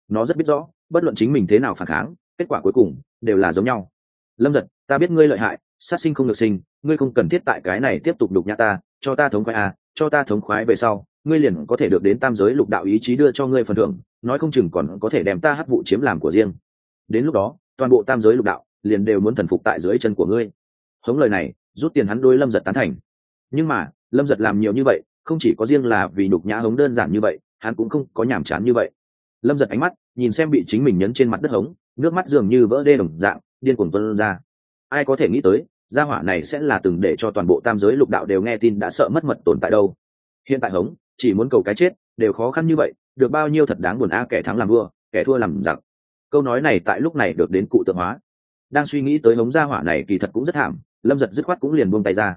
Nó rất biết rõ, bất luận chính mình thế nào phản kháng, kết quả cuối cùng đều là giống nhau. Lâm giật, ta biết ngươi lợi hại, sát sinh không được sinh, ngươi không cần thiết tại cái này tiếp tục đục nhã ta, cho ta thống khoái à cho ta thống khoái về sau, ngươi liền có thể được đến tam giới lục đạo ý chí đưa cho ngươi phần thưởng, nói không chừng còn có thể đem ta hát vụ chiếm làm của riêng. Đến lúc đó, toàn bộ tam giới lục đạo liền đều muốn thần phục tại dưới chân của ngươi. Hống lời này, rút tiền hắn đôi lâm giật tán thành. Nhưng mà, lâm giật làm nhiều như vậy không chỉ có riêng là vì nhục nhã hống đơn giản như vậy, hắn cũng không có nhàm chán như vậy. Lâm giật ánh mắt, nhìn xem bị chính mình nhấn trên mặt đất hống, nước mắt dường như vỡ đê đồng dạng, điên cuồng tuân ra. Ai có thể nghĩ tới, gia hỏa này sẽ là từng để cho toàn bộ tam giới lục đạo đều nghe tin đã sợ mất mật tồn tại đâu. Hiện tại hống, chỉ muốn cầu cái chết, đều khó khăn như vậy, được bao nhiêu thật đáng buồn a, kẻ thắng làm vua, kẻ thua làm giặc. Câu nói này tại lúc này được đến cụ tượng hóa. Đang suy nghĩ tới hống gia hỏa này kỳ thật cũng rất thảm, lâm giật dứt khoát cũng liền buông tay ra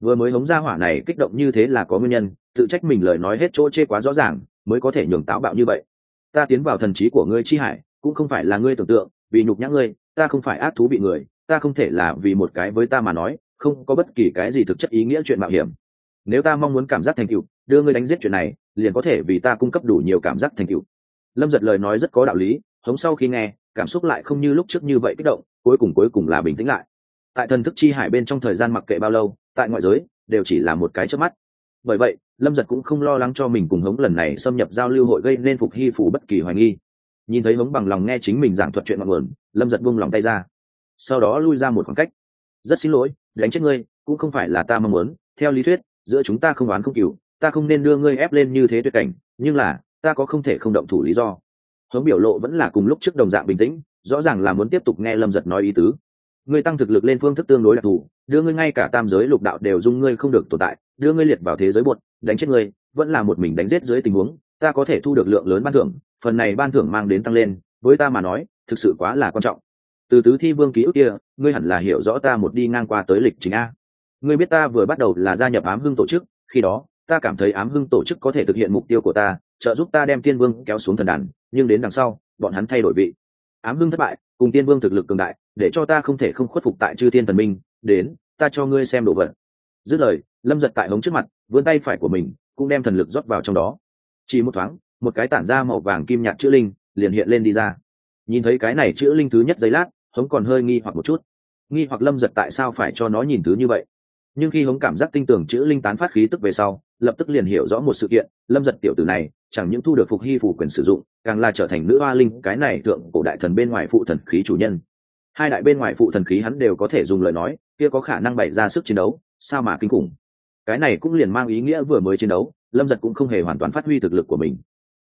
vừa mới hống ra hỏa này kích động như thế là có nguyên nhân, tự trách mình lời nói hết chỗ chê quá rõ ràng, mới có thể nhường táo bạo như vậy. Ta tiến vào thần trí của ngươi chi hải, cũng không phải là ngươi tưởng tượng, vì nhục nhã ngươi, ta không phải ác thú bị người, ta không thể là vì một cái với ta mà nói, không có bất kỳ cái gì thực chất ý nghĩa chuyện mạo hiểm. Nếu ta mong muốn cảm giác thành tựu, đưa ngươi đánh giết chuyện này, liền có thể vì ta cung cấp đủ nhiều cảm giác thành tựu. Lâm giật lời nói rất có đạo lý, hống sau khi nghe, cảm xúc lại không như lúc trước như vậy kích động, cuối cùng cuối cùng là bình tĩnh lại. Tại thần thức chi hải bên trong thời gian mặc kệ bao lâu tại ngoại giới, đều chỉ là một cái trước mắt. Bởi vậy, lâm giật cũng không lo lắng cho mình cùng hống lần này xâm nhập giao lưu hội gây nên phục hy phủ bất kỳ hoài nghi. Nhìn thấy hống bằng lòng nghe chính mình giảng thuật chuyện ngọn nguồn, lâm giật buông lòng tay ra. Sau đó lui ra một khoảng cách. Rất xin lỗi, đánh chết ngươi, cũng không phải là ta mong muốn. Theo lý thuyết, giữa chúng ta không oán không cừu, ta không nên đưa ngươi ép lên như thế tuyệt cảnh, nhưng là, ta có không thể không động thủ lý do. Hống biểu lộ vẫn là cùng lúc trước đồng dạng bình tĩnh, rõ ràng là muốn tiếp tục nghe lâm giật nói ý tứ ngươi tăng thực lực lên phương thức tương đối đặc thù, đưa ngươi ngay cả tam giới lục đạo đều dung ngươi không được tồn tại, đưa ngươi liệt vào thế giới bột đánh chết ngươi, vẫn là một mình đánh giết dưới tình huống, ta có thể thu được lượng lớn ban thưởng, phần này ban thưởng mang đến tăng lên, với ta mà nói, thực sự quá là quan trọng. Từ tứ thi vương ký ức kia, ngươi hẳn là hiểu rõ ta một đi ngang qua tới lịch chính a. Ngươi biết ta vừa bắt đầu là gia nhập ám hưng tổ chức, khi đó, ta cảm thấy ám hưng tổ chức có thể thực hiện mục tiêu của ta, trợ giúp ta đem tiên vương kéo xuống thần đàn, nhưng đến đằng sau, bọn hắn thay đổi vị. Ám hưng thất bại, cùng tiên vương thực lực cường đại để cho ta không thể không khuất phục tại chư thiên thần minh, đến, ta cho ngươi xem đồ vật. Dứt lời, lâm giật tại hống trước mặt, vươn tay phải của mình, cũng đem thần lực rót vào trong đó. Chỉ một thoáng, một cái tản ra màu vàng kim nhạt chữ linh, liền hiện lên đi ra. Nhìn thấy cái này chữ linh thứ nhất giấy lát, hống còn hơi nghi hoặc một chút. Nghi hoặc lâm giật tại sao phải cho nó nhìn thứ như vậy? Nhưng khi hống cảm giác tinh tưởng chữ linh tán phát khí tức về sau, lập tức liền hiểu rõ một sự kiện, lâm giật tiểu tử này, chẳng những thu được phục hy phủ quyền sử dụng, càng là trở thành nữ hoa linh, cái này thượng cổ đại thần bên ngoài phụ thần khí chủ nhân hai đại bên ngoài phụ thần khí hắn đều có thể dùng lời nói, kia có khả năng bày ra sức chiến đấu, sao mà kinh khủng. Cái này cũng liền mang ý nghĩa vừa mới chiến đấu, lâm giật cũng không hề hoàn toàn phát huy thực lực của mình.